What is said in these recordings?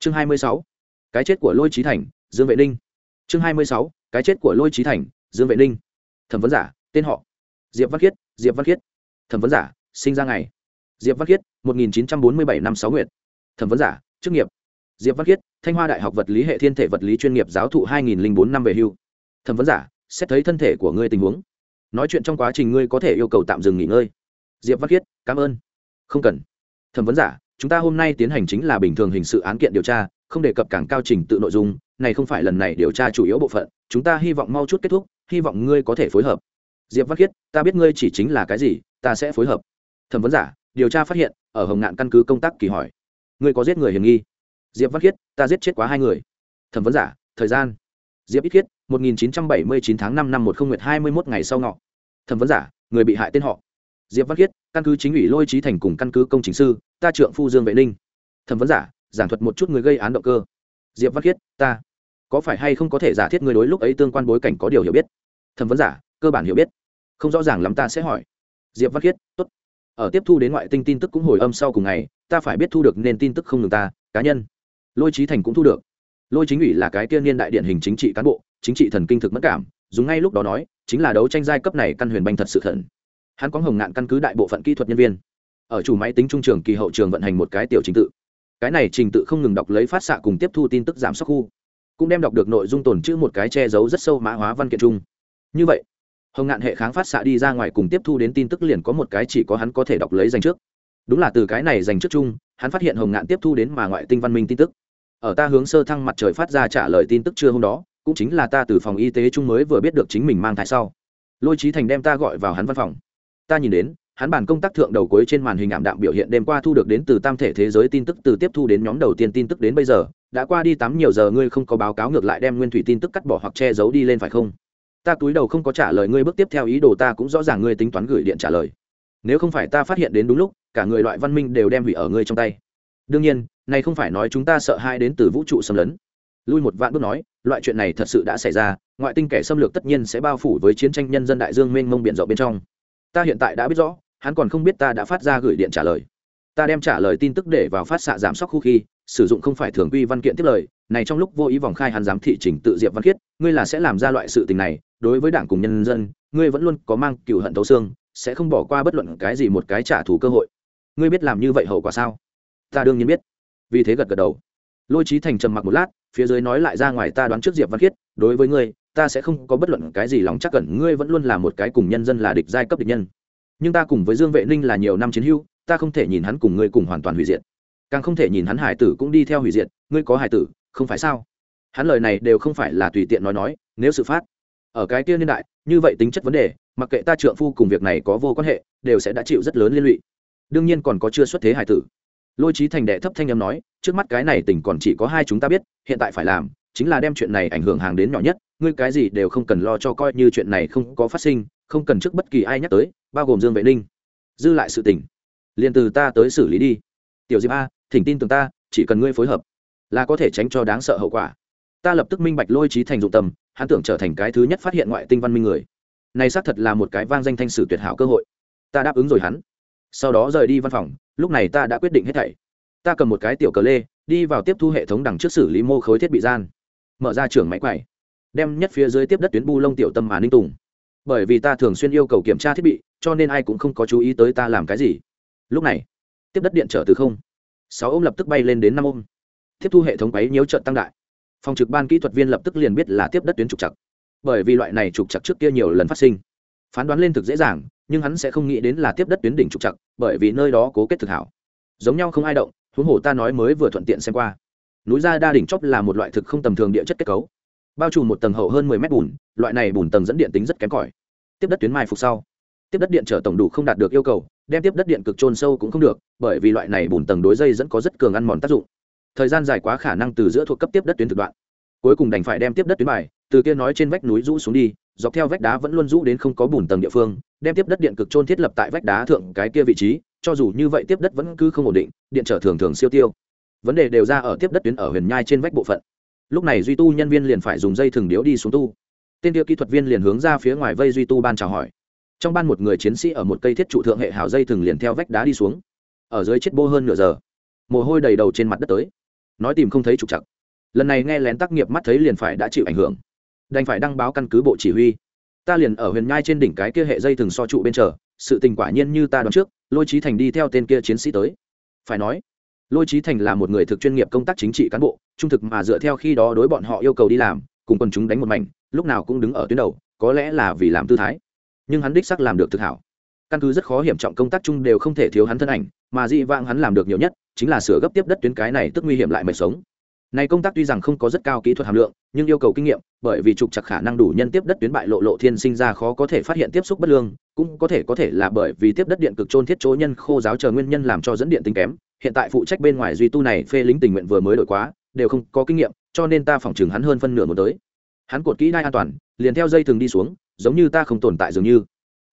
chương hai mươi sáu, cái chết của lôi trí thành, dương vệ ninh. Chương hai mươi sáu, cái chết của lôi trí thành, dương vệ ninh. Thẩm vấn giả, tên họ. Diệp văn khiết, diệp văn khiết. Thẩm vấn giả, sinh ra ngày. Diệp văn khiết, một nghìn chín trăm bốn mươi bảy năm sáu nguyện thẩm vấn giả, chức nghiệp. Diệp văn khiết, thanh hoa đại học vật lý hệ thiên thể vật lý chuyên nghiệp giáo thụ hai nghìn bốn năm về hưu. Thẩm vấn giả, xét thấy thân thể của ngươi tình huống. Nói chuyện trong quá trình ngươi có thể yêu cầu tạm dừng nghỉ ngơi. Diệp văn khiết, cảm ơn. Không cần. Thẩm vấn giả chúng ta hôm nay tiến hành chính là bình thường hình sự án kiện điều tra, không đề cập càng cao trình tự nội dung, này không phải lần này điều tra chủ yếu bộ phận, chúng ta hy vọng mau chút kết thúc, hy vọng ngươi có thể phối hợp. Diệp văn khiết, ta biết ngươi chỉ chính là cái gì, ta sẽ phối hợp. Thẩm vấn giả, điều tra phát hiện, ở hồng ngạn căn cứ công tác kỳ hỏi. Ngươi có giết người hiểm nghi? Diệp văn khiết, ta giết chết quá hai người. Thẩm vấn giả, thời gian. Diệp ít khiết, một nghìn chín trăm bảy mươi chín tháng năm năm một không nguyệt hai mươi mốt ngày sau ngọ. Thẩm vấn giả, người bị hại tên họ. Diệp văn khiết, căn cứ chính ủy lôi trí thành cùng căn cứ công chính sư ta trượng phu dương vệ ninh. Thẩm vấn giả, giảng thuật một chút người gây án động cơ. Diệp văn khiết, ta. Có phải hay không có thể giả thiết người đối lúc ấy tương quan bối cảnh có điều hiểu biết? Thẩm vấn giả, cơ bản hiểu biết. Không rõ ràng lắm ta sẽ hỏi. Diệp văn khiết, tốt. Ở tiếp thu đến ngoại tinh tin tức cũng hồi âm sau cùng ngày, ta phải biết thu được nên tin tức không ngừng ta, cá nhân. Lôi trí thành cũng thu được. Lôi chính ủy là cái tiên niên đại điển hình chính trị cán bộ, chính trị thần kinh thực mất cảm, dùng ngay lúc đó nói, chính là đấu tranh giai cấp này căn huyền banh thật sự thần hắn có hồng ngạn căn cứ đại bộ phận kỹ thuật nhân viên ở chủ máy tính trung trường kỳ hậu trường vận hành một cái tiểu trình tự. Cái này trình tự không ngừng đọc lấy phát xạ cùng tiếp thu tin tức giảm sóc khu. Cũng đem đọc được nội dung tồn chữ một cái che giấu rất sâu mã hóa văn kiện chung. Như vậy, hồng ngạn hệ kháng phát xạ đi ra ngoài cùng tiếp thu đến tin tức liền có một cái chỉ có hắn có thể đọc lấy dành trước. Đúng là từ cái này dành trước chung, hắn phát hiện hồng ngạn tiếp thu đến mà ngoại tinh văn minh tin tức. Ở ta hướng sơ thăng mặt trời phát ra trả lời tin tức trưa hôm đó, cũng chính là ta từ phòng y tế chung mới vừa biết được chính mình mang thai sau. Lôi trí thành đem ta gọi vào hắn văn phòng. Ta nhìn đến hắn bàn công tác thượng đầu cuối trên màn hình ảm đạm biểu hiện đêm qua thu được đến từ tam thể thế giới tin tức, từ tiếp thu đến nhóm đầu tiên tin tức đến bây giờ, đã qua đi tám nhiều giờ, ngươi không có báo cáo ngược lại đem nguyên thủy tin tức cắt bỏ hoặc che giấu đi lên phải không? Ta túi đầu không có trả lời, ngươi bước tiếp theo ý đồ ta cũng rõ ràng ngươi tính toán gửi điện trả lời. Nếu không phải ta phát hiện đến đúng lúc, cả người loại văn minh đều đem hủy ở ngươi trong tay. Đương nhiên, này không phải nói chúng ta sợ hai đến từ vũ trụ xâm lấn. Lui một vạn bước nói, loại chuyện này thật sự đã xảy ra, ngoại tinh kẻ xâm lược tất nhiên sẽ bao phủ với chiến tranh nhân dân đại dương mênh mông biển rộng bên trong. Ta hiện tại đã biết rõ hắn còn không biết ta đã phát ra gửi điện trả lời. Ta đem trả lời tin tức để vào phát xạ giảm sóc khu khi, sử dụng không phải thường quy văn kiện tiếp lời, này trong lúc vô ý vòng khai hắn giám thị trình tự diệp văn khiết, ngươi là sẽ làm ra loại sự tình này, đối với đảng cùng nhân dân, ngươi vẫn luôn có mang cựu hận tấu xương, sẽ không bỏ qua bất luận cái gì một cái trả thù cơ hội. Ngươi biết làm như vậy hậu quả sao? Ta đương nhiên biết. Vì thế gật gật đầu. Lôi trí thành trầm mặc một lát, phía dưới nói lại ra ngoài ta đoán trước diệp văn khiết, đối với ngươi, ta sẽ không có bất luận cái gì lòng chắc cẩn ngươi vẫn luôn là một cái cùng nhân dân là địch giai cấp địch nhân nhưng ta cùng với dương vệ ninh là nhiều năm chiến hưu ta không thể nhìn hắn cùng ngươi cùng hoàn toàn hủy diệt. Càng không thể nhìn hắn hải tử cũng đi theo hủy diệt, ngươi có hải tử, không phải sao? Hắn lời này đều không phải là tùy tiện nói nói, nếu sự phát ở cái kia niên đại, như vậy tính chất vấn đề, mặc kệ ta trượng phu cùng việc này có vô quan hệ, đều sẽ đã chịu rất lớn liên lụy. Đương nhiên còn có chưa xuất thế hải tử. Lôi trí thành đệ thấp thanh â m nói, trước mắt cái này tỉnh còn chỉ có hai chúng ta biết, hiện tại phải làm chính là đem chuyện này ảnh hưởng hàng đến nhỏ nhất, ngươi cái gì đều không cần lo cho coi như chuyện này không có phát sinh không cần trước bất kỳ ai nhắc tới, bao gồm dương vệ ninh. Dư lại sự tỉnh liền từ ta tới xử lý đi. Tiểu diệp a, thỉnh tin tưởng ta, chỉ cần ngươi phối hợp, là có thể tránh cho đáng sợ hậu quả. Ta lập tức minh bạch lôi trí thành dụng tâm, hắn tưởng trở thành cái thứ nhất phát hiện ngoại tinh văn minh người. Này xác thật là một cái vang danh thanh sử tuyệt hảo cơ hội. Ta đáp ứng rồi hắn. Sau đó rời đi văn phòng, lúc này ta đã quyết định hết thảy. Ta cầm một cái tiểu cờ lê, đi vào tiếp thu hệ thống đằng trước xử lý mô khối thiết bị gian. Mở ra trưởng máy quầy đem nhất phía dưới tiếp đất tuyến bu lông tiểu tâm mà ninh tùng bởi vì ta thường xuyên yêu cầu kiểm tra thiết bị, cho nên ai cũng không có chú ý tới ta làm cái gì. Lúc này, tiếp đất điện trở từ không. Sáu ôm lập tức bay lên đến năm ôm. Tiếp thu hệ thống quấy nhiễu trận tăng đại. Phòng trực ban kỹ thuật viên lập tức liền biết là tiếp đất tuyến trục chặt bởi vì loại này trục chặt trước kia nhiều lần phát sinh. Phán đoán lên thực dễ dàng, nhưng hắn sẽ không nghĩ đến là tiếp đất tuyến đỉnh trục chặt bởi vì nơi đó cố kết thực hảo. Giống nhau không ai động, huống hồ ta nói mới vừa thuận tiện xem qua. Núi ra đa đỉnh chóp là một loại thực không tầm thường địa chất kết cấu bao trùm một tầng hậu hơn 10 mét bùn, loại này bùn tầng dẫn điện tính rất kém cỏi. Tiếp đất tuyến mai phục sau. Tiếp đất điện trở tổng đủ không đạt được yêu cầu, đem tiếp đất điện cực trôn sâu cũng không được, bởi vì loại này bùn tầng đối dây dẫn có rất cường ăn mòn tác dụng. Thời gian dài quá khả năng từ giữa thuộc cấp tiếp đất tuyến thực đoạn. Cuối cùng đành phải đem tiếp đất tuyến bài, từ kia nói trên vách núi rũ xuống đi, dọc theo vách đá vẫn luôn rũ đến không có bùn tầng địa phương, đem tiếp đất điện cực trôn thiết lập tại vách đá thượng cái kia vị trí, cho dù như vậy tiếp đất vẫn cứ không ổn định, điện trở thường thường siêu tiêu. Vấn đề đều ra ở tiếp đất tuyến ở huyền nhai trên vách bộ phận lúc này duy tu nhân viên liền phải dùng dây thừng điếu đi xuống tu. Tên kia kỹ thuật viên liền hướng ra phía ngoài vây duy tu ban chào hỏi. Trong ban một người chiến sĩ ở một cây thiết trụ thượng hệ hào dây thừng liền theo vách đá đi xuống. Ở dưới chết bô hơn nửa giờ, mồ hôi đầy đầu trên mặt đất tới. Nói tìm không thấy trục chặt lần này nghe lén tác nghiệp mắt thấy liền phải đã chịu ảnh hưởng. Đành phải đăng báo căn cứ bộ chỉ huy. Ta liền ở huyền nhai trên đỉnh cái kia hệ dây thừng so trụ bên chờ, sự tình quả nhiên như ta đoán trước, lôi trí thành đi theo tên kia chiến sĩ tới. Phải nói lôi trí thành là một người thực chuyên nghiệp công tác chính trị cán bộ, trung thực mà dựa theo khi đó đối bọn họ yêu cầu đi làm, cùng quần chúng đánh một mảnh, lúc nào cũng đứng ở tuyến đầu, có lẽ là vì làm tư thái. Nhưng hắn đích sắc làm được thực hảo. Căn cứ rất khó hiểm trọng công tác chung đều không thể thiếu hắn thân ảnh, mà dị vãng hắn làm được nhiều nhất, chính là sửa gấp tiếp đất tuyến cái này tức nguy hiểm lại mệt sống. Này công tác tuy rằng không có rất cao kỹ thuật hàm lượng, nhưng yêu cầu kinh nghiệm, bởi vì trục chặt khả năng đủ nhân tiếp đất tuyến bại lộ lộ thiên sinh ra khó có thể phát hiện tiếp xúc bất lương, cũng có thể có thể là bởi vì tiếp đất điện cực trôn thiết chỗ nhân khô giáo chờ nguyên nhân làm cho dẫn điện tính kém hiện tại phụ trách bên ngoài duy tu này phê lính tình nguyện vừa mới đổi quá, đều không có kinh nghiệm, cho nên ta phỏng chừng hắn hơn phân nửa một tới. Hắn cột kỹ đai an toàn, liền theo dây thường đi xuống, giống như ta không tồn tại dường như.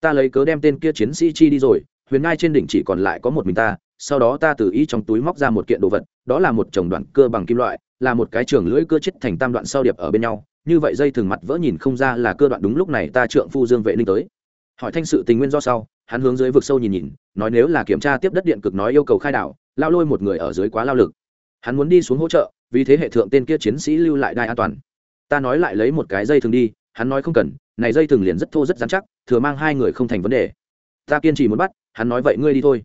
Ta lấy cớ đem tên kia chiến sĩ chi đi rồi, huyền ngai trên đỉnh chỉ còn lại có một mình ta, sau đó ta từ ý trong túi móc ra một kiện đồ vật, đó là một chồng đoạn cơ bằng kim loại, là một cái trường lưỡi cưa chết thành tam đoạn sau điệp ở bên nhau. Như vậy dây thường mặt vỡ nhìn không ra là cơ đoạn đúng lúc này ta trượng phu dương vệ ninh tới. Hỏi thanh sự tình nguyên do sau, hắn hướng dưới vực sâu nhìn nhìn, nói nếu là kiểm tra tiếp đất điện cực nói yêu cầu khai đảo lao lôi một người ở dưới quá lao lực. Hắn muốn đi xuống hỗ trợ, vì thế hệ thượng tên kia chiến sĩ lưu lại đai an toàn. Ta nói lại lấy một cái dây thường đi, hắn nói không cần, này dây thường liền rất thô rất dán chắc, thừa mang hai người không thành vấn đề. Ta kiên trì muốn bắt, hắn nói vậy ngươi đi thôi.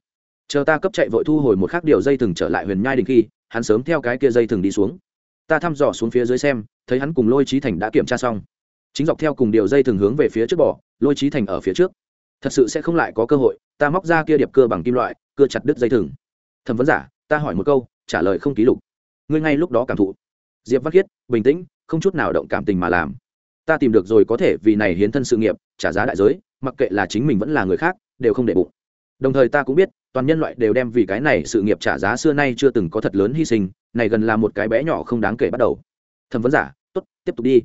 Chờ ta cấp chạy vội thu hồi một khắc điều dây thừng trở lại huyền nhai đình khi, hắn sớm theo cái kia dây thừng đi xuống. Ta thăm dò xuống phía dưới xem, thấy hắn cùng lôi trí thành đã kiểm tra xong. Chính dọc theo cùng điều dây thừng hướng về phía trước bỏ lôi trí thành ở phía trước. Thật sự sẽ không lại có cơ hội, ta móc ra kia điệp cơ bằng kim loại, cưa chặt đứt dây thừng thẩm vấn giả, ta hỏi một câu, trả lời không ký lục. Ngươi ngay lúc đó cảm thụ. Diệp văn khiết, bình tĩnh, không chút nào động cảm tình mà làm. Ta tìm được rồi có thể vì này hiến thân sự nghiệp, trả giá đại giới, mặc kệ là chính mình vẫn là người khác, đều không để bụng. Đồng thời ta cũng biết, toàn nhân loại đều đem vì cái này sự nghiệp trả giá xưa nay chưa từng có thật lớn hy sinh, này gần là một cái bé nhỏ không đáng kể bắt đầu. Thẩm vấn giả t ố t tiếp tục đi.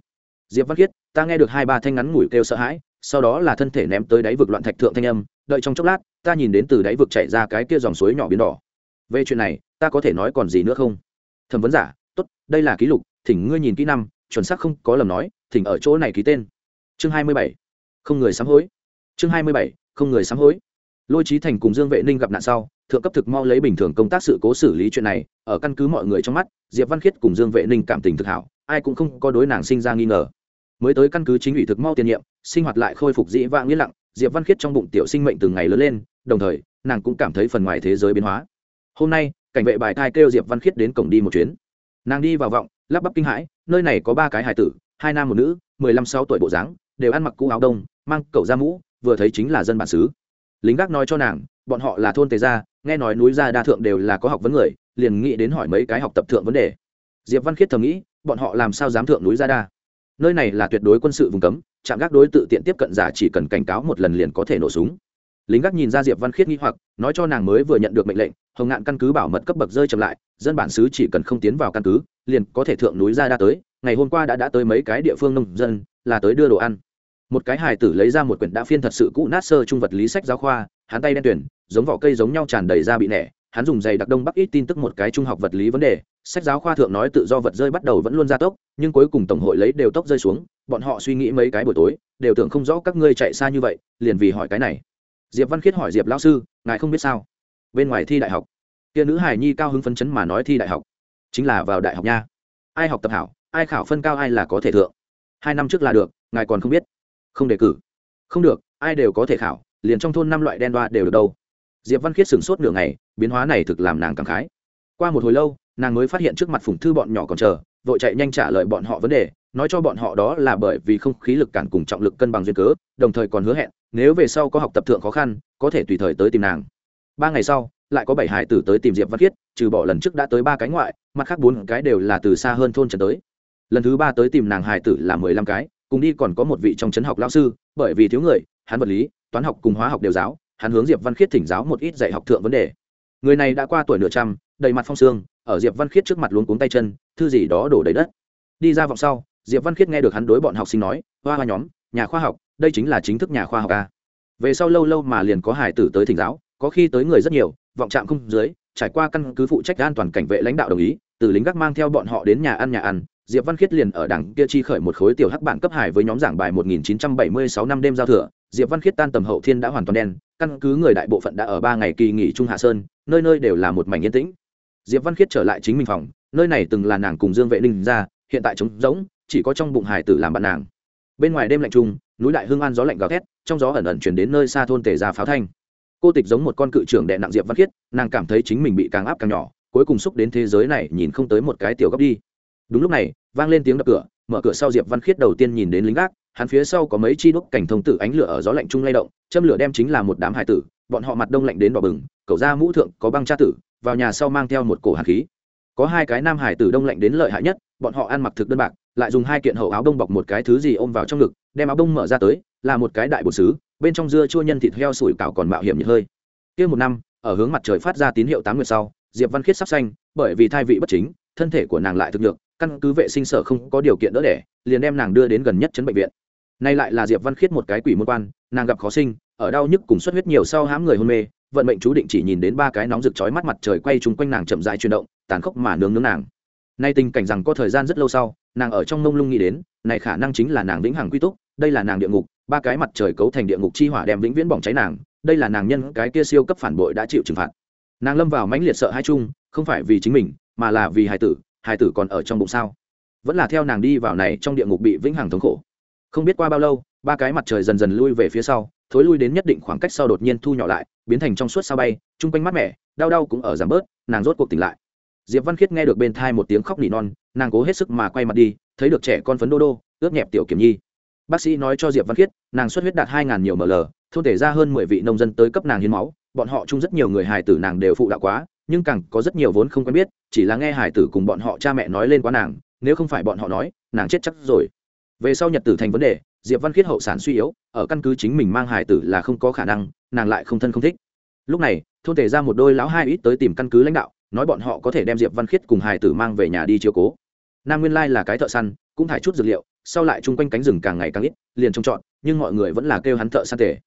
Diệp văn khiết, ta nghe được hai ba thanh ngắn ngủi kêu sợ hãi, sau đó là thân thể ném tới đáy vực loạn thạch thượng thanh âm, đợi trong chốc lát, ta nhìn đến từ đáy vực chạy ra cái kia dòng suối nhỏ biến đỏ về chuyện này, ta có thể nói còn gì nữa không? Thẩm vấn giả, tốt, đây là ký lục, thỉnh ngươi nhìn kỹ năm, chuẩn xác không có lầm nói, thỉnh ở chỗ này ký tên. Chương hai mươi bảy, không người sám hối. Chương hai mươi bảy, không người sám hối. Lôi trí thành cùng dương vệ ninh gặp nạn sau, thượng cấp thực mau lấy bình thường công tác sự cố xử lý chuyện này, ở căn cứ mọi người trong mắt, diệp văn khiết cùng dương vệ ninh cảm tình thực hảo, ai cũng không có đối nàng sinh ra nghi ngờ. Mới tới căn cứ chính ủy thực mau tiền nhiệm, sinh hoạt lại khôi phục dĩ vãng yên lặng, diệp văn khiết trong bụng tiểu sinh mệnh từng ngày lớn lên, đồng thời, nàng cũng cảm thấy phần ngoài thế giới biến hóa hôm nay, cảnh vệ bài thai kêu diệp văn khiết đến cổng đi một chuyến. Nàng đi vào vọng, lắp bắp kinh hãi, nơi này có ba cái hải tử, hai nam một nữ, mười lăm sáu tuổi bộ dáng, đều ăn mặc cũ áo đông, mang cậu da mũ, vừa thấy chính là dân bản xứ. Lính gác nói cho nàng, bọn họ là thôn tề gia, nghe nói núi gia đa thượng đều là có học vấn người, liền nghĩ đến hỏi mấy cái học tập thượng vấn đề. Diệp văn khiết thầm nghĩ, bọn họ làm sao dám thượng núi gia đa? Nơi này là tuyệt đối quân sự vùng cấm, trạm gác đối tự tiện tiếp cận giả chỉ cần cảnh cáo một lần liền có thể nổ súng lính gác nhìn ra diệp văn khiết nghi hoặc, nói cho nàng mới vừa nhận được mệnh lệnh, hồng ngạn căn cứ bảo mật cấp bậc rơi chậm lại, dân bản xứ chỉ cần không tiến vào căn cứ, liền có thể thượng núi ra đa tới, ngày hôm qua đã đã tới mấy cái địa phương nông dân, là tới đưa đồ ăn. Một cái hài tử lấy ra một quyển đã phiên thật sự cũ nát sơ trung vật lý sách giáo khoa, hắn tay đen tuyển, giống vỏ cây giống nhau tràn đầy ra bị nẻ, hắn dùng giày đặc đông bắc ít tin tức một cái trung học vật lý vấn đề, sách giáo khoa thượng nói tự do vật rơi bắt đầu vẫn luôn gia tốc, nhưng cuối cùng tổng hội lấy đều tốc rơi xuống, bọn họ suy nghĩ mấy cái buổi tối, đều tưởng không rõ các ngươi chạy xa như vậy, liền vì hỏi cái này diệp văn khiết hỏi diệp lão sư, ngài không biết sao? Bên ngoài thi đại học. Kia nữ hài nhi cao hứng phấn chấn mà nói thi đại học. Chính là vào đại học nha. Ai học tập hảo, ai khảo phân cao ai là có thể thượng. Hai năm trước là được, ngài còn không biết. Không đề cử. Không được, ai đều có thể khảo, liền trong thôn năm loại đen đoa đều được đâu. Diệp văn khiết sửng sốt nửa ngày, biến hóa này thực làm nàng cảm khái. Qua một hồi lâu, nàng mới phát hiện trước mặt phùng thư bọn nhỏ còn chờ, vội chạy nhanh trả lời bọn họ vấn đề nói cho bọn họ đó là bởi vì không khí lực cản cùng trọng lực cân bằng duyên cớ, đồng thời còn hứa hẹn, nếu về sau có học tập thượng khó khăn, có thể tùy thời tới tìm nàng. Ba ngày sau, lại có bảy hải tử tới tìm diệp văn khiết trừ bỏ lần trước đã tới ba cái ngoại, mặt khác bốn cái đều là từ xa hơn thôn trần tới. Lần thứ ba tới tìm nàng hải tử là mười lăm cái, cùng đi còn có một vị trong trấn học lão sư, bởi vì thiếu người, hắn vật lý, toán học cùng hóa học đều giáo, hắn hướng diệp văn khiết thỉnh giáo một ít dạy học thượng vấn đề. Người này đã qua tuổi nửa trăm, đầy mặt phong sương, ở diệp văn khiết trước mặt luống cuống tay chân, thư gì đó đổ đầy đất. Đi ra vòng sau diệp văn khiết nghe được hắn đối bọn học sinh nói, hoa hoa nhóm, nhà khoa học, đây chính là chính thức nhà khoa học a về sau lâu lâu mà liền có hải tử tới thỉnh giáo, có khi tới người rất nhiều, vọng trạm không dưới, trải qua căn cứ phụ trách an toàn cảnh vệ lãnh đạo đồng ý, từ lính gác mang theo bọn họ đến nhà ăn nhà ăn, diệp văn khiết liền ở đằng kia chi khởi một khối tiểu hắc bản cấp hải với nhóm giảng bài 1976 năm đêm giao thừa, diệp văn khiết tan tầm hậu thiên đã hoàn toàn đen, căn cứ người đại bộ phận đã ở ba ngày kỳ nghỉ trung hạ sơn, nơi nơi đều là một mảnh yên tĩnh. Diệp văn khiết trở lại chính mình phòng, nơi này từng là nàng cùng dương vệ ninh ra, hiện tại trống rỗng chỉ có trong bụng hải tử làm bạn nàng. Bên ngoài đêm lạnh trung núi đại hương an gió lạnh gào thét, trong gió ẩn ẩn chuyển đến nơi xa thôn tề ra pháo thanh. Cô tịch giống một con cự trưởng đệ nặng diệp văn khiết, nàng cảm thấy chính mình bị càng áp càng nhỏ, cuối cùng xúc đến thế giới này nhìn không tới một cái tiểu góc đi. Đúng lúc này, vang lên tiếng đập cửa, mở cửa sau diệp văn khiết đầu tiên nhìn đến lính gác, hắn phía sau có mấy chi đúc cảnh thông tử ánh lửa ở gió lạnh trung lay động, châm lửa đem chính là một đám hải tử, bọn họ mặt đông lạnh đến đỏ bừng cậu ra mũ thượng có băng tra tử, vào nhà sau mang theo một cổ hạt khí. Có hai cái nam hải tử đông lạnh đến lợi hại nhất, bọn họ ăn mặc thực đơn bạc lại dùng hai kiện hậu áo đông bọc một cái thứ gì ôm vào trong ngực, đem áo đông mở ra tới, là một cái đại bột xứ bên trong dưa chua nhân thịt heo sủi cảo còn mạo hiểm nhiệt hơi. Kia một năm, ở hướng mặt trời phát ra tín hiệu tám nguyệt sau, diệp văn khiết sắp xanh, bởi vì thai vị bất chính, thân thể của nàng lại thực được căn cứ vệ sinh sở không có điều kiện đỡ đẻ, liền đem nàng đưa đến gần nhất chấn bệnh viện. Nay lại là diệp văn khiết một cái quỷ môn quan, nàng gặp khó sinh, ở đau nhức cùng xuất huyết nhiều sau hãm người hôn mê, vận mệnh chú định chỉ nhìn đến ba cái nóng rực chói mắt mặt trời quay chung quanh nàng chậm rãi chuyển động, tàn khốc mà nướng nướng nàng. Nay tình cảnh rằng có thời gian rất lâu sau nàng ở trong mông lung nghĩ đến, này khả năng chính là nàng vĩnh hằng quy túc, đây là nàng địa ngục, ba cái mặt trời cấu thành địa ngục chi hỏa đem vĩnh viễn bỏng cháy nàng, đây là nàng nhân cái kia siêu cấp phản bội đã chịu trừng phạt. Nàng lâm vào mãnh liệt sợ hai chung, không phải vì chính mình, mà là vì hài tử hài tử còn ở trong bụng sao? Vẫn là theo nàng đi vào này trong địa ngục bị vĩnh hằng thống khổ. Không biết qua bao lâu, ba cái mặt trời dần dần lui về phía sau, thối lui đến nhất định khoảng cách sau đột nhiên thu nhỏ lại, biến thành trong suốt sao bay, chung quanh mát mẻ, đau đau cũng ở giảm bớt, nàng rốt cuộc tỉnh lại diệp văn khiết nghe được bên thai một tiếng khóc nỉ non, nàng cố hết sức mà quay mặt đi, thấy được trẻ con phấn đô đô, ướt nhẹp tiểu kiểm nhi. Bác sĩ nói cho diệp văn khiết, nàng xuất huyết đạt hai ngàn nhiều ml, thôn thể ra hơn mười vị nông dân tới cấp nàng hiến máu, bọn họ chung rất nhiều người hài tử nàng đều phụ đạo quá, nhưng càng có rất nhiều vốn không quen biết, chỉ là nghe hài tử cùng bọn họ cha mẹ nói lên quá nàng, nếu không phải bọn họ nói, nàng chết chắc rồi. Về sau nhật tử thành vấn đề, diệp văn khiết hậu sản suy yếu, ở căn cứ chính mình mang hài tử là không có khả năng, nàng lại không thân không thích. Lúc này, thôn thể ra một đôi lão hai ít tới tìm căn cứ lãnh đạo nói bọn họ có thể đem diệp văn khiết cùng hài tử mang về nhà đi chiếu cố. Nam nguyên lai là cái thợ săn, cũng thải chút dược liệu, sau lại chung quanh cánh rừng càng ngày càng ít, liền trông trọn nhưng mọi người vẫn là kêu hắn thợ săn tể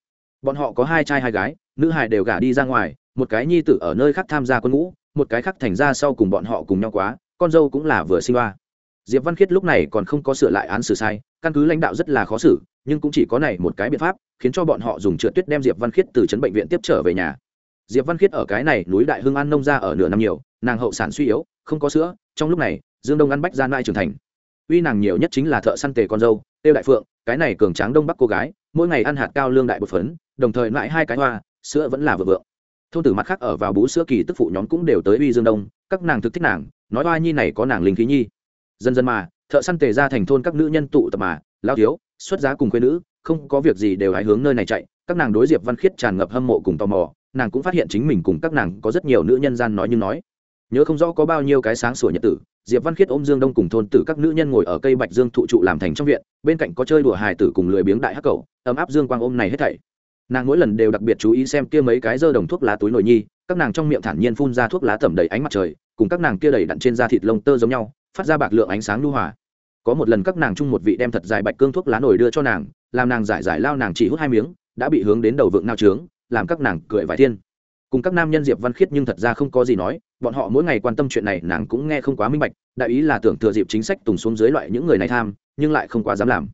bọn họ có hai trai hai gái, nữ hài đều gả đi ra ngoài, một cái nhi tử ở nơi khác tham gia quân ngũ, một cái khác thành ra sau cùng bọn họ cùng nhau quá, con dâu cũng là vừa sinh hoa. Diệp văn khiết lúc này còn không có sửa lại án xử sai, căn cứ lãnh đạo rất là khó xử, nhưng cũng chỉ có này một cái biện pháp, khiến cho bọn họ dùng trượt tuyết đem diệp văn khiết từ trấn bệnh viện tiếp trở về nhà diệp văn khiết ở cái này núi đại hưng an nông ra ở nửa năm nhiều, nàng hậu sản suy yếu, không có sữa, trong lúc này, dương đông ăn bách gian mai trưởng thành. Uy nàng nhiều nhất chính là thợ săn tề con dâu, tiêu đại phượng, cái này cường tráng đông bắc cô gái, mỗi ngày ăn hạt cao lương đại bột phấn, đồng thời lại hai cái hoa, sữa vẫn là vừa vượng. Thôn tử mặt khác ở vào bú sữa kỳ tức phụ nhóm cũng đều tới uy dương đông, các nàng thực thích nàng, nói hoa nhi này có nàng linh khí nhi. Dần dần mà, thợ săn tề ra thành thôn các nữ nhân tụ tập mà, lao thiếu, xuất giá cùng quê nữ, không có việc gì đều hái hướng nơi này chạy, các nàng đối diệp văn khiết tràn ngập hâm mộ cùng tò mò nàng cũng phát hiện chính mình cùng các nàng có rất nhiều nữ nhân gian nói như nói. Nhớ không rõ có bao nhiêu cái sáng sủa nhật tử, diệp văn khiết ôm dương đông cùng thôn tử các nữ nhân ngồi ở cây bạch dương thụ trụ làm thành trong viện, bên cạnh có chơi đùa hài tử cùng lười biếng đại hắc cầu ấm áp dương quang ôm này hết thảy. Nàng mỗi lần đều đặc biệt chú ý xem kia mấy cái dơ đồng thuốc lá túi nồi nhi, các nàng trong miệng thản nhiên phun ra thuốc lá tẩm đầy ánh mặt trời, cùng các nàng kia đầy đặn trên da thịt lông tơ giống nhau, phát ra bạc lượng ánh sáng lưu hòa. Có một lần các nàng chung một vị đem thật dài bạch cương thuốc lá nổi đưa cho nàng, làm nàng giải giải lao nàng chỉ hút hai miếng, đã bị hướng đến đầu vượng nao trướng làm các nàng cười vài thiên. Cùng các nam nhân diệp văn khiết nhưng thật ra không có gì nói, bọn họ mỗi ngày quan tâm chuyện này nàng cũng nghe không quá minh bạch, đại ý là tưởng thừa dịp chính sách tùng xuống dưới loại những người này tham, nhưng lại không quá dám làm.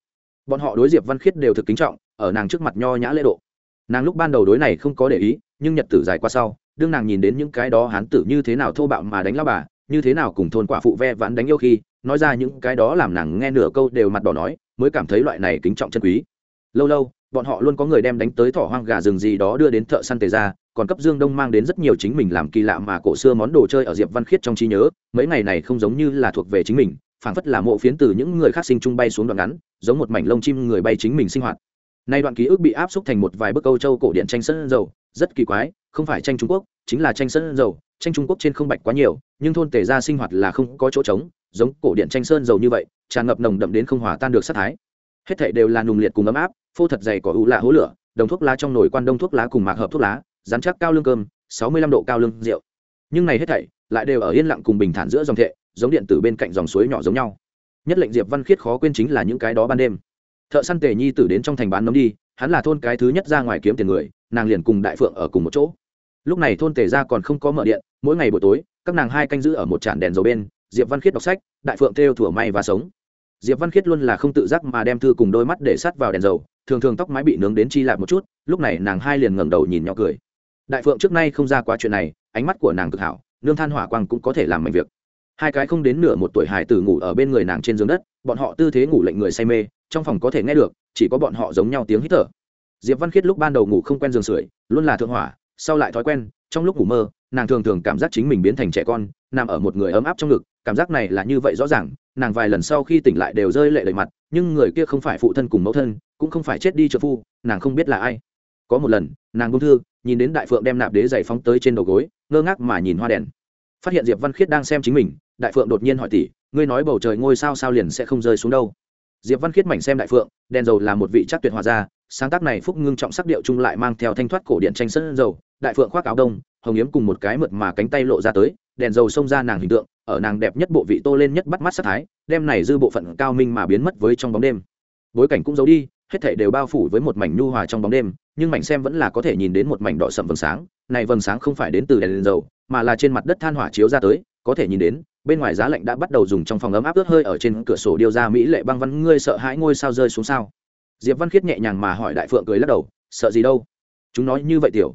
Bọn họ đối diệp văn khiết đều thực kính trọng, ở nàng trước mặt nho nhã lễ độ. Nàng lúc ban đầu đối này không có để ý, nhưng nhật tử dài qua sau, đương nàng nhìn đến những cái đó hán tử như thế nào thô bạo mà đánh lao bà, như thế nào cùng thôn quả phụ ve vãn đánh yêu khi, nói ra những cái đó làm nàng nghe nửa câu đều mặt đỏ nói, mới cảm thấy loại này kính trọng chân quý. Lâu lâu bọn họ luôn có người đem đánh tới thỏ hoang gà rừng gì đó đưa đến thợ săn tề ra, còn cấp dương đông mang đến rất nhiều chính mình làm kỳ lạ mà cổ xưa món đồ chơi ở diệp văn khiết trong trí nhớ, mấy ngày này không giống như là thuộc về chính mình, phảng phất là mộ phiến từ những người khác sinh chung bay xuống đoạn ngắn, giống một mảnh lông chim người bay chính mình sinh hoạt. Nay đoạn ký ức bị áp xúc thành một vài bức câu châu cổ điện tranh sân dầu, rất kỳ quái, không phải tranh trung quốc, chính là tranh sân dầu, tranh trung quốc trên không bạch quá nhiều, nhưng thôn tề ra sinh hoạt là không có chỗ trống, giống cổ điện tranh sơn dầu như vậy, tràn ngập nồng đậm đến không hòa tan được sát thái. Hết thảy đều là nùng liệt cùng ấm áp phô thật dày cỏ ủ lạ hố lửa, đồng thuốc lá trong nồi quan đông thuốc lá cùng mạc hợp thuốc lá rán chắc cao lương cơm, sáu mươi lăm độ cao lương rượu. Nhưng này hết thảy lại đều ở yên lặng cùng bình thản giữa dòng thệ, giống điện tử bên cạnh dòng suối nhỏ giống nhau. Nhất lệnh diệp văn khiết khó quên chính là những cái đó ban đêm. Thợ săn tề nhi tử đến trong thành bán nấm đi, hắn là thôn cái thứ nhất ra ngoài kiếm tiền người, nàng liền cùng đại phượng ở cùng một chỗ. Lúc này thôn tề ra còn không có mở điện, mỗi ngày buổi tối, các nàng hai canh giữ ở một tràn đèn dầu bên, diệp văn khiết đọc sách, đại phượng theo thủa may và sống. Diệp văn khiết luôn là không tự giác mà đem thư cùng đôi mắt để sát vào đèn dầu thường thường tóc mái bị nướng đến chi lại một chút, lúc này nàng hai liền ngẩng đầu nhìn nhỏ cười. Đại phượng trước nay không ra quá chuyện này, ánh mắt của nàng cực hảo, nương than hỏa quang cũng có thể làm mạnh việc. Hai cái không đến nửa một tuổi hải tử ngủ ở bên người nàng trên giường đất, bọn họ tư thế ngủ lệnh người say mê, trong phòng có thể nghe được, chỉ có bọn họ giống nhau tiếng hít thở. Diệp văn khiết lúc ban đầu ngủ không quen giường sưởi, luôn là thượng hỏa, sau lại thói quen, trong lúc ngủ mơ, nàng thường thường cảm giác chính mình biến thành trẻ con, nằm ở một người ấm áp trong ngực, cảm giác này là như vậy rõ ràng, nàng vài lần sau khi tỉnh lại đều rơi lệ đầy mặt, nhưng người kia không phải phụ thân cùng mẫu thân cũng không phải chết đi trợ phu, nàng không biết là ai. Có một lần, nàng bông thư, nhìn đến đại phượng đem nạp đế giày phóng tới trên đầu gối, ngơ ngác mà nhìn hoa đèn. Phát hiện diệp văn khiết đang xem chính mình, đại phượng đột nhiên hỏi tỷ, ngươi nói bầu trời ngôi sao sao liền sẽ không rơi xuống đâu? Diệp văn khiết mảnh xem đại phượng, đèn dầu là một vị chắc tuyệt hòa gia, sáng tác này phúc ngưng trọng sắc điệu chung lại mang theo thanh thoát cổ điện tranh sân dầu, đại phượng khoác áo đông, hồng yếm cùng một cái mượt mà cánh tay lộ ra tới, đèn dầu xông ra nàng hình tượng, ở nàng đẹp nhất bộ vị tô lên nhất bắt mắt sắc thái, đem này dư bộ phận cao minh mà biến mất với trong bóng đêm. Bối cảnh cũng giấu đi hết thảy đều bao phủ với một mảnh nhu hòa trong bóng đêm nhưng mảnh xem vẫn là có thể nhìn đến một mảnh đỏ sẫm vầng sáng. Này vầng sáng không phải đến từ đèn, lên dầu mà là trên mặt đất than hỏa chiếu ra tới có thể nhìn đến bên ngoài giá lạnh đã bắt đầu dùng trong phòng ấm áp ướt hơi ở trên cửa sổ điêu ra mỹ lệ băng văn. Ngươi sợ hãi ngôi sao rơi xuống sao? Diệp văn khiết nhẹ nhàng mà hỏi đại phượng cười lắc đầu sợ gì đâu? Chúng nói như vậy tiểu.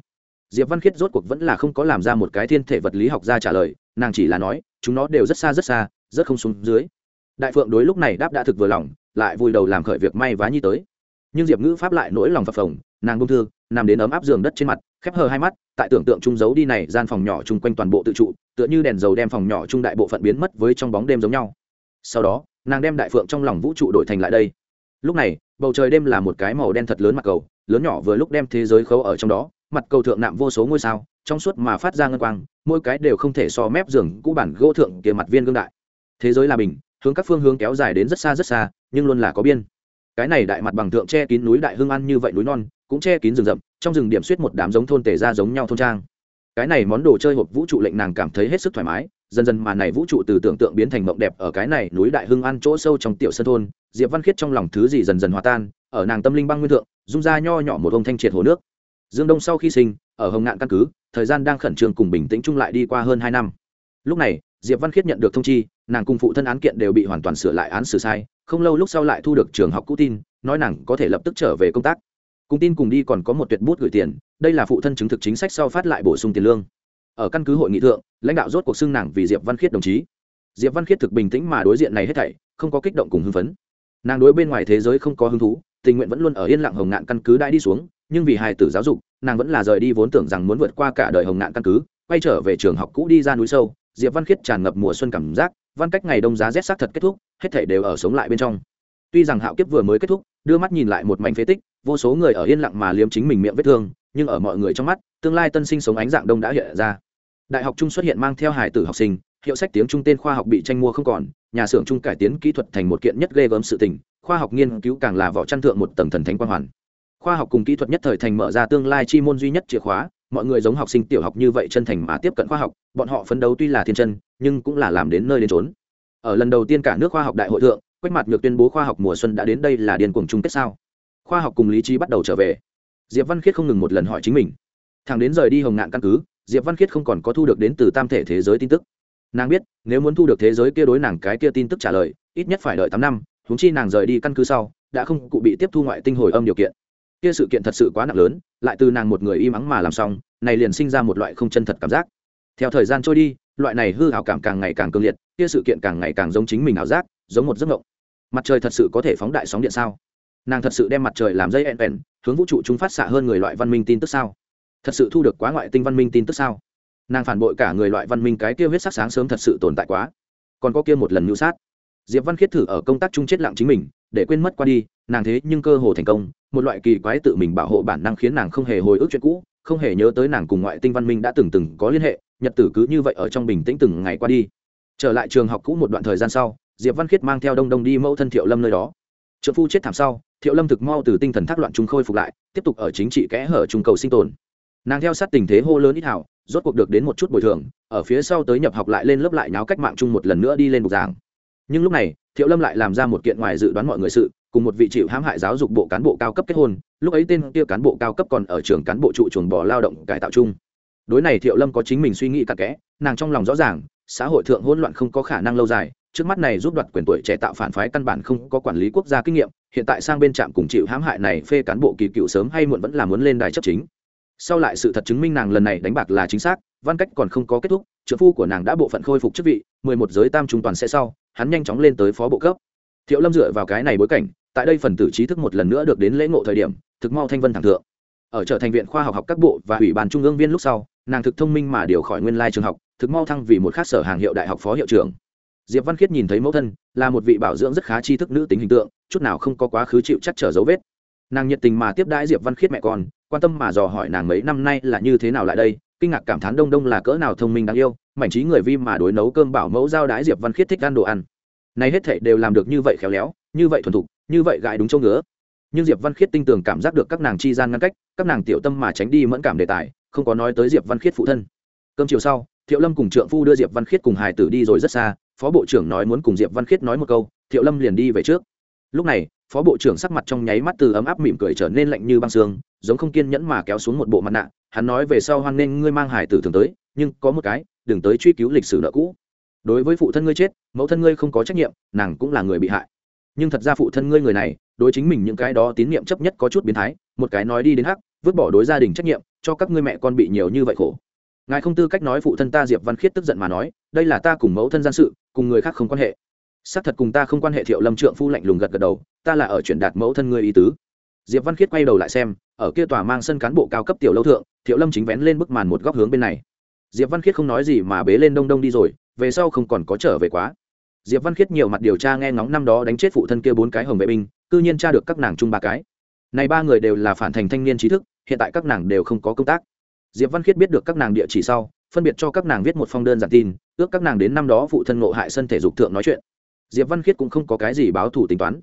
Diệp văn khiết rốt cuộc vẫn là không có làm ra một cái thiên thể vật lý học ra trả lời nàng chỉ là nói chúng nó đều rất xa rất xa rất không xuống dưới. Đại phượng đối lúc này đáp đã thực vừa lòng lại vui đầu làm khởi việc may vá nhi tới nhưng diệp ngữ pháp lại nỗi lòng phập phồng, nàng bông thư, nằm đến ấm áp giường đất trên mặt, khép hờ hai mắt, tại tưởng tượng trung giấu đi này, gian phòng nhỏ chung quanh toàn bộ tự trụ, tựa như đèn dầu đem phòng nhỏ chung đại bộ phận biến mất với trong bóng đêm giống nhau. Sau đó, nàng đem đại phượng trong lòng vũ trụ đổi thành lại đây. Lúc này, bầu trời đêm là một cái màu đen thật lớn mặt cầu, lớn nhỏ vừa lúc đem thế giới khấu ở trong đó, mặt cầu thượng nạm vô số ngôi sao, trong suốt mà phát ra ngân quang, mỗi cái đều không thể so mép giường cũ bản gỗ thượng kia mặt viên gương đại. Thế giới là bình, hướng các phương hướng kéo dài đến rất xa rất xa, nhưng luôn là có biên cái này đại mặt bằng thượng che kín núi đại hưng ăn như vậy núi non, cũng che kín rừng rậm, trong rừng điểm suýt một đám giống thôn tể ra giống nhau thôn trang. Cái này món đồ chơi hộp vũ trụ lệnh nàng cảm thấy hết sức thoải mái, dần dần mà này vũ trụ từ tưởng tượng biến thành mộng đẹp ở cái này núi đại hưng ăn chỗ sâu trong tiểu sân thôn, diệp văn khiết trong lòng thứ gì dần dần hòa tan, ở nàng tâm linh băng nguyên thượng dung ra nho nhỏ một ông thanh triệt hồ nước. Dương đông sau khi sinh, ở hồng ngạn căn cứ, thời gian đang khẩn trương cùng bình tĩnh chung lại đi qua hơn hai năm. Lúc này, diệp văn khiết nhận được thông chi, nàng cùng phụ thân án kiện đều bị hoàn toàn sửa lại án xử sai không lâu lúc sau lại thu được trường học cũ tin, nói nàng có thể lập tức trở về công tác. Cùng tin cùng đi còn có một tuyệt bút gửi tiền, đây là phụ thân chứng thực chính sách sau phát lại bổ sung tiền lương. Ở căn cứ hội nghị thượng, lãnh đạo rốt cuộc xưng nàng vì diệp văn khiết đồng chí. Diệp văn khiết thực bình tĩnh mà đối diện này hết thảy, không có kích động cùng hưng phấn. Nàng đối bên ngoài thế giới không có hứng thú, tình nguyện vẫn luôn ở yên lặng hồng ngạn căn cứ đã đi xuống, nhưng vì hài tử giáo dục, nàng vẫn là rời đi vốn tưởng rằng muốn vượt qua cả đời hồng ngạn căn cứ, quay trở về trường học cũ đi ra núi sâu, diệp văn khiết tràn ngập mùa xuân cảm giác văn cách ngày đông giá rét sắc thật kết thúc, hết thể đều ở sống lại bên trong. Tuy rằng hạo kiếp vừa mới kết thúc, đưa mắt nhìn lại một mảnh phế tích, vô số người ở yên lặng mà liếm chính mình miệng vết thương, nhưng ở mọi người trong mắt, tương lai tân sinh sống ánh dạng đông đã hiện ra. Đại học trung xuất hiện mang theo hải tử học sinh, hiệu sách tiếng trung tên khoa học bị tranh mua không còn, nhà xưởng trung cải tiến kỹ thuật thành một kiện nhất ghê gớm sự tình, khoa học nghiên cứu càng là vỏ chăn thượng một tầng thần thánh quang hoàn. Khoa học cùng kỹ thuật nhất thời thành mở ra tương lai chi môn duy nhất chìa khóa mọi người giống học sinh tiểu học như vậy chân thành mà tiếp cận khoa học, bọn họ phấn đấu tuy là thiên chân, nhưng cũng là làm đến nơi đến trốn ở lần đầu tiên cả nước khoa học đại hội thượng, quách mặt nhược tuyên bố khoa học mùa xuân đã đến đây là điên cuồng chung kết sao? Khoa học cùng lý trí bắt đầu trở về. Diệp văn khiết không ngừng một lần hỏi chính mình. Thằng đến rời đi hồng ngạn căn cứ, diệp văn khiết không còn có thu được đến từ tam thể thế giới tin tức. Nàng biết, nếu muốn thu được thế giới kia đối nàng cái kia tin tức trả lời, ít nhất phải đợi tám năm húng chi nàng rời đi căn cứ sau, đã không cụ bị tiếp thu ngoại tinh hồi âm điều kiện kia sự kiện thật sự quá nặng lớn, lại từ nàng một người im ắng mà làm xong, này liền sinh ra một loại không chân thật cảm giác. Theo thời gian trôi đi, loại này hư hảo cảm càng ngày càng cương liệt, kia sự kiện càng ngày càng giống chính mình ảo giác, giống một giấc mộng. Mặt trời thật sự có thể phóng đại sóng điện sao? Nàng thật sự đem mặt trời làm dây ẹn vẹn hướng vũ trụ chúng phát xạ hơn người loại văn minh tin tức sao? Thật sự thu được quá ngoại tinh văn minh tin tức sao? Nàng phản bội cả người loại văn minh cái kia huyết sắc sáng sớm thật sự tồn tại quá. Còn có kia một lần mưu sát. Diệp văn khiết thử ở công tác chung chết lặng chính mình để quên mất qua đi, nàng thế nhưng cơ hồ thành công, một loại kỳ quái tự mình bảo hộ bản năng khiến nàng không hề hồi ức chuyện cũ, không hề nhớ tới nàng cùng ngoại tinh văn minh đã từng từng có liên hệ, nhật tử cứ như vậy ở trong bình tĩnh từng ngày qua đi. Trở lại trường học cũ một đoạn thời gian sau, diệp văn khiết mang theo đông đông đi mẫu thân thiệu lâm nơi đó. Trợ phu chết thảm sau, thiệu lâm thực mau từ tinh thần thác loạn trung khôi phục lại, tiếp tục ở chính trị kẽ hở trung cầu sinh tồn. Nàng theo sát tình thế hô lớn ít hảo rốt cuộc được đến một chút bồi thường, ở phía sau tới nhập học lại lên lớp lại nháo cách mạng chung một lần nữa đi lên bục giảng nhưng lúc này, thiệu lâm lại làm ra một kiện ngoài dự đoán mọi người sự, cùng một vị chịu hãm hại giáo dục bộ cán bộ cao cấp kết hôn, lúc ấy tên kia cán bộ cao cấp còn ở trường cán bộ trụ chuồng bò lao động cải tạo chung. Đối này thiệu lâm có chính mình suy nghĩ cặn kẽ, nàng trong lòng rõ ràng, xã hội thượng hỗn loạn không có khả năng lâu dài, trước mắt này giúp đoạt quyền tuổi trẻ tạo phản phái căn bản không có quản lý quốc gia kinh nghiệm, hiện tại sang bên trạm cùng chịu hãm hại này phê cán bộ kỳ cựu sớm hay muộn vẫn là muốn lên đài chấp chính. Sau lại sự thật chứng minh nàng lần này đánh bạc là chính xác, văn cách còn không có kết thúc, trợ phu của nàng đã bộ phận khôi phục chức vị, mười một giới tam trung toàn sẽ sau hắn nhanh chóng lên tới phó bộ cấp. Thiệu lâm dựa vào cái này bối cảnh, tại đây phần tử trí thức một lần nữa được đến lễ ngộ thời điểm, thực mau thanh vân thẳng thượng. Ở trở thành viện khoa học học các bộ và ủy ban trung ương viên lúc sau, nàng thực thông minh mà điều khỏi nguyên lai trường học, thực mau thăng vì một khác sở hàng hiệu đại học phó hiệu trưởng. Diệp văn khiết nhìn thấy mẫu thân, là một vị bảo dưỡng rất khá tri thức nữ tính hình tượng, chút nào không có quá khứ chịu chắc trở dấu vết. Nàng nhiệt tình mà tiếp đãi diệp văn khiết mẹ con, quan tâm mà dò hỏi nàng mấy năm nay là như thế nào lại đây kinh ngạc cảm thán đông đông là cỡ nào thông minh đáng yêu, mảnh trí người vi mà đối nấu cơm bảo mẫu giao đái diệp văn khiết thích ăn đồ ăn. Này hết thảy đều làm được như vậy khéo léo, như vậy thuần thục, như vậy gãi đúng chỗ ngứa. Nhưng diệp văn khiết tinh tường cảm giác được các nàng chi gian ngăn cách, các nàng tiểu tâm mà tránh đi mẫn cảm đề tài, không có nói tới diệp văn khiết phụ thân. Cơm chiều sau, thiệu lâm cùng trượng phu đưa diệp văn khiết cùng hải tử đi rồi rất xa, phó bộ trưởng nói muốn cùng diệp văn khiết nói một câu, thiệu lâm liền đi về trước. Lúc này, phó bộ trưởng sắc mặt trong nháy mắt từ ấm áp mỉm cười trở nên lạnh như băng xương giống không kiên nhẫn mà kéo xuống một bộ mặt nạ hắn nói về sau hoan nghênh ngươi mang hải tử thường tới, nhưng có một cái, đừng tới truy cứu lịch sử nợ cũ. Đối với phụ thân ngươi chết, mẫu thân ngươi không có trách nhiệm, nàng cũng là người bị hại. Nhưng thật ra phụ thân ngươi người này, đối chính mình những cái đó tín nhiệm chấp nhất có chút biến thái, một cái nói đi đến hắc, vứt bỏ đối gia đình trách nhiệm, cho các ngươi mẹ con bị nhiều như vậy khổ. Ngài không tư cách nói phụ thân ta diệp văn khiết tức giận mà nói, đây là ta cùng mẫu thân gian sự, cùng người khác không quan hệ. Xác thật cùng ta không quan hệ thiệu lâm trượng phu lạnh lùng gật gật đầu, ta là ở chuyển đạt mẫu thân ngươi ý tứ. Diệp văn khiết quay đầu lại xem, ở kia tòa mang sân cán bộ cao cấp tiểu lâu thượng thiệu lâm chính vén lên bức màn một góc hướng bên này. Diệp văn khiết không nói gì mà bế lên đông đông đi rồi, về sau không còn có trở về quá. Diệp văn khiết nhiều mặt điều tra nghe ngóng năm đó đánh chết phụ thân kia bốn cái hồng vệ binh, cư nhiên tra được các nàng chung ba cái. Này ba người đều là phản thành thanh niên trí thức, hiện tại các nàng đều không có công tác. Diệp văn khiết biết được các nàng địa chỉ sau, phân biệt cho các nàng viết một phong đơn giản tin, ước các nàng đến năm đó phụ thân ngộ hại sân thể dục thượng nói chuyện. Diệp văn khiết cũng không có cái gì báo thủ tính toán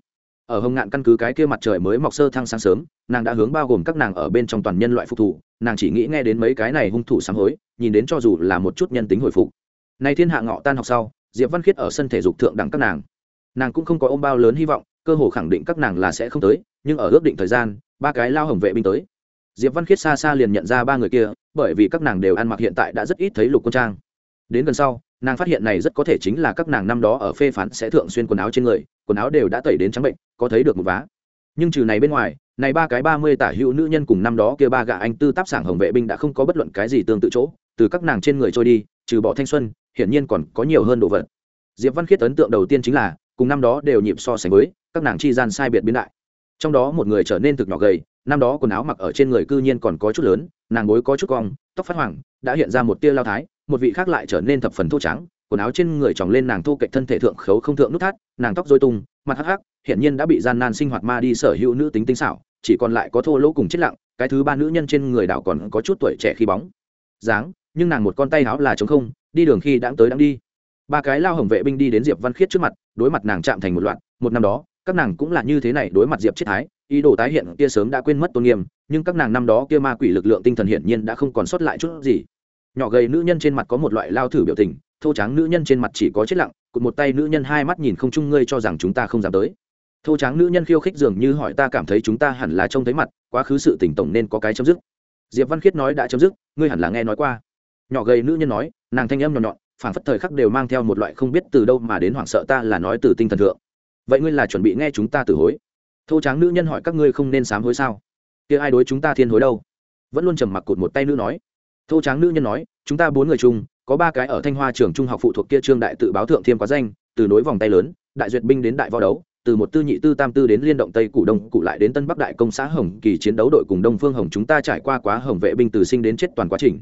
ở hồng ngạn căn cứ cái kia mặt trời mới mọc sơ thăng sáng sớm, nàng đã hướng bao gồm các nàng ở bên trong toàn nhân loại phục thủ nàng chỉ nghĩ nghe đến mấy cái này hung thủ sám hối, nhìn đến cho dù là một chút nhân tính hồi phục. Nay thiên hạ ngọ tan học sau, diệp văn khiết ở sân thể dục thượng đẳng các nàng. Nàng cũng không có ôm bao lớn hy vọng, cơ hồ khẳng định các nàng là sẽ không tới, nhưng ở ước định thời gian, ba cái lao hồng vệ binh tới. Diệp văn khiết xa xa liền nhận ra ba người kia, bởi vì các nàng đều ăn mặc hiện tại đã rất ít thấy lục quân trang. Đến gần sau, nàng phát hiện này rất có thể chính là các nàng năm đó ở phê phán sẽ thượng xuyên quần áo trên người quần áo đều đã tẩy đến trắng bệnh, có thấy được một vá. Nhưng trừ này bên ngoài, này ba cái ba mươi tả hữu nữ nhân cùng năm đó kia ba gã anh tư táp sảng hồng vệ binh đã không có bất luận cái gì tương tự chỗ, từ các nàng trên người trôi đi, trừ bỏ thanh xuân, hiển nhiên còn có nhiều hơn đồ vật. Diệp văn khiết ấn tượng đầu tiên chính là, cùng năm đó đều nhịp so sánh với, các nàng chi gian sai biệt biến đại. Trong đó một người trở nên thực nhỏ gầy, năm đó quần áo mặc ở trên người cư nhiên còn có chút lớn, nàng bối có chút cong, tóc phát hoàng đã hiện ra một tia lao thái, một vị khác lại trở nên thập phần thô trắng quần áo trên người tròng lên nàng thu cạnh thân thể thượng khấu không thượng nút thắt, nàng tóc dôi tung, mặt hắc hắc hiện nhiên đã bị gian nan sinh hoạt ma đi sở hữu nữ tính tinh xảo, chỉ còn lại có thô lỗ cùng chết lặng, cái thứ ba nữ nhân trên người đảo còn có chút tuổi trẻ khi bóng. Dáng, nhưng nàng một con tay áo là trống không, đi đường khi đãng tới đãng đi. Ba cái lao hồng vệ binh đi đến diệp văn khiết trước mặt, đối mặt nàng chạm thành một loạt, một năm đó, các nàng cũng là như thế này đối mặt diệp chết thái, ý đồ tái hiện kia sớm đã quên mất tôn nghiêm, nhưng các nàng năm đó kia ma quỷ lực lượng tinh thần hiển nhiên đã không còn sót lại chút gì. Nhỏ gầy nữ nhân trên mặt có một loại lao thử biểu tình thô tráng nữ nhân trên mặt chỉ có chết lặng, cụt một tay nữ nhân hai mắt nhìn không chung ngươi cho rằng chúng ta không dám tới. Thô tráng nữ nhân khiêu khích dường như hỏi ta cảm thấy chúng ta hẳn là trông thấy mặt, quá khứ sự tỉnh tổng nên có cái chấm dứt. Diệp văn khiết nói đã chấm dứt, ngươi hẳn là nghe nói qua. Nhỏ gầy nữ nhân nói, nàng thanh âm nhỏ nhọn, phảng phất thời khắc đều mang theo một loại không biết từ đâu mà đến hoảng sợ ta là nói từ tinh thần thượng. Vậy ngươi là chuẩn bị nghe chúng ta từ hối. Thô tráng nữ nhân hỏi các ngươi không nên sám hối sao? Kia ai đối chúng ta thiên hối đâu? Vẫn luôn trầm mặc cụt một tay nữ nói. Thô tráng nữ nhân nói, chúng ta bốn người chung có ba cái ở thanh hoa trường trung học phụ thuộc kia trương đại tự báo thượng thiêm quá danh, từ nối vòng tay lớn, đại duyệt binh đến đại võ đấu, từ một tư nhị tư tam tư đến liên động tây cụ đông, cụ lại đến tân bắc đại công xã hồng kỳ chiến đấu đội cùng đông phương hồng chúng ta trải qua quá hồng vệ binh từ sinh đến chết toàn quá trình.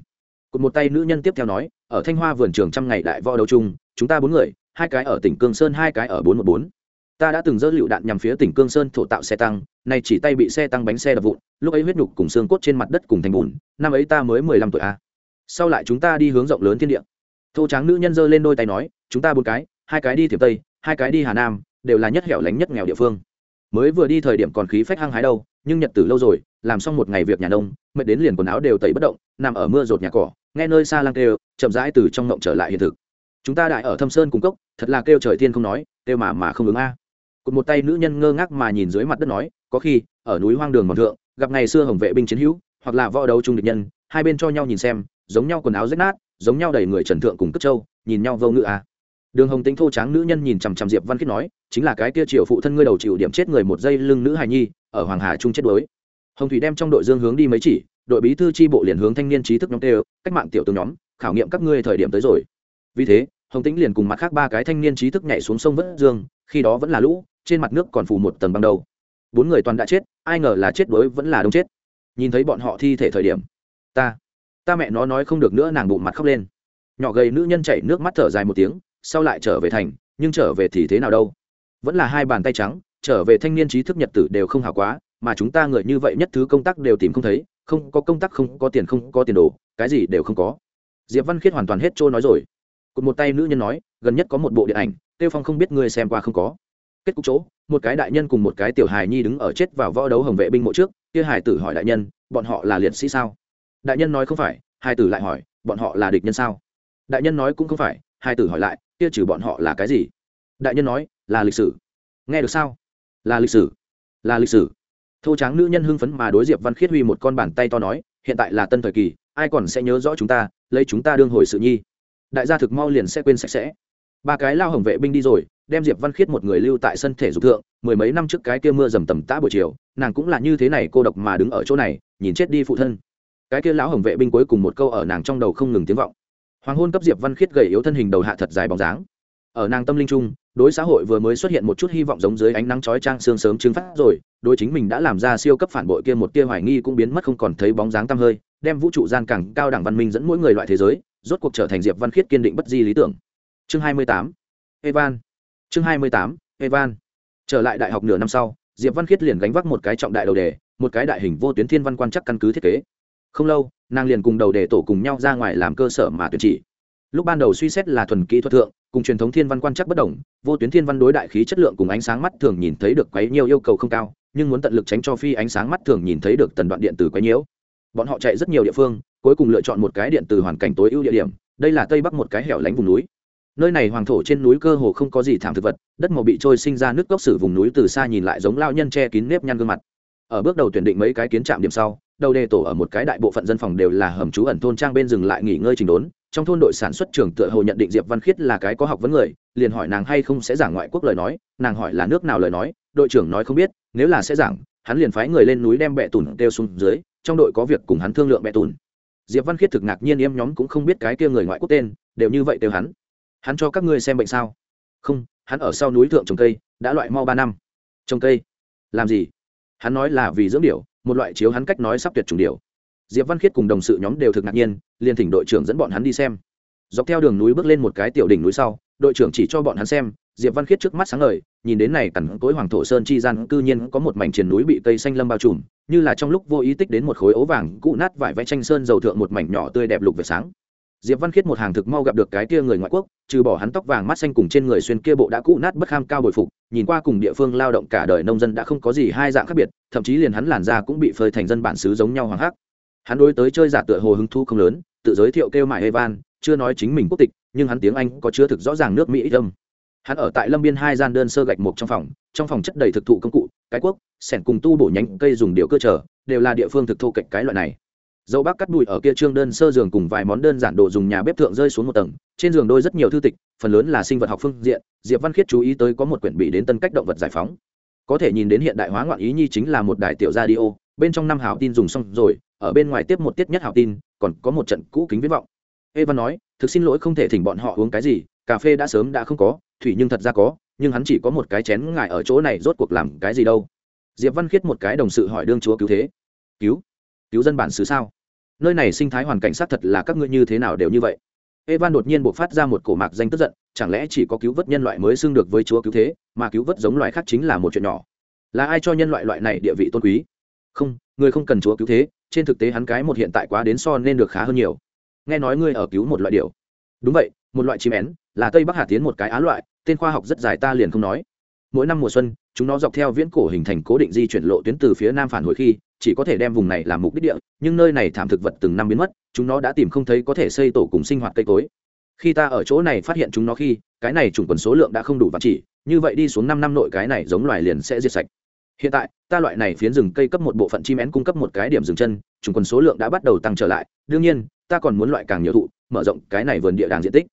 Cụt một tay nữ nhân tiếp theo nói, ở thanh hoa vườn trường trăm ngày đại võ đấu chung, chúng ta bốn người, hai cái ở tỉnh cương sơn, hai cái ở bốn một bốn. Ta đã từng dỡ lựu đạn nhằm phía tỉnh cương sơn thổ tạo xe tăng, nay chỉ tay bị xe tăng bánh xe đập vụn, lúc ấy huyết nhục cùng xương cốt trên mặt đất cùng thành bùn, năm ấy ta mới mười lăm tuổi a sau lại chúng ta đi hướng rộng lớn thiên địa. Thô tráng nữ nhân giơ lên đôi tay nói, chúng ta bốn cái, hai cái đi thiểm tây, hai cái đi hà nam, đều là nhất hẻo lánh nhất nghèo địa phương. Mới vừa đi thời điểm còn khí phách hăng hái đâu, nhưng nhật tử lâu rồi, làm xong một ngày việc nhà nông, mệt đến liền quần áo đều tẩy bất động, nằm ở mưa rột nhà cỏ, nghe nơi xa lang kêu, chậm rãi từ trong ngộng trở lại hiện thực. Chúng ta đại ở thâm sơn cung cốc, thật là kêu trời thiên không nói, kêu mà mà không ứng a. Cụt một tay nữ nhân ngơ ngác mà nhìn dưới mặt đất nói, có khi, ở núi hoang đường mòn thượng, gặp ngày xưa hồng vệ binh chiến hữu, hoặc là võ đấu trung địch nhân, hai bên cho nhau nhìn xem giống nhau quần áo rách nát, giống nhau đầy người trần thượng cùng cất trâu nhìn nhau vô ngự à. đường hồng tính thô tráng nữ nhân nhìn chằm chằm diệp văn khiết nói, chính là cái kia triều phụ thân ngươi đầu chịu điểm chết người một giây lưng nữ hài nhi, ở hoàng hà trung chết đuối. Hồng thủy đem trong đội dương hướng đi mấy chỉ, đội bí thư tri bộ liền hướng thanh niên trí thức nhóm tê cách mạng tiểu tướng nhóm, khảo nghiệm các ngươi thời điểm tới rồi. Vì thế, hồng tĩnh liền cùng mặt khác ba cái thanh niên trí thức nhảy xuống sông vất dương, khi đó vẫn là lũ, trên mặt nước còn phủ một tầng băng đầu. Bốn người toàn đã chết, ai ngờ là chết đuối vẫn là đông chết. Nhìn thấy bọn họ thi thể thời điểm, ta ta mẹ nó nói không được nữa, nàng bụng mặt khóc lên. Nhỏ gầy nữ nhân chảy nước mắt thở dài một tiếng, sau lại trở về thành, nhưng trở về thì thế nào đâu? Vẫn là hai bàn tay trắng, trở về thanh niên trí thức nhật tử đều không hảo quá, mà chúng ta người như vậy nhất thứ công tác đều tìm không thấy, không có công tác không có tiền không có tiền đồ, cái gì đều không có. Diệp văn khiết hoàn toàn hết trôi nói rồi. Cụt một tay nữ nhân nói, gần nhất có một bộ điện ảnh, tiêu phong không biết ngươi xem qua không có. Kết cục chỗ, một cái đại nhân cùng một cái tiểu hài nhi đứng ở chết vào võ đấu hồng vệ binh mộ trước, kia hài tử hỏi đại nhân, bọn họ là liệt sĩ sao? Đại nhân nói không phải, hai tử lại hỏi, bọn họ là địch nhân sao? Đại nhân nói cũng không phải, hai tử hỏi lại, kia trừ bọn họ là cái gì? Đại nhân nói, là lịch sử. Nghe được sao? Là lịch sử. Là lịch sử. Thô tráng nữ nhân hưng phấn mà đối diệp văn khiết huy một con bàn tay to nói, hiện tại là tân thời kỳ, ai còn sẽ nhớ rõ chúng ta, lấy chúng ta đương hồi sự nhi. Đại gia thực mau liền sẽ quên sạch sẽ. Ba cái lao hồng vệ binh đi rồi, đem diệp văn khiết một người lưu tại sân thể dục thượng, mười mấy năm trước cái kia mưa dầm tầm tã buổi chiều, nàng cũng là như thế này cô độc mà đứng ở chỗ này, nhìn chết đi phụ thân cái kia lão hồng vệ binh cuối cùng một câu ở nàng trong đầu không ngừng tiếng vọng hoàng hôn cấp diệp văn khiết gầy yếu thân hình đầu hạ thật dài bóng dáng ở nàng tâm linh trung đối xã hội vừa mới xuất hiện một chút hy vọng giống dưới ánh nắng chói trang sương sớm chứng phát rồi, đối chính mình đã làm ra siêu cấp phản bội kia một tia hoài nghi cũng biến mất không còn thấy bóng dáng tăm hơi, đem vũ trụ gian càng cao đẳng văn minh dẫn mỗi người loại thế giới, rốt cuộc trở thành diệp văn khiết kiên định bất di lý tưởng chương 28. evan chương 28. evan trở lại đại học nửa năm sau, diệp văn khiết liền gánh vác một cái trọng đại đầu đề, một cái đại hình vô tuyến thiên văn quan chắc căn cứ thiết kế không lâu, nàng liền cùng đầu đề tổ cùng nhau ra ngoài làm cơ sở mà tuyển chỉ. Lúc ban đầu suy xét là thuần kỹ thuật thượng, cùng truyền thống thiên văn quan chắc bất đồng, vô tuyến thiên văn đối đại khí chất lượng cùng ánh sáng mắt thường nhìn thấy được quấy nhiều yêu cầu không cao, nhưng muốn tận lực tránh cho phi ánh sáng mắt thường nhìn thấy được tần đoạn điện từ quấy nhiễu. Bọn họ chạy rất nhiều địa phương, cuối cùng lựa chọn một cái điện từ hoàn cảnh tối ưu địa điểm, đây là tây bắc một cái hẻo lánh vùng núi. Nơi này hoàng thổ trên núi cơ hồ không có gì thảm thực vật, đất màu bị trôi sinh ra nước gốc sử vùng núi từ xa nhìn lại giống lao nhân che kín nếp nhăn gương mặt. Ở bước đầu tuyển định mấy cái kiến trạm điểm sau đầu đề tổ ở một cái đại bộ phận dân phòng đều là hầm trú ẩn thôn trang bên dừng lại nghỉ ngơi trình đốn. Trong thôn đội sản xuất trường tựa hồ nhận định diệp văn khiết là cái có học vấn người, liền hỏi nàng hay không sẽ giảng ngoại quốc lời nói. Nàng hỏi là nước nào lời nói, đội trưởng nói không biết, nếu là sẽ giảng, hắn liền phái người lên núi đem bẹ tùn kêu xuống dưới, trong đội có việc cùng hắn thương lượng bẹ tùn. Diệp văn khiết thực ngạc nhiên em nhóm cũng không biết cái kia người ngoại quốc tên, đều như vậy đều hắn. Hắn cho các ngươi xem bệnh sao? Không, hắn ở sau núi thượng trồng cây, đã loại mau ba năm. Trồng cây? Làm gì? Hắn nói là vì dưỡng điểu một loại chiếu hắn cách nói sắp tuyệt chủng điệu diệp văn khiết cùng đồng sự nhóm đều thực ngạc nhiên, liền thỉnh đội trưởng dẫn bọn hắn đi xem. Dọc theo đường núi bước lên một cái tiểu đỉnh núi sau, đội trưởng chỉ cho bọn hắn xem, diệp văn khiết trước mắt sáng ngời, nhìn đến này cằn tối hoàng thổ sơn chi gian cư nhiên có một mảnh triền núi bị cây xanh lâm bao trùm, như là trong lúc vô ý tích đến một khối ố vàng cụ nát vải vẽ tranh sơn dầu thượng một mảnh nhỏ tươi đẹp lục về sáng. Diệp văn khiết một hàng thực mau gặp được cái kia người ngoại quốc, trừ bỏ hắn tóc vàng mắt xanh cùng trên người xuyên kia bộ đã cũ nát bất kham cao bồi phục nhìn qua cùng địa phương lao động cả đời nông dân đã không có gì hai dạng khác biệt, thậm chí liền hắn làn da cũng bị phơi thành dân bản xứ giống nhau hoàng hắc. Hắn đối tới chơi giả tựa hồ hứng thu không lớn, tự giới thiệu kêu mại evan, chưa nói chính mình quốc tịch, nhưng hắn tiếng anh có chứa thực rõ ràng nước mỹ ít âm. Hắn ở tại lâm biên hai gian đơn sơ gạch một trong phòng trong phòng chất đầy thực thụ công cụ, cái quốc sẻn cùng tu bổ nhánh cây dùng điệu cơ trở, đều là địa phương thực thô cạnh cái loại này dâu bác cắt bụi ở kia trương đơn sơ giường cùng vài món đơn giản đồ dùng nhà bếp thượng rơi xuống một tầng trên giường đôi rất nhiều thư tịch phần lớn là sinh vật học phương diện diệp văn khiết chú ý tới có một quyển bị đến tân cách động vật giải phóng có thể nhìn đến hiện đại hóa ngoạn ý nhi chính là một đài tiểu radio bên trong năm hào tin dùng xong rồi ở bên ngoài tiếp một tiết nhất hào tin còn có một trận cũ kính viễn vọng Evan nói, thực xin lỗi không thể thỉnh bọn họ uống cái gì, cà phê đã sớm đã không có, thủy nhưng thật ra có, nhưng hắn chỉ có một cái chén ngài ở chỗ này rốt cuộc làm cái gì đâu. Diệp Văn Khiết một cái đồng sự hỏi đương chúa cứu thế. Cứu? Cứu dân bản xứ sao? Nơi này sinh thái hoàn cảnh sát thật là các ngươi như thế nào đều như vậy. Evan đột nhiên bộc phát ra một cổ mạc danh tức giận, chẳng lẽ chỉ có cứu vớt nhân loại mới xưng được với chúa cứu thế, mà cứu vớt giống loài khác chính là một chuyện nhỏ. Là ai cho nhân loại loại này địa vị tôn quý? Không, người không cần chúa cứu thế, trên thực tế hắn cái một hiện tại quá đến so nên được khá hơn nhiều nghe nói ngươi ở cứu một loại điều. đúng vậy một loại chim én là tây bắc hà tiến một cái á loại tên khoa học rất dài ta liền không nói mỗi năm mùa xuân chúng nó dọc theo viễn cổ hình thành cố định di chuyển lộ tuyến từ phía nam phản hồi khi chỉ có thể đem vùng này làm mục đích địa, nhưng nơi này thảm thực vật từng năm biến mất, chúng nó đã tìm không thấy có thể xây tổ cùng sinh hoạt cây cối. Khi ta ở chỗ này phát hiện chúng nó khi, cái này chủng quần số lượng đã không đủ và chỉ, như vậy đi xuống năm năm nội cái này giống loài liền sẽ diệt sạch. Hiện tại, ta loại này phiến rừng cây cấp một bộ phận chim én cung cấp một cái điểm dừng chân, chủng quần số lượng đã bắt đầu tăng trở lại, đương nhiên, ta còn muốn loại càng nhiều thụ, mở rộng cái này vườn địa đàng diện tích.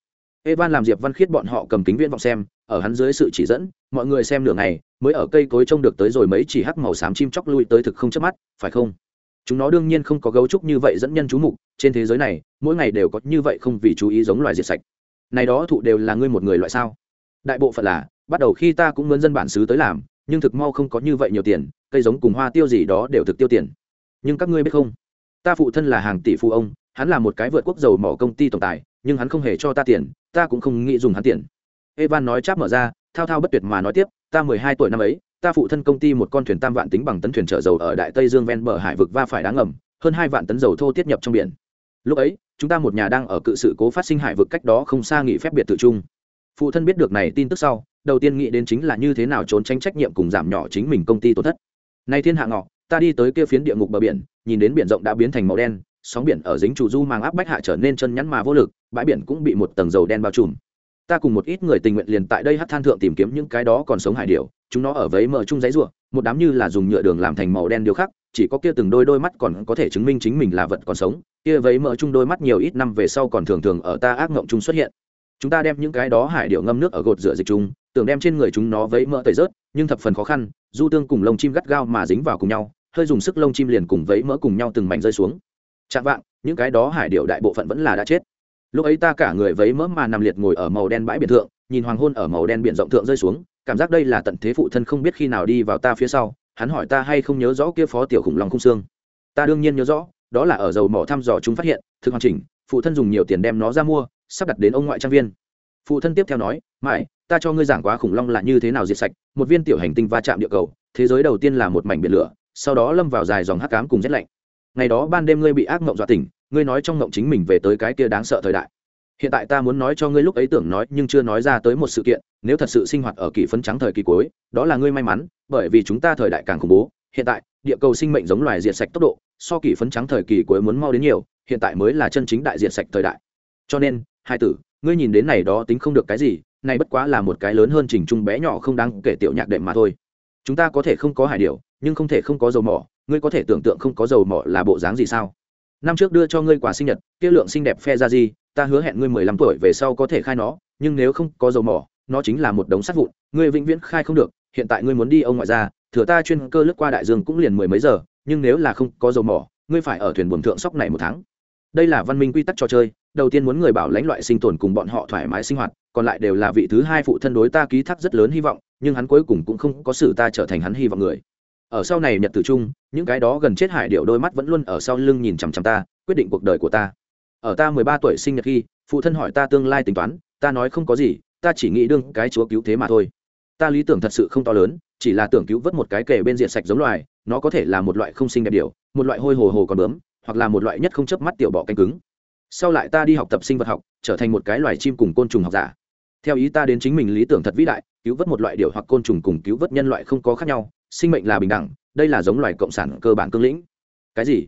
Evan làm diệp văn khiết bọn họ cầm kính viễn vọng xem, ở hắn dưới sự chỉ dẫn, mọi người xem nửa ngày mới ở cây cối trông được tới rồi mấy chỉ hắc màu xám chim chóc lui tới thực không chớp mắt, phải không? Chúng nó đương nhiên không có gấu trúc như vậy dẫn nhân chú mục, trên thế giới này, mỗi ngày đều có như vậy không vì chú ý giống loài diệt sạch. Này đó thụ đều là ngươi một người loại sao? Đại bộ phận là, bắt đầu khi ta cũng mướn dân bản xứ tới làm, nhưng thực mau không có như vậy nhiều tiền, cây giống cùng hoa tiêu gì đó đều thực tiêu tiền. Nhưng các ngươi biết không? Ta phụ thân là hàng tỷ phú ông, hắn là một cái vượt quốc dầu mỏ công ty tổng tài, nhưng hắn không hề cho ta tiền, ta cũng không nghĩ dùng hắn tiền. Evan nói cháp mở ra, thao thao bất tuyệt mà nói tiếp ta mười hai tuổi năm ấy, ta phụ thân công ty một con thuyền tam vạn tính bằng tấn thuyền chở dầu ở đại tây dương ven bờ hải vực va phải đá ngầm, hơn hai vạn tấn dầu thô tiết nhập trong biển. Lúc ấy, chúng ta một nhà đang ở cự sự cố phát sinh hải vực cách đó không xa nghỉ phép biệt tự trung phụ thân biết được này tin tức sau, đầu tiên nghĩ đến chính là như thế nào trốn tránh trách nhiệm cùng giảm nhỏ chính mình công ty tổn thất. Nay thiên hạ ngọ, ta đi tới kia phiến địa ngục bờ biển, nhìn đến biển rộng đã biến thành màu đen, sóng biển ở dính trụ du mang áp bách hạ trở nên chân nhắn mà vô lực, bãi biển cũng bị một tầng dầu đen bao trùm ta cùng một ít người tình nguyện liền tại đây hát than thượng tìm kiếm những cái đó còn sống hải điểu. chúng nó ở vấy mở chung giấy ruộng một đám như là dùng nhựa đường làm thành màu đen điêu khắc, chỉ có kia từng đôi đôi mắt còn có thể chứng minh chính mình là vật còn sống, kia vấy mở chung đôi mắt nhiều ít năm về sau còn thường thường ở ta ác ngộng chung xuất hiện chúng ta đem những cái đó hải điệu ngâm nước ở gột rửa dịch chung, tưởng đem trên người chúng nó vấy mỡ tẩy rớt, nhưng thập phần khó khăn, du tương cùng lông chim gắt gao mà dính vào cùng nhau, hơi dùng sức lông chim liền cùng vấy mỡ cùng nhau từng mảnh rơi xuống chạm vạng, những cái đó hải điệu đại bộ phận vẫn là đã chết lúc ấy ta cả người vấy mỡ mà nằm liệt ngồi ở màu đen bãi biển thượng, nhìn hoàng hôn ở màu đen biển rộng thượng rơi xuống, cảm giác đây là tận thế phụ thân không biết khi nào đi vào ta phía sau, hắn hỏi ta hay không nhớ rõ kia phó tiểu khủng long không xương. Ta đương nhiên nhớ rõ, đó là ở dầu mỏ thăm dò chúng phát hiện, thực hoàn chỉnh, phụ thân dùng nhiều tiền đem nó ra mua, sắp đặt đến ông ngoại trang viên. Phụ thân tiếp theo nói, mãi, ta cho ngươi giảng quá khủng long là như thế nào diệt sạch, một viên tiểu hành tinh va chạm địa cầu, thế giới đầu tiên là một mảnh biển lửa, sau đó lâm vào dài dòng hắc cám cùng rét lạnh. Ngày đó ban đêm ngươi bị ác mộng dọa tỉnh ngươi nói trong ngộng chính mình về tới cái kia đáng sợ thời đại. Hiện tại ta muốn nói cho ngươi lúc ấy tưởng nói nhưng chưa nói ra tới một sự kiện, nếu thật sự sinh hoạt ở kỳ phấn trắng thời kỳ cuối, đó là ngươi may mắn, bởi vì chúng ta thời đại càng khủng bố. Hiện tại, địa cầu sinh mệnh giống loài diệt sạch tốc độ, so kỳ phấn trắng thời kỳ cuối muốn mau đến nhiều, hiện tại mới là chân chính đại diệt sạch thời đại. Cho nên, hai tử, ngươi nhìn đến này đó tính không được cái gì, này bất quá là một cái lớn hơn trình trung bé nhỏ không đáng kể tiểu nhạc đệm mà thôi. Chúng ta có thể không có hải điều nhưng không thể không có dầu mỏ, ngươi có thể tưởng tượng không có dầu mỏ là bộ dáng gì sao? Năm trước đưa cho ngươi quà sinh nhật, kia lượng xinh đẹp phe ra gì, ta hứa hẹn ngươi mười lăm tuổi về sau có thể khai nó, nhưng nếu không có dầu mỏ, nó chính là một đống sắt vụn, ngươi vĩnh viễn khai không được, hiện tại ngươi muốn đi ông ngoại ra, thừa ta chuyên cơ lướt qua đại dương cũng liền mười mấy giờ, nhưng nếu là không có dầu mỏ, ngươi phải ở thuyền buồm thượng sóc này một tháng. Đây là văn minh quy tắc trò chơi, đầu tiên muốn người bảo lãnh loại sinh tồn cùng bọn họ thoải mái sinh hoạt, còn lại đều là vị thứ hai phụ thân đối ta ký thác rất lớn hy vọng, nhưng hắn cuối cùng cũng không có sự ta trở thành hắn hy vọng người ở sau này nhật tử chung, những cái đó gần chết hải điệu đôi mắt vẫn luôn ở sau lưng nhìn chằm chằm ta, quyết định cuộc đời của ta. Ở ta mười ba tuổi sinh nhật khi, phụ thân hỏi ta tương lai tính toán, ta nói không có gì, ta chỉ nghĩ đương cái chúa cứu thế mà thôi. Ta lý tưởng thật sự không to lớn, chỉ là tưởng cứu vớt một cái kề bên diện sạch giống loài, nó có thể là một loại không sinh đẹp điều một loại hôi hồ hồ còn bướm, hoặc là một loại nhất không chớp mắt tiểu bọ canh cứng. Sau lại ta đi học tập sinh vật học, trở thành một cái loài chim cùng côn trùng học giả. Theo ý ta đến chính mình lý tưởng thật vĩ đại, cứu vớt một loại điều hoặc côn trùng cùng cứu vớt nhân loại không có khác nhau sinh mệnh là bình đẳng, đây là giống loài cộng sản cơ bản cương lĩnh. Cái gì?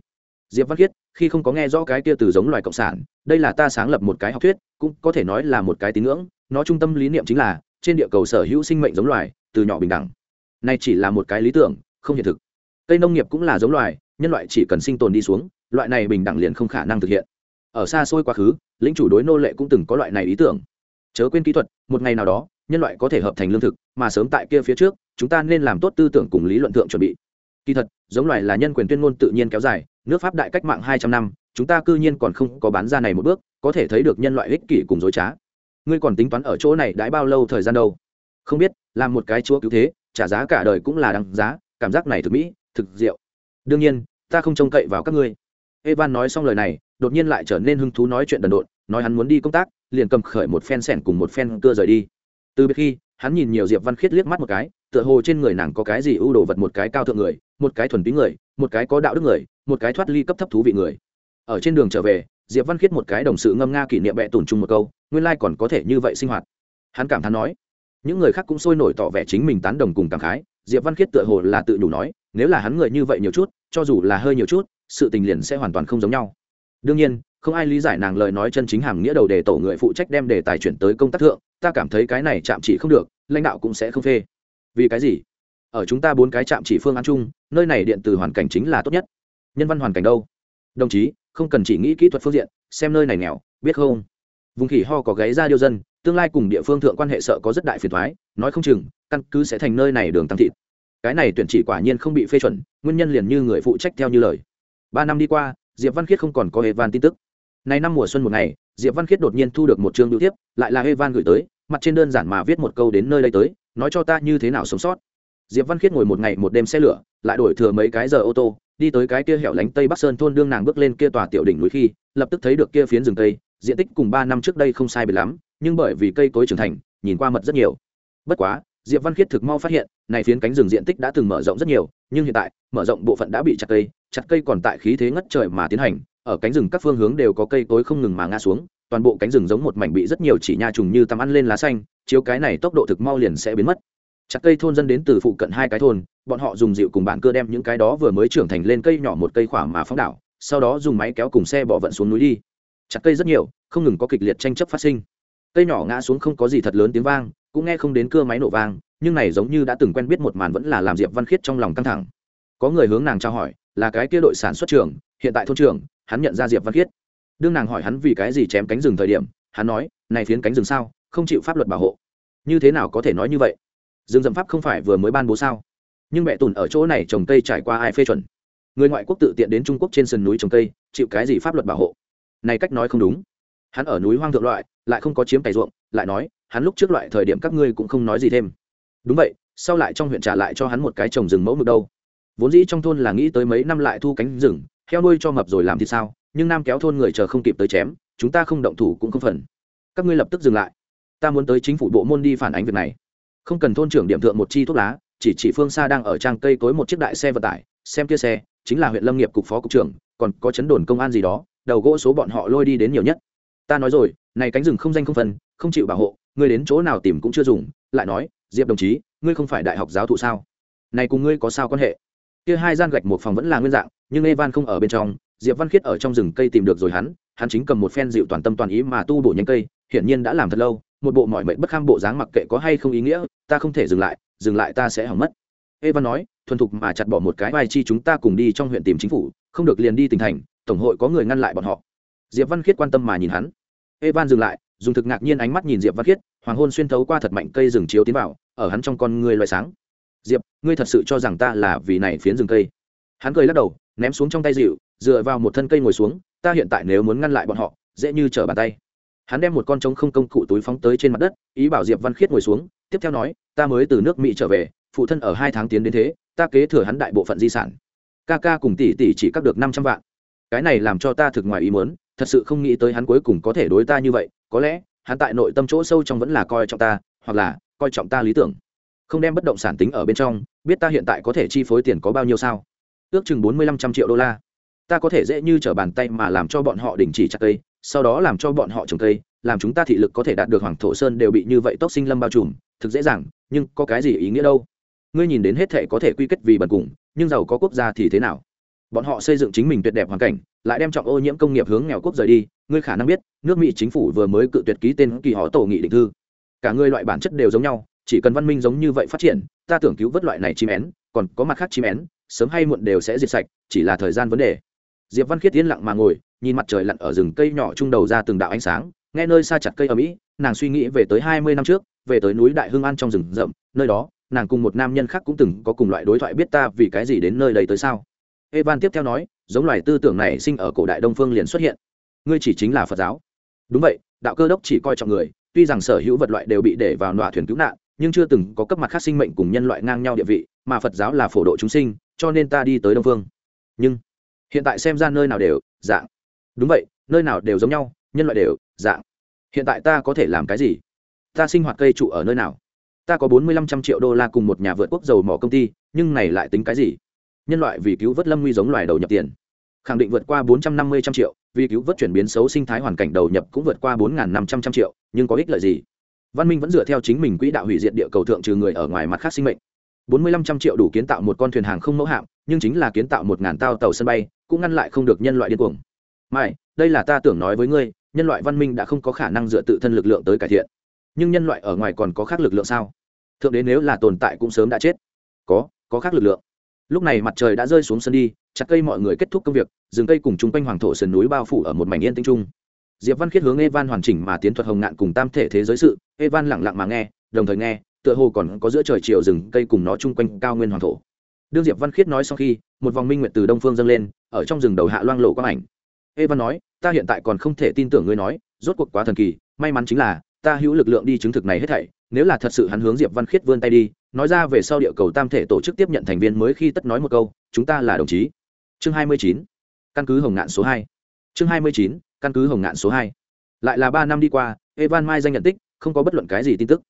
Diệp văn khiết, khi không có nghe rõ cái kia từ giống loài cộng sản, đây là ta sáng lập một cái học thuyết, cũng có thể nói là một cái tín ngưỡng, nó trung tâm lý niệm chính là, trên địa cầu sở hữu sinh mệnh giống loài, từ nhỏ bình đẳng. Này chỉ là một cái lý tưởng, không hiện thực. Cây nông nghiệp cũng là giống loài, nhân loại chỉ cần sinh tồn đi xuống, loại này bình đẳng liền không khả năng thực hiện. Ở xa xôi quá khứ, lĩnh chủ đối nô lệ cũng từng có loại này ý tưởng. Chớ quên kỹ thuật, một ngày nào đó, nhân loại có thể hợp thành lương thực, mà sớm tại kia phía trước chúng ta nên làm tốt tư tưởng cùng lý luận thượng chuẩn bị. Kỳ thật, giống loài là nhân quyền tuyên ngôn tự nhiên kéo dài, nước pháp đại cách mạng hai trăm năm, chúng ta cư nhiên còn không có bán ra này một bước, có thể thấy được nhân loại ích kỷ cùng dối trá. Ngươi còn tính toán ở chỗ này đãi bao lâu thời gian đâu? Không biết, làm một cái chúa cứu thế, trả giá cả đời cũng là đáng giá, cảm giác này thực mỹ, thực diệu. Đương nhiên, ta không trông cậy vào các ngươi. Evan nói xong lời này, đột nhiên lại trở nên hứng thú nói chuyện đần độn, nói hắn muốn đi công tác, liền cầm khởi một phen sẻn cùng một phen cưa rời đi. Từ biệt khi hắn nhìn nhiều diệp văn khiết liếc mắt một cái, tựa hồ trên người nàng có cái gì ưu đồ vật, một cái cao thượng người, một cái thuần túy người, một cái có đạo đức người, một cái thoát ly cấp thấp thú vị người. Ở trên đường trở về, diệp văn khiết một cái đồng sự ngâm nga kỷ niệm bẹ tủn chung một câu, nguyên lai còn có thể như vậy sinh hoạt. Hắn cảm thán nói, những người khác cũng sôi nổi tỏ vẻ chính mình tán đồng cùng cảm khái, diệp văn khiết tựa hồ là tự đủ nói, nếu là hắn người như vậy nhiều chút, cho dù là hơi nhiều chút, sự tình liền sẽ hoàn toàn không giống nhau. Đương nhiên, không ai lý giải nàng lời nói chân chính hàm nghĩa đầu đề tổ người phụ trách đem đề tài chuyển tới công tác thượng ta cảm thấy cái này chạm chỉ không được, lãnh đạo cũng sẽ không phê. Vì cái gì? Ở chúng ta bốn cái chạm chỉ phương án chung, nơi này điện từ hoàn cảnh chính là tốt nhất. Nhân văn hoàn cảnh đâu? Đồng chí, không cần chỉ nghĩ kỹ thuật phương diện, xem nơi này nghèo, biết không? Vùng khỉ ho có gáy ra điêu dân, tương lai cùng địa phương thượng quan hệ sợ có rất đại phiền thoái nói không chừng, căn cứ sẽ thành nơi này đường tăng thịt. Cái này tuyển chỉ quả nhiên không bị phê chuẩn, nguyên nhân liền như người phụ trách theo như lời. Ba năm đi qua, diệp văn khiết không còn có evan tin tức. Nay năm mùa xuân một ngày diệp văn khiết đột nhiên thu được một chương biểu tiếp lại là evan gửi tới, mặt trên đơn giản mà viết một câu đến nơi đây tới, nói cho ta như thế nào sống sót. Diệp văn khiết ngồi một ngày một đêm xe lửa, lại đổi thừa mấy cái giờ ô tô, đi tới cái kia hẻo lánh tây bắc sơn thôn đương nàng bước lên kia tòa tiểu đỉnh núi khi, lập tức thấy được kia phiến rừng tây diện tích cùng ba năm trước đây không sai biệt lắm, nhưng bởi vì cây cối trưởng thành, nhìn qua mật rất nhiều. Bất quá, diệp văn khiết thực mau phát hiện, này phiến cánh rừng diện tích đã từng mở rộng rất nhiều, nhưng hiện tại, mở rộng bộ phận đã bị chặt cây chặt cây còn tại khí thế ngất trời mà tiến hành ở cánh rừng các phương hướng đều có cây cối không ngừng mà ngã xuống, toàn bộ cánh rừng giống một mảnh bị rất nhiều chỉ nha trùng như tắm ăn lên lá xanh, chiếu cái này tốc độ thực mau liền sẽ biến mất. Chặt cây thôn dân đến từ phụ cận hai cái thôn, bọn họ dùng dịu cùng bản cơ đem những cái đó vừa mới trưởng thành lên cây nhỏ một cây khỏa mà phóng đảo, sau đó dùng máy kéo cùng xe bỏ vận xuống núi đi. Chặt cây rất nhiều, không ngừng có kịch liệt tranh chấp phát sinh. Cây nhỏ ngã xuống không có gì thật lớn tiếng vang, cũng nghe không đến cưa máy nổ vang, nhưng này giống như đã từng quen biết một màn vẫn là làm diệp văn khiết trong lòng căng thẳng. Có người hướng nàng trao hỏi, là cái kia đội sản xuất trưởng hiện tại thôn trưởng, hắn nhận ra diệp văn khiết. Đương nàng hỏi hắn vì cái gì chém cánh rừng thời điểm, hắn nói, này phiến cánh rừng sao, không chịu pháp luật bảo hộ. Như thế nào có thể nói như vậy? Rừng rậm pháp không phải vừa mới ban bố sao? Nhưng mẹ tùn ở chỗ này trồng cây trải qua ai phê chuẩn? Người ngoại quốc tự tiện đến trung quốc trên sườn núi trồng cây, chịu cái gì pháp luật bảo hộ? Này cách nói không đúng. Hắn ở núi hoang thượng loại, lại không có chiếm cày ruộng, lại nói, hắn lúc trước loại thời điểm các ngươi cũng không nói gì thêm. Đúng vậy, sau lại trong huyện trả lại cho hắn một cái trồng rừng mẫu mực đâu. Vốn dĩ trong thôn là nghĩ tới mấy năm lại thu cánh rừng heo nuôi cho mập rồi làm thì sao, nhưng nam kéo thôn người chờ không kịp tới chém, chúng ta không động thủ cũng không phần. Các ngươi lập tức dừng lại. Ta muốn tới chính phủ bộ môn đi phản ánh việc này. Không cần thôn trưởng điểm thượng một chi thuốc lá, chỉ chỉ phương xa đang ở trang cây cối một chiếc đại xe vận tải, xem kia xe, chính là huyện lâm nghiệp cục phó cục trưởng, còn có chấn đồn công an gì đó, đầu gỗ số bọn họ lôi đi đến nhiều nhất. Ta nói rồi, này cánh rừng không danh không phân không chịu bảo hộ, ngươi đến chỗ nào tìm cũng chưa dùng, lại nói, diệp đồng chí, ngươi không phải đại học giáo thụ sao? Này cùng ngươi có sao quan hệ? Kia hai gian gạch một phòng vẫn là nguyên dạng, nhưng evan không ở bên trong, diệp văn khiết ở trong rừng cây tìm được rồi hắn hắn chính cầm một phen dịu toàn tâm toàn ý mà tu bổ nhánh cây, hiển nhiên đã làm thật lâu, một bộ mọi mệnh bất kham bộ dáng mặc kệ có hay không ý nghĩa, ta không thể dừng lại dừng lại ta sẽ hỏng mất. Evan nói, thuần thục mà chặt bỏ một cái vai chi chúng ta cùng đi trong huyện tìm chính phủ, không được liền đi tỉnh thành, tổng hội có người ngăn lại bọn họ. Diệp văn khiết quan tâm mà nhìn hắn. Evan dừng lại, dùng thực ngạc nhiên ánh mắt nhìn diệp văn khiết, hoàng hôn xuyên thấu qua thật mạnh cây rừng chiếu tiến vào, ở hắn trong con người loài sáng diệp, ngươi thật sự cho rằng ta là vì này phiến rừng cây? Hắn cười lắc đầu, ném xuống trong tay dịu dựa vào một thân cây ngồi xuống, ta hiện tại nếu muốn ngăn lại bọn họ, dễ như trở bàn tay. Hắn đem một con trống không công cụ túi phóng tới trên mặt đất, ý bảo diệp văn khiết ngồi xuống, tiếp theo nói, ta mới từ nước mỹ trở về, phụ thân ở hai tháng tiến đến thế, ta kế thừa hắn đại bộ phận di sản. Ca ca cùng tỷ tỷ chỉ cắt được năm trăm vạn. Cái này làm cho ta thực ngoài ý muốn, thật sự không nghĩ tới hắn cuối cùng có thể đối ta như vậy, có lẽ, hắn tại nội tâm chỗ sâu trong vẫn là coi trọng ta, hoặc là coi trọng ta lý tưởng không đem bất động sản tính ở bên trong, biết ta hiện tại có thể chi phối tiền có bao nhiêu sao? Ước chừng bốn mươi lăm trăm triệu đô la. Ta có thể dễ như t r ở bàn tay mà làm cho bọn họ đình chỉ chặt cây, sau đó làm cho bọn họ trồng cây, làm chúng ta thị lực có thể đạt được hoàng thổ sơn đều bị như vậy tốc sinh lâm bao trùm, thực dễ dàng, nhưng có cái gì ý nghĩa đâu? Ngươi nhìn đến hết thệ có thể quy kết vì bần cùng, nhưng giàu có quốc gia thì thế nào? Bọn họ xây dựng chính mình tuyệt đẹp hoàn cảnh, lại đem trọng ô nhiễm công nghiệp hướng nghèo quốc rời đi, ngươi khả năng biết, nước mỹ chính phủ vừa mới cự tuyệt ký tên kỳ họ tổ nghị định thư. Cả ngươi loại bản chất đều giống nhau chỉ cần văn minh giống như vậy phát triển, ta tưởng cứu vớt loại này chim én, còn có mặt khác chim én, sớm hay muộn đều sẽ diệt sạch, chỉ là thời gian vấn đề. Diệp văn khiết yên lặng mà ngồi, nhìn mặt trời lặn ở rừng cây nhỏ trung đầu ra từng đạo ánh sáng, nghe nơi xa chặt cây ở mỹ, nàng suy nghĩ về tới hai mươi năm trước, về tới núi đại hưng an trong rừng rậm, nơi đó, nàng cùng một nam nhân khác cũng từng có cùng loại đối thoại biết ta vì cái gì đến nơi đây tới sao. Evan tiếp theo nói, giống loài tư tưởng này sinh ở cổ đại đông phương liền xuất hiện. Ngươi chỉ chính là phật giáo. Đúng vậy, đạo cơ đốc chỉ coi trọng người, tuy rằng sở hữu vật loại đều bị để vào nọa thuyền cứu nạn nhưng chưa từng có cấp mặt khác sinh mệnh cùng nhân loại ngang nhau địa vị, mà phật giáo là phổ độ chúng sinh, cho nên ta đi tới đông phương. Nhưng, hiện tại xem ra nơi nào đều, dạng. Đúng vậy, nơi nào đều giống nhau, nhân loại đều, dạng. Hiện tại ta có thể làm cái gì? Ta sinh hoạt cây trụ ở nơi nào? Ta có bốn mươi lăm trăm triệu đô la cùng một nhà vượt quốc dầu mỏ công ty, nhưng này lại tính cái gì? Nhân loại vì cứu vớt lâm nguy giống loài đầu nhập tiền. Khẳng định vượt qua bốn trăm năm mươi trăm triệu, vì cứu vớt chuyển biến xấu sinh thái hoàn cảnh đầu nhập cũng vượt qua bốn năm trăm trăm triệu, nhưng có ích lợi gì? Văn minh vẫn dựa theo chính mình quỹ đạo hủy diệt địa cầu thượng trừ người ở ngoài mặt khác sinh mệnh. Bốn mươi lăm trăm triệu đủ kiến tạo một con thuyền hàng không mẫu hạm, nhưng chính là kiến tạo một ngàn tao tàu sân bay, cũng ngăn lại không được nhân loại điên cuồng. Mai đây là ta tưởng nói với ngươi, nhân loại văn minh đã không có khả năng dựa tự thân lực lượng tới cải thiện. Nhưng nhân loại ở ngoài còn có khác lực lượng sao? Thượng đế nếu là tồn tại cũng sớm đã chết. Có có khác lực lượng. Lúc này mặt trời đã rơi xuống sân đi, chặt cây mọi người kết thúc công việc, rừng cây cùng chung quanh hoàng thổ sườn núi bao phủ ở một mảnh yên tĩnh trung diệp văn khiết hướng evan hoàn chỉnh mà tiến thuật hồng ngạn cùng tam thể thế giới sự evan lặng lặng mà nghe, đồng thời nghe, tựa hồ còn có giữa trời chiều rừng cây cùng nó chung quanh cao nguyên hoàng thổ đương diệp văn khiết nói sau khi, một vòng minh nguyệt từ đông phương dâng lên, ở trong rừng đầu hạ loang lộ quang ảnh evan nói, ta hiện tại còn không thể tin tưởng ngươi nói, rốt cuộc quá thần kỳ, may mắn chính là, ta hữu lực lượng đi chứng thực này hết thảy, nếu là thật sự hắn hướng diệp văn khiết vươn tay đi, nói ra về sau địa cầu tam thể tổ chức tiếp nhận thành viên mới khi tất nói một câu, chúng ta là đồng chí chương 29. căn cứ hồng ngạn số 2. chương 29 căn cứ hồng ngạn số 2. lại là ba năm đi qua, evan mai danh nhận tích, không có bất luận cái gì tin tức.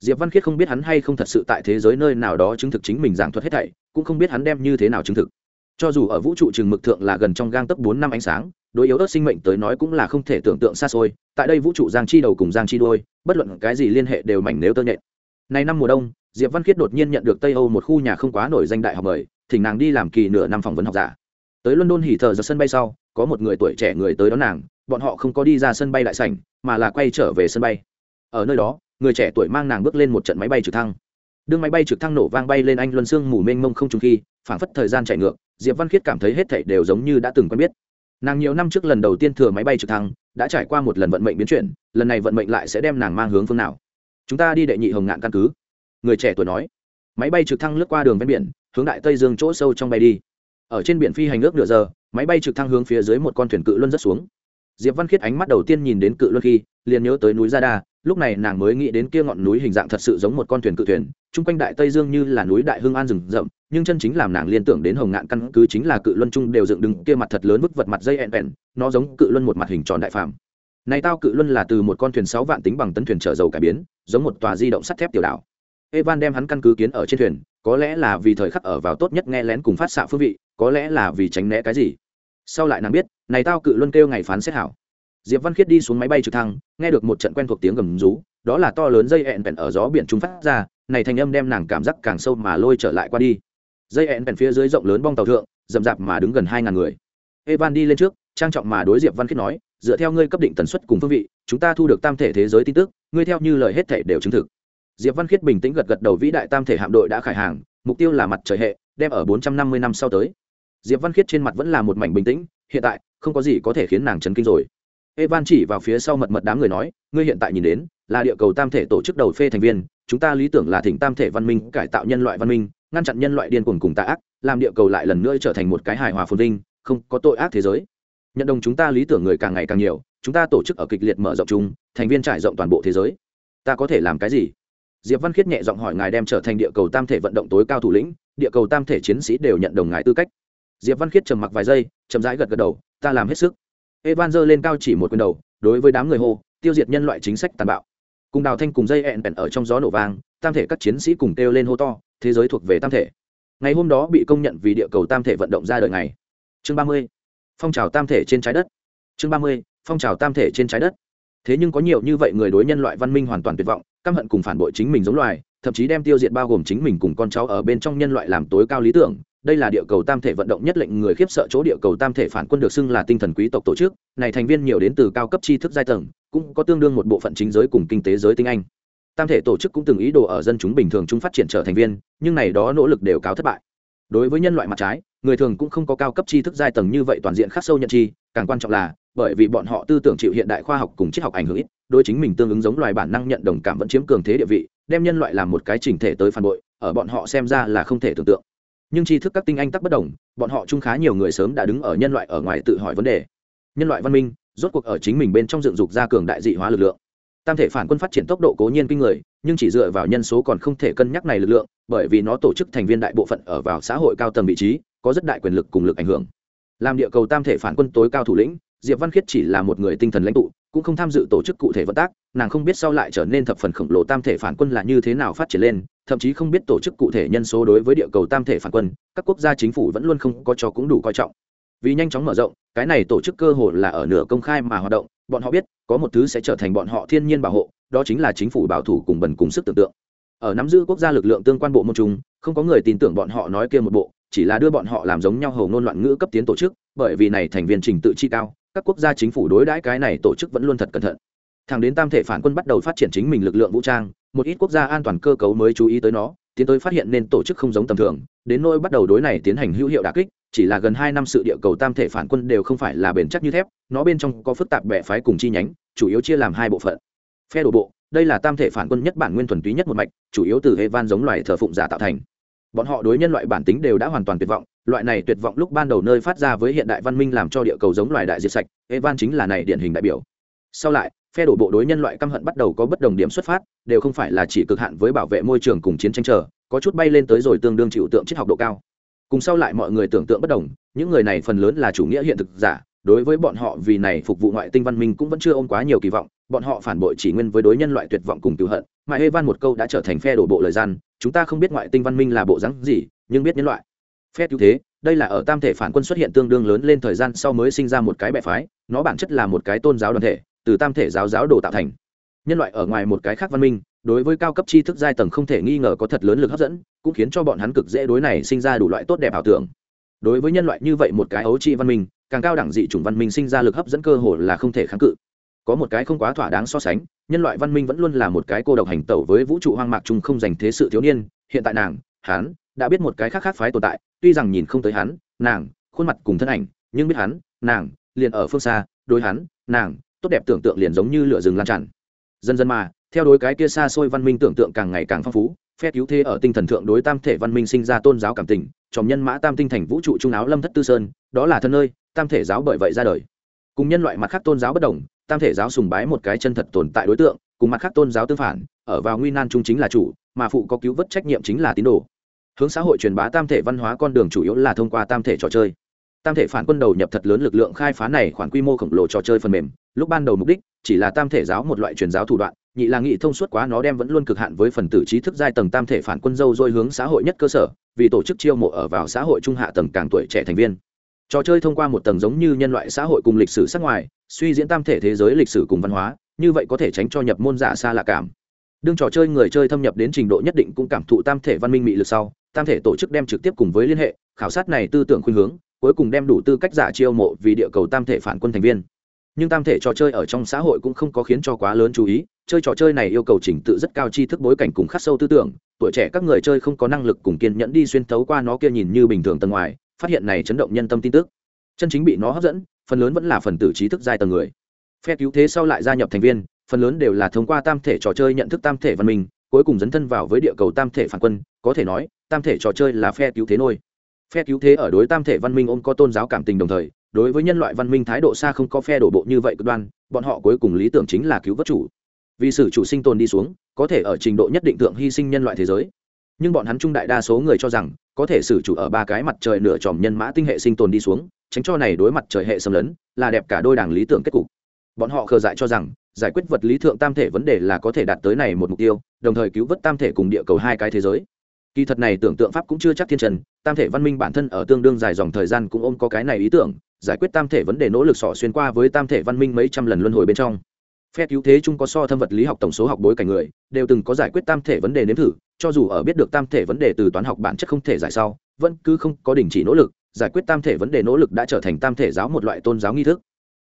Diệp văn khiết không biết hắn hay không thật sự tại thế giới nơi nào đó chứng thực chính mình giảng thuật hết thảy, cũng không biết hắn đem như thế nào chứng thực. Cho dù ở vũ trụ trường mực thượng là gần trong gang tấp bốn năm ánh sáng, đối yếu ớt sinh mệnh tới nói cũng là không thể tưởng tượng xa xôi, tại đây vũ trụ giang chi đầu cùng giang chi đôi bất luận cái gì liên hệ đều mảnh nếu tơ nhện. Này năm mùa đông, diệp văn khiết đột nhiên nhận được tây âu một khu nhà không quá nổi danh đại học mời, thỉnh nàng đi làm kỳ nửa năm phỏng vấn học giả. Tới london hỉ thờ ra sân bay sau, có một người tuổi trẻ người tới đón nàng bọn họ không có đi ra sân bay đại sảnh, mà là quay trở về sân bay. Ở nơi đó, người trẻ tuổi mang nàng bước lên một trận máy bay trực thăng. Đương máy bay trực thăng nổ vang bay lên anh luân sương mù mênh mông không trung khi, phảng phất thời gian chạy ngược, diệp văn khiết cảm thấy hết thảy đều giống như đã từng quen biết. Nàng nhiều năm trước lần đầu tiên thừa máy bay trực thăng, đã trải qua một lần vận mệnh biến chuyển, lần này vận mệnh lại sẽ đem nàng mang hướng phương nào? Chúng ta đi đệ nhị hồng ngạn căn cứ. Người trẻ tuổi nói. Máy bay trực thăng lướt qua đường ven biển, hướng đại tây dương chỗ sâu trong bay đi. Ở trên biển phi hành ước nửa giờ, máy bay trực thăng hướng phía dưới một con thuyền cự luân rất xuống diệp văn khiết ánh mắt đầu tiên nhìn đến cự luân khi, liền nhớ tới núi gia đa, lúc này nàng mới nghĩ đến kia ngọn núi hình dạng thật sự giống một con thuyền cự thuyền, chung quanh đại tây dương như là núi đại hương an rừng rậm, nhưng chân chính làm nàng liên tưởng đến hồng ngạn căn cứ chính là cự luân trung đều dựng đứng kia mặt thật lớn bức vật mặt dây ẹn vẹn nó giống cự luân một mặt hình tròn đại phàm. Này tao cự luân là từ một con thuyền sáu vạn tính bằng tấn thuyền chở dầu cải biến, giống một tòa di động sắt thép tiểu đảo. Evan đem hắn căn cứ kiến ở trên thuyền, có lẽ là vì thời khắc ở vào tốt nhất nghe lén cùng phát xạ phương vị, có lẽ là vì tránh né cái gì. Sau lại nàng biết này tao cự luân kêu ngày phán xét hảo. Diệp văn khiết đi xuống máy bay trực thăng, nghe được một trận quen thuộc tiếng gầm rú, đó là to lớn dây ẹn vẹn ở gió biển trung phát ra, này thành âm đem nàng cảm giác càng sâu mà lôi trở lại qua đi. Dây ẹn vẹn phía dưới rộng lớn bong tàu thượng, rậm rạp mà đứng gần hai ngàn người. Evan đi lên trước, trang trọng mà đối diệp văn khiết nói, dựa theo ngươi cấp định tần suất cùng phương vị, chúng ta thu được tam thể thế giới tin tức, ngươi theo như lời hết thể đều chứng thực. Diệp văn khiết bình tĩnh gật gật đầu vĩ đại tam thể hạm đội đã khải hàng, mục tiêu là mặt trời hệ, đem ở bốn trăm năm mươi năm sau tới. Diệp văn khiết trên mặt vẫn là một mảnh bình tĩnh, hiện tại không có gì có thể khiến nàng chấn kinh rồi. Evan chỉ vào phía sau mật mật đám người nói, ngươi hiện tại nhìn đến, là địa cầu tam thể tổ chức đầu phê thành viên, chúng ta lý tưởng là thỉnh tam thể văn minh cải tạo nhân loại văn minh, ngăn chặn nhân loại điên cuồng cùng tạ ác, làm địa cầu lại lần nữa trở thành một cái hài hòa phồn vinh, không có tội ác thế giới. Nhận đồng chúng ta lý tưởng người càng ngày càng nhiều, chúng ta tổ chức ở kịch liệt mở rộng chung, thành viên trải rộng toàn bộ thế giới. Ta có thể làm cái gì? Diệp văn khiết nhẹ giọng hỏi ngài đem trở thành địa cầu tam thể vận động tối cao thủ lĩnh, địa cầu tam thể chiến sĩ đều nhận đồng ngài tư cách diệp văn khiết trầm mặc vài giây, chậm rãi gật gật đầu, ta làm hết sức. Evan giơ lên cao chỉ một quyền đầu, đối với đám người hô, tiêu diệt nhân loại chính sách tàn bạo. Cùng đào thanh cùng dây ẹn bèn ở trong gió nổ vang, tam thể các chiến sĩ cùng kêu lên hô to, thế giới thuộc về tam thể. Ngày hôm đó bị công nhận vì địa cầu tam thể vận động ra đời ngày. Chương ba mươi, phong trào tam thể trên trái đất. Chương ba mươi, phong trào tam thể trên trái đất. Thế nhưng có nhiều như vậy người đối nhân loại văn minh hoàn toàn tuyệt vọng, căm hận cùng phản bội chính mình giống loài, thậm chí đem tiêu diệt bao gồm chính mình cùng con cháu ở bên trong nhân loại làm tối cao lý tưởng đây là địa cầu tam thể vận động nhất lệnh người khiếp sợ chỗ địa cầu tam thể phản quân được xưng là tinh thần quý tộc tổ chức, này thành viên nhiều đến từ cao cấp tri thức giai tầng, cũng có tương đương một bộ phận chính giới cùng kinh tế giới tinh anh. Tam thể tổ chức cũng từng ý đồ ở dân chúng bình thường chúng phát triển trở thành viên, nhưng này đó nỗ lực đều cáo thất bại. Đối với nhân loại mặt trái, người thường cũng không có cao cấp tri thức giai tầng như vậy toàn diện khắc sâu nhận chi càng quan trọng là, bởi vì bọn họ tư tưởng chịu hiện đại khoa học cùng triết học ảnh hưởng ít, đối chính mình tương ứng giống loài bản năng nhận đồng cảm vẫn chiếm cường thế địa vị, đem nhân loại làm một cái chỉnh thể tới phản bội, ở bọn họ xem ra là không thể tưởng tượng nhưng tri thức các tinh anh tắc bất đồng, bọn họ chung khá nhiều người sớm đã đứng ở nhân loại ở ngoài tự hỏi vấn đề. Nhân loại văn minh, rốt cuộc ở chính mình bên trong dựng dục ra cường đại dị hóa lực lượng. Tam thể phản quân phát triển tốc độ cố nhiên kinh người, nhưng chỉ dựa vào nhân số còn không thể cân nhắc này lực lượng, bởi vì nó tổ chức thành viên đại bộ phận ở vào xã hội cao tầng vị trí, có rất đại quyền lực cùng lực ảnh hưởng. Làm địa cầu tam thể phản quân tối cao thủ lĩnh, diệp văn khiết chỉ là một người tinh thần lãnh tụ, cũng không tham dự tổ chức cụ thể vận tác, nàng không biết sau lại trở nên thập phần khổng lồ tam thể phản quân là như thế nào phát triển lên thậm chí không biết tổ chức cụ thể nhân số đối với địa cầu tam thể phản quân, các quốc gia chính phủ vẫn luôn không có cho cũng đủ coi trọng. Vì nhanh chóng mở rộng, cái này tổ chức cơ hội là ở nửa công khai mà hoạt động, bọn họ biết, có một thứ sẽ trở thành bọn họ thiên nhiên bảo hộ, đó chính là chính phủ bảo thủ cùng bần cùng sức tưởng tượng. Ở nắm giữ quốc gia lực lượng tương quan bộ môn chúng không có người tin tưởng bọn họ nói kia một bộ, chỉ là đưa bọn họ làm giống nhau hầu ngôn loạn ngữ cấp tiến tổ chức, bởi vì này thành viên trình tự chi cao, các quốc gia chính phủ đối đãi cái này tổ chức vẫn luôn thật cẩn thận. Thẳng đến tam thể phản quân bắt đầu phát triển chính mình lực lượng vũ trang một ít quốc gia an toàn cơ cấu mới chú ý tới nó, tiến tới phát hiện nên tổ chức không giống tầm thường. Đến nỗi bắt đầu đối này tiến hành hữu hiệu đà kích, chỉ là gần hai năm sự địa cầu tam thể phản quân đều không phải là bền chắc như thép, nó bên trong có phức tạp bẻ phái cùng chi nhánh, chủ yếu chia làm hai bộ phận. Phe đổ bộ, đây là tam thể phản quân nhất bản nguyên thuần túy nhất một mạch, chủ yếu từ hệ van giống loài thờ phụng giả tạo thành. Bọn họ đối nhân loại bản tính đều đã hoàn toàn tuyệt vọng, loại này tuyệt vọng lúc ban đầu nơi phát ra với hiện đại văn minh làm cho địa cầu giống loài đại diệt sạch evan chính là này điển hình đại biểu. Sau lại phe đổ bộ đối nhân loại căm hận bắt đầu có bất đồng điểm xuất phát, đều không phải là chỉ cực hạn với bảo vệ môi trường cùng chiến tranh chờ, có chút bay lên tới rồi tương đương chịu tượng triết học độ cao. Cùng sau lại mọi người tưởng tượng bất đồng, những người này phần lớn là chủ nghĩa hiện thực giả, đối với bọn họ vì này phục vụ ngoại tinh văn minh cũng vẫn chưa ôm quá nhiều kỳ vọng, bọn họ phản bội chỉ nguyên với đối nhân loại tuyệt vọng cùng tiêu hận. Mà Evan một câu đã trở thành phe đổ bộ lời gian, chúng ta không biết ngoại tinh văn minh là bộ rắn gì, nhưng biết nhân loại. Phe cứu thế, đây là ở tam thể phản quân xuất hiện tương đương lớn lên thời gian sau mới sinh ra một cái bè phái, nó bản chất là một cái tôn giáo đoàn thể từ tam thể giáo giáo đồ tạo thành. Nhân loại ở ngoài một cái khác văn minh, đối với cao cấp tri thức giai tầng không thể nghi ngờ có thật lớn lực hấp dẫn, cũng khiến cho bọn hắn cực dễ đối này sinh ra đủ loại tốt đẹp ảo tưởng. Đối với nhân loại như vậy một cái ấu trị văn minh, càng cao đẳng dị chủng văn minh sinh ra lực hấp dẫn cơ hồ là không thể kháng cự. Có một cái không quá thỏa đáng so sánh, nhân loại văn minh vẫn luôn là một cái cô độc hành tẩu với vũ trụ hoang mạc chung không dành thế sự thiếu niên, hiện tại nàng, hắn, đã biết một cái khác khác phái tồn tại, tuy rằng nhìn không tới hắn, nàng, khuôn mặt cùng thân ảnh, nhưng biết hắn, nàng, liền ở phương xa, đối hắn, nàng tốt đẹp tưởng tượng liền giống như lửa rừng lan tràn. Dần dần mà, theo đối cái kia xa xôi văn minh tưởng tượng càng ngày càng phong phú phe cứu thế ở tinh thần thượng đối tam thể văn minh sinh ra tôn giáo cảm tình, tròm nhân mã tam tinh thành vũ trụ trung áo lâm thất tư sơn, đó là thân nơi tam thể giáo bởi vậy ra đời. Cùng nhân loại mặt khác tôn giáo bất đồng, tam thể giáo sùng bái một cái chân thật tồn tại đối tượng, cùng mặt khác tôn giáo tương phản, ở vào nguy nan trung chính là chủ, mà phụ có cứu vớt trách nhiệm chính là tín đồ. Hướng xã hội truyền bá tam thể văn hóa con đường chủ yếu là thông qua tam thể trò chơi tam thể phản quân đầu nhập thật lớn lực lượng khai phá này khoản quy mô khổng lồ trò chơi phần mềm. Lúc ban đầu mục đích chỉ là tam thể giáo một loại truyền giáo thủ đoạn, nhị là nghị thông suốt quá nó đem vẫn luôn cực hạn với phần tử trí thức giai tầng tam thể phản quân dâu dôi hướng xã hội nhất cơ sở, vì tổ chức chiêu mộ ở vào xã hội trung hạ tầng càng tuổi trẻ thành viên. Trò chơi thông qua một tầng giống như nhân loại xã hội cùng lịch sử sắc ngoài, suy diễn tam thể thế giới lịch sử cùng văn hóa, như vậy có thể tránh cho nhập môn giả xa lạ cảm. Đương trò chơi người chơi thâm nhập đến trình độ nhất định cũng cảm thụ tam thể văn minh mị lực sau, tam thể tổ chức đem trực tiếp cùng với liên hệ, khảo sát này tư tưởng khuynh hướng cuối cùng đem đủ tư cách giả chiêu mộ vì địa cầu tam thể phản quân thành viên. Nhưng tam thể trò chơi ở trong xã hội cũng không có khiến cho quá lớn chú ý, chơi trò chơi này yêu cầu trình tự rất cao tri thức bối cảnh cùng khắc sâu tư tưởng, tuổi trẻ các người chơi không có năng lực cùng kiên nhẫn đi xuyên tấu qua nó kia nhìn như bình thường tầng ngoài, phát hiện này chấn động nhân tâm tin tức. Chân chính bị nó hấp dẫn, phần lớn vẫn là phần tử trí thức giai tầng người. Phe cứu thế sau lại gia nhập thành viên, phần lớn đều là thông qua tam thể trò chơi nhận thức tam thể văn minh, cuối cùng dấn thân vào với địa cầu tam thể phản quân, có thể nói, tam thể trò chơi là phe cứu thế nôi phe cứu thế ở đối tam thể văn minh ôm có tôn giáo cảm tình đồng thời, đối với nhân loại văn minh thái độ xa không có phe đổ bộ như vậy cực đoan, bọn họ cuối cùng lý tưởng chính là cứu vớt chủ. Vì sự chủ sinh tồn đi xuống, có thể ở trình độ nhất định thượng hy sinh nhân loại thế giới. Nhưng bọn hắn trung đại đa số người cho rằng, có thể sử chủ ở ba cái mặt trời nửa tròm nhân mã tinh hệ sinh tồn đi xuống, tránh cho này đối mặt trời hệ xâm lấn, là đẹp cả đôi đảng lý tưởng kết cục. Bọn họ khờ dại cho rằng, giải quyết vật lý thượng tam thể vấn đề là có thể đạt tới này một mục tiêu, đồng thời cứu vớt tam thể cùng địa cầu hai cái thế giới kỳ thật này tưởng tượng pháp cũng chưa chắc thiên trần tam thể văn minh bản thân ở tương đương dài dòng thời gian cũng ôm có cái này ý tưởng, giải quyết tam thể vấn đề nỗ lực sỏ xuyên qua với tam thể văn minh mấy trăm lần luân hồi bên trong. Phe cứu thế chung có so thâm vật lý học tổng số học bối cảnh người, đều từng có giải quyết tam thể vấn đề nếm thử, cho dù ở biết được tam thể vấn đề từ toán học bản chất không thể giải sau, vẫn cứ không có đình chỉ nỗ lực, giải quyết tam thể vấn đề nỗ lực đã trở thành tam thể giáo một loại tôn giáo nghi thức.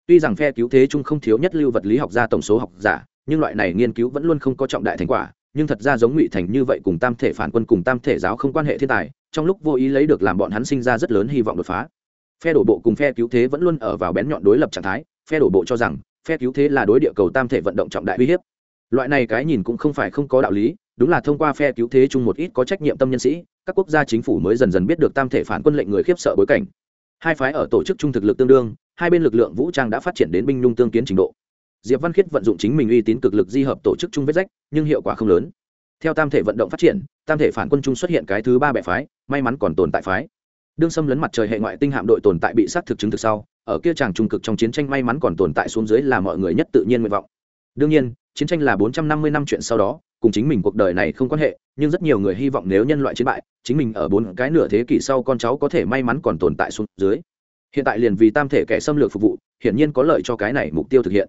Tuy rằng phe cứu thế chung không thiếu nhất lưu vật lý học gia tổng số học giả, nhưng loại này nghiên cứu vẫn luôn không có trọng đại thành quả nhưng thật ra giống ngụy thành như vậy cùng tam thể phản quân cùng tam thể giáo không quan hệ thiên tài, trong lúc vô ý lấy được làm bọn hắn sinh ra rất lớn hy vọng đột phá. Phe đổ bộ cùng phe cứu thế vẫn luôn ở vào bén nhọn đối lập trạng thái, phe đổ bộ cho rằng, phe cứu thế là đối địa cầu tam thể vận động trọng đại uy hiếp. Loại này cái nhìn cũng không phải không có đạo lý, đúng là thông qua phe cứu thế chung một ít có trách nhiệm tâm nhân sĩ, các quốc gia chính phủ mới dần dần biết được tam thể phản quân lệnh người khiếp sợ bối cảnh. Hai phái ở tổ chức trung thực lực tương đương, hai bên lực lượng vũ trang đã phát triển đến binh nhung tương kiến trình độ diệp văn khiết vận dụng chính mình uy tín cực lực di hợp tổ chức chung vết rách, nhưng hiệu quả không lớn. Theo tam thể vận động phát triển, tam thể phản quân chung xuất hiện cái thứ ba bẻ phái, may mắn còn tồn tại phái. Đương xâm lấn mặt trời hệ ngoại tinh hạm đội tồn tại bị xác thực chứng thực sau, ở kia chàng trung cực trong chiến tranh may mắn còn tồn tại xuống dưới là mọi người nhất tự nhiên nguyện vọng. Đương nhiên, chiến tranh là bốn trăm năm mươi năm chuyện sau đó, cùng chính mình cuộc đời này không quan hệ, nhưng rất nhiều người hy vọng nếu nhân loại chiến bại, chính mình ở bốn cái nửa thế kỷ sau con cháu có thể may mắn còn tồn tại xuống dưới. Hiện tại liền vì tam thể kẻ xâm lược phục vụ, hiển nhiên có lợi cho cái này mục tiêu thực hiện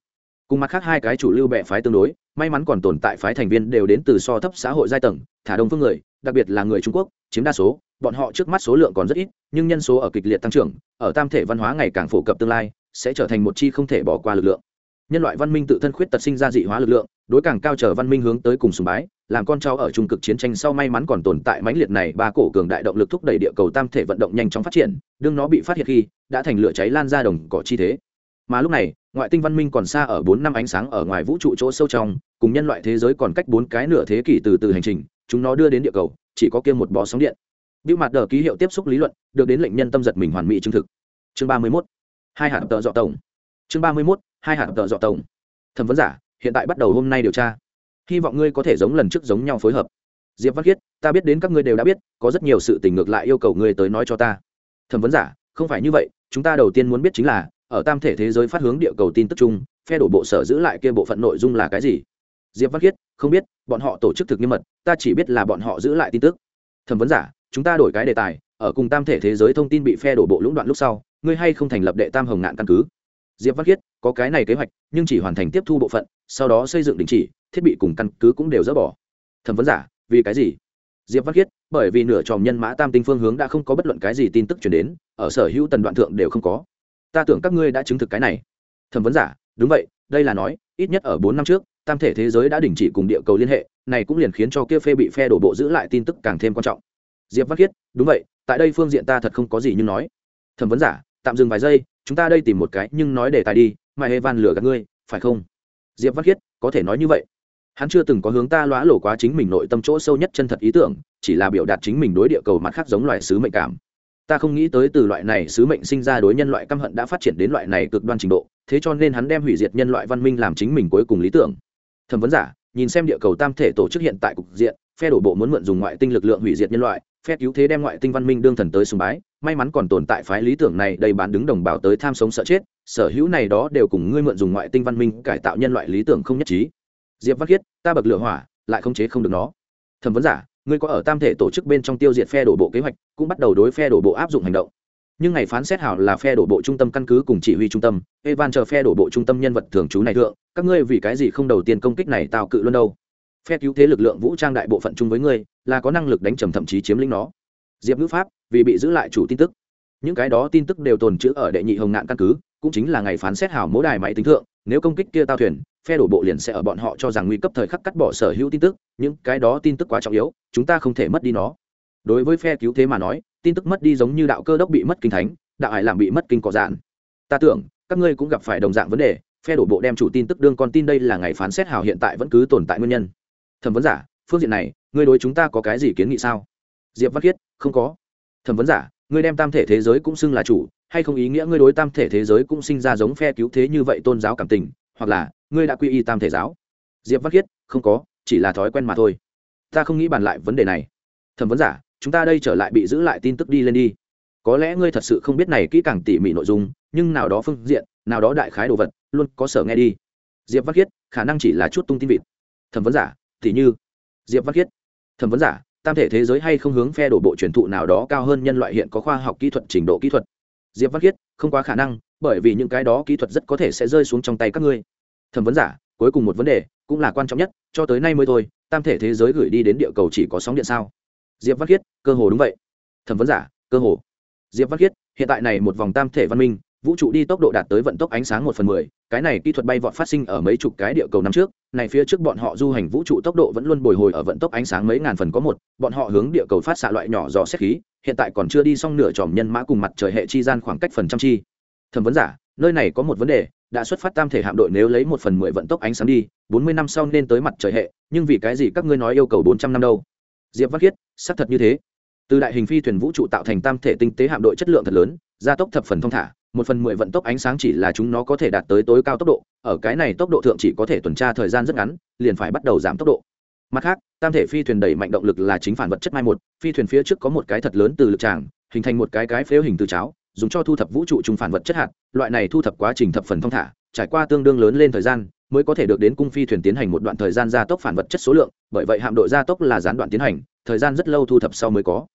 cùng mặt khác hai cái chủ lưu bệ phái tương đối, may mắn còn tồn tại phái thành viên đều đến từ so thấp xã hội giai tầng, thả đông phương người, đặc biệt là người trung quốc, chiếm đa số, bọn họ trước mắt số lượng còn rất ít, nhưng nhân số ở kịch liệt tăng trưởng, ở tam thể văn hóa ngày càng phổ cập tương lai, sẽ trở thành một chi không thể bỏ qua lực lượng. Nhân loại văn minh tự thân khuyết tật sinh ra dị hóa lực lượng, đối càng cao trở văn minh hướng tới cùng sùng bái, làm con cháu ở trung cực chiến tranh sau may mắn còn tồn tại mãnh liệt này, ba cổ cường đại động lực thúc đẩy địa cầu tam thể vận động nhanh chóng phát triển, đương nó bị phát hiện khi, đã thành lửa cháy lan ra đồng cỏ chi thế. Mà lúc này ngoại tinh văn minh còn xa ở bốn năm ánh sáng ở ngoài vũ trụ chỗ sâu trong cùng nhân loại thế giới còn cách bốn cái nửa thế kỷ từ từ hành trình chúng nó đưa đến địa cầu chỉ có kia một bó sóng điện Bưu mặt đờ ký hiệu tiếp xúc lý luận, được đến lệnh nhân tâm giật mình hoàn mỹ chứng thực. Chương ba mươi 31. Hai hạt tợ dọ tổng. Chương ba mươi 31. Hai hạt tợ dọ tổng. Thẩm vấn giả, hiện tại bắt đầu hôm nay điều tra. Hy vọng ngươi có thể giống lần trước giống nhau phối hợp. Diệp Văn Khiết, ta biết đến các ngươi đều đã biết, có rất nhiều sự tình ngược lại yêu cầu ngươi tới nói cho ta. Thẩm vấn giả, không phải như vậy, chúng ta đầu tiên muốn biết chính là, ở tam thể thế giới phát hướng địa cầu tin tức chung, phe đổ bộ sở giữ lại kia bộ phận nội dung là cái gì? Diệp Văn Khiết, không biết, bọn họ tổ chức thực nghiêm mật, ta chỉ biết là bọn họ giữ lại tin tức. Thẩm vấn giả, chúng ta đổi cái đề tài ở cùng tam thể thế giới thông tin bị phe đổ bộ lũng đoạn lúc sau ngươi hay không thành lập đệ tam hồng ngạn căn cứ diệp văn khiết có cái này kế hoạch nhưng chỉ hoàn thành tiếp thu bộ phận sau đó xây dựng đình chỉ thiết bị cùng căn cứ cũng đều dỡ bỏ thẩm vấn giả vì cái gì diệp văn khiết bởi vì nửa tròm nhân mã tam tinh phương hướng đã không có bất luận cái gì tin tức chuyển đến ở sở hữu tần đoạn thượng đều không có ta tưởng các ngươi đã chứng thực cái này. Thẩm vấn giả, đúng vậy, đây là nói, ít nhất ở bốn năm trước, tam thể thế giới đã đình chỉ cùng địa cầu liên hệ, này cũng liền khiến cho kia phê bị phe đổ bộ giữ lại tin tức càng thêm quan trọng. Diệp văn khiết, đúng vậy, tại đây phương diện ta thật không có gì nhưng nói. Thẩm vấn giả, tạm dừng vài giây, chúng ta đây tìm một cái, nhưng nói để tài đi, mà hê van lừa gạt ngươi, phải không? Diệp văn khiết, có thể nói như vậy. Hắn chưa từng có hướng ta lóa lổ quá chính mình nội tâm chỗ sâu nhất chân thật ý tưởng, chỉ là biểu đạt chính mình đối địa cầu mặt khác giống loài sứ mệnh cảm ta không nghĩ tới từ loại này sứ mệnh sinh ra đối nhân loại căm hận đã phát triển đến loại này cực đoan trình độ, thế cho nên hắn đem hủy diệt nhân loại văn minh làm chính mình cuối cùng lý tưởng. Thẩm vấn giả, nhìn xem địa cầu tam thể tổ chức hiện tại cục diện, phe đổ bộ muốn mượn dùng ngoại tinh lực lượng hủy diệt nhân loại, phe cứu thế đem ngoại tinh văn minh đương thần tới sùng bái, may mắn còn tồn tại phái lý tưởng này đầy bán đứng đồng bào tới tham sống sợ chết, sở hữu này đó đều cùng ngươi mượn dùng ngoại tinh văn minh cải tạo nhân loại lý tưởng không nhất trí. Diệp văn khiết, ta bậc lửa hỏa, lại không chế không được nó. Thẩm vấn giả ngươi có ở tam thể tổ chức bên trong tiêu diệt phe đổ bộ kế hoạch, cũng bắt đầu đối phe đổ bộ áp dụng hành động. Nhưng ngày phán xét hảo là phe đổ bộ trung tâm căn cứ cùng chỉ huy trung tâm, evan chờ phe đổ bộ trung tâm nhân vật thường trú này thượng, các ngươi vì cái gì không đầu tiên công kích này tạo cự luôn đâu? Phe cứu thế lực lượng vũ trang đại bộ phận chung với ngươi, là có năng lực đánh trầm thậm chí chiếm lĩnh nó. Diệp ngữ pháp, vì bị giữ lại chủ tin tức. Những cái đó tin tức đều tồn chữ ở đệ nhị hồng ngạn căn cứ, cũng chính là ngày phán xét hảo mỗ đài máy tính thượng, nếu công kích kia tao thuyền phe đổ bộ liền sẽ ở bọn họ cho rằng nguy cấp thời khắc cắt bỏ sở hữu tin tức, những cái đó tin tức quá trọng yếu, chúng ta không thể mất đi nó. Đối với phe cứu thế mà nói, tin tức mất đi giống như đạo cơ đốc bị mất kinh thánh, đạo hải làm bị mất kinh cỏ dạn. Ta tưởng, các ngươi cũng gặp phải đồng dạng vấn đề, phe đổ bộ đem chủ tin tức đương con tin đây là ngày phán xét hào hiện tại vẫn cứ tồn tại nguyên nhân. Thẩm vấn giả, phương diện này, ngươi đối chúng ta có cái gì kiến nghị sao? Diệp văn khiết, không có. Thẩm vấn giả, ngươi đem tam thể thế giới cũng xưng là chủ, hay không ý nghĩa ngươi đối tam thể thế giới cũng sinh ra giống phe cứu thế như vậy tôn giáo cảm tình hoặc là, ngươi đã quy y tam thể giáo. Diệp văn khiết, không có, chỉ là thói quen mà thôi. Ta không nghĩ bàn lại vấn đề này. Thẩm vấn giả, chúng ta đây trở lại bị giữ lại tin tức đi lên đi. Có lẽ ngươi thật sự không biết này kỹ càng tỉ mỉ nội dung, nhưng nào đó phương diện, nào đó đại khái đồ vật, luôn có sở nghe đi. Diệp văn khiết, khả năng chỉ là chút tung tin vịt. Thẩm vấn giả thì như. Diệp văn khiết, thẩm vấn giả, tam thể thế giới hay không hướng phe đổ bộ truyền thụ nào đó cao hơn nhân loại hiện có khoa học kỹ thuật trình độ kỹ thuật. Diệp văn khiết, không quá khả năng, bởi vì những cái đó kỹ thuật rất có thể sẽ rơi xuống trong tay các ngươi thẩm vấn giả, cuối cùng một vấn đề cũng là quan trọng nhất, cho tới nay mới thôi, tam thể thế giới gửi đi đến địa cầu chỉ có sóng điện sao? Diệp văn khiết, cơ hồ đúng vậy. Thẩm vấn giả, cơ hồ. Diệp văn khiết, hiện tại này một vòng tam thể văn minh, vũ trụ đi tốc độ đạt tới vận tốc ánh sáng một phần mười, cái này kỹ thuật bay vọt phát sinh ở mấy chục cái địa cầu năm trước, này phía trước bọn họ du hành vũ trụ tốc độ vẫn luôn bồi hồi ở vận tốc ánh sáng mấy ngàn phần có một, bọn họ hướng địa cầu phát xạ loại nhỏ dò xét khí, hiện tại còn chưa đi xong nửa tròm nhân mã cùng mặt trời hệ chi gian khoảng cách phần trăm chi. Thẩm vấn giả, nơi này có một vấn đề đã xuất phát tam thể hạm đội nếu lấy một phần mười vận tốc ánh sáng đi, bốn mươi năm sau nên tới mặt trời hệ, nhưng vì cái gì các ngươi nói yêu cầu bốn trăm năm đâu? Diệp văn khiết, xác thật như thế. Từ đại hình phi thuyền vũ trụ tạo thành tam thể tinh tế hạm đội chất lượng thật lớn, gia tốc thập phần thông thả, một phần mười vận tốc ánh sáng chỉ là chúng nó có thể đạt tới tối cao tốc độ, ở cái này tốc độ thượng chỉ có thể tuần tra thời gian rất ngắn, liền phải bắt đầu giảm tốc độ. Mặt khác, tam thể phi thuyền đẩy mạnh động lực là chính phản vật chất mai một, phi thuyền phía trước có một cái thật lớn từ lực tràng, hình thành một cái cái phếu hình từ cháo, dùng cho thu thập vũ trụ trung phản vật chất hạt loại này thu thập quá trình thập phần phong thả, trải qua tương đương lớn lên thời gian, mới có thể được đến cung phi thuyền tiến hành một đoạn thời gian gia tốc phản vật chất số lượng, bởi vậy hạm đội gia tốc là gián đoạn tiến hành, thời gian rất lâu thu thập sau mới có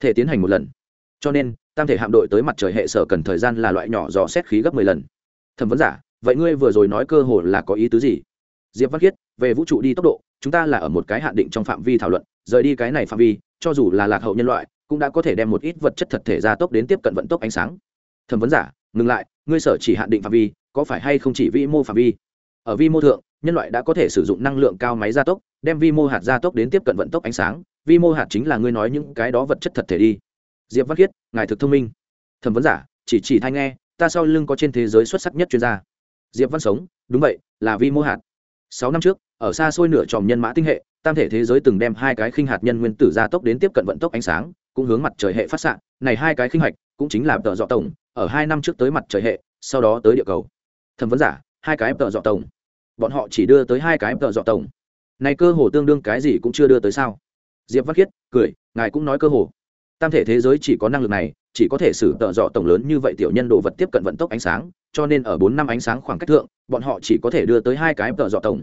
thể tiến hành một lần. Cho nên, tam thể hạm đội tới mặt trời hệ sở cần thời gian là loại nhỏ dò xét khí gấp mười lần. Thẩm vấn giả, vậy ngươi vừa rồi nói cơ hồ là có ý tứ gì? Diệp văn khiết, về vũ trụ đi tốc độ, chúng ta là ở một cái hạn định trong phạm vi thảo luận, rời đi cái này phạm vi, cho dù là lạc hậu nhân loại, cũng đã có thể đem một ít vật chất thật thể gia tốc đến tiếp cận vận tốc ánh sáng. Thẩm vấn giả ngừng lại, ngươi sở chỉ hạn định phạm vi, có phải hay không chỉ vi mô phạm vi? Ở vi mô thượng, nhân loại đã có thể sử dụng năng lượng cao máy gia tốc, đem vi mô hạt gia tốc đến tiếp cận vận tốc ánh sáng, vi mô hạt chính là ngươi nói những cái đó vật chất thật thể đi. Diệp văn khiết, ngài thực thông minh. Thẩm vấn giả, chỉ chỉ thay nghe, ta sau lưng có trên thế giới xuất sắc nhất chuyên gia. Diệp văn sống, đúng vậy, là vi mô hạt. Sáu năm trước, ở xa xôi nửa tròm nhân mã tinh hệ, tam thể thế giới từng đem hai cái khinh hạt nhân nguyên tử gia tốc đến tiếp cận vận tốc ánh sáng, cũng hướng mặt trời hệ phát xạ. Này hai cái khinh hạch, cũng chính là tợ dọ tổng ở hai năm trước tới mặt trời hệ, sau đó tới địa cầu. Thẩm vấn giả, hai cái tợ dọ tổng. Bọn họ chỉ đưa tới hai cái tợ dọ tổng. Này cơ hồ tương đương cái gì cũng chưa đưa tới sao? Diệp văn khiết, cười, ngài cũng nói cơ hồ. Tam thể thế giới chỉ có năng lực này, chỉ có thể xử tợ dọ tổng lớn như vậy tiểu nhân đồ vật tiếp cận vận tốc ánh sáng, cho nên ở bốn năm ánh sáng khoảng cách thượng, bọn họ chỉ có thể đưa tới hai cái tợ dọ tổng.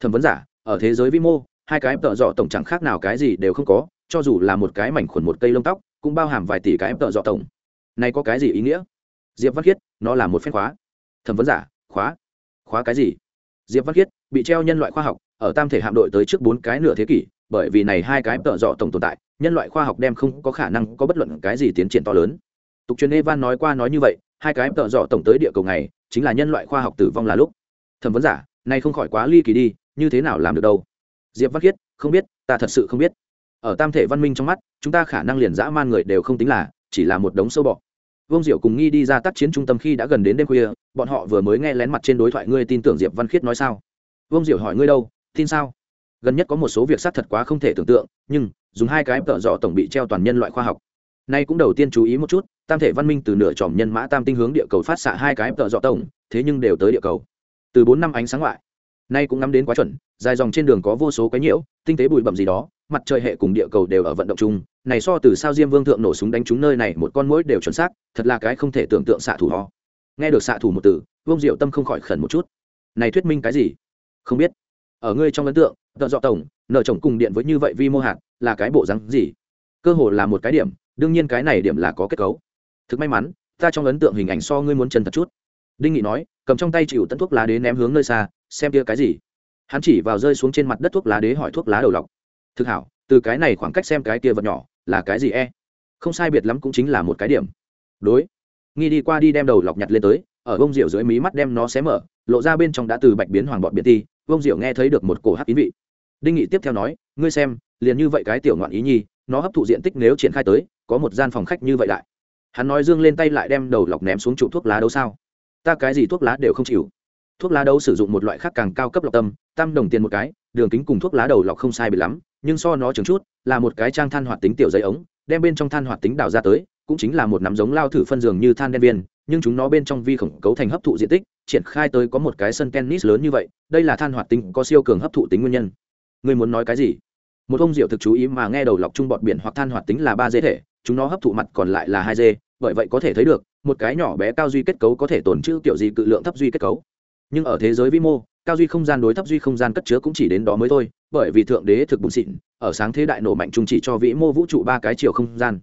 Thẩm vấn giả, ở thế giới vi mô, hai cái tợ dọ tổng chẳng khác nào cái gì đều không có, cho dù là một cái mảnh khuẩn một cây lông tóc, cũng bao hàm vài tỷ cái tợ dọ tổng này có cái gì ý nghĩa? Diệp văn khiết, nó là một phép khóa. Thẩm vấn giả, khóa. Khóa cái gì? Diệp văn khiết bị treo nhân loại khoa học, ở tam thể hạm đội tới trước bốn cái nửa thế kỷ, bởi vì này hai cái tợ dọ tổng tồn tại, nhân loại khoa học đem không có khả năng có bất luận cái gì tiến triển to lớn. Tục truyền evan nói qua nói như vậy, hai cái tợ dọ tổng tới địa cầu này, chính là nhân loại khoa học tử vong là lúc. Thẩm vấn giả, này không khỏi quá ly kỳ đi, như thế nào làm được đâu? Diệp văn khiết, không biết, ta thật sự không biết. Ở tam thể văn minh trong mắt, chúng ta khả năng liền dã man người đều không tính là chỉ là một đống sâu bọ. Vương diệu cùng nghi đi ra tác chiến trung tâm khi đã gần đến đêm khuya, bọn họ vừa mới nghe lén mặt trên đối thoại ngươi tin tưởng diệp văn khiết nói sao? Vương diệu hỏi ngươi đâu, tin sao? Gần nhất có một số việc xác thật quá không thể tưởng tượng, nhưng dùng hai cái tợ dọ tổng bị treo toàn nhân loại khoa học. Nay cũng đầu tiên chú ý một chút, tam thể văn minh từ nửa tròm nhân mã tam tinh hướng địa cầu phát xạ hai cái tợ dọ tổng, thế nhưng đều tới địa cầu. Từ bốn năm ánh sáng ngoại nay cũng ngắm đến quá chuẩn, dài dòng trên đường có vô số cái nhiễu, tinh tế bụi bậm gì đó, mặt trời hệ cùng địa cầu đều ở vận động chung, này so từ sao diêm vương thượng nổ súng đánh trúng nơi này một con mũi đều chuẩn xác, thật là cái không thể tưởng tượng xạ thủ ho. Nghe được xạ thủ một từ, vương diệu tâm không khỏi khẩn một chút. Này thuyết minh cái gì? Không biết. Ở ngươi trong ấn tượng, tợ dọ tổng, nợ chồng cùng điện với như vậy vi mô hạt, là cái bộ rắn gì? Cơ hồ là một cái điểm, đương nhiên cái này điểm là có kết cấu. Thực may mắn, ta trong ấn tượng hình ảnh so ngươi muốn chân thật chút. Đinh nghị nói, cầm trong tay chịu tận thuốc lá đến ném hướng nơi xa xem kia cái gì. Hắn chỉ vào rơi xuống trên mặt đất thuốc lá đế hỏi thuốc lá đầu lọc. Thực hảo, từ cái này khoảng cách xem cái kia vật nhỏ, là cái gì e? Không sai biệt lắm cũng chính là một cái điểm. Đối. Nghi đi qua đi đem đầu lọc nhặt lên tới, ở bông rượu dưới mí mắt đem nó xé mở, lộ ra bên trong đã từ bạch biến hoàng bọt biển ti bông rượu nghe thấy được một cổ hắc ý vị. Đinh nghị tiếp theo nói, ngươi xem, liền như vậy cái tiểu ngoạn ý nhi, nó hấp thụ diện tích nếu triển khai tới, có một gian phòng khách như vậy lại. Hắn nói dương lên tay lại đem đầu lọc ném xuống trụ thuốc lá đâu sao? Ta cái gì thuốc lá đều không chịu thuốc lá đấu sử dụng một loại khác càng cao cấp lọc tâm, tam đồng tiền một cái, đường kính cùng thuốc lá đầu lọc không sai bị lắm, nhưng so nó chừng chút, là một cái trang than hoạt tính tiểu giấy ống, đem bên trong than hoạt tính đào ra tới, cũng chính là một nắm giống lao thử phân giường như than đen viên, nhưng chúng nó bên trong vi khổng cấu thành hấp thụ diện tích, triển khai tới có một cái sân tennis lớn như vậy, đây là than hoạt tính có siêu cường hấp thụ tính nguyên nhân. Người muốn nói cái gì? Một ông diệu thực chú ý mà nghe đầu lọc trung bọt biển hoặc than hoạt tính là ba dê thể, chúng nó hấp thụ mặt còn lại là hai dê, bởi vậy có thể thấy được, một cái nhỏ bé cao duy kết cấu có thể tồn trữ kiểu gì cự lượng thấp duy kết cấu nhưng ở thế giới vĩ mô cao duy không gian đối thấp duy không gian cất chứa cũng chỉ đến đó mới thôi bởi vì thượng đế thực bùn xịn ở sáng thế đại nổ mạnh trung chỉ cho vĩ mô vũ trụ ba cái chiều không gian.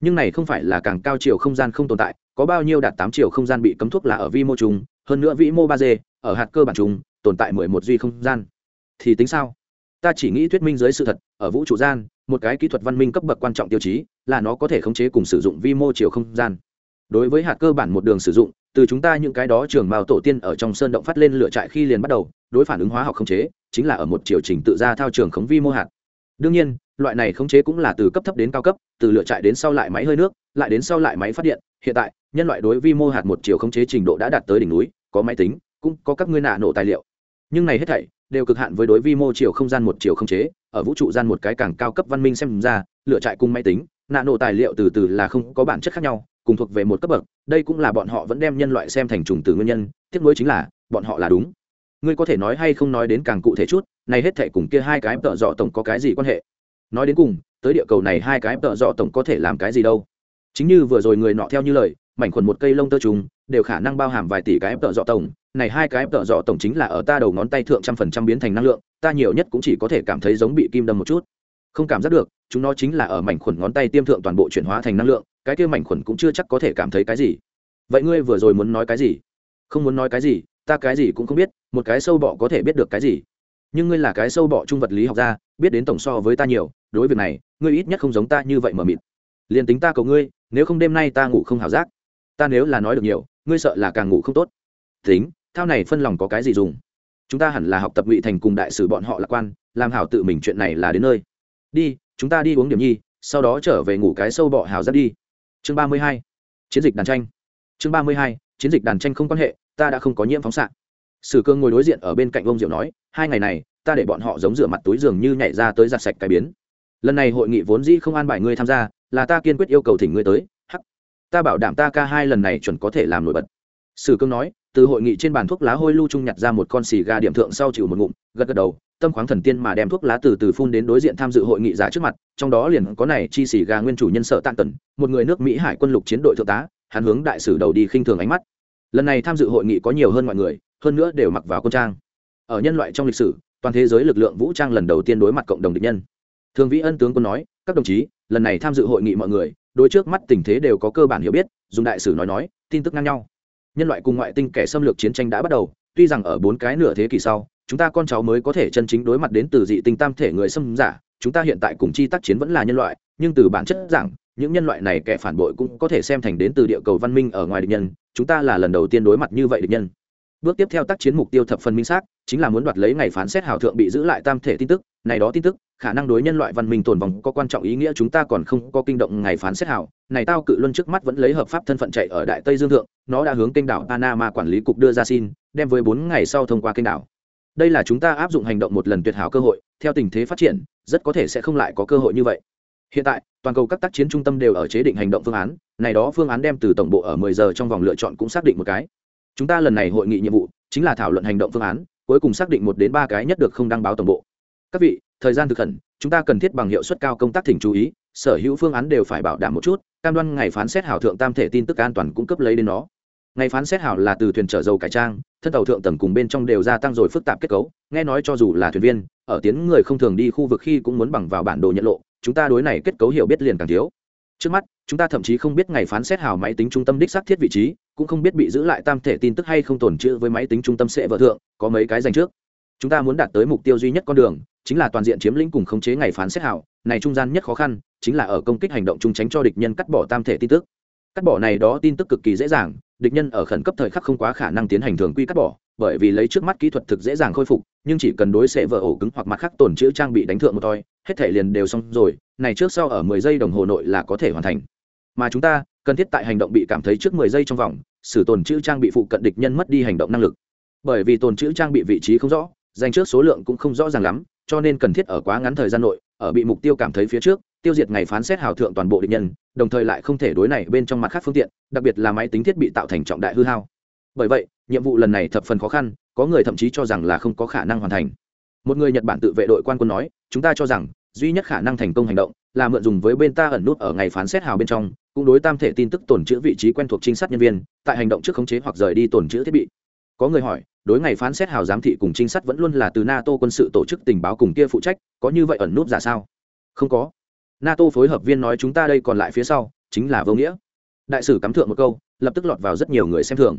Nhưng này không phải là càng cao chiều không gian không tồn tại có bao nhiêu đạt tám chiều không gian bị cấm thuốc là ở vi mô chúng, hơn nữa vĩ mô ba d ở hạt cơ bản chúng tồn tại mười một duy không gian. Thì tính sao? Ta chỉ nghĩ thuyết minh dưới sự thật ở vũ trụ gian một cái kỹ thuật văn minh cấp bậc quan trọng tiêu chí là nó có thể khống chế cùng sử dụng vi mô chiều không gian. Đối với hạt cơ bản một đường sử dụng từ chúng ta những cái đó trường mao tổ tiên ở trong sơn động phát lên lửa trại khi liền bắt đầu, đối phản ứng hóa học khống chế, chính là ở một chiều trình tự ra thao trường khống vi mô hạt. Đương nhiên, loại này khống chế cũng là từ cấp thấp đến cao cấp, từ lửa trại đến sau lại máy hơi nước, lại đến sau lại máy phát điện. Hiện tại, nhân loại đối vi mô hạt một chiều khống chế trình độ đã đạt tới đỉnh núi, có máy tính, cũng có các ngươi nạ nổ tài liệu. Nhưng này hết thảy đều cực hạn với đối vi mô chiều không gian một chiều khống chế, ở vũ trụ gian một cái càng cao cấp văn minh xem ra lựa trại cùng máy tính, nạ nổ tài liệu từ từ là không có bản chất khác nhau cùng thuộc về một cấp bậc, đây cũng là bọn họ vẫn đem nhân loại xem thành trùng từ nguyên nhân, tiếc nuối chính là, bọn họ là đúng. Ngươi có thể nói hay không nói đến càng cụ thể chút, này hết thệ cùng kia hai cái tợ dọ tổng có cái gì quan hệ? Nói đến cùng, tới địa cầu này hai cái tợ dọ tổng có thể làm cái gì đâu? Chính như vừa rồi người nọ theo như lời, mảnh khuẩn một cây lông tơ trùng, đều khả năng bao hàm vài tỷ cái tợ dọ tổng. Này hai cái tợ dọ tổng chính là ở ta đầu ngón tay thượng trăm phần trăm biến thành năng lượng, ta nhiều nhất cũng chỉ có thể cảm thấy giống bị kim đâm một chút. Không cảm giác được, chúng nó chính là ở mảnh khuẩn ngón tay tiêm thượng toàn bộ chuyển hóa thành năng lượng cái kia mảnh khuẩn cũng chưa chắc có thể cảm thấy cái gì. Vậy ngươi vừa rồi muốn nói cái gì? Không muốn nói cái gì ta cái gì cũng không biết một cái sâu bọ có thể biết được cái gì. Nhưng ngươi là cái sâu bọ trung vật lý học ra, biết đến tổng so với ta nhiều đối việc này ngươi ít nhất không giống ta như vậy mờ mịt. Liền tính ta cầu ngươi nếu không đêm nay ta ngủ không hảo giác. Ta nếu là nói được nhiều ngươi sợ là càng ngủ không tốt. Tính thao này phân lòng có cái gì dùng? Chúng ta hẳn là học tập ngụy thành cùng đại sử bọn họ lạc quan làm hảo tự mình chuyện này là đến nơi. Đi chúng ta đi uống điểm nhi sau đó trở về ngủ cái sâu bọ hào giác đi chương ba mươi hai, chiến dịch đàn tranh. Chương ba mươi hai, chiến dịch đàn tranh không quan hệ, ta đã không có nhiễm phóng xạ. Sử cương ngồi đối diện ở bên cạnh ông diệu nói, hai ngày này, ta để bọn họ giống rửa mặt túi giường như nhảy ra tới giặt sạch cái biến. Lần này hội nghị vốn dĩ không an bài ngươi tham gia, là ta kiên quyết yêu cầu thỉnh ngươi tới, hắc. Ta bảo đảm ta ca hai lần này chuẩn có thể làm nổi bật. Sử cương nói, từ hội nghị trên bàn thuốc lá hôi lưu trung nhặt ra một con xì gà điểm thượng sau chịu một ngụm, gật gật đầu tâm khoáng thần tiên mà đem thuốc lá từ từ phun đến đối diện tham dự hội nghị giả trước mặt, trong đó liền có này chi xì gà nguyên chủ nhân sợ tạng tần, một người nước mỹ hải quân lục chiến đội thượng tá, hắn hướng đại sử đầu đi khinh thường ánh mắt. Lần này tham dự hội nghị có nhiều hơn mọi người, hơn nữa đều mặc vào quân trang. Ở nhân loại trong lịch sử, toàn thế giới lực lượng vũ trang lần đầu tiên đối mặt cộng đồng địch nhân. Thường vĩ ân tướng quân nói, các đồng chí, lần này tham dự hội nghị mọi người, đối trước mắt tình thế đều có cơ bản hiểu biết, dùng đại sử nói nói, tin tức ngang nhau. Nhân loại cùng ngoại tinh kẻ xâm lược chiến tranh đã bắt đầu, tuy rằng ở bốn cái nửa thế kỷ sau chúng ta con cháu mới có thể chân chính đối mặt đến từ dị tinh tam thể người xâm giả, chúng ta hiện tại cùng chi tác chiến vẫn là nhân loại, nhưng từ bản chất rằng, những nhân loại này kẻ phản bội cũng có thể xem thành đến từ địa cầu văn minh ở ngoài địch nhân, chúng ta là lần đầu tiên đối mặt như vậy địch nhân. Bước tiếp theo tác chiến mục tiêu thập phần minh xác, chính là muốn đoạt lấy ngày phán xét hào thượng bị giữ lại tam thể tin tức, này đó tin tức, khả năng đối nhân loại văn minh tồn vong có quan trọng ý nghĩa chúng ta còn không có kinh động ngày phán xét hào. Này tao cự luân trước mắt vẫn lấy hợp pháp thân phận chạy ở đại tây dương thượng, nó đã hướng kênh đảo panama quản lý cục đưa ra xin, đem với bốn ngày sau thông qua kênh đảo đây là chúng ta áp dụng hành động một lần tuyệt hảo cơ hội, theo tình thế phát triển, rất có thể sẽ không lại có cơ hội như vậy. Hiện tại, toàn cầu các tác chiến trung tâm đều ở chế định hành động phương án, này đó phương án đem từ tổng bộ ở 10 giờ trong vòng lựa chọn cũng xác định một cái. Chúng ta lần này hội nghị nhiệm vụ chính là thảo luận hành động phương án, cuối cùng xác định một đến ba cái nhất được không đăng báo tổng bộ. Các vị, thời gian thực khẩn, chúng ta cần thiết bằng hiệu suất cao công tác thỉnh chú ý, sở hữu phương án đều phải bảo đảm một chút, cam đoan ngày phán xét hảo thượng tam thể tin tức an toàn cung cấp lấy đến nó ngày phán xét hảo là từ thuyền chở dầu cải trang, thân tàu thượng tầng cùng bên trong đều gia tăng rồi phức tạp kết cấu, nghe nói cho dù là thuyền viên, ở tiếng người không thường đi khu vực khi cũng muốn bằng vào bản đồ nhận lộ, chúng ta đối này kết cấu hiểu biết liền càng thiếu. Trước mắt, chúng ta thậm chí không biết ngày phán xét hào máy tính trung tâm đích xác thiết vị trí, cũng không biết bị giữ lại tam thể tin tức hay không tồn trữ với máy tính trung tâm sẽ vợ thượng, có mấy cái dành trước. Chúng ta muốn đạt tới mục tiêu duy nhất con đường, chính là toàn diện chiếm lĩnh cùng khống chế ngày phán xét hào này trung gian nhất khó khăn, chính là ở công kích hành động chung tránh cho địch nhân cắt bỏ tam thể tin tức cắt bỏ này đó tin tức cực kỳ dễ dàng, địch nhân ở khẩn cấp thời khắc không quá khả năng tiến hành thường quy cắt bỏ, bởi vì lấy trước mắt kỹ thuật thực dễ dàng khôi phục, nhưng chỉ cần đối sẽ vỡ ổ cứng hoặc mặt khác tồn chữ trang bị đánh thượng một toi, hết thể liền đều xong rồi, này trước sau ở mười giây đồng hồ nội là có thể hoàn thành. Mà chúng ta, cần thiết tại hành động bị cảm thấy trước mười giây trong vòng, sử tồn chữ trang bị phụ cận địch nhân mất đi hành động năng lực. Bởi vì tồn chữ trang bị vị trí không rõ dành trước số lượng cũng không rõ ràng lắm, cho nên cần thiết ở quá ngắn thời gian nội, ở bị mục tiêu cảm thấy phía trước tiêu diệt ngày phán xét hào thượng toàn bộ địch nhân, đồng thời lại không thể đối này bên trong mặt khác phương tiện, đặc biệt là máy tính thiết bị tạo thành trọng đại hư hao. Bởi vậy, nhiệm vụ lần này thập phần khó khăn, có người thậm chí cho rằng là không có khả năng hoàn thành. Một người nhật bản tự vệ đội quan quân nói, chúng ta cho rằng, duy nhất khả năng thành công hành động là mượn dùng với bên ta ẩn nút ở ngày phán xét hào bên trong, cũng đối tam thể tin tức tổn chữ vị trí quen thuộc trinh sát nhân viên, tại hành động trước khống chế hoặc rời đi tổn chữ thiết bị. Có người hỏi, đối ngày phán xét hào giám thị cùng trinh sát vẫn luôn là từ nato quân sự tổ chức tình báo cùng kia phụ trách, có như vậy ẩn nút giả sao? Không có nato phối hợp viên nói chúng ta đây còn lại phía sau, chính là vô nghĩa. Đại sử cắm thượng một câu, lập tức lọt vào rất nhiều người xem thường.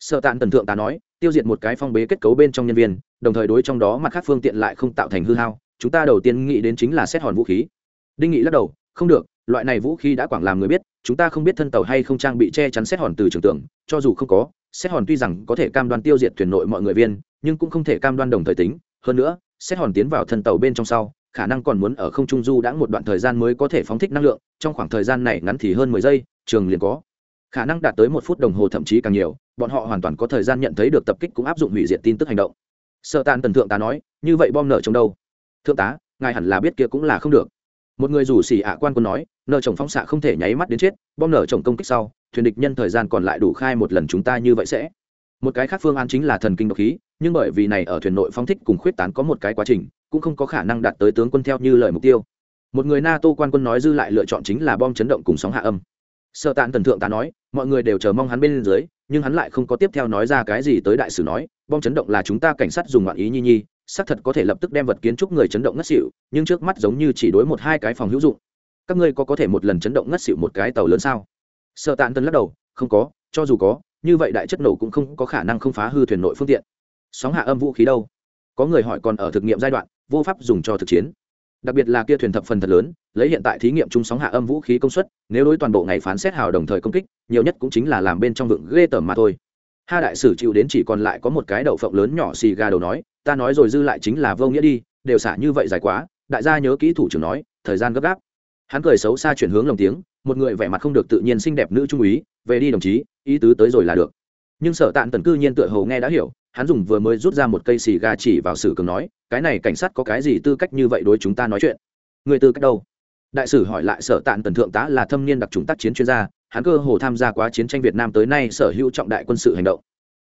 Sợ tàn tần thượng tá nói, tiêu diệt một cái phong bế kết cấu bên trong nhân viên, đồng thời đối trong đó mặt khác phương tiện lại không tạo thành hư hao, chúng ta đầu tiên nghĩ đến chính là xét hòn vũ khí. Đinh nghị lắc đầu, không được, loại này vũ khí đã quảng làm người biết, chúng ta không biết thân tàu hay không trang bị che chắn xét hòn từ trường tưởng cho dù không có, xét hòn tuy rằng có thể cam đoan tiêu diệt thuyền nội mọi người viên, nhưng cũng không thể cam đoan đồng thời tính. Hơn nữa, xét hòn tiến vào thân tàu bên trong sau khả năng còn muốn ở không trung du đã một đoạn thời gian mới có thể phóng thích năng lượng, trong khoảng thời gian này ngắn thì hơn mười giây, trường liền có. Khả năng đạt tới một phút đồng hồ thậm chí càng nhiều, bọn họ hoàn toàn có thời gian nhận thấy được tập kích cũng áp dụng hủy diệt tin tức hành động. Sợ tàn tần thượng tá nói, như vậy bom nở trong đâu? Thượng tá, ngài hẳn là biết kia cũng là không được. Một người rủ xỉ ạ quan quân nói nợ chồng phóng xạ không thể nháy mắt đến chết, bom nở chồng công kích sau, thuyền địch nhân thời gian còn lại đủ khai một lần chúng ta như vậy sẽ. Một cái khác phương án chính là thần kinh độc khí nhưng bởi vì này ở thuyền nội phóng thích cùng khuyết tán có một cái quá trình, cũng không có khả năng đạt tới tướng quân theo như lời mục tiêu. Một người nato quan quân nói dư lại lựa chọn chính là bom chấn động cùng sóng hạ âm. Sợ tàn tần thượng tá nói, mọi người đều chờ mong hắn bên dưới, nhưng hắn lại không có tiếp theo nói ra cái gì tới đại sử nói, bom chấn động là chúng ta cảnh sát dùng ngoạn ý nhi nhi, xác thật có thể lập tức đem vật kiến trúc người chấn động ngất xỉu, nhưng trước mắt giống như chỉ đối một hai cái phòng hữu dụng. Các ngươi có có thể một lần chấn động ngất xỉu một cái tàu lớn sao? Sợ tàn tân lắc đầu, không có, cho dù có, như vậy đại chất nổ cũng không có khả năng không phá hư thuyền nội phương tiện sóng hạ âm vũ khí đâu? Có người hỏi còn ở thực nghiệm giai đoạn, vô pháp dùng cho thực chiến. Đặc biệt là kia thuyền thập phần thật lớn, lấy hiện tại thí nghiệm chung sóng hạ âm vũ khí công suất, nếu đối toàn bộ ngày phán xét hào đồng thời công kích, nhiều nhất cũng chính là làm bên trong vựng ghê tởm mà thôi. Hai đại sử chịu đến chỉ còn lại có một cái đậu phộng lớn nhỏ xì gà đầu nói, ta nói rồi dư lại chính là vô nghĩa đi, đều xả như vậy dài quá. Đại gia nhớ kỹ thủ trưởng nói, thời gian gấp gáp. Hắn cười xấu xa chuyển hướng lồng tiếng, một người vẻ mặt không được tự nhiên xinh đẹp nữ trung úy, về đi đồng chí, ý tứ tới rồi là được. Nhưng sở tạn tần cư nhiên tựa hồ nghe đã hiểu hắn dùng vừa mới rút ra một cây xì gà chỉ vào sử cường nói, cái này cảnh sát có cái gì tư cách như vậy đối chúng ta nói chuyện? Người tư cách đâu? Đại sử hỏi lại sở tạn tần thượng tá là thâm niên đặc trùng tác chiến chuyên gia, hắn cơ hồ tham gia quá chiến tranh việt nam tới nay sở hữu trọng đại quân sự hành động.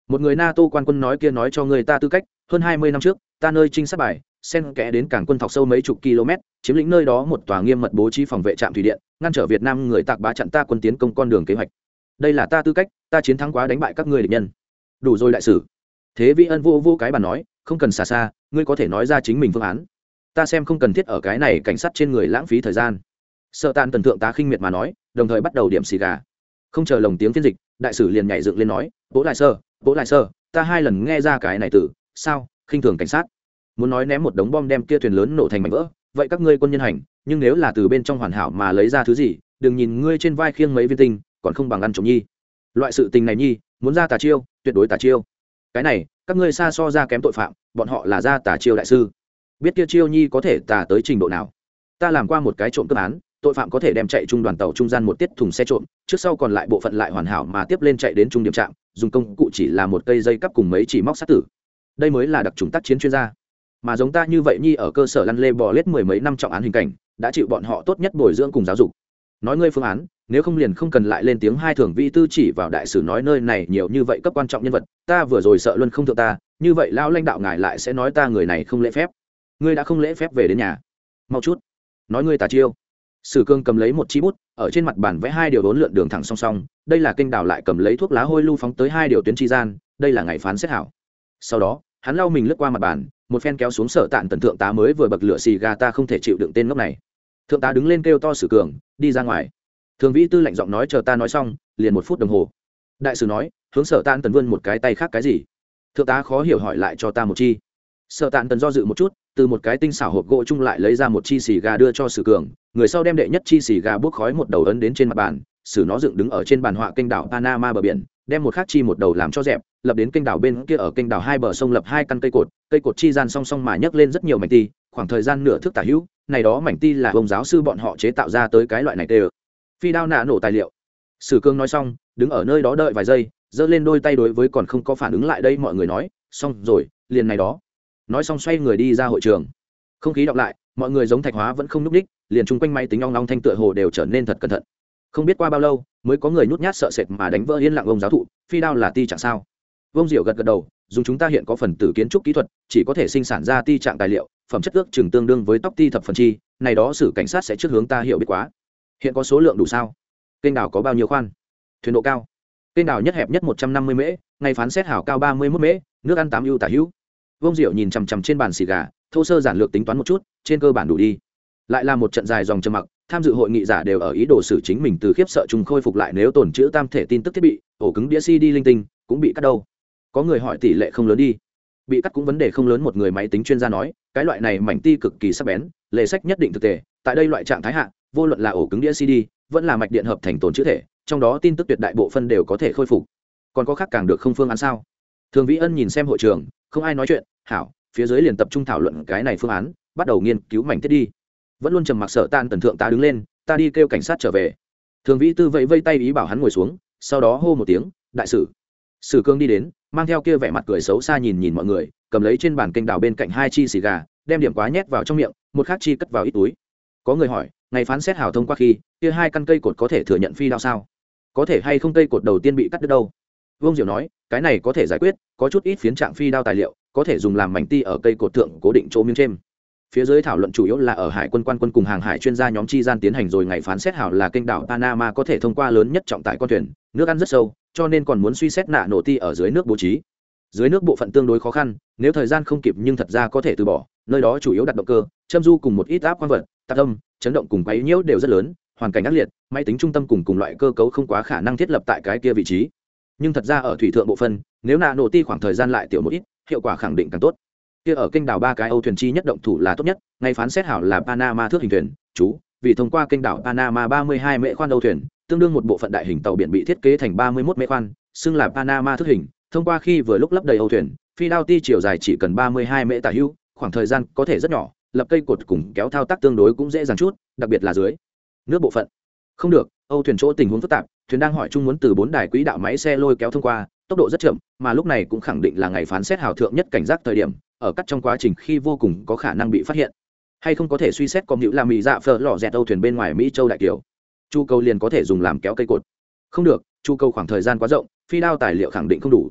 Một người nato quan quân nói kia nói cho người ta tư cách, hơn hai mươi năm trước, ta nơi trinh sát bài sen kẽ đến cảng quân thọc sâu mấy chục km, chiếm lĩnh nơi đó một tòa nghiêm mật bố trí phòng vệ trạm thủy điện, ngăn trở việt nam người tạc bá chặn ta quân tiến công con đường kế hoạch. Đây là ta tư cách, ta chiến thắng quá đánh bại các ngươi địch nhân. Đủ rồi đại sử thế vĩ ân vô vô cái bàn nói, không cần xa xa, ngươi có thể nói ra chính mình phương án. Ta xem không cần thiết ở cái này cảnh sát trên người lãng phí thời gian. Sợ tàn tần thượng tá khinh miệt mà nói, đồng thời bắt đầu điểm xì gà. Không chờ lồng tiếng phiên dịch, đại sử liền nhảy dựng lên nói, bố lại sơ, bố lại sơ, ta hai lần nghe ra cái này từ, sao, khinh thường cảnh sát. Muốn nói ném một đống bom đem kia thuyền lớn nổ thành mảnh vỡ, vậy các ngươi quân nhân hành, nhưng nếu là từ bên trong hoàn hảo mà lấy ra thứ gì, đừng nhìn ngươi trên vai khiêng mấy viên tinh, còn không bằng ăn trộm nhi. Loại sự tình này nhi, muốn ra tà chiêu, tuyệt đối tà chiêu cái này, các ngươi xa so ra kém tội phạm, bọn họ là gia tà chiêu đại sư. Biết kia chiêu nhi có thể tà tới trình độ nào? Ta làm qua một cái trộm cướp án, tội phạm có thể đem chạy trung đoàn tàu trung gian một tiết thùng xe trộm, trước sau còn lại bộ phận lại hoàn hảo mà tiếp lên chạy đến trung điểm trạm, dùng công cụ chỉ là một cây dây cắp cùng mấy chỉ móc sát tử. Đây mới là đặc trùng tác chiến chuyên gia. Mà giống ta như vậy nhi ở cơ sở lăn lê bò lết mười mấy năm trọng án hình cảnh, đã chịu bọn họ tốt nhất bồi dưỡng cùng giáo dục nói ngươi phương án, nếu không liền không cần lại lên tiếng hai thường vi tư chỉ vào đại sử nói nơi này nhiều như vậy cấp quan trọng nhân vật, ta vừa rồi sợ luân không thượng ta, như vậy lão lãnh đạo ngài lại sẽ nói ta người này không lễ phép. Ngươi đã không lễ phép về đến nhà. Mau chút. Nói ngươi tà chiêu. Sử cương cầm lấy một chi bút, ở trên mặt bàn vẽ hai điều bốn lượn đường thẳng song song, đây là kênh đảo lại cầm lấy thuốc lá hôi lưu phóng tới hai điều tuyến tri gian, đây là ngày phán xét hảo. Sau đó, hắn lau mình lướt qua mặt bàn, một phen kéo xuống sở tạn tần thượng tá mới vừa bậc lửa xì gà ta không thể chịu đựng tên ngốc này thượng tá đứng lên kêu to sử cường, đi ra ngoài. Thường vĩ tư lạnh giọng nói, chờ ta nói xong, liền một phút đồng hồ. Đại sử nói, hướng sở tan tần vươn một cái tay khác cái gì? Thượng tá khó hiểu hỏi lại cho ta một chi. Sở tạn tần do dự một chút, từ một cái tinh xảo hộp gỗ chung lại lấy ra một chi xì gà đưa cho sử cường. Người sau đem đệ nhất chi xì gà buốc khói một đầu ấn đến trên mặt bàn, sử nó dựng đứng ở trên bàn họa kênh đảo panama bờ biển, đem một khắc chi một đầu làm cho dẹp, lập đến kênh đảo bên kia ở kênh đảo hai bờ sông lập hai căn cây cột cây cột chi gian song song mà nhấc lên rất nhiều mảnh ti, khoảng thời gian nửa thước tả hữu này đó mảnh ti là ông giáo sư bọn họ chế tạo ra tới cái loại này tê phi đao nạ nổ tài liệu. Sử cương nói xong, đứng ở nơi đó đợi vài giây, giơ lên đôi tay đối với còn không có phản ứng lại đây mọi người nói, xong rồi, liền này đó. Nói xong xoay người đi ra hội trường. Không khí đọc lại, mọi người giống thạch hóa vẫn không núp đích, liền chung quanh máy tính ong long thanh tựa hồ đều trở nên thật cẩn thận. Không biết qua bao lâu, mới có người nhút nhát sợ sệt mà đánh vỡ yên lặng ông giáo thụ, phi đao là ti chẳng sao? Vông diệu gật gật đầu, dùng chúng ta hiện có phần tử kiến trúc kỹ thuật, chỉ có thể sinh sản ra ti trạng tài liệu phẩm chất ước chừng tương đương với tóc ti thập phần chi, này đó xử cảnh sát sẽ trước hướng ta hiểu biết quá. Hiện có số lượng đủ sao? Kênh đảo có bao nhiêu khoan? Thuyền độ cao. Kênh đảo nhất hẹp nhất một trăm năm mươi mễ, ngày phán xét hảo cao ba mươi mốt mễ, nước ăn tám ưu tả hữu. Vông diệu nhìn chằm chằm trên bàn xì gà, thô sơ giản lược tính toán một chút, trên cơ bản đủ đi. Lại là một trận dài dòng trầm mặc, tham dự hội nghị giả đều ở ý đồ xử chính mình từ khiếp sợ chúng khôi phục lại nếu tồn chữ tam thể tin tức thiết bị, ổ cứng đĩa cd linh tinh, cũng bị cắt đâu. Có người hỏi tỷ lệ không lớn đi bị cắt cũng vấn đề không lớn một người máy tính chuyên gia nói, cái loại này mảnh ti cực kỳ sắc bén, lề sách nhất định thực tế tại đây loại trạng thái hạ, vô luận là ổ cứng đĩa cd, vẫn là mạch điện hợp thành tồn chữ thể, trong đó tin tức tuyệt đại bộ phân đều có thể khôi phục. Còn có khác càng được không phương án sao? Thường vĩ ân nhìn xem hội trường, không ai nói chuyện, hảo, phía dưới liền tập trung thảo luận cái này phương án, bắt đầu nghiên cứu mảnh thiết đi. Vẫn luôn trầm mặc sợ tan tần thượng ta đứng lên, ta đi kêu cảnh sát trở về. Thường vĩ tư vẫy vây tay ý bảo hắn ngồi xuống, sau đó hô một tiếng, đại sử. Sử cương đi đến mang theo kia vẻ mặt cười xấu xa nhìn nhìn mọi người, cầm lấy trên bàn kênh đào bên cạnh hai chi xì gà, đem điểm quá nhét vào trong miệng, một khác chi cất vào ít túi. Có người hỏi, ngày phán xét hào thông qua khi, kia hai căn cây cột có thể thừa nhận phi đao sao? Có thể hay không cây cột đầu tiên bị cắt đứt đâu? Vương diệu nói, cái này có thể giải quyết, có chút ít phiến trạng phi đao tài liệu, có thể dùng làm mảnh ti ở cây cột thượng cố định chỗ miếng trên. Phía dưới thảo luận chủ yếu là ở hải quân quan quân cùng hàng hải chuyên gia nhóm chi gian tiến hành rồi ngày phán xét hảo là kênh đảo panama có thể thông qua lớn nhất trọng tải con thuyền, nước ăn rất sâu cho nên còn muốn suy xét nạ nổ ti ở dưới nước bố trí. Dưới nước bộ phận tương đối khó khăn, nếu thời gian không kịp nhưng thật ra có thể từ bỏ, nơi đó chủ yếu đặt động cơ, châm du cùng một ít áp quan vật tạc âm, chấn động cùng quấy nhiễu đều rất lớn, hoàn cảnh ác liệt, máy tính trung tâm cùng cùng loại cơ cấu không quá khả năng thiết lập tại cái kia vị trí. Nhưng thật ra ở thủy thượng bộ phân nếu nạ nổ ti khoảng thời gian lại tiểu một ít, hiệu quả khẳng định càng tốt. Kia ở kênh đảo ba cái âu thuyền chi nhất động thủ là tốt nhất, ngay phán xét hảo là panama thước hình thuyền, chú, vì thông qua kênh đảo panama ba mươi hai mễ khoan âu thuyền tương đương một bộ phận đại hình tàu biển bị thiết kế thành ba mươi 31 mét khoan, xưng là panama thức hình, thông qua khi vừa lúc lấp đầy âu thuyền phi đao ti chiều dài chỉ cần ba mươi hai mễ tả hữu khoảng thời gian có thể rất nhỏ, lập cây cột cùng kéo thao tác tương đối cũng dễ dàng chút, đặc biệt là dưới nước bộ phận. Không được, âu thuyền chỗ tình huống phức tạp, thuyền đang hỏi chung muốn từ bốn đài quỹ đạo máy xe lôi kéo thông qua, tốc độ rất chậm, mà lúc này cũng khẳng định là ngày phán xét hào thượng nhất cảnh giác thời điểm, ở cắt trong quá trình khi vô cùng có khả năng bị phát hiện. Hay không có thể suy xét có nghĩa là mỹ dạ phở lò dẹt âu thuyền bên ngoài mỹ châu đại kiều chu cầu liền có thể dùng làm kéo cây cột. Không được, chu cầu khoảng thời gian quá rộng, phi đao tài liệu khẳng định không đủ.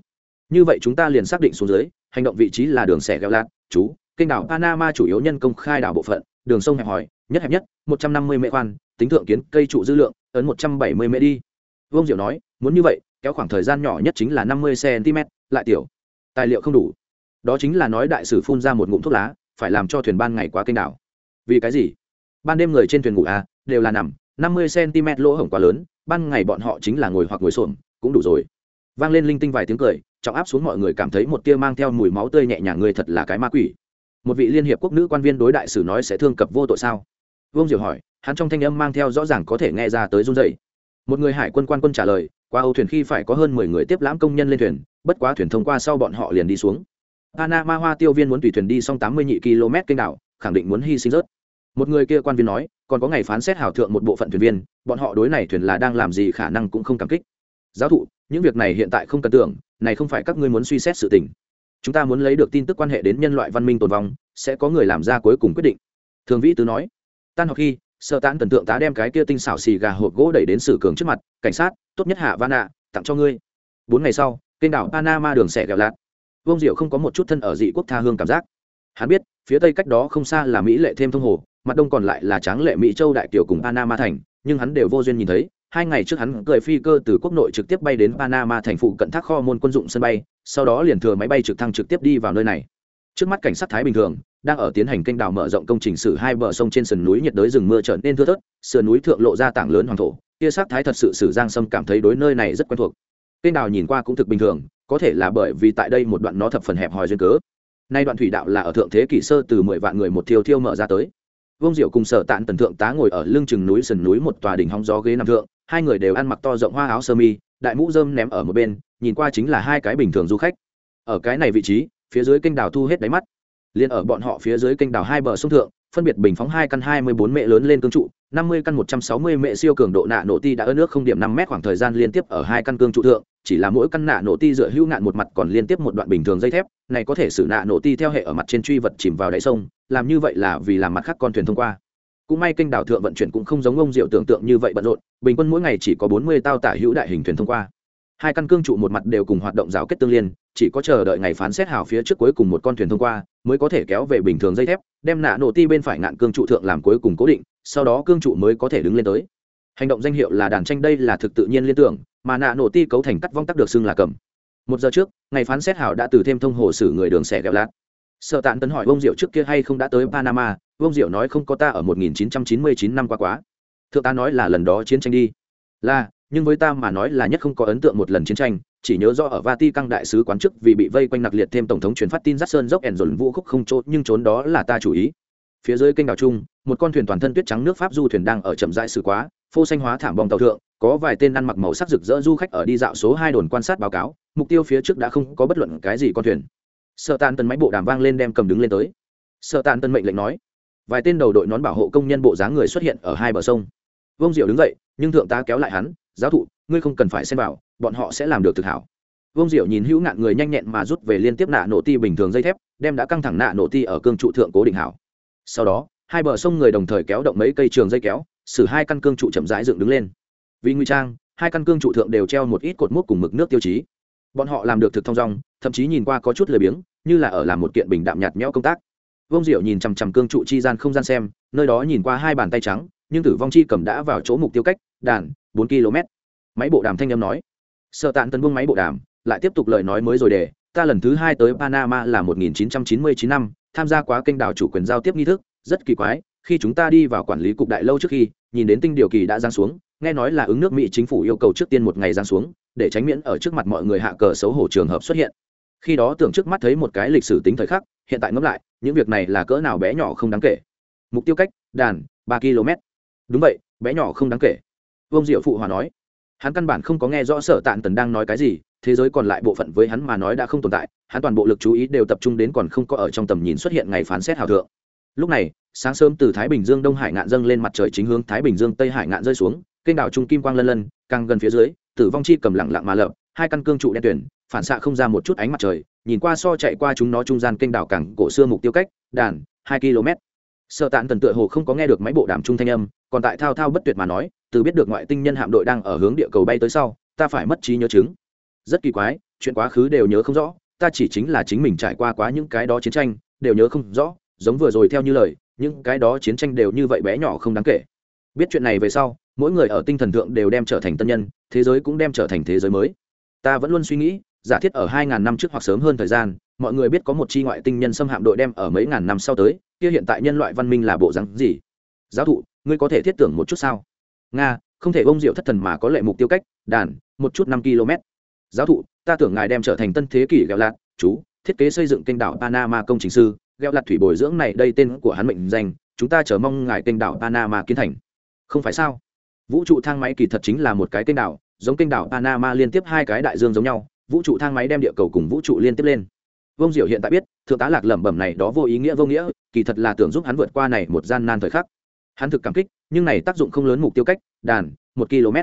Như vậy chúng ta liền xác định xuống dưới, hành động vị trí là đường xẻ gheo lạt, chú, kênh đảo panama chủ yếu nhân công khai đảo bộ phận, đường sông hẹp hòi, nhất hẹp nhất, một trăm năm mươi mễ khoan, tính thượng kiến, cây trụ dư lượng, ấn một trăm bảy mươi mễ đi. Vương diệu nói, muốn như vậy, kéo khoảng thời gian nhỏ nhất chính là năm mươi cm lại tiểu, tài liệu không đủ. Đó chính là nói đại sử phun ra một ngụm thuốc lá, phải làm cho thuyền ban ngày quá kênh đảo. Vì cái gì? Ban đêm người trên thuyền ngủ à đều là nằm năm mươi cm lỗ hổng quá lớn, ban ngày bọn họ chính là ngồi hoặc ngồi xổm, cũng đủ rồi. Vang lên linh tinh vài tiếng cười, trọng áp xuống mọi người cảm thấy một tia mang theo mùi máu tươi nhẹ nhàng người thật là cái ma quỷ. Một vị liên hiệp quốc nữ quan viên đối đại sử nói sẽ thương cập vô tội sao? Vương diệu hỏi, hắn trong thanh âm mang theo rõ ràng có thể nghe ra tới run dậy một người hải quân quan quân trả lời, qua âu thuyền khi phải có hơn mười người tiếp lãm công nhân lên thuyền, bất quá thuyền thông qua sau bọn họ liền đi xuống. Panama hoa tiêu viên muốn tùy thuyền đi xong tám mươi nhị km kênh đảo, khẳng định muốn hy sinh rớt một người kia quan viên nói, còn có ngày phán xét hảo thượng một bộ phận thuyền viên, bọn họ đối này thuyền là đang làm gì khả năng cũng không cảm kích. Giáo thụ, những việc này hiện tại không cần tưởng, này không phải các ngươi muốn suy xét sự tình. Chúng ta muốn lấy được tin tức quan hệ đến nhân loại văn minh tồn vong, sẽ có người làm ra cuối cùng quyết định. Thường vĩ tứ nói, tan học khi sợ tán tần tượng tá đem cái kia tinh xảo xì gà hộp gỗ đẩy đến sử cường trước mặt, cảnh sát, tốt nhất hạ van ạ, tặng cho ngươi. Bốn ngày sau, kênh đảo panama đường xẻ gẹo lạt. Vông diệu không có một chút thân ở dị quốc tha hương cảm giác. Hắn biết, phía tây cách đó không xa là mỹ lệ thêm thông hồ mặt đông còn lại là tráng lệ mỹ châu đại kiều cùng panama thành, nhưng hắn đều vô duyên nhìn thấy. Hai ngày trước hắn cười phi cơ từ quốc nội trực tiếp bay đến panama thành phụ cận thác kho môn quân dụng sân bay, sau đó liền thừa máy bay trực thăng trực tiếp đi vào nơi này. Trước mắt cảnh sát thái bình thường, đang ở tiến hành kênh đào mở rộng công trình sử hai bờ sông trên sườn núi nhiệt đới rừng mưa trở nên thưa thớt, sườn núi thượng lộ ra tảng lớn hoàng thổ kia sắc thái thật sự sử giang sâm cảm thấy đối nơi này rất quen thuộc. Kênh đào nhìn qua cũng thực bình thường, có thể là bởi vì tại đây một đoạn nó thập phần hẹp hòi duyên cớ. Nay đoạn thủy đạo là ở thượng thế kỷ sơ từ mười vạn người một thiêu thiêu mở ra tới. Vương diệu cùng sở tạn tần thượng tá ngồi ở lưng chừng núi sườn núi một tòa đỉnh hóng gió ghế nằm thượng, hai người đều ăn mặc to rộng hoa áo sơ mi, đại mũ rơm ném ở một bên, nhìn qua chính là hai cái bình thường du khách. Ở cái này vị trí, phía dưới kênh đào thu hết đáy mắt. Liền ở bọn họ phía dưới kênh đào hai bờ sông thượng, phân biệt bình phóng hai căn hai mươi bốn mệ lớn lên cương trụ, năm mươi căn một trăm sáu mươi mệ siêu cường độ nạ nổ ti đã ơ nước không điểm năm mét khoảng thời gian liên tiếp ở hai căn cương trụ thượng chỉ là mỗi căn nạ nổ ti dựa hữu ngạn một mặt còn liên tiếp một đoạn bình thường dây thép, này có thể xử nạ nổ ti theo hệ ở mặt trên truy vật chìm vào đáy sông, làm như vậy là vì làm mặt khác con thuyền thông qua. Cũng may kênh đảo thượng vận chuyển cũng không giống ông diệu tưởng tượng như vậy bận rộn, bình quân mỗi ngày chỉ có bốn mươi tao tả hữu đại hình thuyền thông qua. Hai căn cương trụ một mặt đều cùng hoạt động rào kết tương liên, chỉ có chờ đợi ngày phán xét hào phía trước cuối cùng một con thuyền thông qua, mới có thể kéo về bình thường dây thép, đem nạ nổ ti bên phải ngạn cương trụ thượng làm cuối cùng cố định, sau đó cương trụ mới có thể đứng lên tới. Hành động danh hiệu là đàn tranh đây là thực tự nhiên liên tưởng mà nạ nổ ti cấu thành cắt vong tắc được xưng là cầm. Một giờ trước, ngày phán xét hảo đã từ thêm thông hồ sử người đường xẻ gẹo lát sợ tàn tấn hỏi vông diệu trước kia hay không đã tới panama vông diệu nói không có ta ở 1999 năm qua quá. Thượng ta nói là lần đó chiến tranh đi. Là, nhưng với ta mà nói là nhất không có ấn tượng một lần chiến tranh, chỉ nhớ do ở Vati căng đại sứ quán chức vì bị vây quanh nặc liệt thêm tổng thống truyền phát tin dắt sơn dốc ẻn dồn vũ khúc không trốn, nhưng trốn đó là ta chủ ý. Phía dưới kênh đảo trung một con thuyền toàn thân tuyết trắng nước pháp du thuyền đang ở chậm rãi xử quá, phô xanh hóa thảm bong tàu thượng có vài tên ăn mặc màu sắc rực rỡ du khách ở đi dạo số hai đồn quan sát báo cáo, mục tiêu phía trước đã không có bất luận cái gì con thuyền. Sợ tàn tân máy bộ đàm vang lên đem cầm đứng lên tới. Sợ tàn tân mệnh lệnh nói, vài tên đầu đội nón bảo hộ công nhân bộ dáng người xuất hiện ở hai bờ sông. Vông diệu đứng dậy, nhưng thượng tá kéo lại hắn, giáo thụ, ngươi không cần phải xem vào, bọn họ sẽ làm được thực hảo. Vông diệu nhìn hữu ngạn người nhanh nhẹn mà rút về liên tiếp nạ nổ ti bình thường dây thép, đem đã căng thẳng nạ nổ ti ở cương trụ thượng cố định hảo. Sau đó, hai bờ sông người đồng thời kéo động mấy cây trường dây kéo xử hai căn cương trụ chậm rãi dựng đứng lên vì nguy trang, hai căn cương trụ thượng đều treo một ít cột mốc cùng mực nước tiêu chí. Bọn họ làm được thực thong dong, thậm chí nhìn qua có chút lười biếng, như là ở làm một kiện bình đạm nhạt nhẽo công tác. Vông diệu nhìn chằm chằm cương trụ chi gian không gian xem, nơi đó nhìn qua hai bàn tay trắng, nhưng tử vong chi cầm đã vào chỗ mục tiêu cách, đàn, bốn km. Máy bộ đàm thanh âm nói. Sợ tàn tấn buông máy bộ đàm, lại tiếp tục lời nói mới rồi để, ta lần thứ hai tới panama là 1999 năm, tham gia quá kênh đảo chủ quyền giao tiếp nghi thức, rất kỳ quái, khi chúng ta đi vào quản lý cục đại lâu trước khi, nhìn đến tinh điều kỳ đã giáng xuống nghe nói là ứng nước mỹ chính phủ yêu cầu trước tiên một ngày giáng xuống, để tránh miễn ở trước mặt mọi người hạ cờ xấu hổ trường hợp xuất hiện. Khi đó tưởng trước mắt thấy một cái lịch sử tính thời khắc, hiện tại ngẫm lại, những việc này là cỡ nào bé nhỏ không đáng kể. Mục tiêu cách, đàn, ba km. Đúng vậy, bé nhỏ không đáng kể. Vương diệu phụ hòa nói. Hắn căn bản không có nghe rõ sở tạn tần đang nói cái gì, thế giới còn lại bộ phận với hắn mà nói đã không tồn tại, hắn toàn bộ lực chú ý đều tập trung đến còn không có ở trong tầm nhìn xuất hiện ngày phán xét hào thượng. Lúc này, sáng sớm từ thái bình dương đông hải ngạn dâng lên mặt trời chính hướng thái bình dương tây hải ngạn rơi xuống kênh đảo trung kim quang lân lân, càng gần phía dưới, tử vong chi cầm lặng lặng mà lợp hai căn cương trụ đen tuyển phản xạ không ra một chút ánh mặt trời, nhìn qua so chạy qua chúng nó trung gian kênh đảo cảng cổ xưa mục tiêu cách, đàn, hai km. Sợ tạn tần tựa hồ không có nghe được máy bộ đàm trung thanh âm, còn tại thao thao bất tuyệt mà nói, từ biết được ngoại tinh nhân hạm đội đang ở hướng địa cầu bay tới sau, ta phải mất trí nhớ chứng. Rất kỳ quái, chuyện quá khứ đều nhớ không rõ, ta chỉ chính là chính mình trải qua quá những cái đó chiến tranh, đều nhớ không rõ, giống vừa rồi theo như lời, những cái đó chiến tranh đều như vậy bé nhỏ không đáng kể biết chuyện này về sau, mỗi người ở tinh thần thượng đều đem trở thành tân nhân, thế giới cũng đem trở thành thế giới mới. Ta vẫn luôn suy nghĩ, giả thiết ở hai ngàn năm trước hoặc sớm hơn thời gian, mọi người biết có một chi ngoại tinh nhân xâm hạm đội đem ở mấy ngàn năm sau tới, kia hiện tại nhân loại văn minh là bộ rắn gì? Giáo thụ, ngươi có thể thiết tưởng một chút sao? Nga, không thể bông diệu thất thần mà có lệ mục tiêu cách, đàn, một chút năm km giáo thụ, ta tưởng ngài đem trở thành tân thế kỷ ghẹo lạc chú, thiết kế xây dựng kênh đảo panama công trình sư. Ghẹo lạc thủy bồi dưỡng này, đây tên của hắn mệnh danh, chúng ta chờ mong ngài kênh đảo panama kiến thành không phải sao? Vũ trụ thang máy kỳ thật chính là một cái kênh đảo, giống kênh đảo panama liên tiếp hai cái đại dương giống nhau, vũ trụ thang máy đem địa cầu cùng vũ trụ liên tiếp lên. Vông diệu hiện tại biết, thượng tá lạc lẩm bẩm này đó vô ý nghĩa vô nghĩa, kỳ thật là tưởng giúp hắn vượt qua này một gian nan thời khắc. Hắn thực cảm kích, nhưng này tác dụng không lớn mục tiêu cách, đàn, một km.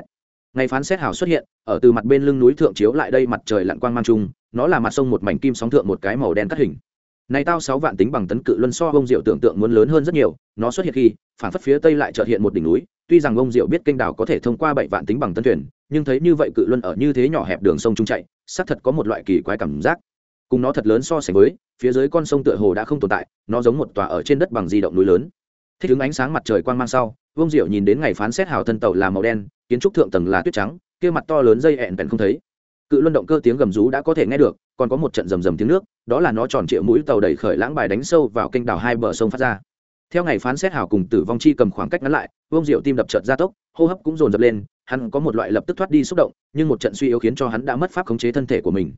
Ngày phán xét hào xuất hiện, ở từ mặt bên lưng núi thượng chiếu lại đây mặt trời lặn quang mang trung, nó là mặt sông một mảnh kim sóng thượng một cái màu đen cắt hình này tao sáu vạn tính bằng tấn cự luân so ông diệu tưởng tượng muốn lớn hơn rất nhiều, nó xuất hiện khi, phản phất phía tây lại chợt hiện một đỉnh núi, tuy rằng ông diệu biết kênh đảo có thể thông qua bảy vạn tính bằng tấn thuyền, nhưng thấy như vậy cự luân ở như thế nhỏ hẹp đường sông trung chạy, xác thật có một loại kỳ quái cảm giác. Cùng nó thật lớn so sánh với, phía dưới con sông tựa hồ đã không tồn tại, nó giống một tòa ở trên đất bằng di động núi lớn. Thích ứng ánh sáng mặt trời quang mang sau vương diệu nhìn đến ngày phán xét hào thân tàu là màu đen, kiến trúc thượng tầng là tuyết trắng, kia mặt to lớn dây ẹn bèn không thấy. Cự luân động cơ tiếng gầm rú đã có thể nghe được còn có một trận rầm rầm tiếng nước, đó là nó tròn trịa mũi tàu đẩy khởi lãng bài đánh sâu vào kênh đảo hai bờ sông phát ra. Theo ngày phán xét hào cùng tử vong chi cầm khoảng cách ngắn lại, vương diệu tim đập chợt gia tốc, hô hấp cũng dồn dập lên, hắn có một loại lập tức thoát đi xúc động, nhưng một trận suy yếu khiến cho hắn đã mất pháp khống chế thân thể của mình.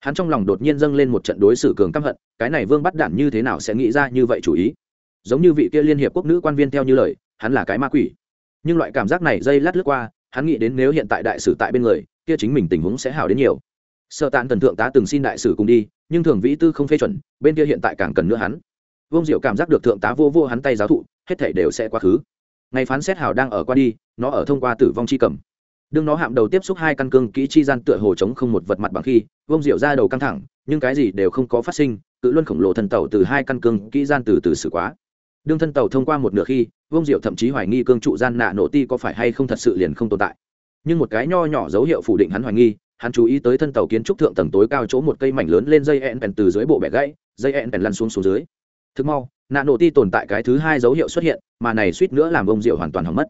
Hắn trong lòng đột nhiên dâng lên một trận đối xử cường căm hận, cái này vương bắt đản như thế nào sẽ nghĩ ra như vậy chủ ý? Giống như vị kia liên hiệp quốc nữ quan viên theo như lời, hắn là cái ma quỷ. Nhưng loại cảm giác này dây lát lướt qua, hắn nghĩ đến nếu hiện tại đại sử tại bên người, kia chính mình tình huống sẽ hảo đến nhiều sợ tàn thần thượng tá từng xin đại sử cùng đi, nhưng thường vĩ tư không phê chuẩn, bên kia hiện tại càng cần nữa hắn. Vương diệu cảm giác được thượng tá vô vô hắn tay giáo thụ, hết thể đều sẽ quá khứ. Ngày phán xét hào đang ở qua đi, nó ở thông qua tử vong chi cầm. Đương nó hạm đầu tiếp xúc hai căn cương kỹ chi gian tựa hồ chống không một vật mặt bằng khi vông diệu ra đầu căng thẳng, nhưng cái gì đều không có phát sinh, cự luân khổng lồ thân tàu từ hai căn cương kỹ gian từ từ xử quá. Đương thân tàu thông qua một nửa khi vông diệu thậm chí hoài nghi cương trụ gian nạ nổ ti có phải hay không thật sự liền không tồn tại. Nhưng một cái nho nhỏ dấu hiệu phủ định hắn hoài nghi hắn chú ý tới thân tàu kiến trúc thượng tầng tối cao chỗ một cây mảnh lớn lên dây ẹn pèn từ dưới bộ bẻ gãy, dây ẹn pèn lăn xuống xuống dưới. Thực mau, nạ nổ ti tồn tại cái thứ hai dấu hiệu xuất hiện, mà này suýt nữa làm bông rượu hoàn toàn hỏng mất.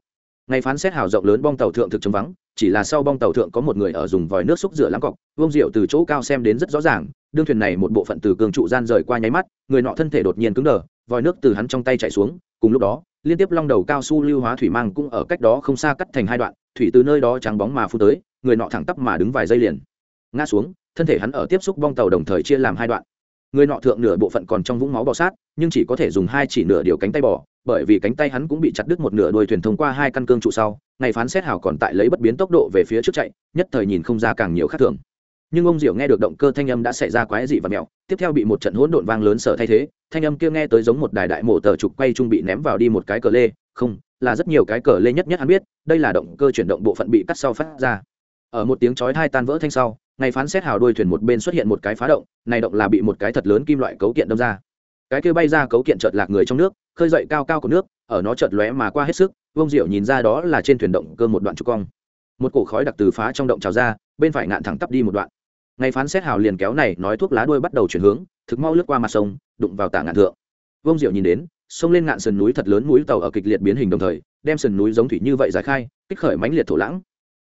Ngày phán xét hào rộng lớn bong tàu thượng thực chống vắng, chỉ là sau bong tàu thượng có một người ở dùng vòi nước xúc rửa lãng cọc bông rượu từ chỗ cao xem đến rất rõ ràng, đương thuyền này một bộ phận từ cường trụ gian rời qua nháy mắt, người nọ thân thể đột nhiên cứng đờ, vòi nước từ hắn trong tay chạy xuống, cùng lúc đó, liên tiếp long đầu cao su lưu hóa thủy mang cũng ở cách đó không xa cắt thành hai đoạn, thủy từ nơi đó trắng bóng mà phu tới người nọ thẳng tắp mà đứng vài giây liền. Ngã xuống, thân thể hắn ở tiếp xúc bong tàu đồng thời chia làm hai đoạn. Người nọ thượng nửa bộ phận còn trong vũng máu bò sát, nhưng chỉ có thể dùng hai chỉ nửa điều cánh tay bò, bởi vì cánh tay hắn cũng bị chặt đứt một nửa đuôi thuyền thông qua hai căn cương trụ sau, ngày phán xét hào còn tại lấy bất biến tốc độ về phía trước chạy, nhất thời nhìn không ra càng nhiều khác thường. Nhưng ông diệu nghe được động cơ thanh âm đã xảy ra quái dị và mẹo, tiếp theo bị một trận hỗn độn vang lớn sở thay thế, thanh âm kia nghe tới giống một đài đại mổ tờ trục quay trung bị ném vào đi một cái cờ lê, không, là rất nhiều cái cờ lê nhất nhất hắn biết, đây là động cơ chuyển động bộ phận bị cắt sau phát ra ở một tiếng chói thai tan vỡ thanh sau, ngày phán xét hào đuôi thuyền một bên xuất hiện một cái phá động, này động là bị một cái thật lớn kim loại cấu kiện đâm ra. Cái kia bay ra cấu kiện chợt lạc người trong nước, khơi dậy cao cao của nước, ở nó chợt lóe mà qua hết sức vông diệu nhìn ra đó là trên thuyền động cơ một đoạn trục cong. Một cổ khói đặc từ phá trong động trào ra, bên phải ngạn thẳng tắp đi một đoạn. Ngày phán xét hào liền kéo này nói thuốc lá đuôi bắt đầu chuyển hướng, thực mau lướt qua mặt sông, đụng vào tả ngạn thượng. Vông diệu nhìn đến sông lên ngạn sườn núi thật lớn núi tàu ở kịch liệt biến hình đồng thời, đem sườn núi giống thủy như vậy giải khai, kích khởi mãnh liệt thổ lãng.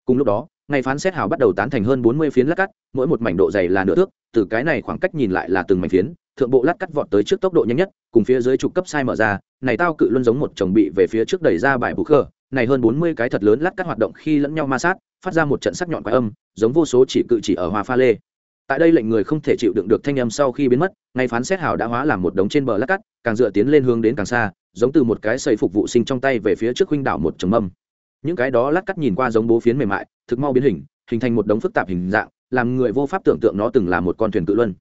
Cùng lúc đó ngày phán xét hào bắt đầu tán thành hơn bốn mươi phiến lát cắt, mỗi một mảnh độ dày là nửa thước, từ cái này khoảng cách nhìn lại là từng mảnh phiến, thượng bộ lát cắt vọt tới trước tốc độ nhanh nhất, cùng phía dưới trục cấp sai mở ra, này tao cự luân giống một chồng bị về phía trước đẩy ra bài bù khờ, này hơn bốn mươi cái thật lớn lát cắt hoạt động khi lẫn nhau ma sát, phát ra một trận sắc nhọn quái âm, giống vô số chỉ cự chỉ ở hoa pha lê. Tại đây lệnh người không thể chịu đựng được thanh âm sau khi biến mất ngay phán xét hào đã hóa làm một đống trên bờ lát cắt, càng dựa tiến lên hướng đến càng xa, giống từ một cái xây phục vụ sinh trong tay về phía trước huynh đảo một chồng mâm những cái đó lát cắt nhìn qua giống bố phiến mềm mại, thực mau biến hình hình thành một đống phức tạp hình dạng, làm người vô pháp tưởng tượng nó từng là một con thuyền cự luân.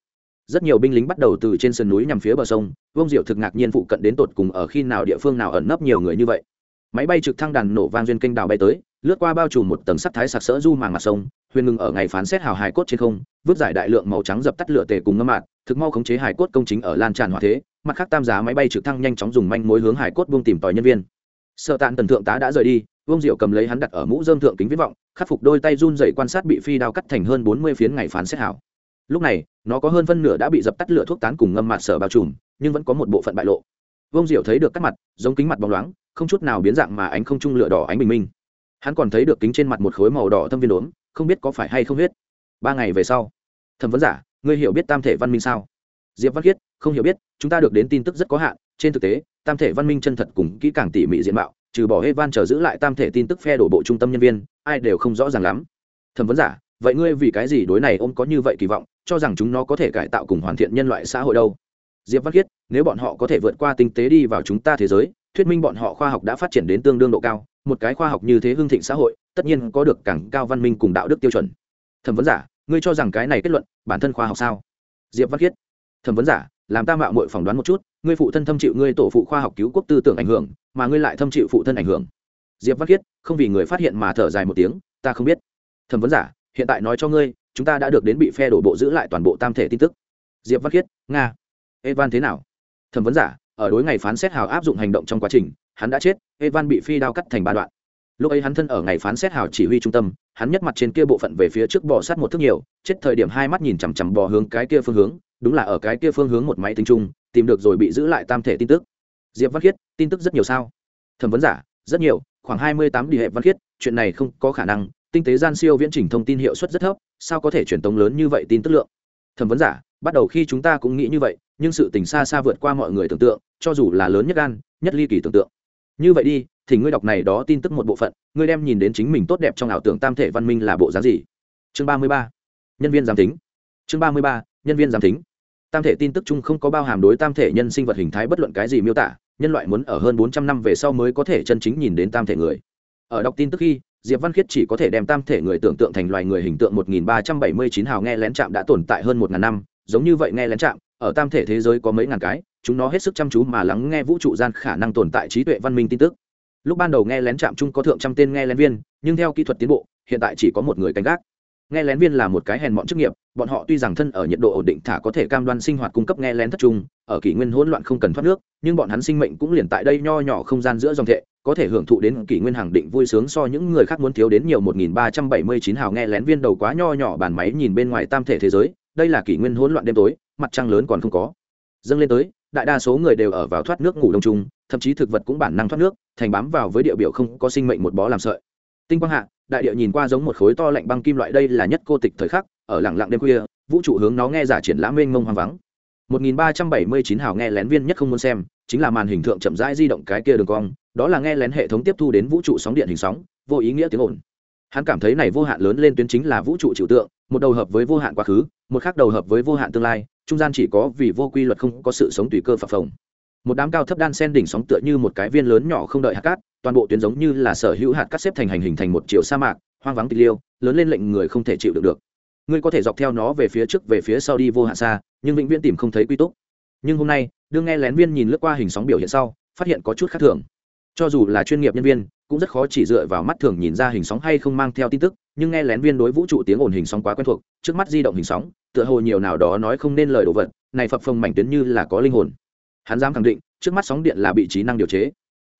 Rất nhiều binh lính bắt đầu từ trên sườn núi nhằm phía bờ sông vông diệu thực ngạc nhiên phụ cận đến tột cùng ở khi nào địa phương nào ẩn nấp nhiều người như vậy. Máy bay trực thăng đàn nổ vang duyên kênh đào bay tới, lướt qua bao trùm một tầng sắt thái sặc sỡ du màng mặt sông, huyền ngừng ở ngày phán xét hào hài cốt trên không, vứt giải đại lượng màu trắng dập tắt lửa tề cùng ngâm mạt, thực mau khống chế hài cốt công chính ở lan tràn hòa thế, mặt khác tam giá máy bay trực thăng nhanh chóng dùng manh mối hướng hài cốt buông tìm tòi nhân viên sợ tàn tần thượng tá đã rời đi, vương diệu cầm lấy hắn đặt ở mũ dơm thượng kính viết vọng, khắc phục đôi tay run dậy quan sát bị phi đao cắt thành hơn bốn mươi phiến ngày phán xét hảo. Lúc này, nó có hơn phân nửa đã bị dập tắt lửa thuốc tán cùng ngâm mạt sở bao trùm, nhưng vẫn có một bộ phận bại lộ. Vương diệu thấy được cắt mặt, giống kính mặt bóng loáng, không chút nào biến dạng mà ánh không trung lửa đỏ ánh bình minh. Hắn còn thấy được kính trên mặt một khối màu đỏ thâm viên đốm, không biết có phải hay không huyết. Ba ngày về sau, thẩm vấn giả, ngươi hiểu biết tam thể văn minh sao? Diệp văn khiết, không hiểu biết, chúng ta được đến tin tức rất có hạn trên thực tế tam thể văn minh chân thật cùng kỹ càng tỉ mỉ diện mạo trừ bỏ hết van trở giữ lại tam thể tin tức phe đổ bộ trung tâm nhân viên, ai đều không rõ ràng lắm. Thẩm vấn giả, vậy ngươi vì cái gì đối này ông có như vậy kỳ vọng, cho rằng chúng nó có thể cải tạo cùng hoàn thiện nhân loại xã hội đâu? Diệp Văn Khiết, nếu bọn họ có thể vượt qua tinh tế đi vào chúng ta thế giới, thuyết minh bọn họ khoa học đã phát triển đến tương đương độ cao, một cái khoa học như thế hương thịnh xã hội, tất nhiên có được càng cao văn minh cùng đạo đức tiêu chuẩn. Thẩm vấn giả, ngươi cho rằng cái này kết luận, bản thân khoa học sao? Diệp Văn Khiết, thẩm vấn giả, làm ta mạo muội phỏng đoán một chút, ngươi phụ thân thâm chịu ngươi tổ phụ khoa học cứu quốc tư tưởng ảnh hưởng, mà ngươi lại thâm chịu phụ thân ảnh hưởng. Diệp văn khiết không vì người phát hiện mà thở dài một tiếng ta không biết. Thẩm vấn giả hiện tại nói cho ngươi chúng ta đã được đến bị phe đổ bộ giữ lại toàn bộ tam thể tin tức. Diệp văn khiết nga. Evan thế nào? Thẩm vấn giả ở đối ngày phán xét hào áp dụng hành động trong quá trình hắn đã chết evan bị phi đao cắt thành ba đoạn. Lúc ấy hắn thân ở ngày phán xét hào chỉ huy trung tâm hắn nhất mặt trên kia bộ phận về phía trước bò sát một thước nhiều chết thời điểm hai mắt nhìn chằm chằm bò hướng cái kia phương hướng đúng là ở cái kia phương hướng một máy tính chung, tìm được rồi bị giữ lại tam thể tin tức. Diệp văn khiết, tin tức rất nhiều sao? Thẩm vấn giả, rất nhiều, khoảng hai mươi tám đi hệ văn khiết, chuyện này không có khả năng, tinh tế gian siêu viễn trình thông tin hiệu suất rất thấp, sao có thể truyền tống lớn như vậy tin tức lượng? Thẩm vấn giả, bắt đầu khi chúng ta cũng nghĩ như vậy, nhưng sự tình xa xa vượt qua mọi người tưởng tượng, cho dù là lớn nhất gan, nhất ly kỳ tưởng tượng. Như vậy đi, thì ngươi đọc này đó tin tức một bộ phận, ngươi đem nhìn đến chính mình tốt đẹp trong ảo tưởng tam thể văn minh là bộ dáng gì? Chương ba mươi ba, nhân viên giám tính. Chương ba mươi ba, nhân viên giám tính tam thể tin tức chung không có bao hàm đối tam thể nhân sinh vật hình thái bất luận cái gì miêu tả, nhân loại muốn ở hơn bốn trăm năm về sau mới có thể chân chính nhìn đến tam thể người. Ở đọc tin tức khi, diệp văn khiết chỉ có thể đem tam thể người tưởng tượng thành loài người hình tượng một nghìn ba trăm bảy mươi chín hào nghe lén chạm đã tồn tại hơn một ngàn năm, giống như vậy nghe lén chạm, ở tam thể thế giới có mấy ngàn cái, chúng nó hết sức chăm chú mà lắng nghe vũ trụ gian khả năng tồn tại trí tuệ văn minh tin tức. Lúc ban đầu nghe lén chạm chung có thượng trăm tên nghe lén viên, nhưng theo kỹ thuật tiến bộ, hiện tại chỉ có một người canh gác nghe lén viên là một cái hèn mọn chức nghiệp, bọn họ tuy rằng thân ở nhiệt độ ổn định thả có thể cam đoan sinh hoạt cung cấp nghe lén thất trung, ở kỷ nguyên hỗn loạn không cần thoát nước, nhưng bọn hắn sinh mệnh cũng liền tại đây nho nhỏ không gian giữa dòng thệ, có thể hưởng thụ đến kỷ nguyên hàng định vui sướng so những người khác muốn thiếu đến nhiều 1379 hào nghe lén viên đầu quá nho nhỏ bàn máy nhìn bên ngoài tam thể thế giới, đây là kỷ nguyên hỗn loạn đêm tối, mặt trăng lớn còn không có. Dâng lên tới, đại đa số người đều ở vào thoát nước ngủ đông trung, thậm chí thực vật cũng bản năng thoát nước, thành bám vào với địa biểu không có sinh mệnh một bó làm sợi. Tinh quang hạ đại địa nhìn qua giống một khối to lạnh băng kim loại, đây là nhất cô tịch thời khắc, ở lặng lặng đêm khuya, vũ trụ hướng nó nghe giả triển lãm mênh mông hoang vắng. 1379 hào nghe lén viên nhất không muốn xem, chính là màn hình thượng chậm rãi di động cái kia đường cong, đó là nghe lén hệ thống tiếp thu đến vũ trụ sóng điện hình sóng, vô ý nghĩa tiếng ồn. Hắn cảm thấy này vô hạn lớn lên tuyến chính là vũ trụ chịu tượng, một đầu hợp với vô hạn quá khứ, một khác đầu hợp với vô hạn tương lai, trung gian chỉ có vì vô quy luật không có sự sống tùy cơ phập phồng một đám cao thấp đan sen đỉnh sóng tựa như một cái viên lớn nhỏ không đợi hạt cát, toàn bộ tuyến giống như là sở hữu hạt cát xếp thành hành hình thành một chiều sa mạc, hoang vắng tịch liêu, lớn lên lệnh người không thể chịu được được. Ngươi có thể dọc theo nó về phía trước, về phía sau đi vô hạn xa, nhưng vĩnh viễn tìm không thấy quy túc. Nhưng hôm nay, đương nghe lén viên nhìn lướt qua hình sóng biểu hiện sau, phát hiện có chút khác thường. Cho dù là chuyên nghiệp nhân viên, cũng rất khó chỉ dựa vào mắt thường nhìn ra hình sóng hay không mang theo tin tức, nhưng nghe lén viên đối vũ trụ tiếng ồn hình sóng quá quen thuộc, trước mắt di động hình sóng, tựa hồ nhiều nào đó nói không nên lời đồ vật, này phập phồng mảnh tuyến như là có linh hồn hắn dám khẳng định, trước mắt sóng điện là bị trí năng điều chế.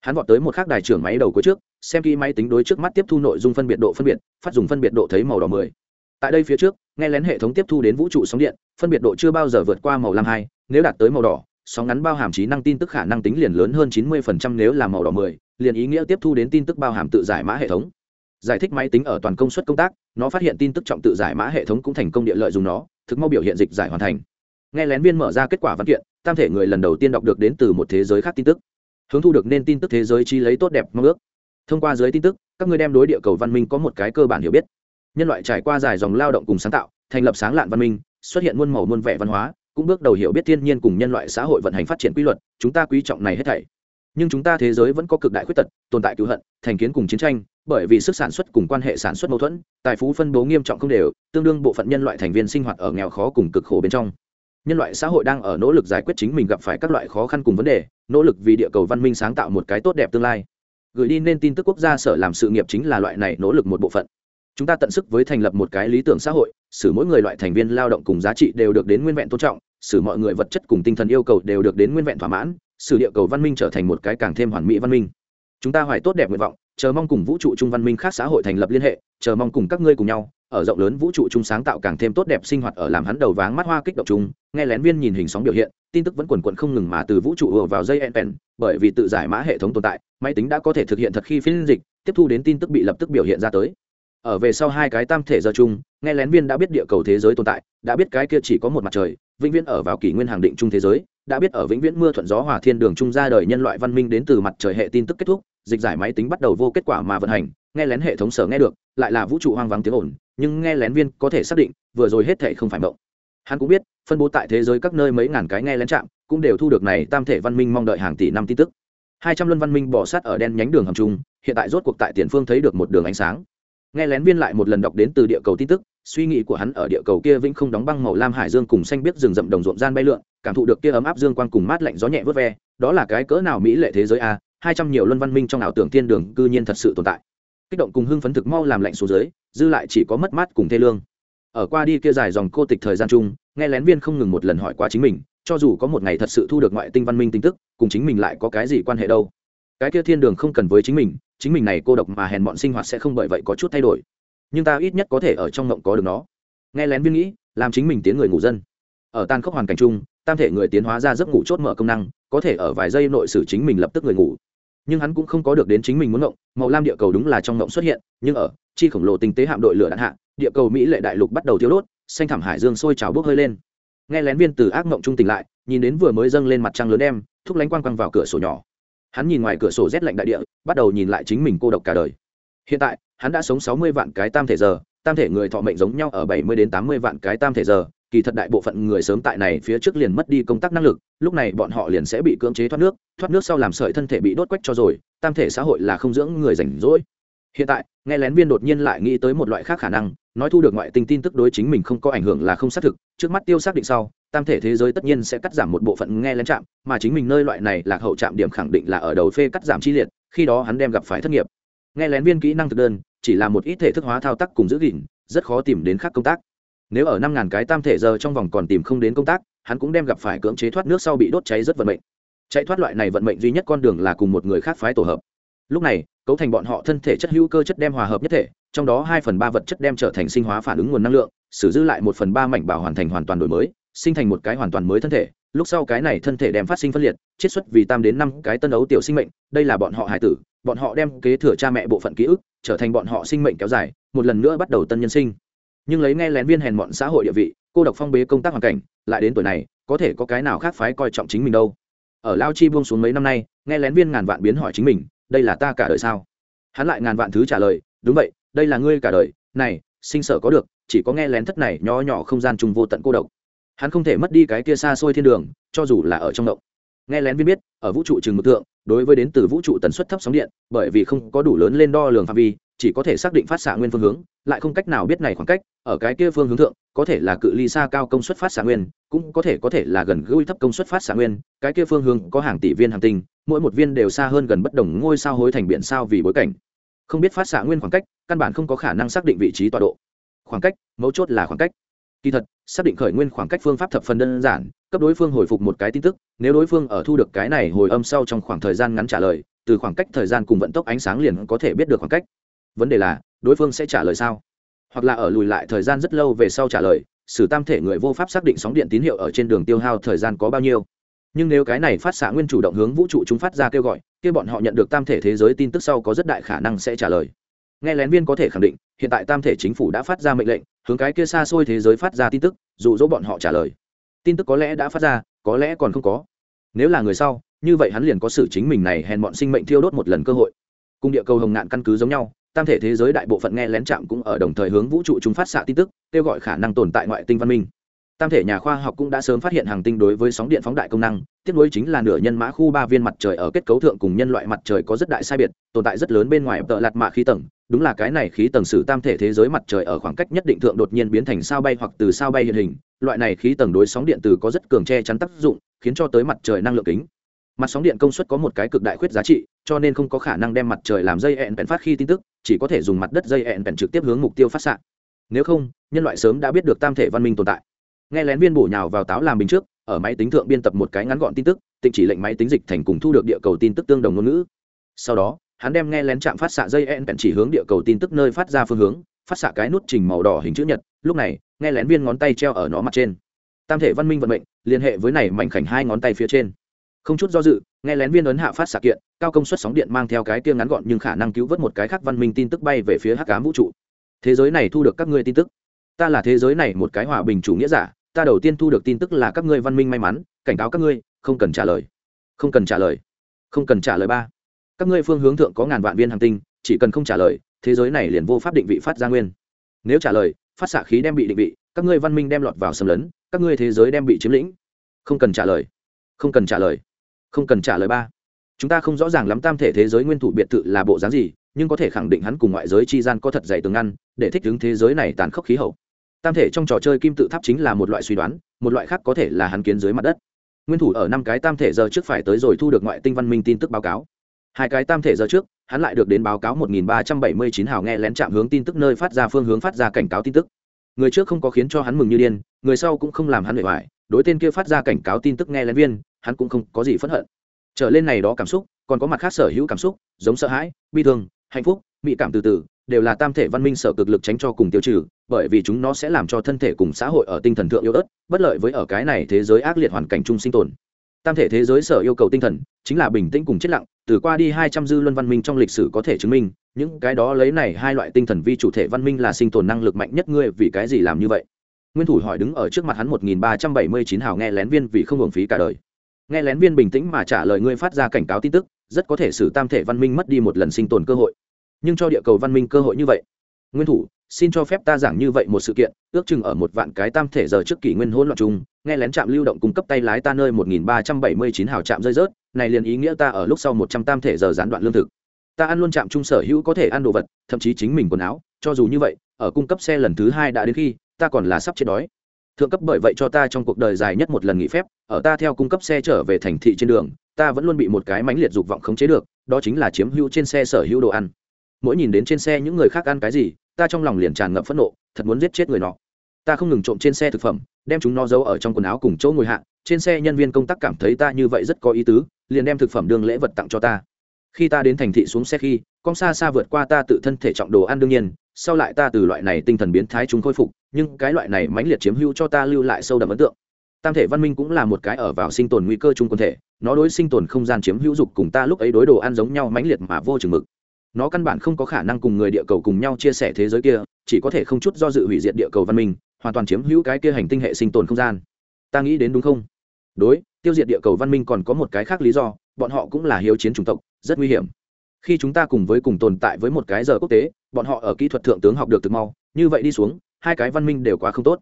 Hắn vọt tới một khác đài trưởng máy đầu cuối trước, xem kỹ máy tính đối trước mắt tiếp thu nội dung phân biệt độ phân biệt, phát dùng phân biệt độ thấy màu đỏ mười. Tại đây phía trước, nghe lén hệ thống tiếp thu đến vũ trụ sóng điện, phân biệt độ chưa bao giờ vượt qua màu lam hai, nếu đạt tới màu đỏ, sóng ngắn bao hàm trí năng tin tức khả năng tính liền lớn hơn chín mươi phần trăm nếu là màu đỏ mười, liền ý nghĩa tiếp thu đến tin tức bao hàm tự giải mã hệ thống. Giải thích máy tính ở toàn công suất công tác, nó phát hiện tin tức trọng tự giải mã hệ thống cũng thành công địa lợi dùng nó, thực mau biểu hiện dịch giải hoàn thành. Nghe lén viên mở ra kết quả văn kiện tam thể người lần đầu tiên đọc được đến từ một thế giới khác tin tức. Hướng thu được nên tin tức thế giới chi lấy tốt đẹp mong ước. Thông qua giới tin tức, các ngươi đem đối địa cầu văn minh có một cái cơ bản hiểu biết. Nhân loại trải qua dài dòng lao động cùng sáng tạo, thành lập sáng lạn văn minh, xuất hiện muôn màu muôn vẻ văn hóa, cũng bước đầu hiểu biết thiên nhiên cùng nhân loại xã hội vận hành phát triển quy luật, chúng ta quý trọng này hết thảy. Nhưng chúng ta thế giới vẫn có cực đại khuyết tật, tồn tại cứu hận, thành kiến cùng chiến tranh, bởi vì sức sản xuất cùng quan hệ sản xuất mâu thuẫn, tài phú phân bố nghiêm trọng không đều, tương đương bộ phận nhân loại thành viên sinh hoạt ở nghèo khó cùng cực khổ bên trong nhân loại xã hội đang ở nỗ lực giải quyết chính mình gặp phải các loại khó khăn cùng vấn đề, nỗ lực vì địa cầu văn minh sáng tạo một cái tốt đẹp tương lai. Gửi đi nên tin tức quốc gia sở làm sự nghiệp chính là loại này nỗ lực một bộ phận. Chúng ta tận sức với thành lập một cái lý tưởng xã hội, xử mỗi người loại thành viên lao động cùng giá trị đều được đến nguyên vẹn tôn trọng, xử mọi người vật chất cùng tinh thần yêu cầu đều được đến nguyên vẹn thỏa mãn, xử địa cầu văn minh trở thành một cái càng thêm hoàn mỹ văn minh. Chúng ta hoài tốt đẹp nguyện vọng, chờ mong cùng vũ trụ chung văn minh khác xã hội thành lập liên hệ, chờ mong cùng các ngươi cùng nhau ở rộng lớn vũ trụ chung sáng tạo càng thêm tốt đẹp sinh hoạt ở làm hắn đầu váng mắt hoa kích động chung, nghe lén viên nhìn hình sóng biểu hiện, tin tức vẫn quần quận không ngừng mà từ vũ trụ ùa vào dây enpen bởi vì tự giải mã hệ thống tồn tại, máy tính đã có thể thực hiện thật khi phiên dịch, tiếp thu đến tin tức bị lập tức biểu hiện ra tới. Ở về sau hai cái tam thể giờ chung, nghe lén viên đã biết địa cầu thế giới tồn tại, đã biết cái kia chỉ có một mặt trời, vĩnh viễn ở vào kỷ nguyên hàng định chung thế giới, đã biết ở vĩnh viễn mưa thuận gió hòa thiên đường chung ra đời nhân loại văn minh đến từ mặt trời hệ tin tức kết thúc, dịch giải máy tính bắt đầu vô kết quả mà vận hành, nghe lén hệ thống sở nghe được, lại là vũ trụ hoang vắng tiếng ồn nhưng nghe lén viên có thể xác định, vừa rồi hết thể không phải mộng. Hắn cũng biết, phân bố tại thế giới các nơi mấy ngàn cái nghe lén chạm cũng đều thu được này tam thể văn minh mong đợi hàng tỷ năm tin tức. Hai trăm luân văn minh bỏ sát ở đen nhánh đường hầm trung, hiện tại rốt cuộc tại tiền phương thấy được một đường ánh sáng. Nghe lén viên lại một lần đọc đến từ địa cầu tin tức, suy nghĩ của hắn ở địa cầu kia vĩnh không đóng băng màu lam hải dương cùng xanh biết rừng rậm đồng ruộng gian bay lượn, cảm thụ được kia ấm áp dương quang cùng mát lạnh gió nhẹ vớt ve, đó là cái cỡ nào mỹ lệ thế giới a, hai trăm nhiều luân văn minh trong ảo tưởng thiên đường cư nhiên thật sự tồn tại kích động cùng hưng phấn thực mau làm lạnh xuống dưới, dư lại chỉ có mất mát cùng thê lương. Ở qua đi kia dài dòng cô tịch thời gian chung, nghe lén viên không ngừng một lần hỏi qua chính mình, cho dù có một ngày thật sự thu được ngoại tinh văn minh tin tức, cùng chính mình lại có cái gì quan hệ đâu. Cái kia thiên đường không cần với chính mình chính mình này cô độc mà hèn bọn sinh hoạt sẽ không bởi vậy có chút thay đổi. Nhưng ta ít nhất có thể ở trong ngộng có được nó. Nghe lén viên nghĩ, làm chính mình tiến người ngủ dân. Ở tan khốc hoàn cảnh chung, tam thể người tiến hóa ra giấc ngủ chốt mở công năng, có thể ở vài giây nội xử chính mình lập tức người ngủ nhưng hắn cũng không có được đến chính mình muốn ngộng, màu lam địa cầu đúng là trong ngộng xuất hiện, nhưng ở chi khổng lồ tinh tế hạm đội lửa đạn hạ, địa cầu mỹ lệ đại lục bắt đầu thiếu đốt, xanh thảm hải dương sôi trào bốc hơi lên. Nghe lén viên từ ác ngộng trung tỉnh lại, nhìn đến vừa mới dâng lên mặt trăng lớn đem, thúc lánh quang quăng vào cửa sổ nhỏ. Hắn nhìn ngoài cửa sổ rét lạnh đại địa, bắt đầu nhìn lại chính mình cô độc cả đời. Hiện tại, hắn đã sống sáu mươi vạn cái tam thể giờ, tam thể người thọ mệnh giống nhau ở bảy mươi đến tám mươi vạn cái tam thể giờ kỳ thật đại bộ phận người sớm tại này phía trước liền mất đi công tác năng lực, lúc này bọn họ liền sẽ bị cưỡng chế thoát nước thoát nước sau làm sợi thân thể bị đốt quách cho rồi, tam thể xã hội là không dưỡng người rảnh rỗi. Hiện tại, nghe lén viên đột nhiên lại nghĩ tới một loại khác khả năng, nói thu được ngoại tình tin tức đối chính mình không có ảnh hưởng là không xác thực, trước mắt tiêu xác định sau, tam thể thế giới tất nhiên sẽ cắt giảm một bộ phận nghe lén chạm mà chính mình nơi loại này lạc hậu chạm điểm khẳng định là ở đầu phê cắt giảm chi liệt, khi đó hắn đem gặp phải thất nghiệp. Nghe lén viên kỹ năng thực đơn, chỉ là một ít thể thức hóa thao tác cùng giữ gìn, rất khó tìm đến khác công tác nếu ở năm ngàn cái tam thể giờ trong vòng còn tìm không đến công tác, hắn cũng đem gặp phải cưỡng chế thoát nước sau bị đốt cháy rất vận mệnh. Chạy thoát loại này vận mệnh duy nhất con đường là cùng một người khác phái tổ hợp. Lúc này, cấu thành bọn họ thân thể chất hữu cơ chất đem hòa hợp nhất thể, trong đó hai phần ba vật chất đem trở thành sinh hóa phản ứng nguồn năng lượng, sử dư lại một phần ba mảnh bảo hoàn thành hoàn toàn đổi mới, sinh thành một cái hoàn toàn mới thân thể. Lúc sau cái này thân thể đem phát sinh phân liệt, chiết xuất vì tam đến năm cái tân ấu tiểu sinh mệnh, đây là bọn họ hải tử, bọn họ đem kế thừa cha mẹ bộ phận ký ức, trở thành bọn họ sinh mệnh kéo dài, một lần nữa bắt đầu tân nhân sinh nhưng lấy nghe lén viên hèn mọn xã hội địa vị, cô độc phong bế công tác hoàn cảnh, lại đến tuổi này, có thể có cái nào khác phái coi trọng chính mình đâu. Ở lao chi buông xuống mấy năm nay, nghe lén viên ngàn vạn biến hỏi chính mình, đây là ta cả đời sao? Hắn lại ngàn vạn thứ trả lời, đúng vậy, đây là ngươi cả đời, này, sinh sở có được, chỉ có nghe lén thất này nho nhỏ không gian trùng vô tận cô độc. Hắn không thể mất đi cái kia xa xôi thiên đường, cho dù là ở trong động. Nghe lén viên biết, ở vũ trụ trường mực tượng đối với đến từ vũ trụ tần suất thấp sóng điện, bởi vì không có đủ lớn lên đo lường phạm vi chỉ có thể xác định phát xạ nguyên phương hướng, lại không cách nào biết này khoảng cách, ở cái kia phương hướng thượng, có thể là cự ly xa cao công suất phát xạ nguyên, cũng có thể có thể là gần gũi thấp công suất phát xạ nguyên, cái kia phương hướng có hàng tỷ viên hàng tinh, mỗi một viên đều xa hơn gần bất đồng ngôi sao hối thành biển sao vì bối cảnh. Không biết phát xạ nguyên khoảng cách, căn bản không có khả năng xác định vị trí tọa độ. Khoảng cách, mấu chốt là khoảng cách. Kỳ thật, xác định khởi nguyên khoảng cách phương pháp thập phần đơn giản, cấp đối phương hồi phục một cái tin tức, nếu đối phương ở thu được cái này hồi âm sau trong khoảng thời gian ngắn trả lời, từ khoảng cách thời gian cùng vận tốc ánh sáng liền có thể biết được khoảng cách vấn đề là, đối phương sẽ trả lời sao? Hoặc là ở lùi lại thời gian rất lâu về sau trả lời, sử tam thể người vô pháp xác định sóng điện tín hiệu ở trên đường tiêu hao thời gian có bao nhiêu. Nhưng nếu cái này phát xạ nguyên chủ động hướng vũ trụ chúng phát ra kêu gọi, kia bọn họ nhận được tam thể thế giới tin tức sau có rất đại khả năng sẽ trả lời. Nghe lén viên có thể khẳng định, hiện tại tam thể chính phủ đã phát ra mệnh lệnh, hướng cái kia xa xôi thế giới phát ra tin tức, dụ dỗ bọn họ trả lời. Tin tức có lẽ đã phát ra, có lẽ còn không có. Nếu là người sau, như vậy hắn liền có sự chính mình này hèn bọn sinh mệnh thiêu đốt một lần cơ hội. Cung địa cầu hồng ngạn căn cứ giống nhau tam thể thế giới đại bộ phận nghe lén chạm cũng ở đồng thời hướng vũ trụ chúng phát xạ tin tức, kêu gọi khả năng tồn tại ngoại tinh văn minh. Tam thể nhà khoa học cũng đã sớm phát hiện hàng tinh đối với sóng điện phóng đại công năng, tiếp nối chính là nửa nhân mã khu ba viên mặt trời ở kết cấu thượng cùng nhân loại mặt trời có rất đại sai biệt, tồn tại rất lớn bên ngoài tợ lạt mạ khí tầng. Đúng là cái này khí tầng sử tam thể thế giới mặt trời ở khoảng cách nhất định thượng đột nhiên biến thành sao bay hoặc từ sao bay hiện hình. Loại này khí tầng đối sóng điện từ có rất cường che chắn tác dụng, khiến cho tới mặt trời năng lượng kính. Mặt sóng điện công suất có một cái cực đại khuyết giá trị cho nên không có khả năng đem mặt trời làm dây ẹn bèn phát khi tin tức, chỉ có thể dùng mặt đất dây ẹn bèn trực tiếp hướng mục tiêu phát xạ. Nếu không, nhân loại sớm đã biết được tam thể văn minh tồn tại. Nghe lén viên bổ nhào vào táo làm bình trước, ở máy tính thượng biên tập một cái ngắn gọn tin tức, tịnh chỉ lệnh máy tính dịch thành cùng thu được địa cầu tin tức tương đồng ngôn ngữ. Sau đó, hắn đem nghe lén chạm phát xạ dây en bèn chỉ hướng địa cầu tin tức nơi phát ra phương hướng, phát xạ cái nút trình màu đỏ hình chữ nhật, lúc này, nghe lén viên ngón tay treo ở nó mặt trên. Tam thể văn minh vận mệnh, liên hệ với này mảnh khảnh hai ngón tay phía trên không chút do dự, nghe lén viên ấn hạ phát xạ kiện, cao công suất sóng điện mang theo cái kia ngắn gọn nhưng khả năng cứu vớt một cái khác văn minh tin tức bay về phía hắc ám vũ trụ. Thế giới này thu được các ngươi tin tức. Ta là thế giới này một cái hòa bình chủ nghĩa giả, ta đầu tiên thu được tin tức là các ngươi văn minh may mắn, cảnh cáo các ngươi, không cần trả lời. Không cần trả lời. Không cần trả lời ba. Các ngươi phương hướng thượng có ngàn vạn viên hành tinh, chỉ cần không trả lời, thế giới này liền vô pháp định vị phát ra nguyên. Nếu trả lời, phát xạ khí đem bị định vị, các ngươi văn minh đem lọt vào xâm lấn, các ngươi thế giới đem bị chiếm lĩnh. Không cần trả lời. Không cần trả lời không cần trả lời ba. Chúng ta không rõ ràng lắm tam thể thế giới nguyên thủ biệt thự là bộ dáng gì, nhưng có thể khẳng định hắn cùng ngoại giới chi gian có thật dày tường ngăn, để thích ứng thế giới này tàn khốc khí hậu. Tam thể trong trò chơi kim tự tháp chính là một loại suy đoán, một loại khác có thể là hắn kiến dưới mặt đất. Nguyên thủ ở năm cái tam thể giờ trước phải tới rồi thu được ngoại tinh văn minh tin tức báo cáo. Hai cái tam thể giờ trước, hắn lại được đến báo cáo 1379 hào nghe lén chạm hướng tin tức nơi phát ra phương hướng phát ra cảnh cáo tin tức. Người trước không có khiến cho hắn mừng như điên, người sau cũng không làm hắn bề ngoài đối tên kia phát ra cảnh cáo tin tức nghe lén viên, hắn cũng không có gì phẫn hận. Trở lên này đó cảm xúc, còn có mặt khác sở hữu cảm xúc, giống sợ hãi, bi thương, hạnh phúc mỹ cảm từ từ, đều là tam thể văn minh sở cực lực tránh cho cùng tiêu trừ, bởi vì chúng nó sẽ làm cho thân thể cùng xã hội ở tinh thần thượng yếu ớt, bất lợi với ở cái này thế giới ác liệt hoàn cảnh chung sinh tồn. Tam thể thế giới sở yêu cầu tinh thần, chính là bình tĩnh cùng chết lặng, từ qua đi hai trăm dư luân văn minh trong lịch sử có thể chứng minh, những cái đó lấy này hai loại tinh thần vi chủ thể văn minh là sinh tồn năng lực mạnh nhất ngươi vì cái gì làm như vậy? Nguyên thủ hỏi đứng ở trước mặt hắn một nghìn ba trăm bảy mươi chín hào nghe lén viên vì không hưởng phí cả đời. Nghe lén viên bình tĩnh mà trả lời ngươi phát ra cảnh cáo tin tức, rất có thể xử tam thể văn minh mất đi một lần sinh tồn cơ hội. Nhưng cho địa cầu văn minh cơ hội như vậy. Nguyên thủ, xin cho phép ta giảng như vậy một sự kiện, ước chừng ở một vạn cái tam thể giờ trước kỷ nguyên hỗn loạn chung, nghe lén trạm lưu động cung cấp tay lái ta nơi một nghìn ba trăm bảy mươi chín hào trạm rơi rớt, này liền ý nghĩa ta ở lúc sau một trăm tam thể giờ gián đoạn lương thực. Ta ăn luôn trạm trung sở hữu có thể ăn đồ vật, thậm chí chính mình quần áo, cho dù như vậy, ở cung cấp xe lần thứ hai đã đến khi ta còn là sắp chết đói. Thượng cấp bởi vậy cho ta trong cuộc đời dài nhất một lần nghỉ phép, ở ta theo cung cấp xe trở về thành thị trên đường, ta vẫn luôn bị một cái mãnh liệt dục vọng khống chế được, đó chính là chiếm hữu trên xe sở hữu đồ ăn. Mỗi nhìn đến trên xe những người khác ăn cái gì, ta trong lòng liền tràn ngập phẫn nộ, thật muốn giết chết người nọ. Ta không ngừng trộm trên xe thực phẩm, đem chúng nó giấu ở trong quần áo cùng chỗ ngồi hạ, trên xe nhân viên công tác cảm thấy ta như vậy rất có ý tứ, liền đem thực phẩm đương lễ vật tặng cho ta khi ta đến thành thị xuống xe khi, con xa xa vượt qua ta tự thân thể trọng đồ ăn đương nhiên, sau lại ta từ loại này tinh thần biến thái chúng khôi phục, nhưng cái loại này mãnh liệt chiếm hữu cho ta lưu lại sâu đậm ấn tượng. Tam thể văn minh cũng là một cái ở vào sinh tồn nguy cơ chung quân thể, nó đối sinh tồn không gian chiếm hữu dục cùng ta lúc ấy đối đồ ăn giống nhau mãnh liệt mà vô chừng mực. Nó căn bản không có khả năng cùng người địa cầu cùng nhau chia sẻ thế giới kia, chỉ có thể không chút do dự hủy diệt địa cầu văn minh, hoàn toàn chiếm hữu cái kia hành tinh hệ sinh tồn không gian. Ta nghĩ đến đúng không? Đối, tiêu diệt địa cầu văn minh còn có một cái khác lý do bọn họ cũng là hiếu chiến chủng tộc, rất nguy hiểm. Khi chúng ta cùng với cùng tồn tại với một cái giờ quốc tế, bọn họ ở kỹ thuật thượng tướng học được thực mau, như vậy đi xuống, hai cái văn minh đều quá không tốt.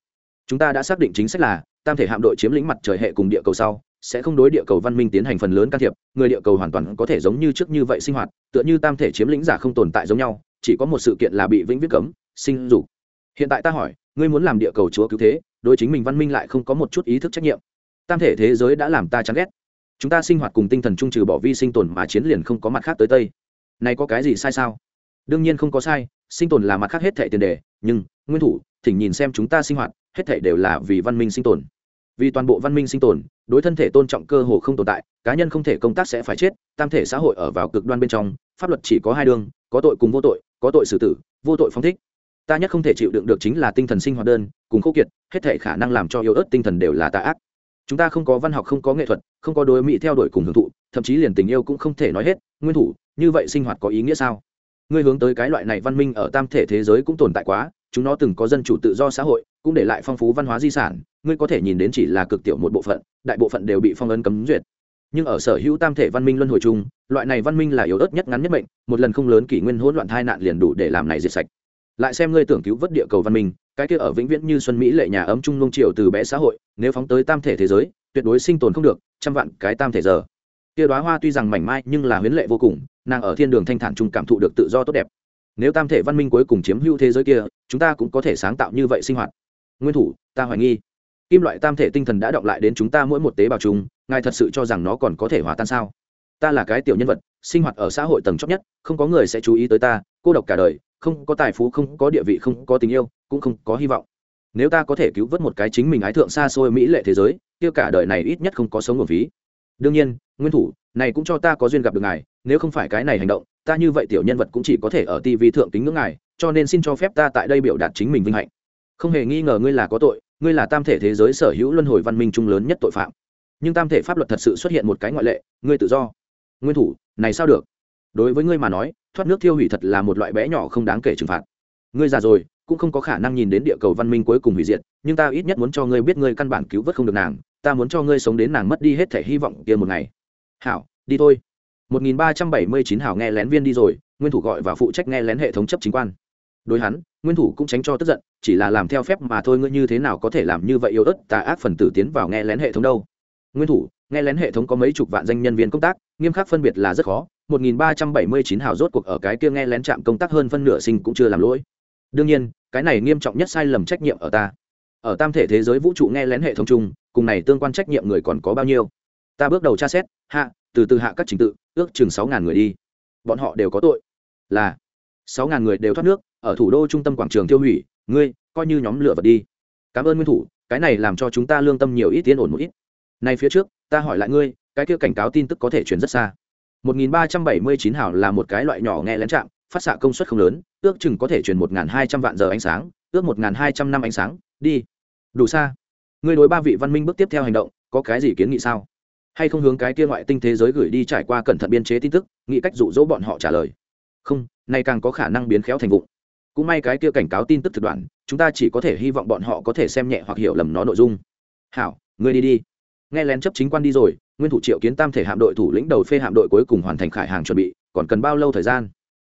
Chúng ta đã xác định chính sách là, tam thể hạm đội chiếm lĩnh mặt trời hệ cùng địa cầu sau, sẽ không đối địa cầu văn minh tiến hành phần lớn can thiệp, người địa cầu hoàn toàn có thể giống như trước như vậy sinh hoạt, tựa như tam thể chiếm lĩnh giả không tồn tại giống nhau, chỉ có một sự kiện là bị vĩnh viễn cấm, sinh dục. Hiện tại ta hỏi, ngươi muốn làm địa cầu chúa cứu thế, đối chính mình văn minh lại không có một chút ý thức trách nhiệm. Tam thể thế giới đã làm ta chán ghét chúng ta sinh hoạt cùng tinh thần trung trừ bỏ vi sinh tồn mà chiến liền không có mặt khác tới tây. Này có cái gì sai sao? Đương nhiên không có sai, sinh tồn là mặt khác hết thệ tiền đề, nhưng nguyên thủ, thỉnh nhìn xem chúng ta sinh hoạt, hết thệ đều là vì văn minh sinh tồn. Vì toàn bộ văn minh sinh tồn, đối thân thể tôn trọng cơ hồ không tồn tại, cá nhân không thể công tác sẽ phải chết, tam thể xã hội ở vào cực đoan bên trong, pháp luật chỉ có hai đường, có tội cùng vô tội, có tội xử tử, vô tội phóng thích. Ta nhất không thể chịu đựng được chính là tinh thần sinh hoạt đơn, cùng khô kiệt, hết thể khả năng làm cho yếu ớt tinh thần đều là tà ác chúng ta không có văn học, không có nghệ thuật, không có đối mỹ theo đuổi cùng hưởng thụ, thậm chí liền tình yêu cũng không thể nói hết, nguyên thủ, như vậy sinh hoạt có ý nghĩa sao? Ngươi hướng tới cái loại này văn minh ở tam thể thế giới cũng tồn tại quá, chúng nó từng có dân chủ tự do xã hội, cũng để lại phong phú văn hóa di sản, ngươi có thể nhìn đến chỉ là cực tiểu một bộ phận, đại bộ phận đều bị phong ấn cấm duyệt. Nhưng ở sở hữu tam thể văn minh luân hồi chung, loại này văn minh là yếu ớt nhất ngắn nhất mệnh, một lần không lớn kỷ nguyên hỗn loạn tai nạn liền đủ để làm này diệt sạch. Lại xem ngươi tưởng cứu vớt địa cầu văn minh cái kia ở vĩnh viễn như xuân mỹ lệ nhà ấm trung nông triều từ bé xã hội, nếu phóng tới tam thể thế giới, tuyệt đối sinh tồn không được, trăm vạn cái tam thể giờ. Kia đoá hoa tuy rằng mảnh mai nhưng là huyến lệ vô cùng, nàng ở thiên đường thanh thản trung cảm thụ được tự do tốt đẹp. Nếu tam thể văn minh cuối cùng chiếm hữu thế giới kia, chúng ta cũng có thể sáng tạo như vậy sinh hoạt. Nguyên thủ, ta hoài nghi. Kim loại tam thể tinh thần đã động lại đến chúng ta mỗi một tế bào chung, ngài thật sự cho rằng nó còn có thể hòa tan sao? Ta là cái tiểu nhân vật, sinh hoạt ở xã hội tầng chót nhất, không có người sẽ chú ý tới ta, cô độc cả đời không có tài phú, không có địa vị, không có tình yêu, cũng không có hy vọng. Nếu ta có thể cứu vớt một cái chính mình ái thượng xa xôi mỹ lệ thế giới, kia cả đời này ít nhất không có sống nguồn phí đương nhiên, nguyên thủ, này cũng cho ta có duyên gặp được ngài, nếu không phải cái này hành động, ta như vậy tiểu nhân vật cũng chỉ có thể ở tv thượng tính ngưỡng ngài, cho nên xin cho phép ta tại đây biểu đạt chính mình vinh hạnh. Không hề nghi ngờ ngươi là có tội, ngươi là tam thể thế giới sở hữu luân hồi văn minh chung lớn nhất tội phạm. Nhưng tam thể pháp luật thật sự xuất hiện một cái ngoại lệ, ngươi tự do. Nguyên thủ, này sao được? Đối với ngươi mà nói thoát nước thiêu hủy thật là một loại bé nhỏ không đáng kể trừng phạt. Ngươi già rồi, cũng không có khả năng nhìn đến địa cầu văn minh cuối cùng hủy diệt, nhưng ta ít nhất muốn cho ngươi biết ngươi căn bản cứu vớt không được nàng, ta muốn cho ngươi sống đến nàng mất đi hết thể hy vọng kia một ngày. Hảo, đi thôi. 1379 hảo nghe lén viên đi rồi, nguyên thủ gọi và phụ trách nghe lén hệ thống chấp chính quan. Đối hắn, nguyên thủ cũng tránh cho tức giận, chỉ là làm theo phép mà thôi, ngươi như thế nào có thể làm như vậy yếu ớt tà ác phần tử tiến vào nghe lén hệ thống đâu. Nguyên thủ, nghe lén hệ thống có mấy chục vạn danh nhân viên công tác, nghiêm khắc phân biệt là rất khó 1379 hào rốt cuộc ở cái kia nghe lén chạm công tác hơn phân nửa sinh cũng chưa làm lỗi. Đương nhiên, cái này nghiêm trọng nhất sai lầm trách nhiệm ở ta. Ở tam thể thế giới vũ trụ nghe lén hệ thống chung, cùng này tương quan trách nhiệm người còn có bao nhiêu? Ta bước đầu tra xét, hạ, từ từ hạ các trình tự, ước chừng 6000 người đi. Bọn họ đều có tội. Là 6000 người đều thoát nước, ở thủ đô trung tâm quảng trường tiêu hủy, ngươi, coi như nhóm lửa vật đi. Cảm ơn nguyên thủ, cái này làm cho chúng ta lương tâm nhiều ít tiến ổn một ít. Này phía trước, ta hỏi lại ngươi, cái kia cảnh cáo tin tức có thể truyền rất xa. 1379 hảo là một cái loại nhỏ nghe lén chạm phát xạ công suất không lớn, ước chừng có thể truyền 1200 vạn giờ ánh sáng, ước 1200 năm ánh sáng, đi. Đủ xa. Ngươi đối ba vị văn minh bước tiếp theo hành động, có cái gì kiến nghị sao? Hay không hướng cái kia ngoại tinh thế giới gửi đi trải qua cẩn thận biên chế tin tức, nghĩ cách dụ dỗ bọn họ trả lời. Không, này càng có khả năng biến khéo thành vụng. Cũng may cái kia cảnh cáo tin tức thực đoạn, chúng ta chỉ có thể hy vọng bọn họ có thể xem nhẹ hoặc hiểu lầm nó nội dung. Hảo, ngươi đi đi. Nghe lén chấp chính quan đi rồi nguyên thủ triệu kiến tam thể hạm đội thủ lĩnh đầu phê hạm đội cuối cùng hoàn thành khải hàng chuẩn bị, còn cần bao lâu thời gian?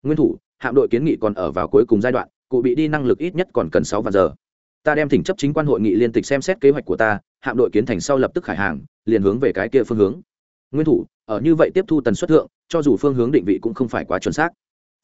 Nguyên thủ, hạm đội kiến nghị còn ở vào cuối cùng giai đoạn, cụ bị đi năng lực ít nhất còn cần sáu vạn giờ. Ta đem thỉnh chấp chính quan hội nghị liên tịch xem xét kế hoạch của ta, hạm đội kiến thành sau lập tức khải hàng, liền hướng về cái kia phương hướng. Nguyên thủ, ở như vậy tiếp thu tần suất thượng, cho dù phương hướng định vị cũng không phải quá chuẩn xác.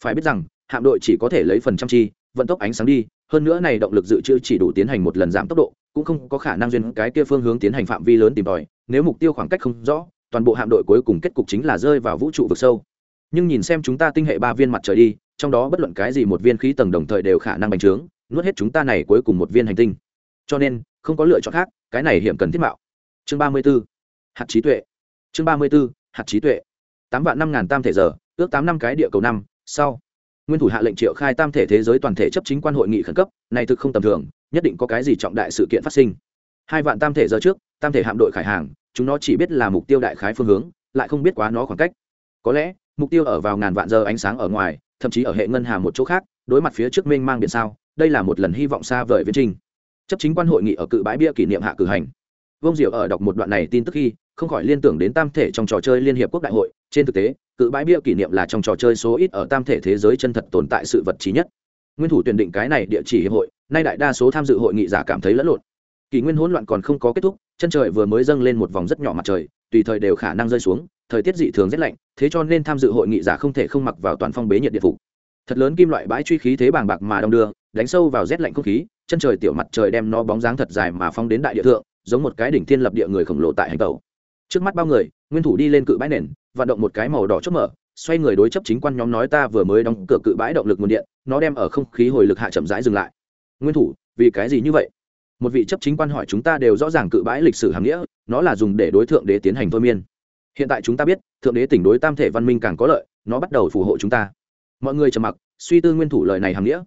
Phải biết rằng, hạm đội chỉ có thể lấy phần trăm chi, vận tốc ánh sáng đi, hơn nữa này động lực dự trữ chỉ đủ tiến hành một lần giảm tốc độ cũng không có khả năng duyên cái kia phương hướng tiến hành phạm vi lớn tìm tòi, nếu mục tiêu khoảng cách không rõ, toàn bộ hạm đội cuối cùng kết cục chính là rơi vào vũ trụ vực sâu. Nhưng nhìn xem chúng ta tinh hệ ba viên mặt trời đi, trong đó bất luận cái gì một viên khí tầng đồng thời đều khả năng bành trướng, nuốt hết chúng ta này cuối cùng một viên hành tinh. Cho nên, không có lựa chọn khác, cái này hiểm cần thiết mạo. Chương ba mươi b ố hạt trí tuệ. Chương ba mươi b ố hạt trí tuệ. Tám vạn năm ngàn tam thể giờ, ước tám năm cái địa cầu năm, sau. Nguyên thủ hạ lệnh triệu khai tam thể thế giới toàn thể chấp chính quan hội nghị khẩn cấp, này thực không tầm thường nhất định có cái gì trọng đại sự kiện phát sinh. Hai vạn tam thể giờ trước, tam thể hạm đội khải hàng, chúng nó chỉ biết là mục tiêu đại khái phương hướng, lại không biết quá nó khoảng cách. Có lẽ, mục tiêu ở vào ngàn vạn giờ ánh sáng ở ngoài, thậm chí ở hệ ngân hà một chỗ khác, đối mặt phía trước mênh mang biển sao, đây là một lần hy vọng xa vời viễn trình. Chấp chính quan hội nghị ở cự bãi bia kỷ niệm hạ cử hành. Vương diệu ở đọc một đoạn này tin tức khi, không khỏi liên tưởng đến tam thể trong trò chơi liên hiệp quốc đại hội. Trên thực tế, cự bãi bia kỷ niệm là trong trò chơi số ít ở tam thể thế giới chân thật tồn tại sự vật trí nhất. Nguyên thủ tuyển định cái này địa chỉ hiệp hội nay đại đa số tham dự hội nghị giả cảm thấy lẫn lộn. Kỷ nguyên hỗn loạn còn không có kết thúc, chân trời vừa mới dâng lên một vòng rất nhỏ mặt trời, tùy thời đều khả năng rơi xuống, thời tiết dị thường rét lạnh, thế cho nên tham dự hội nghị giả không thể không mặc vào toàn phong bế nhiệt điện phục. Thật lớn kim loại bãi truy khí thế bàng bạc mà đông đưa, đánh sâu vào rét lạnh không khí, chân trời tiểu mặt trời đem nó bóng dáng thật dài mà phong đến đại địa thượng, giống một cái đỉnh thiên lập địa người khổng lồ tại hành tàu trước mắt bao người, nguyên thủ đi lên cự bãi nền, vận động một cái màu đỏ chớp mở, xoay người đối chấp chính quan nhóm nói ta vừa mới đóng cửa cự bãi động lực nguồn điện, nó đem ở không khí hồi lực hạ chậm rãi dừng lại nguyên thủ, vì cái gì như vậy? Một vị chấp chính quan hỏi chúng ta đều rõ ràng cự bãi lịch sử hàm nghĩa, nó là dùng để đối thượng đế tiến hành thôi miên. Hiện tại chúng ta biết, thượng đế tỉnh đối tam thể văn minh càng có lợi, nó bắt đầu phù hộ chúng ta. Mọi người trầm mặc, suy tư nguyên thủ lời này hàm nghĩa.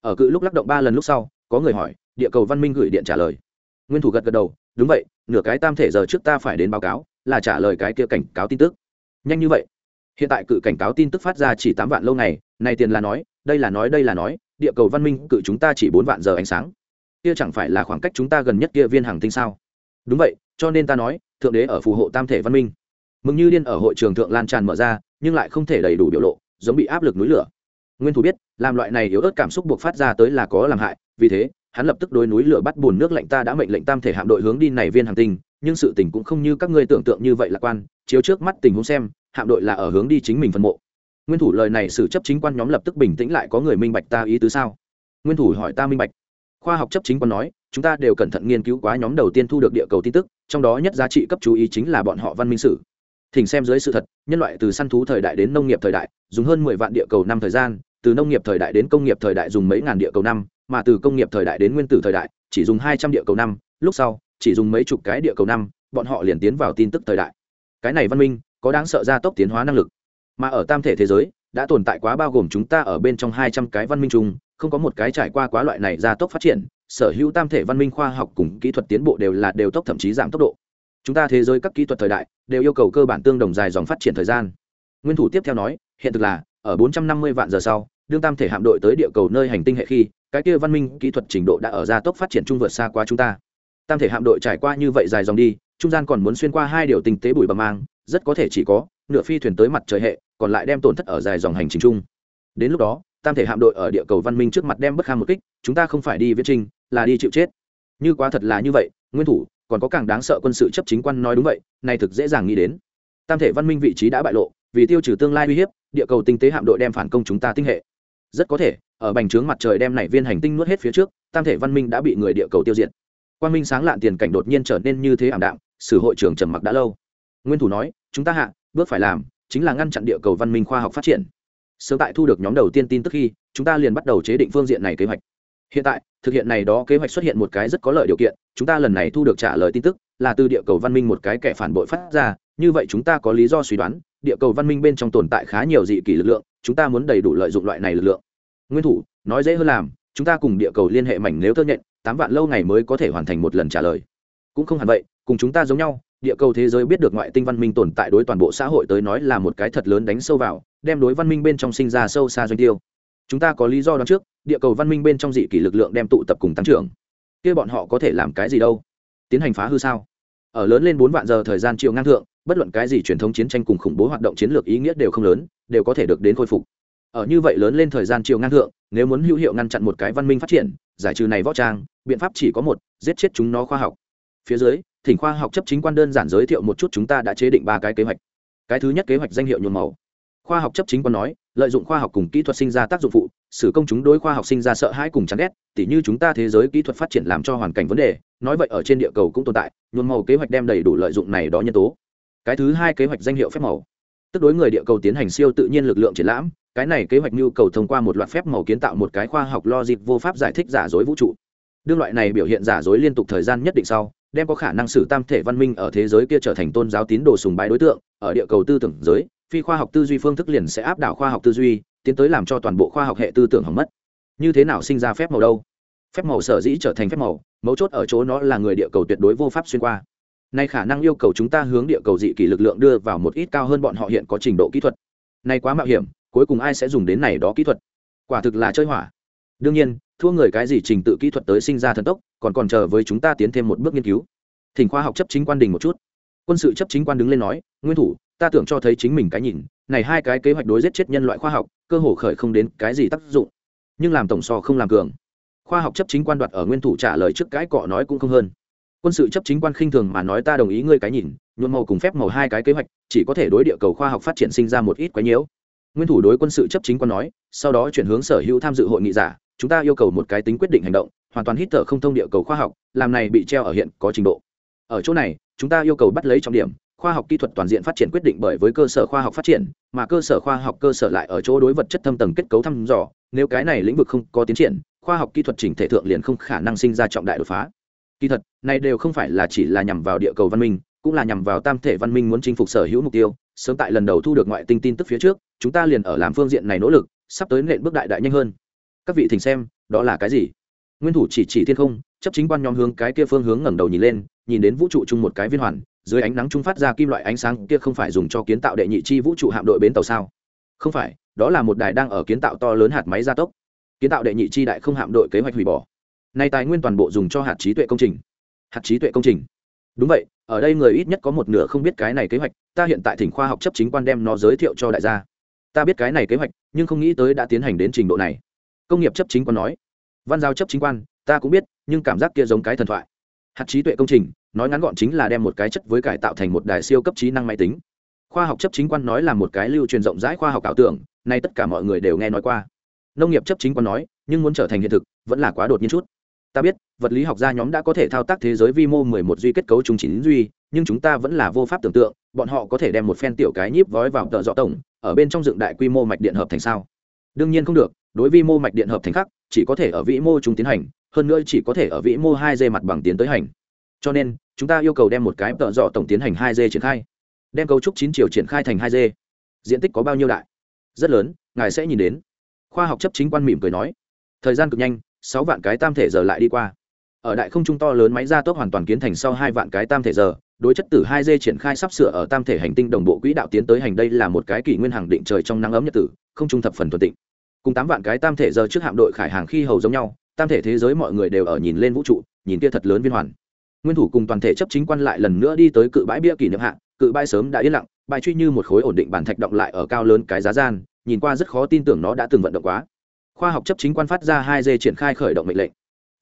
Ở cự lúc lắc động ba lần lúc sau, có người hỏi, địa cầu văn minh gửi điện trả lời. Nguyên thủ gật gật đầu, đúng vậy, nửa cái tam thể giờ trước ta phải đến báo cáo, là trả lời cái kia cảnh cáo tin tức. Nhanh như vậy. Hiện tại cự cảnh cáo tin tức phát ra chỉ tám vạn lâu ngày, này tiền là nói, đây là nói, đây là nói địa cầu văn minh cự chúng ta chỉ bốn vạn giờ ánh sáng. Kia chẳng phải là khoảng cách chúng ta gần nhất kia viên hàng tinh sao? Đúng vậy, cho nên ta nói, thượng đế ở phù hộ tam thể văn minh. Mừng như điên ở hội trường thượng lan tràn mở ra, nhưng lại không thể đầy đủ biểu lộ, giống bị áp lực núi lửa. Nguyên thủ biết, làm loại này yếu ớt cảm xúc buộc phát ra tới là có làm hại, vì thế, hắn lập tức đối núi lửa bắt bùn nước lạnh ta đã mệnh lệnh tam thể hạm đội hướng đi này viên hàng tinh, nhưng sự tình cũng không như các ngươi tưởng tượng như vậy lạc quan, chiếu trước mắt tình huống xem, hạm đội là ở hướng đi chính mình phân mộ nguyên thủ lời này xử chấp chính quan nhóm lập tức bình tĩnh lại, có người minh bạch ta ý tứ sao? Nguyên thủ hỏi ta minh bạch. Khoa học chấp chính quan nói, chúng ta đều cẩn thận nghiên cứu quá nhóm đầu tiên thu được địa cầu tin tức, trong đó nhất giá trị cấp chú ý chính là bọn họ văn minh sử. Thỉnh xem dưới sự thật, nhân loại từ săn thú thời đại đến nông nghiệp thời đại, dùng hơn mười vạn địa cầu năm thời gian, từ nông nghiệp thời đại đến công nghiệp thời đại dùng mấy ngàn địa cầu năm, mà từ công nghiệp thời đại đến nguyên tử thời đại, chỉ dùng hai trăm địa cầu năm, lúc sau, chỉ dùng mấy chục cái địa cầu năm, bọn họ liền tiến vào tin tức thời đại. Cái này văn minh, có đáng sợ gia tốc tiến hóa năng lực mà ở tam thể thế giới, đã tồn tại quá bao gồm chúng ta ở bên trong hai trăm cái văn minh chung, không có một cái trải qua quá loại này gia tốc phát triển, sở hữu tam thể văn minh khoa học cùng kỹ thuật tiến bộ đều là đều tốc thậm chí giảm tốc độ. Chúng ta thế giới các kỹ thuật thời đại đều yêu cầu cơ bản tương đồng dài dòng phát triển thời gian. Nguyên thủ tiếp theo nói, hiện thực là, ở 450 vạn giờ sau, đương tam thể hạm đội tới địa cầu nơi hành tinh hệ khi, cái kia văn minh kỹ thuật trình độ đã ở gia tốc phát triển trung vượt xa qua chúng ta. Tam thể hạm đội trải qua như vậy dài dòng đi, trung gian còn muốn xuyên qua hai điều tinh tế bụi bầm mang rất có thể chỉ có nửa phi thuyền tới mặt trời hệ, còn lại đem tổn thất ở dài dòng hành trình chung. Đến lúc đó, tam thể hạm đội ở địa cầu văn minh trước mặt đem bất kham một kích, chúng ta không phải đi viễn trinh là đi chịu chết. Như quá thật là như vậy, nguyên thủ, còn có càng đáng sợ quân sự chấp chính quan nói đúng vậy này thực dễ dàng nghĩ đến. Tam thể văn minh vị trí đã bại lộ, vì tiêu trừ tương lai uy hiếp, địa cầu tinh tế hạm đội đem phản công chúng ta tinh hệ. Rất có thể, ở bành trướng mặt trời đem này viên hành tinh nuốt hết phía trước, tam thể văn minh đã bị người địa cầu tiêu diệt. Quan minh sáng lạn tiền cảnh đột nhiên trở nên như thế ảm đạm, sử hội trưởng trầm mặc đã lâu. Nguyên thủ nói chúng ta hạ, bước phải làm, chính là ngăn chặn địa cầu văn minh khoa học phát triển. Sớm tại thu được nhóm đầu tiên tin tức khi, chúng ta liền bắt đầu chế định phương diện này kế hoạch. Hiện tại, thực hiện này đó kế hoạch xuất hiện một cái rất có lợi điều kiện, chúng ta lần này thu được trả lời tin tức, là từ địa cầu văn minh một cái kẻ phản bội phát ra, như vậy chúng ta có lý do suy đoán, địa cầu văn minh bên trong tồn tại khá nhiều dị kỷ lực lượng, chúng ta muốn đầy đủ lợi dụng loại này lực lượng. Nguyên thủ, nói dễ hơn làm, chúng ta cùng địa cầu liên hệ mảnh nếu thơ nhện, tám vạn lâu ngày mới có thể hoàn thành một lần trả lời. Cũng không hẳn vậy, cùng chúng ta giống nhau địa cầu thế giới biết được ngoại tinh văn minh tồn tại đối toàn bộ xã hội tới nói là một cái thật lớn đánh sâu vào, đem đối văn minh bên trong sinh ra sâu xa doanh tiêu. Chúng ta có lý do đó trước, địa cầu văn minh bên trong dị kỷ lực lượng đem tụ tập cùng tăng trưởng. Kia bọn họ có thể làm cái gì đâu? Tiến hành phá hư sao? Ở lớn lên bốn vạn giờ thời gian chiều ngang thượng, bất luận cái gì truyền thống chiến tranh cùng khủng bố hoạt động chiến lược ý nghĩa đều không lớn, đều có thể được đến khôi phục. Ở như vậy lớn lên thời gian chiều ngang thượng, nếu muốn hữu hiệu ngăn chặn một cái văn minh phát triển, giải trừ này võ trang, biện pháp chỉ có một, giết chết chúng nó khoa học. Phía dưới thỉnh khoa học chấp chính quan đơn giản giới thiệu một chút chúng ta đã chế định ba cái kế hoạch. Cái thứ nhất kế hoạch danh hiệu nhuộm màu. Khoa học chấp chính quan nói, lợi dụng khoa học cùng kỹ thuật sinh ra tác dụng phụ sử công chúng đối khoa học sinh ra sợ hãi cùng chán ghét, tỉ như chúng ta thế giới kỹ thuật phát triển làm cho hoàn cảnh vấn đề, nói vậy ở trên địa cầu cũng tồn tại, nhuộm màu kế hoạch đem đầy đủ lợi dụng này đó nhân tố. Cái thứ hai kế hoạch danh hiệu phép màu. Tức đối người địa cầu tiến hành siêu tự nhiên lực lượng triển lãm, cái này kế hoạch nhu cầu thông qua một loạt phép màu kiến tạo một cái khoa học logic vô pháp giải thích giả dối vũ trụ. Đương loại này biểu hiện giả dối liên tục thời gian nhất định sau đem có khả năng sử tam thể văn minh ở thế giới kia trở thành tôn giáo tín đồ sùng bái đối tượng, ở địa cầu tư tưởng giới, phi khoa học tư duy phương thức liền sẽ áp đảo khoa học tư duy, tiến tới làm cho toàn bộ khoa học hệ tư tưởng hỏng mất. Như thế nào sinh ra phép màu đâu? Phép màu sở dĩ trở thành phép màu, mấu chốt ở chỗ nó là người địa cầu tuyệt đối vô pháp xuyên qua. Nay khả năng yêu cầu chúng ta hướng địa cầu dị kỷ lực lượng đưa vào một ít cao hơn bọn họ hiện có trình độ kỹ thuật. Nay quá mạo hiểm, cuối cùng ai sẽ dùng đến này đó kỹ thuật? Quả thực là chơi hỏa. Đương nhiên thua người cái gì trình tự kỹ thuật tới sinh ra thần tốc, còn còn chờ với chúng ta tiến thêm một bước nghiên cứu. Thỉnh khoa học chấp chính quan đình một chút. Quân sự chấp chính quan đứng lên nói, nguyên thủ, ta tưởng cho thấy chính mình cái nhìn, này hai cái kế hoạch đối giết chết nhân loại khoa học, cơ hồ khởi không đến cái gì tác dụng. Nhưng làm tổng so không làm cường. Khoa học chấp chính quan đoạt ở nguyên thủ trả lời trước cái cọ nói cũng không hơn. Quân sự chấp chính quan khinh thường mà nói, ta đồng ý ngươi cái nhìn, nhuộm màu cùng phép màu hai cái kế hoạch, chỉ có thể đối địa cầu khoa học phát triển sinh ra một ít quái nhiễu. Nguyên thủ đối quân sự chấp chính quan nói, sau đó chuyển hướng sở hữu tham dự hội nghị giả chúng ta yêu cầu một cái tính quyết định hành động, hoàn toàn hít thở không thông địa cầu khoa học, làm này bị treo ở hiện có trình độ. Ở chỗ này, chúng ta yêu cầu bắt lấy trọng điểm, khoa học kỹ thuật toàn diện phát triển quyết định bởi với cơ sở khoa học phát triển, mà cơ sở khoa học cơ sở lại ở chỗ đối vật chất thâm tầng kết cấu thăm dò, nếu cái này lĩnh vực không có tiến triển, khoa học kỹ thuật chỉnh thể thượng liền không khả năng sinh ra trọng đại đột phá. Kỳ thật, này đều không phải là chỉ là nhằm vào địa cầu văn minh, cũng là nhằm vào tam thể văn minh muốn chinh phục sở hữu mục tiêu. Sớm tại lần đầu thu được ngoại tinh tin tức phía trước, chúng ta liền ở làm phương diện này nỗ lực, sắp tới nện bước đại đại nhanh hơn các vị thỉnh xem, đó là cái gì? Nguyên thủ chỉ chỉ thiên không, chấp chính quan nhóm hướng cái kia phương hướng ngẩng đầu nhìn lên, nhìn đến vũ trụ chung một cái viên hoàn, dưới ánh nắng trung phát ra kim loại ánh sáng kia không phải dùng cho kiến tạo đệ nhị chi vũ trụ hạm đội bến tàu sao? Không phải, đó là một đài đang ở kiến tạo to lớn hạt máy gia tốc. Kiến tạo đệ nhị chi đại không hạm đội kế hoạch hủy bỏ. Nay tài nguyên toàn bộ dùng cho hạt trí tuệ công trình. Hạt trí tuệ công trình. Đúng vậy, ở đây người ít nhất có một nửa không biết cái này kế hoạch, ta hiện tại thỉnh khoa học chấp chính quan đem nó giới thiệu cho đại gia. Ta biết cái này kế hoạch, nhưng không nghĩ tới đã tiến hành đến trình độ này công nghiệp chấp chính quan nói. Văn giao chấp chính quan, ta cũng biết, nhưng cảm giác kia giống cái thần thoại. Hạt trí tuệ công trình, nói ngắn gọn chính là đem một cái chất với cải tạo thành một đài siêu cấp trí năng máy tính. Khoa học chấp chính quan nói là một cái lưu truyền rộng rãi khoa học ảo tưởng, nay tất cả mọi người đều nghe nói qua. Nông nghiệp chấp chính quan nói, nhưng muốn trở thành hiện thực, vẫn là quá đột nhiên chút. Ta biết, vật lý học gia nhóm đã có thể thao tác thế giới vi mô 11 duy kết cấu trung chín duy, nhưng chúng ta vẫn là vô pháp tưởng tượng, bọn họ có thể đem một phen tiểu cái nhíp vói vào tợ dọ tổng, ở bên trong dựng đại quy mô mạch điện hợp thành sao? Đương nhiên không được đối vi mô mạch điện hợp thành khác chỉ có thể ở vĩ mô chúng tiến hành, hơn nữa chỉ có thể ở vĩ mô hai d mặt bằng tiến tới hành. Cho nên, chúng ta yêu cầu đem một cái tợ dọ tổng tiến hành hai d triển khai. Đem cấu trúc chín chiều triển khai thành hai d diện tích có bao nhiêu đại? Rất lớn, ngài sẽ nhìn đến. Khoa học chấp chính quan mỉm cười nói. Thời gian cực nhanh, sáu vạn cái tam thể giờ lại đi qua. Ở đại không trung to lớn máy gia tốc hoàn toàn kiến thành sau hai vạn cái tam thể giờ, đối chất tử hai d triển khai sắp sửa ở tam thể hành tinh đồng bộ quỹ đạo tiến tới hành đây là một cái kỷ nguyên hàng định trời trong nắng ấm nhật tử, không trung thập phần thuận tịnh cùng tám vạn cái tam thể giờ trước hạm đội khải hàng khi hầu giống nhau, tam thể thế giới mọi người đều ở nhìn lên vũ trụ, nhìn kia thật lớn viên hoàn. Nguyên thủ cùng toàn thể chấp chính quan lại lần nữa đi tới cự bãi bia kỷ niệm hạ, cự bãi sớm đã yên lặng bãi truy như một khối ổn định bản thạch động lại ở cao lớn cái giá gian, nhìn qua rất khó tin tưởng nó đã từng vận động quá. Khoa học chấp chính quan phát ra hai dê triển khai khởi động mệnh lệnh.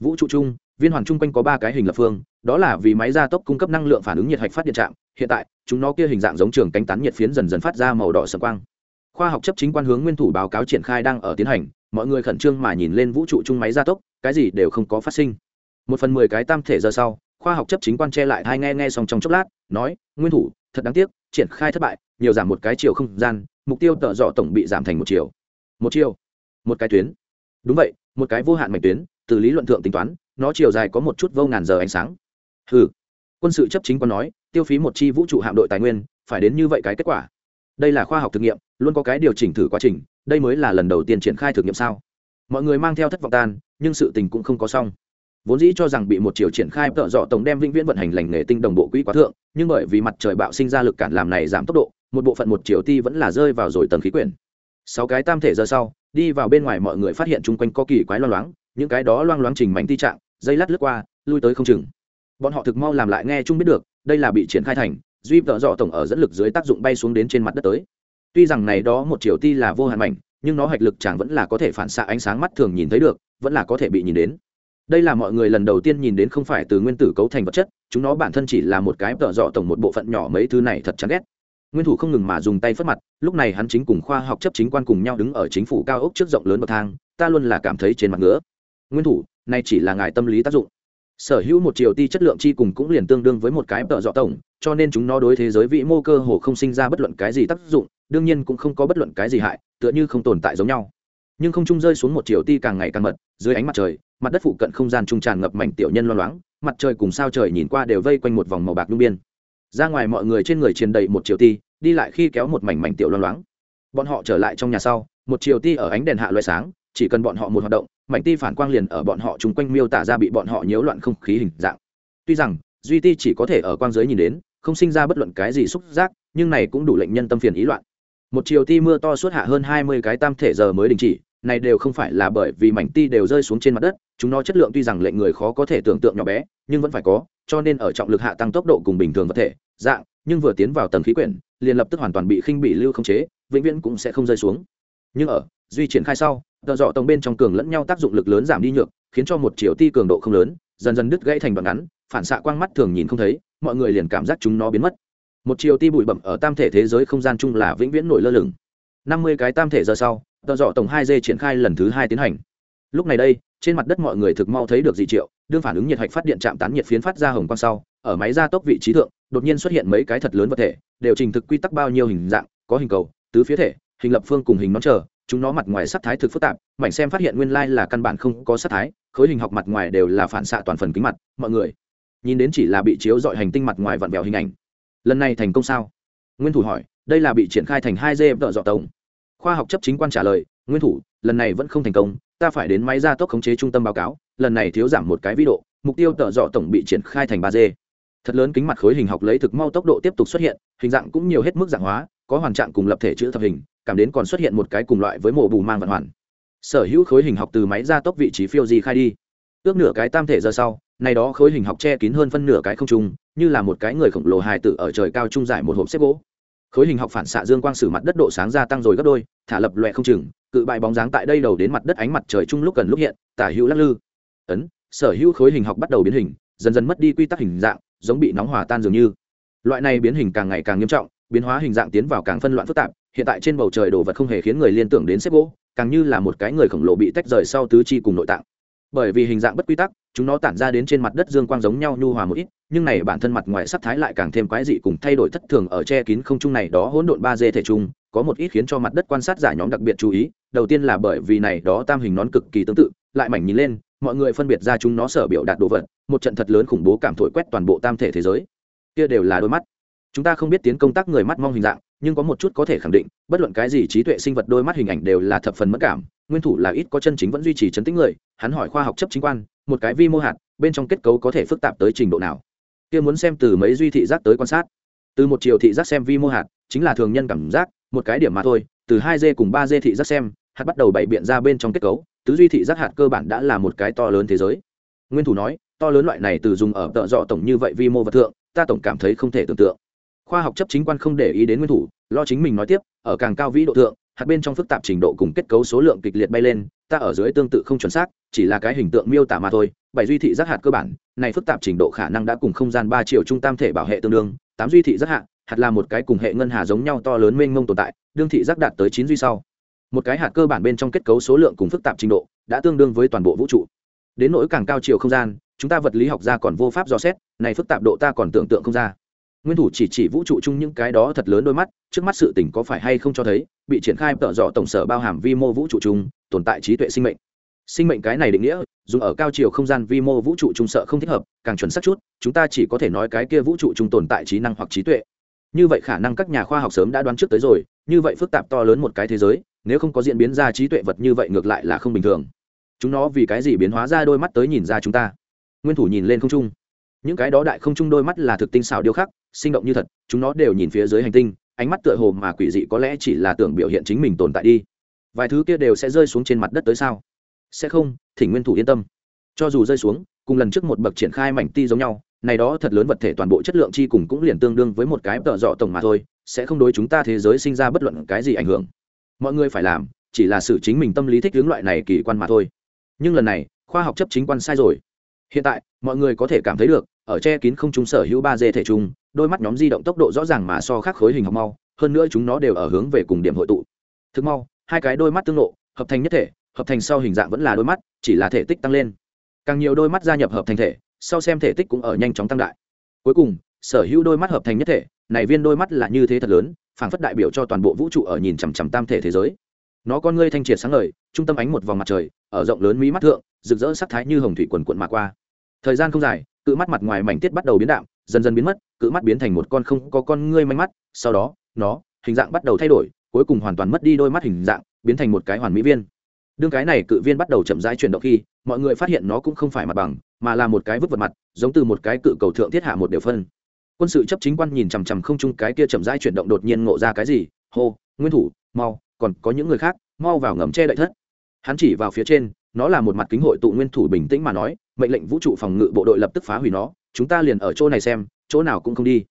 Vũ trụ chung, viên hoàn chung quanh có ba cái hình lập phương, đó là vì máy gia tốc cung cấp năng lượng phản ứng nhiệt hạch phát điện trạm, hiện tại, chúng nó kia hình dạng giống trường cánh tán nhiệt phiến dần dần phát ra màu đỏ sầm quang khoa học chấp chính quan hướng nguyên thủ báo cáo triển khai đang ở tiến hành, mọi người khẩn trương mà nhìn lên vũ trụ chung máy gia tốc, cái gì đều không có phát sinh. Một phần mười cái tam thể giờ sau, khoa học chấp chính quan che lại hai nghe nghe xong trong chốc lát, nói, nguyên thủ, thật đáng tiếc, triển khai thất bại, nhiều giảm một cái chiều không gian, mục tiêu tợ dọ tổng bị giảm thành một chiều. Một chiều. Một cái tuyến. Đúng vậy, một cái vô hạn mạch tuyến, từ lý luận thượng tính toán, nó chiều dài có một chút vô ngàn giờ ánh sáng. Ừ quân sự chấp chính quan nói, tiêu phí một chi vũ trụ hạm đội tài nguyên, phải đến như vậy cái kết quả. Đây là khoa học thực nghiệm luôn có cái điều chỉnh thử quá trình, đây mới là lần đầu tiên triển khai thực nghiệm sao. Mọi người mang theo thất vọng tan, nhưng sự tình cũng không có xong. Vốn dĩ cho rằng bị một chiều triển khai tợ dọ tổng đem vĩnh viễn vận hành lành nghề tinh đồng bộ quỹ quá thượng, nhưng bởi vì mặt trời bạo sinh ra lực cản làm này giảm tốc độ, một bộ phận một chiều ti vẫn là rơi vào rồi tầng khí quyển. Sáu cái tam thể giờ sau, đi vào bên ngoài mọi người phát hiện chung quanh có kỳ quái loang loáng, những cái đó loang loáng trình mảnh ti trạng, dây lát lướt qua, lui tới không chừng. Bọn họ thực mau làm lại nghe chung biết được, đây là bị triển khai thành, duy tợ dọ tổng ở dẫn lực dưới tác dụng bay xuống đến trên mặt đất tới tuy rằng này đó một chiều ti là vô hạn mảnh, nhưng nó hạch lực chẳng vẫn là có thể phản xạ ánh sáng mắt thường nhìn thấy được, vẫn là có thể bị nhìn đến. Đây là mọi người lần đầu tiên nhìn đến không phải từ nguyên tử cấu thành vật chất, chúng nó bản thân chỉ là một cái tợ dọ tổng một bộ phận nhỏ mấy thứ này thật chán ghét. Nguyên thủ không ngừng mà dùng tay phất mặt, lúc này hắn chính cùng khoa học chấp chính quan cùng nhau đứng ở chính phủ cao ốc trước rộng lớn bậc thang, ta luôn là cảm thấy trên mặt ngứa. Nguyên thủ, này chỉ là ngài tâm lý tác dụng sở hữu một triệu ti chất lượng chi cùng cũng liền tương đương với một cái tợ dọ tổng, cho nên chúng nó đối thế giới vĩ mô cơ hồ không sinh ra bất luận cái gì tác dụng, đương nhiên cũng không có bất luận cái gì hại, tựa như không tồn tại giống nhau. Nhưng không trung rơi xuống một triệu ti càng ngày càng mật, dưới ánh mặt trời, mặt đất phụ cận không gian trung tràn ngập mảnh tiểu nhân loang loáng, mặt trời cùng sao trời nhìn qua đều vây quanh một vòng màu bạc nhung biên. Ra ngoài mọi người trên người truyền đầy một triệu ti, đi lại khi kéo một mảnh mảnh tiểu loang loáng. Bọn họ trở lại trong nhà sau, một triệu ti ở ánh đèn hạ loại sáng chỉ cần bọn họ một hoạt động, mảnh ti phản quang liền ở bọn họ chung quanh miêu tả ra bị bọn họ nhiễu loạn không khí hình dạng. Tuy rằng, duy ti chỉ có thể ở quang giới nhìn đến, không sinh ra bất luận cái gì xúc giác, nhưng này cũng đủ lệnh nhân tâm phiền ý loạn. Một chiều ti mưa to suốt hạ hơn hai mươi cái tam thể giờ mới đình chỉ, này đều không phải là bởi vì mảnh ti đều rơi xuống trên mặt đất, chúng nó chất lượng tuy rằng lệnh người khó có thể tưởng tượng nhỏ bé, nhưng vẫn phải có, cho nên ở trọng lực hạ tăng tốc độ cùng bình thường vật thể, dạng, nhưng vừa tiến vào tầng khí quyển, liền lập tức hoàn toàn bị khinh bị lưu không chế, vĩnh viễn cũng sẽ không rơi xuống. Nhưng ở, duy triển khai sau tợ dọ tông bên trong cường lẫn nhau tác dụng lực lớn giảm đi nhược, khiến cho một chiều ti cường độ không lớn, dần dần đứt gãy thành đoạn ngắn, phản xạ quang mắt thường nhìn không thấy, mọi người liền cảm giác chúng nó biến mất. Một chiều ti bụi bẩm ở tam thể thế giới không gian chung là vĩnh viễn nổi lơ lửng. Năm mươi cái tam thể giờ sau tợ dọ tổng hai d triển khai lần thứ hai tiến hành. Lúc này đây, trên mặt đất mọi người thực mau thấy được dị triệu, đương phản ứng nhiệt hạch phát điện chạm tán nhiệt phiến phát ra hồng quang sau, ở máy gia tốc vị trí thượng, đột nhiên xuất hiện mấy cái thật lớn vật thể, đều trình thực quy tắc bao nhiêu hình dạng, có hình cầu, tứ phía thể, hình lập phương cùng hình nón chờ chúng nó mặt ngoài sắc thái thực phức tạp, mảnh xem phát hiện nguyên lai là căn bản không có sắc thái, khối hình học mặt ngoài đều là phản xạ toàn phần kính mặt, mọi người. Nhìn đến chỉ là bị chiếu dọi hành tinh mặt ngoài vặn vẹo hình ảnh. Lần này thành công sao? Nguyên thủ hỏi, đây là bị triển khai thành hai d vợ dọ tổng. Khoa học chấp chính quan trả lời, nguyên thủ, lần này vẫn không thành công, ta phải đến máy gia tốc khống chế trung tâm báo cáo, lần này thiếu giảm một cái vĩ độ, mục tiêu tợ dọ tổng bị triển khai thành ba d thật lớn kính mặt khối hình học lấy thực mau tốc độ tiếp tục xuất hiện, hình dạng cũng nhiều hết mức dạng hóa, có hoàn trạng cùng lập thể chữ thập hình cảm đến còn xuất hiện một cái cùng loại với mổ bù mang vận hoàn. Sở hữu khối hình học từ máy ra tốc vị trí phiêu di khai đi. Ước nửa cái tam thể giờ sau, này đó khối hình học che kín hơn phân nửa cái không trung, như là một cái người khổng lồ hài tử ở trời cao trung giải một hộp xếp gỗ. Khối hình học phản xạ dương quang sử mặt đất độ sáng gia tăng rồi gấp đôi, thả lập loẹ không chừng, cự bại bóng dáng tại đây đầu đến mặt đất ánh mặt trời chung lúc gần lúc hiện, tả hữu lắc lư. Ấn, sở hữu khối hình học bắt đầu biến hình, dần dần mất đi quy tắc hình dạng, giống bị nóng hòa tan dường như. Loại này biến hình càng ngày càng nghiêm trọng, biến hóa hình dạng tiến vào càng phân loạn phức tạp hiện tại trên bầu trời đồ vật không hề khiến người liên tưởng đến xếp gỗ, càng như là một cái người khổng lồ bị tách rời sau tứ chi cùng nội tạng. Bởi vì hình dạng bất quy tắc, chúng nó tản ra đến trên mặt đất dương quang giống nhau nhu hòa một ít, nhưng này bản thân mặt ngoài sắc thái lại càng thêm quái dị cùng thay đổi thất thường ở che kín không trung này đó hỗn độn ba d thể trung có một ít khiến cho mặt đất quan sát giả nhóm đặc biệt chú ý, đầu tiên là bởi vì này đó tam hình nón cực kỳ tương tự, lại mảnh nhìn lên, mọi người phân biệt ra chúng nó sở biểu đạt đồ vật, một trận thật lớn khủng bố cảm thổi quét toàn bộ tam thể thế giới. Kia đều là đôi mắt chúng ta không biết tiến công tác người mắt mong hình dạng, nhưng có một chút có thể khẳng định, bất luận cái gì trí tuệ sinh vật đôi mắt hình ảnh đều là thập phần mất cảm, nguyên thủ là ít có chân chính vẫn duy trì chấn tĩnh người, hắn hỏi khoa học chấp chính quan, một cái vi mô hạt, bên trong kết cấu có thể phức tạp tới trình độ nào? Kia muốn xem từ mấy duy thị giác tới quan sát. Từ một chiều thị giác xem vi mô hạt, chính là thường nhân cảm giác, một cái điểm mà thôi, từ hai d cùng ba d thị giác xem, hạt bắt đầu bày biện ra bên trong kết cấu, tứ duy thị giác hạt cơ bản đã là một cái to lớn thế giới. Nguyên thủ nói, to lớn loại này từ dùng ở tợ dọ tổng như vậy vi mô vật thượng, ta tổng cảm thấy không thể tưởng tượng khoa học chấp chính quan không để ý đến nguyên thủ, lo chính mình nói tiếp, ở càng cao vĩ độ thượng, hạt bên trong phức tạp trình độ cùng kết cấu số lượng kịch liệt bay lên, ta ở dưới tương tự không chuẩn xác, chỉ là cái hình tượng miêu tả mà thôi, bảy duy thị giác hạt cơ bản, này phức tạp trình độ khả năng đã cùng không gian ba triệu trung tam thể bảo hệ tương đương, tám duy thị giác hạt hạt là một cái cùng hệ ngân hà giống nhau to lớn mênh mông tồn tại, đương thị giác đạt tới chín duy sau. Một cái hạt cơ bản bên trong kết cấu số lượng cùng phức tạp trình độ, đã tương đương với toàn bộ vũ trụ. Đến nỗi càng cao chiều không gian, chúng ta vật lý học ra còn vô pháp dò xét, này phức tạp độ ta còn tưởng tượng không ra nguyên thủ chỉ chỉ vũ trụ chung những cái đó thật lớn đôi mắt, trước mắt sự tỉnh có phải hay không cho thấy, bị triển khai tợ dọ tổng sở bao hàm vi mô vũ trụ chung, tồn tại trí tuệ sinh mệnh. Sinh mệnh cái này định nghĩa, dùng ở cao chiều không gian vi mô vũ trụ chung sợ không thích hợp, càng chuẩn xác chút, chúng ta chỉ có thể nói cái kia vũ trụ chung tồn tại trí năng hoặc trí tuệ. Như vậy khả năng các nhà khoa học sớm đã đoán trước tới rồi, như vậy phức tạp to lớn một cái thế giới, nếu không có diễn biến ra trí tuệ vật như vậy ngược lại là không bình thường. Chúng nó vì cái gì biến hóa ra đôi mắt tới nhìn ra chúng ta? Nguyên thủ nhìn lên không trung những cái đó đại không chung đôi mắt là thực tinh xảo điêu khắc, sinh động như thật, chúng nó đều nhìn phía dưới hành tinh, ánh mắt tựa hồ mà quỷ dị có lẽ chỉ là tưởng biểu hiện chính mình tồn tại đi. Vài thứ kia đều sẽ rơi xuống trên mặt đất tới sao? Sẽ không, thỉnh nguyên thủ yên tâm. Cho dù rơi xuống, cùng lần trước một bậc triển khai mảnh ti giống nhau, này đó thật lớn vật thể toàn bộ chất lượng chi cùng cũng liền tương đương với một cái tợ dọ tổng mà thôi, sẽ không đối chúng ta thế giới sinh ra bất luận cái gì ảnh hưởng. Mọi người phải làm, chỉ là sự chính mình tâm lý thích hướng loại này kỳ quan mà thôi. Nhưng lần này, khoa học chấp chính quan sai rồi hiện tại, mọi người có thể cảm thấy được, ở che kín không chúng sở hữu ba d thể chung đôi mắt nhóm di động tốc độ rõ ràng mà so khác khối hình học mau, hơn nữa chúng nó đều ở hướng về cùng điểm hội tụ. Thực mau, hai cái đôi mắt tương lộ hợp thành nhất thể, hợp thành sau hình dạng vẫn là đôi mắt, chỉ là thể tích tăng lên. Càng nhiều đôi mắt gia nhập hợp thành thể, sau xem thể tích cũng ở nhanh chóng tăng đại. Cuối cùng, sở hữu đôi mắt hợp thành nhất thể, này viên đôi mắt là như thế thật lớn, phảng phất đại biểu cho toàn bộ vũ trụ ở nhìn chằm chằm tam thể thế giới. Nó con ngươi thanh triệt sáng ngời, trung tâm ánh một vòng mặt trời, ở rộng lớn mí mắt thượng rực rỡ sắc thái như hồng thủy quần quận mà qua. Thời gian không dài, cự mắt mặt ngoài mảnh tiết bắt đầu biến đạm, dần dần biến mất, cự mắt biến thành một con không có con ngươi manh mắt, sau đó, nó, hình dạng bắt đầu thay đổi, cuối cùng hoàn toàn mất đi đôi mắt hình dạng, biến thành một cái hoàn mỹ viên. Đương cái này cự viên bắt đầu chậm rãi chuyển động khi, mọi người phát hiện nó cũng không phải mặt bằng, mà là một cái vứt vật mặt, giống từ một cái cự cầu thượng thiết hạ một điều phân. Quân sự chấp chính quan nhìn chằm chằm không chung cái kia chậm rãi chuyển động đột nhiên ngộ ra cái gì, hô, nguyên thủ, mau, còn có những người khác, mau vào ngầm che đậy thất. Hắn chỉ vào phía trên nó là một mặt kính hội tụ nguyên thủ bình tĩnh mà nói, mệnh lệnh vũ trụ phòng ngự bộ đội lập tức phá hủy nó, chúng ta liền ở chỗ này xem, chỗ nào cũng không đi.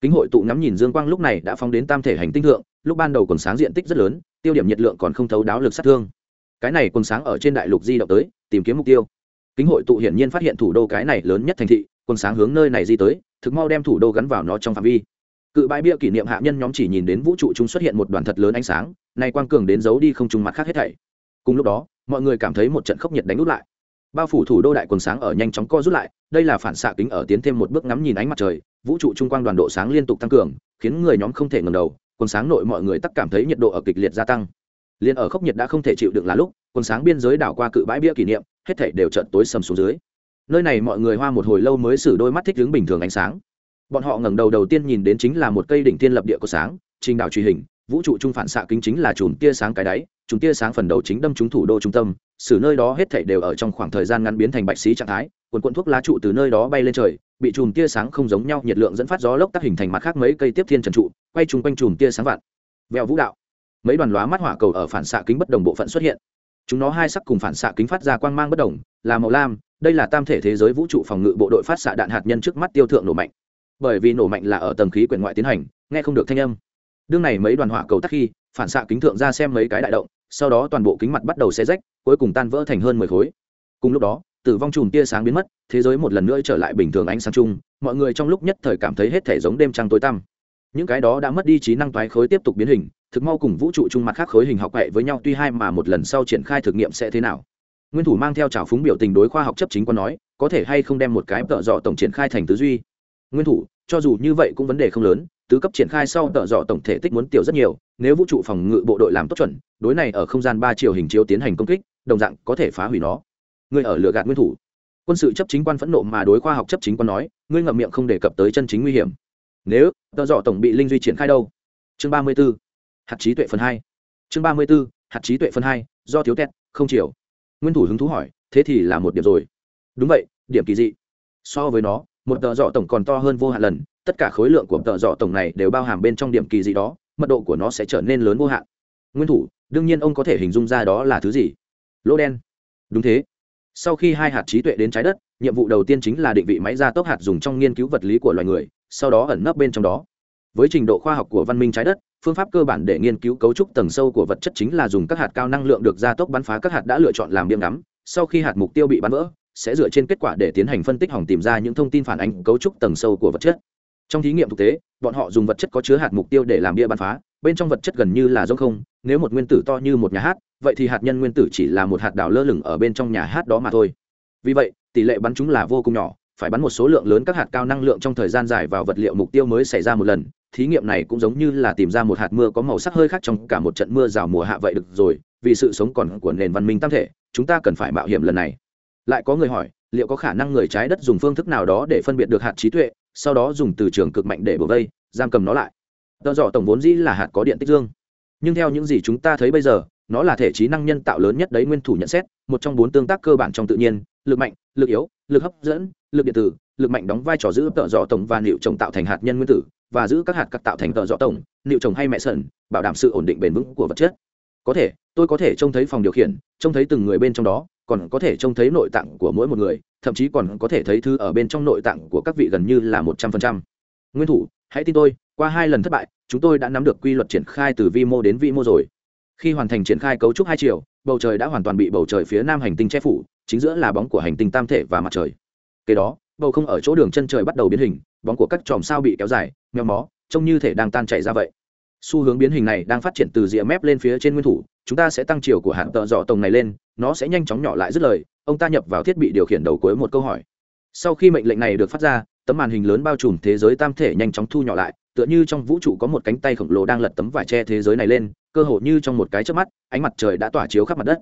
Kính hội tụ ngắm nhìn dương quang lúc này đã phóng đến tam thể hành tinh thượng, lúc ban đầu còn sáng diện tích rất lớn, tiêu điểm nhiệt lượng còn không thấu đáo lực sát thương. Cái này còn sáng ở trên đại lục di động tới, tìm kiếm mục tiêu. Kính hội tụ hiển nhiên phát hiện thủ đô cái này lớn nhất thành thị quần sáng hướng nơi này di tới, thực mau đem thủ đô gắn vào nó trong phạm vi. Cự bãi bia kỷ niệm hạ nhân nhóm chỉ nhìn đến vũ trụ chúng xuất hiện một đoàn thật lớn ánh sáng, nay quang cường đến giấu đi không trùng mặt khác hết thảy. Cùng lúc đó mọi người cảm thấy một trận khốc nhiệt đánh út lại. Bao phủ thủ đô đại quần sáng ở nhanh chóng co rút lại, đây là phản xạ kính ở tiến thêm một bước ngắm nhìn ánh mặt trời, vũ trụ trung quang đoàn độ sáng liên tục tăng cường, khiến người nhóm không thể ngầm đầu, quần sáng nội mọi người tắc cảm thấy nhiệt độ ở kịch liệt gia tăng. Liền ở khốc nhiệt đã không thể chịu đựng là lúc, quần sáng biên giới đảo qua cự bãi bia kỷ niệm, hết thảy đều trận tối sầm xuống dưới. Nơi này mọi người hoa một hồi lâu mới xử đôi mắt thích ứng bình thường ánh sáng. Bọn họ ngẩng đầu đầu tiên nhìn đến chính là một cây đỉnh thiên lập địa có sáng, trình đảo truy hình vũ trụ trung phản xạ kính chính là chùm tia sáng cái đáy, chùm tia sáng phần đầu chính đâm trúng thủ đô trung tâm, xử nơi đó hết thảy đều ở trong khoảng thời gian ngắn biến thành bạch xí trạng thái quần quận thuốc lá trụ từ nơi đó bay lên trời, bị chùm tia sáng không giống nhau nhiệt lượng dẫn phát gió lốc tác hình thành mặt khác mấy cây tiếp thiên trần trụ, quay chung quanh chùm tia sáng vạn. Vẹo vũ đạo. Mấy đoàn lóa mắt hỏa cầu ở phản xạ kính bất đồng bộ phận xuất hiện. Chúng nó hai sắc cùng phản xạ kính phát ra quang mang bất đồng, là màu lam, đây là tam thể thế giới vũ trụ phòng ngự bộ đội phát xạ đạn hạt nhân trước mắt tiêu thượng nổ mạnh. Bởi vì nổ mạnh là ở tầng khí quyển ngoại tiến hành, nghe không được thanh âm đương này mấy đoàn hỏa cầu tắc khi, phản xạ kính thượng ra xem mấy cái đại động, sau đó toàn bộ kính mặt bắt đầu xe rách, cuối cùng tan vỡ thành hơn mười khối. Cùng lúc đó, tử vong chùm tia sáng biến mất, thế giới một lần nữa trở lại bình thường ánh sáng chung, mọi người trong lúc nhất thời cảm thấy hết thể giống đêm trăng tối tăm. Những cái đó đã mất đi trí năng toái khối tiếp tục biến hình, thực mau cùng vũ trụ chung mặt khác khối hình học hệ với nhau, tuy hai mà một lần sau triển khai thực nghiệm sẽ thế nào. Nguyên thủ mang theo trào phúng biểu tình đối khoa học chấp chính quan nói, có thể hay không đem một cái tợ dọ tổng triển khai thành tứ duy? Nguyên thủ, cho dù như vậy cũng vấn đề không lớn tứ cấp triển khai sau tợ dọ tổng thể tích muốn tiểu rất nhiều, nếu vũ trụ phòng ngự bộ đội làm tốt chuẩn, đối này ở không gian ba chiều hình chiếu tiến hành công kích, đồng dạng có thể phá hủy nó. Người ở lựa gạt nguyên thủ. Quân sự chấp chính quan phẫn nộ mà đối khoa học chấp chính quan nói, ngươi ngậm miệng không đề cập tới chân chính nguy hiểm. Nếu tợ dọ tổng bị linh duy triển khai đâu? Chương ba mươi b ố hạt trí tuệ phần hai. Chương ba mươi b ố hạt trí tuệ phần hai, do thiếu tẹt, không chiều. Nguyên thủ hứng thú hỏi, thế thì là một điểm rồi. Đúng vậy, điểm kỳ dị. So với nó, một tợ dọ tổng còn to hơn vô hạn lần tất cả khối lượng của tợ dọ tổng này đều bao hàm bên trong điểm kỳ dị đó, mật độ của nó sẽ trở nên lớn vô hạn. Nguyên thủ, đương nhiên ông có thể hình dung ra đó là thứ gì? Lỗ đen. Đúng thế. Sau khi hai hạt trí tuệ đến trái đất, nhiệm vụ đầu tiên chính là định vị máy gia tốc hạt dùng trong nghiên cứu vật lý của loài người, sau đó ẩn nấp bên trong đó. Với trình độ khoa học của văn minh trái đất, phương pháp cơ bản để nghiên cứu cấu trúc tầng sâu của vật chất chính là dùng các hạt cao năng lượng được gia tốc bắn phá các hạt đã lựa chọn làm điểm ngắm. Sau khi hạt mục tiêu bị bắn vỡ, sẽ dựa trên kết quả để tiến hành phân tích hỏng tìm ra những thông tin phản ánh cấu trúc tầng sâu của vật chất trong thí nghiệm thực tế, bọn họ dùng vật chất có chứa hạt mục tiêu để làm bia bắn phá, bên trong vật chất gần như là giống không, nếu một nguyên tử to như một nhà hát, vậy thì hạt nhân nguyên tử chỉ là một hạt đảo lơ lửng ở bên trong nhà hát đó mà thôi. Vì vậy, tỷ lệ bắn chúng là vô cùng nhỏ, phải bắn một số lượng lớn các hạt cao năng lượng trong thời gian dài vào vật liệu mục tiêu mới xảy ra một lần. Thí nghiệm này cũng giống như là tìm ra một hạt mưa có màu sắc hơi khác trong cả một trận mưa rào mùa hạ vậy được rồi, vì sự sống còn của nền văn minh tam thể, chúng ta cần phải mạo hiểm lần này. Lại có người hỏi, liệu có khả năng người trái đất dùng phương thức nào đó để phân biệt được hạt trí tuệ? Sau đó dùng từ trường cực mạnh để bổ vây, giam cầm nó lại. Tờ dọ tổng vốn dĩ là hạt có điện tích dương. Nhưng theo những gì chúng ta thấy bây giờ, nó là thể trí năng nhân tạo lớn nhất đấy nguyên thủ nhận xét, một trong bốn tương tác cơ bản trong tự nhiên, lực mạnh, lực yếu, lực hấp dẫn, lực điện tử, lực mạnh đóng vai trò giữ tợ dọ tổng và liệu trồng tạo thành hạt nhân nguyên tử, và giữ các hạt cắt tạo thành tợ dọ tổng liệu trồng hay mẹ sần, bảo đảm sự ổn định bền vững của vật chất. Có thể, tôi có thể trông thấy phòng điều khiển, trông thấy từng người bên trong đó còn có thể trông thấy nội tạng của mỗi một người, thậm chí còn có thể thấy thứ ở bên trong nội tạng của các vị gần như là một trăm phần trăm. Nguyên thủ, hãy tin tôi, qua hai lần thất bại, chúng tôi đã nắm được quy luật triển khai từ vi mô đến vi mô rồi. Khi hoàn thành triển khai cấu trúc hai chiều, bầu trời đã hoàn toàn bị bầu trời phía nam hành tinh che phủ, chính giữa là bóng của hành tinh tam thể và mặt trời. Kế đó, bầu không ở chỗ đường chân trời bắt đầu biến hình, bóng của các chòm sao bị kéo dài meo mó, trông như thể đang tan chảy ra vậy. Xu hướng biến hình này đang phát triển từ rìa mép lên phía trên nguyên thủ, chúng ta sẽ tăng chiều của hạng tợ dọ tổng này lên nó sẽ nhanh chóng nhỏ lại dứt lời, ông ta nhập vào thiết bị điều khiển đầu cuối một câu hỏi. Sau khi mệnh lệnh này được phát ra, tấm màn hình lớn bao trùm thế giới tam thể nhanh chóng thu nhỏ lại, tựa như trong vũ trụ có một cánh tay khổng lồ đang lật tấm vải che thế giới này lên, cơ hồ như trong một cái chớp mắt, ánh mặt trời đã tỏa chiếu khắp mặt đất.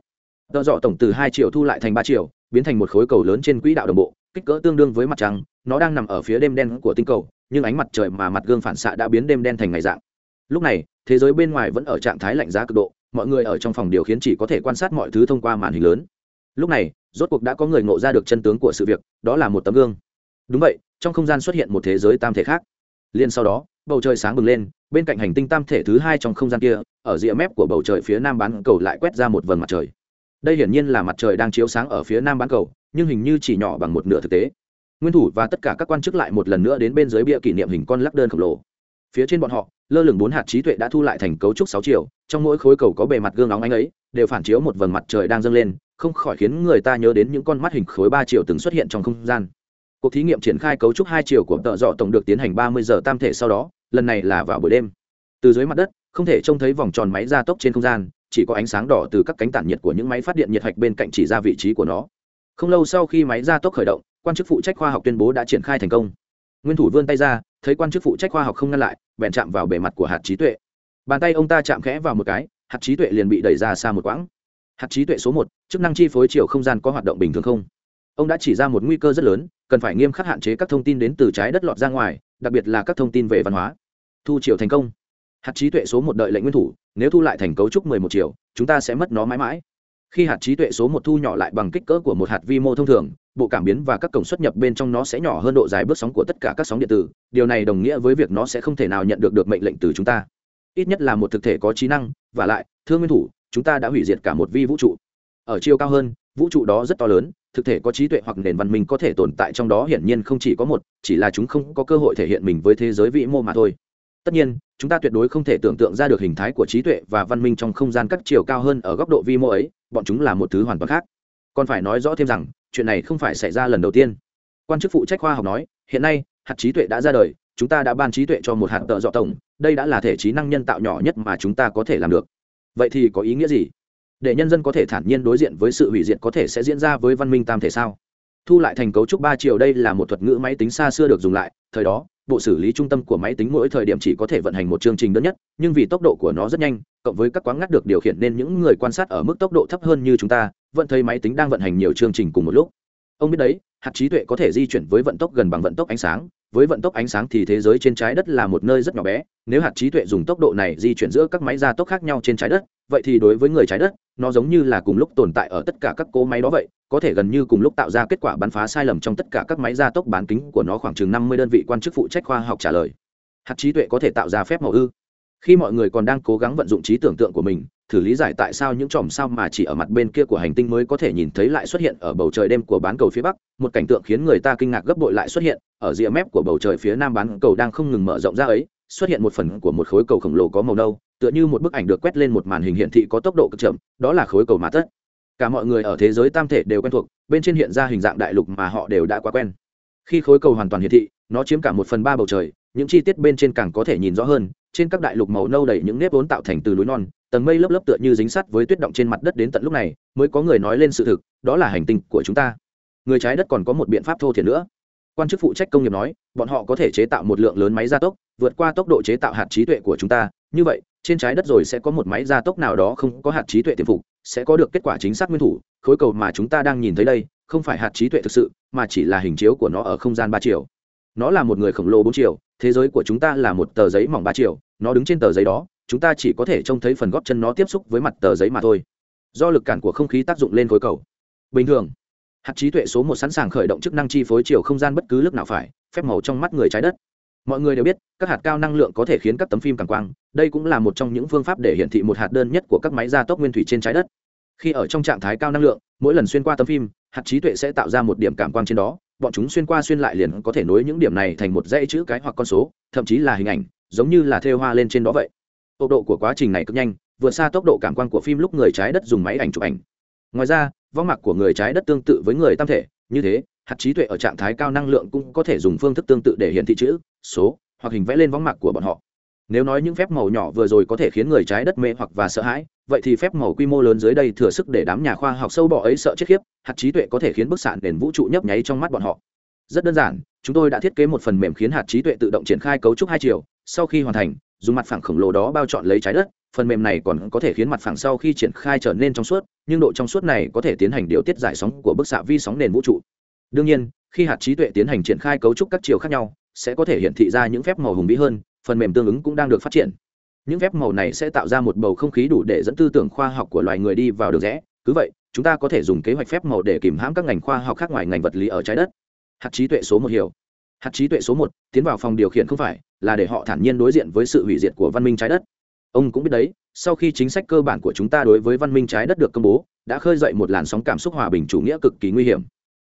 Tợ dọ tổng từ hai triệu thu lại thành ba triệu, biến thành một khối cầu lớn trên quỹ đạo đồng bộ, kích cỡ tương đương với mặt trăng, nó đang nằm ở phía đêm đen của tinh cầu, nhưng ánh mặt trời mà mặt gương phản xạ đã biến đêm đen thành ngày dạng. Lúc này, thế giới bên ngoài vẫn ở trạng thái lạnh giá cực độ mọi người ở trong phòng điều khiến chỉ có thể quan sát mọi thứ thông qua màn hình lớn. Lúc này, rốt cuộc đã có người ngộ ra được chân tướng của sự việc, đó là một tấm gương. Đúng vậy, trong không gian xuất hiện một thế giới tam thể khác. Liền sau đó, bầu trời sáng bừng lên, bên cạnh hành tinh tam thể thứ hai trong không gian kia, ở rìa mép của bầu trời phía nam bán cầu lại quét ra một vầng mặt trời. Đây hiển nhiên là mặt trời đang chiếu sáng ở phía nam bán cầu, nhưng hình như chỉ nhỏ bằng một nửa thực tế. Nguyên thủ và tất cả các quan chức lại một lần nữa đến bên dưới bia kỷ niệm hình con lắc đơn khổng lồ. Phía trên bọn họ lơ lửng bốn hạt trí tuệ đã thu lại thành cấu trúc sáu chiều, trong mỗi khối cầu có bề mặt gương óng ánh ấy, đều phản chiếu một vầng mặt trời đang dâng lên, không khỏi khiến người ta nhớ đến những con mắt hình khối ba chiều từng xuất hiện trong không gian. Cuộc thí nghiệm triển khai cấu trúc hai chiều của tợ dọ tổng được tiến hành ba mươi giờ tam thể sau đó, lần này là vào buổi đêm. Từ dưới mặt đất, không thể trông thấy vòng tròn máy gia tốc trên không gian, chỉ có ánh sáng đỏ từ các cánh tản nhiệt của những máy phát điện nhiệt hạch bên cạnh chỉ ra vị trí của nó. Không lâu sau khi máy gia tốc khởi động, quan chức phụ trách khoa học tuyên bố đã triển khai thành công nguyên thủ vươn tay ra, thấy quan chức phụ trách khoa học không ngăn lại, bèn chạm vào bề mặt của hạt trí tuệ. Bàn tay ông ta chạm khẽ vào một cái, hạt trí tuệ liền bị đẩy ra xa một quãng. Hạt trí tuệ số một, chức năng chi phối chiều không gian có hoạt động bình thường không? Ông đã chỉ ra một nguy cơ rất lớn, cần phải nghiêm khắc hạn chế các thông tin đến từ trái đất lọt ra ngoài, đặc biệt là các thông tin về văn hóa. Thu chiều thành công. Hạt trí tuệ số một đợi lệnh nguyên thủ, nếu thu lại thành cấu trúc mười một chiều chúng ta sẽ mất nó mãi mãi. Khi hạt trí tuệ số một thu nhỏ lại bằng kích cỡ của một hạt vi mô thông thường bộ cảm biến và các cổng xuất nhập bên trong nó sẽ nhỏ hơn độ dài bước sóng của tất cả các sóng điện tử. Điều này đồng nghĩa với việc nó sẽ không thể nào nhận được được mệnh lệnh từ chúng ta. Ít nhất là một thực thể có trí năng. Và lại, thưa nguyên thủ, chúng ta đã hủy diệt cả một vi vũ trụ. Ở chiều cao hơn, vũ trụ đó rất to lớn, thực thể có trí tuệ hoặc nền văn minh có thể tồn tại trong đó hiển nhiên không chỉ có một, chỉ là chúng không có cơ hội thể hiện mình với thế giới vĩ mô mà thôi. Tất nhiên, chúng ta tuyệt đối không thể tưởng tượng ra được hình thái của trí tuệ và văn minh trong không gian các chiều cao hơn ở góc độ vi mô ấy, bọn chúng là một thứ hoàn toàn khác còn phải nói rõ thêm rằng, chuyện này không phải xảy ra lần đầu tiên. Quan chức phụ trách khoa học nói, hiện nay, hạt trí tuệ đã ra đời, chúng ta đã ban trí tuệ cho một hạt tợ dọ tổng, đây đã là thể trí năng nhân tạo nhỏ nhất mà chúng ta có thể làm được. Vậy thì có ý nghĩa gì? Để nhân dân có thể thản nhiên đối diện với sự hủy diệt có thể sẽ diễn ra với văn minh tam thể sao? Thu lại thành cấu trúc ba chiều đây là một thuật ngữ máy tính xa xưa được dùng lại, thời đó bộ xử lý trung tâm của máy tính mỗi thời điểm chỉ có thể vận hành một chương trình đơn nhất, nhưng vì tốc độ của nó rất nhanh, cộng với các quán ngắt được điều khiển nên những người quan sát ở mức tốc độ thấp hơn như chúng ta, vẫn thấy máy tính đang vận hành nhiều chương trình cùng một lúc. Ông biết đấy, hạt trí tuệ có thể di chuyển với vận tốc gần bằng vận tốc ánh sáng với vận tốc ánh sáng thì thế giới trên trái đất là một nơi rất nhỏ bé. Nếu hạt trí tuệ dùng tốc độ này di chuyển giữa các máy gia tốc khác nhau trên trái đất, vậy thì đối với người trái đất, nó giống như là cùng lúc tồn tại ở tất cả các cỗ máy đó vậy. Có thể gần như cùng lúc tạo ra kết quả bắn phá sai lầm trong tất cả các máy gia tốc bán kính của nó khoảng chừng năm mươi đơn vị quan chức phụ trách khoa học trả lời. Hạt trí tuệ có thể tạo ra phép màu ư? Khi mọi người còn đang cố gắng vận dụng trí tưởng tượng của mình, thử lý giải tại sao những chòm sao mà chỉ ở mặt bên kia của hành tinh mới có thể nhìn thấy lại xuất hiện ở bầu trời đêm của bán cầu phía bắc. Một cảnh tượng khiến người ta kinh ngạc gấp bội lại xuất hiện ở rìa mép của bầu trời phía nam bán cầu đang không ngừng mở rộng ra ấy. Xuất hiện một phần của một khối cầu khổng lồ có màu nâu, tựa như một bức ảnh được quét lên một màn hình hiển thị có tốc độ cực chậm, đó là khối cầu mà tất cả mọi người ở thế giới tam thể đều quen thuộc, bên trên hiện ra hình dạng đại lục mà họ đều đã quá quen. Khi khối cầu hoàn toàn hiển thị, nó chiếm cả một phần ba bầu trời, những chi tiết bên trên càng có thể nhìn rõ hơn trên các đại lục màu nâu đầy những nếp vốn tạo thành từ núi non, tầng mây lớp lớp tựa như dính sắt với tuyết động trên mặt đất đến tận lúc này, mới có người nói lên sự thực, đó là hành tinh của chúng ta. Người trái đất còn có một biện pháp thô thiển nữa. Quan chức phụ trách công nghiệp nói, bọn họ có thể chế tạo một lượng lớn máy gia tốc, vượt qua tốc độ chế tạo hạt trí tuệ của chúng ta. Như vậy, trên trái đất rồi sẽ có một máy gia tốc nào đó không có hạt trí tuệ tiềm phục, sẽ có được kết quả chính xác nguyên thủ. Khối cầu mà chúng ta đang nhìn thấy đây, không phải hạt trí tuệ thực sự, mà chỉ là hình chiếu của nó ở không gian ba chiều. Nó là một người khổng lồ bốn chiều thế giới của chúng ta là một tờ giấy mỏng ba chiều, nó đứng trên tờ giấy đó, chúng ta chỉ có thể trông thấy phần góp chân nó tiếp xúc với mặt tờ giấy mà thôi. Do lực cản của không khí tác dụng lên khối cầu. Bình thường, hạt trí tuệ số một sẵn sàng khởi động chức năng chi phối chiều không gian bất cứ lúc nào phải, phép màu trong mắt người trái đất. Mọi người đều biết, các hạt cao năng lượng có thể khiến các tấm phim càng quang. Đây cũng là một trong những phương pháp để hiển thị một hạt đơn nhất của các máy gia tốc nguyên thủy trên trái đất. Khi ở trong trạng thái cao năng lượng, mỗi lần xuyên qua tấm phim, hạt trí tuệ sẽ tạo ra một điểm cảm quang trên đó bọn chúng xuyên qua xuyên lại liền có thể nối những điểm này thành một dãy chữ cái hoặc con số, thậm chí là hình ảnh, giống như là thêu hoa lên trên đó vậy. Tốc độ của quá trình này cực nhanh, vượt xa tốc độ cảm quan của phim lúc người trái đất dùng máy ảnh chụp ảnh. Ngoài ra, vong mặt của người trái đất tương tự với người tam thể, như thế, hạt trí tuệ ở trạng thái cao năng lượng cũng có thể dùng phương thức tương tự để hiển thị chữ, số, hoặc hình vẽ lên vong mặt của bọn họ nếu nói những phép màu nhỏ vừa rồi có thể khiến người trái đất mê hoặc và sợ hãi, vậy thì phép màu quy mô lớn dưới đây thừa sức để đám nhà khoa học sâu bọ ấy sợ chết khiếp, hạt trí tuệ có thể khiến bức xạ nền vũ trụ nhấp nháy trong mắt bọn họ. Rất đơn giản, chúng tôi đã thiết kế một phần mềm khiến hạt trí tuệ tự động triển khai cấu trúc hai chiều, sau khi hoàn thành, dùng mặt phẳng khổng lồ đó bao trọn lấy trái đất, phần mềm này còn có thể khiến mặt phẳng sau khi triển khai trở nên trong suốt, nhưng độ trong suốt này có thể tiến hành điều tiết giải sóng của bức xạ vi sóng nền vũ trụ. Đương nhiên, khi hạt trí tuệ tiến hành triển khai cấu trúc các chiều khác nhau, sẽ có thể hiển thị ra những phép màu hùng vĩ hơn phần mềm tương ứng cũng đang được phát triển. Những phép màu này sẽ tạo ra một bầu không khí đủ để dẫn tư tưởng khoa học của loài người đi vào đường rẽ. Cứ vậy, chúng ta có thể dùng kế hoạch phép màu để kìm hãm các ngành khoa học khác ngoài ngành vật lý ở trái đất. Hạt trí tuệ số một hiểu. Hạt trí tuệ số một, tiến vào phòng điều khiển không phải, là để họ thản nhiên đối diện với sự hủy diệt của văn minh trái đất. Ông cũng biết đấy, sau khi chính sách cơ bản của chúng ta đối với văn minh trái đất được công bố, đã khơi dậy một làn sóng cảm xúc hòa bình chủ nghĩa cực kỳ nguy hiểm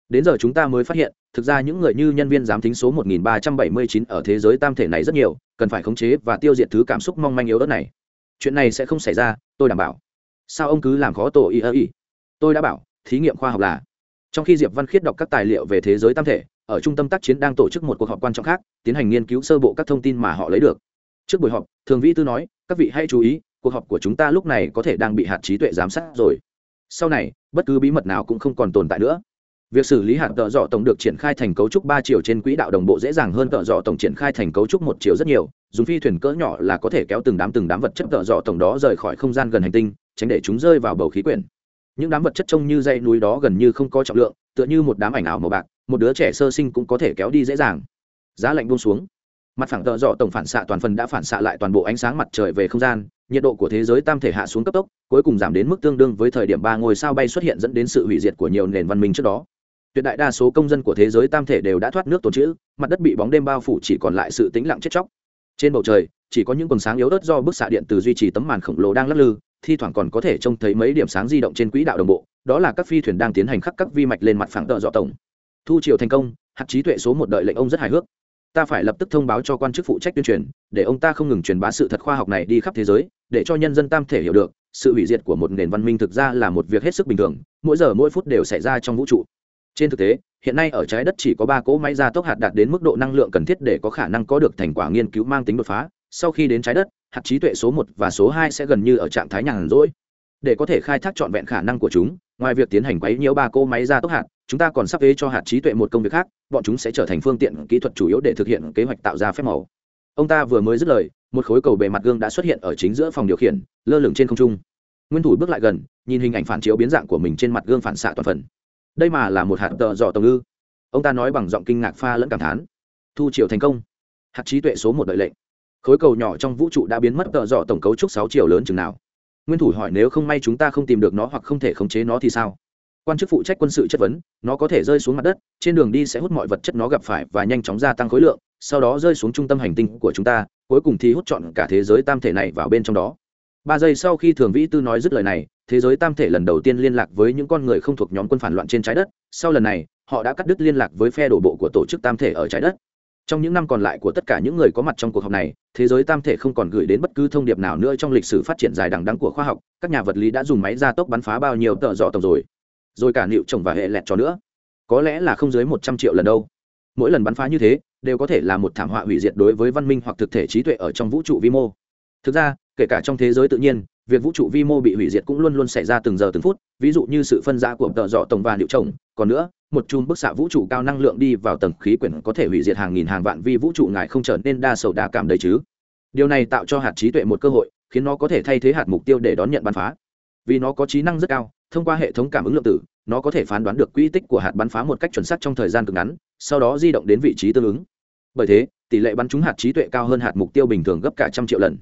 đến giờ chúng ta mới phát hiện, thực ra những người như nhân viên giám tính số 1379 ở thế giới tam thể này rất nhiều, cần phải khống chế và tiêu diệt thứ cảm xúc mong manh yếu ớt này. Chuyện này sẽ không xảy ra, tôi đảm bảo. Sao ông cứ làm khó tổ ý ơ ý tôi đã bảo, thí nghiệm khoa học là. Trong khi diệp văn khiết đọc các tài liệu về thế giới tam thể, ở trung tâm tác chiến đang tổ chức một cuộc họp quan trọng khác, tiến hành nghiên cứu sơ bộ các thông tin mà họ lấy được. Trước buổi họp, thường vĩ tư nói, các vị hãy chú ý, cuộc họp của chúng ta lúc này có thể đang bị hạt trí tuệ giám sát rồi. Sau này, bất cứ bí mật nào cũng không còn tồn tại nữa việc xử lý hạt tợ dọ tổng được triển khai thành cấu trúc ba chiều trên quỹ đạo đồng bộ dễ dàng hơn, tợ dọ tổng triển khai thành cấu trúc một chiều rất nhiều, dùng phi thuyền cỡ nhỏ là có thể kéo từng đám từng đám vật chất tợ dọ tổng đó rời khỏi không gian gần hành tinh, tránh để chúng rơi vào bầu khí quyển. Những đám vật chất trông như dãy núi đó gần như không có trọng lượng, tựa như một đám ảnh ảo màu bạc, một đứa trẻ sơ sinh cũng có thể kéo đi dễ dàng. Giá lạnh buông xuống. Mặt phẳng tợ dọ tổng phản xạ toàn phần đã phản xạ lại toàn bộ ánh sáng mặt trời về không gian, nhiệt độ của thế giới tam thể hạ xuống cấp tốc, cuối cùng giảm đến mức tương đương với thời điểm ba ngôi sao bay xuất hiện dẫn đến sự hủy diệt của nhiều nền văn minh trước đó tuyệt đại đa số công dân của thế giới tam thể đều đã thoát nước tồn trữ, mặt đất bị bóng đêm bao phủ chỉ còn lại sự tĩnh lặng chết chóc. Trên bầu trời, chỉ có những quần sáng yếu ớt do bức xạ điện từ duy trì tấm màn khổng lồ đang lắc lư, thi thoảng còn có thể trông thấy mấy điểm sáng di động trên quỹ đạo đồng bộ, đó là các phi thuyền đang tiến hành khắc các vi mạch lên mặt phẳng tợ dọ tổng. Thu triều thành công, hạt trí tuệ số một đợi lệnh ông rất hài hước. Ta phải lập tức thông báo cho quan chức phụ trách tuyên truyền, để ông ta không ngừng truyền bá sự thật khoa học này đi khắp thế giới, để cho nhân dân tam thể hiểu được, sự hủy diệt của một nền văn minh thực ra là một việc hết sức bình thường, mỗi giờ mỗi phút đều xảy ra trong vũ trụ trên thực tế, hiện nay ở trái đất chỉ có ba cỗ máy gia tốc hạt đạt đến mức độ năng lượng cần thiết để có khả năng có được thành quả nghiên cứu mang tính đột phá. Sau khi đến trái đất, hạt trí tuệ số một và số hai sẽ gần như ở trạng thái nhàn rỗi. Để có thể khai thác trọn vẹn khả năng của chúng, ngoài việc tiến hành quấy nhiễu ba cô máy gia tốc hạt, chúng ta còn sắp vế cho hạt trí tuệ một công việc khác, bọn chúng sẽ trở thành phương tiện kỹ thuật chủ yếu để thực hiện kế hoạch tạo ra phép màu. Ông ta vừa mới dứt lời, một khối cầu bề mặt gương đã xuất hiện ở chính giữa phòng điều khiển, lơ lửng trên không trung. Nguyên thủ bước lại gần, nhìn hình ảnh phản chiếu biến dạng của mình trên mặt gương phản xạ toàn phần đây mà là một hạt tợ dò tổng ư ông ta nói bằng giọng kinh ngạc pha lẫn cảm thán. Thu chiều thành công. Hạt trí tuệ số một đợi lệnh. Khối cầu nhỏ trong vũ trụ đã biến mất tợ dò tổng cấu trúc sáu triệu lớn chừng nào? Nguyên thủ hỏi nếu không may chúng ta không tìm được nó hoặc không thể khống chế nó thì sao? Quan chức phụ trách quân sự chất vấn, nó có thể rơi xuống mặt đất, trên đường đi sẽ hút mọi vật chất nó gặp phải và nhanh chóng gia tăng khối lượng, sau đó rơi xuống trung tâm hành tinh của chúng ta, cuối cùng thì hút trọn cả thế giới tam thể này vào bên trong đó. Ba giây sau khi thường vĩ tư nói dứt lời này thế giới tam thể lần đầu tiên liên lạc với những con người không thuộc nhóm quân phản loạn trên trái đất, sau lần này, họ đã cắt đứt liên lạc với phe đổ bộ của tổ chức tam thể ở trái đất. Trong những năm còn lại của tất cả những người có mặt trong cuộc họp này, thế giới tam thể không còn gửi đến bất cứ thông điệp nào nữa trong lịch sử phát triển dài đằng đắng của khoa học, các nhà vật lý đã dùng máy gia tốc bắn phá bao nhiêu tợ dọ tổng rồi. Rồi cả nịu trồng và hệ lẹt cho nữa. Có lẽ là không dưới một trăm triệu lần đâu. Mỗi lần bắn phá như thế, đều có thể là một thảm họa hủy diệt đối với văn minh hoặc thực thể trí tuệ ở trong vũ trụ vi mô. Thực ra, kể cả trong thế giới tự nhiên việc vũ trụ vi mô bị hủy diệt cũng luôn luôn xảy ra từng giờ từng phút, ví dụ như sự phân ra của tợ dọ tổng và liệu trồng còn nữa, một chùm bức xạ vũ trụ cao năng lượng đi vào tầng khí quyển có thể hủy diệt hàng nghìn hàng vạn vi vũ trụ, ngài không trở nên đa sầu đa cảm đầy chứ? Điều này tạo cho hạt trí tuệ một cơ hội, khiến nó có thể thay thế hạt mục tiêu để đón nhận bắn phá. Vì nó có trí năng rất cao, thông qua hệ thống cảm ứng lượng tử, nó có thể phán đoán được quỹ tích của hạt bắn phá một cách chuẩn xác trong thời gian cực ngắn, sau đó di động đến vị trí tương ứng. Bởi thế, tỷ lệ bắn trúng hạt trí tuệ cao hơn hạt mục tiêu bình thường gấp cả trăm triệu lần.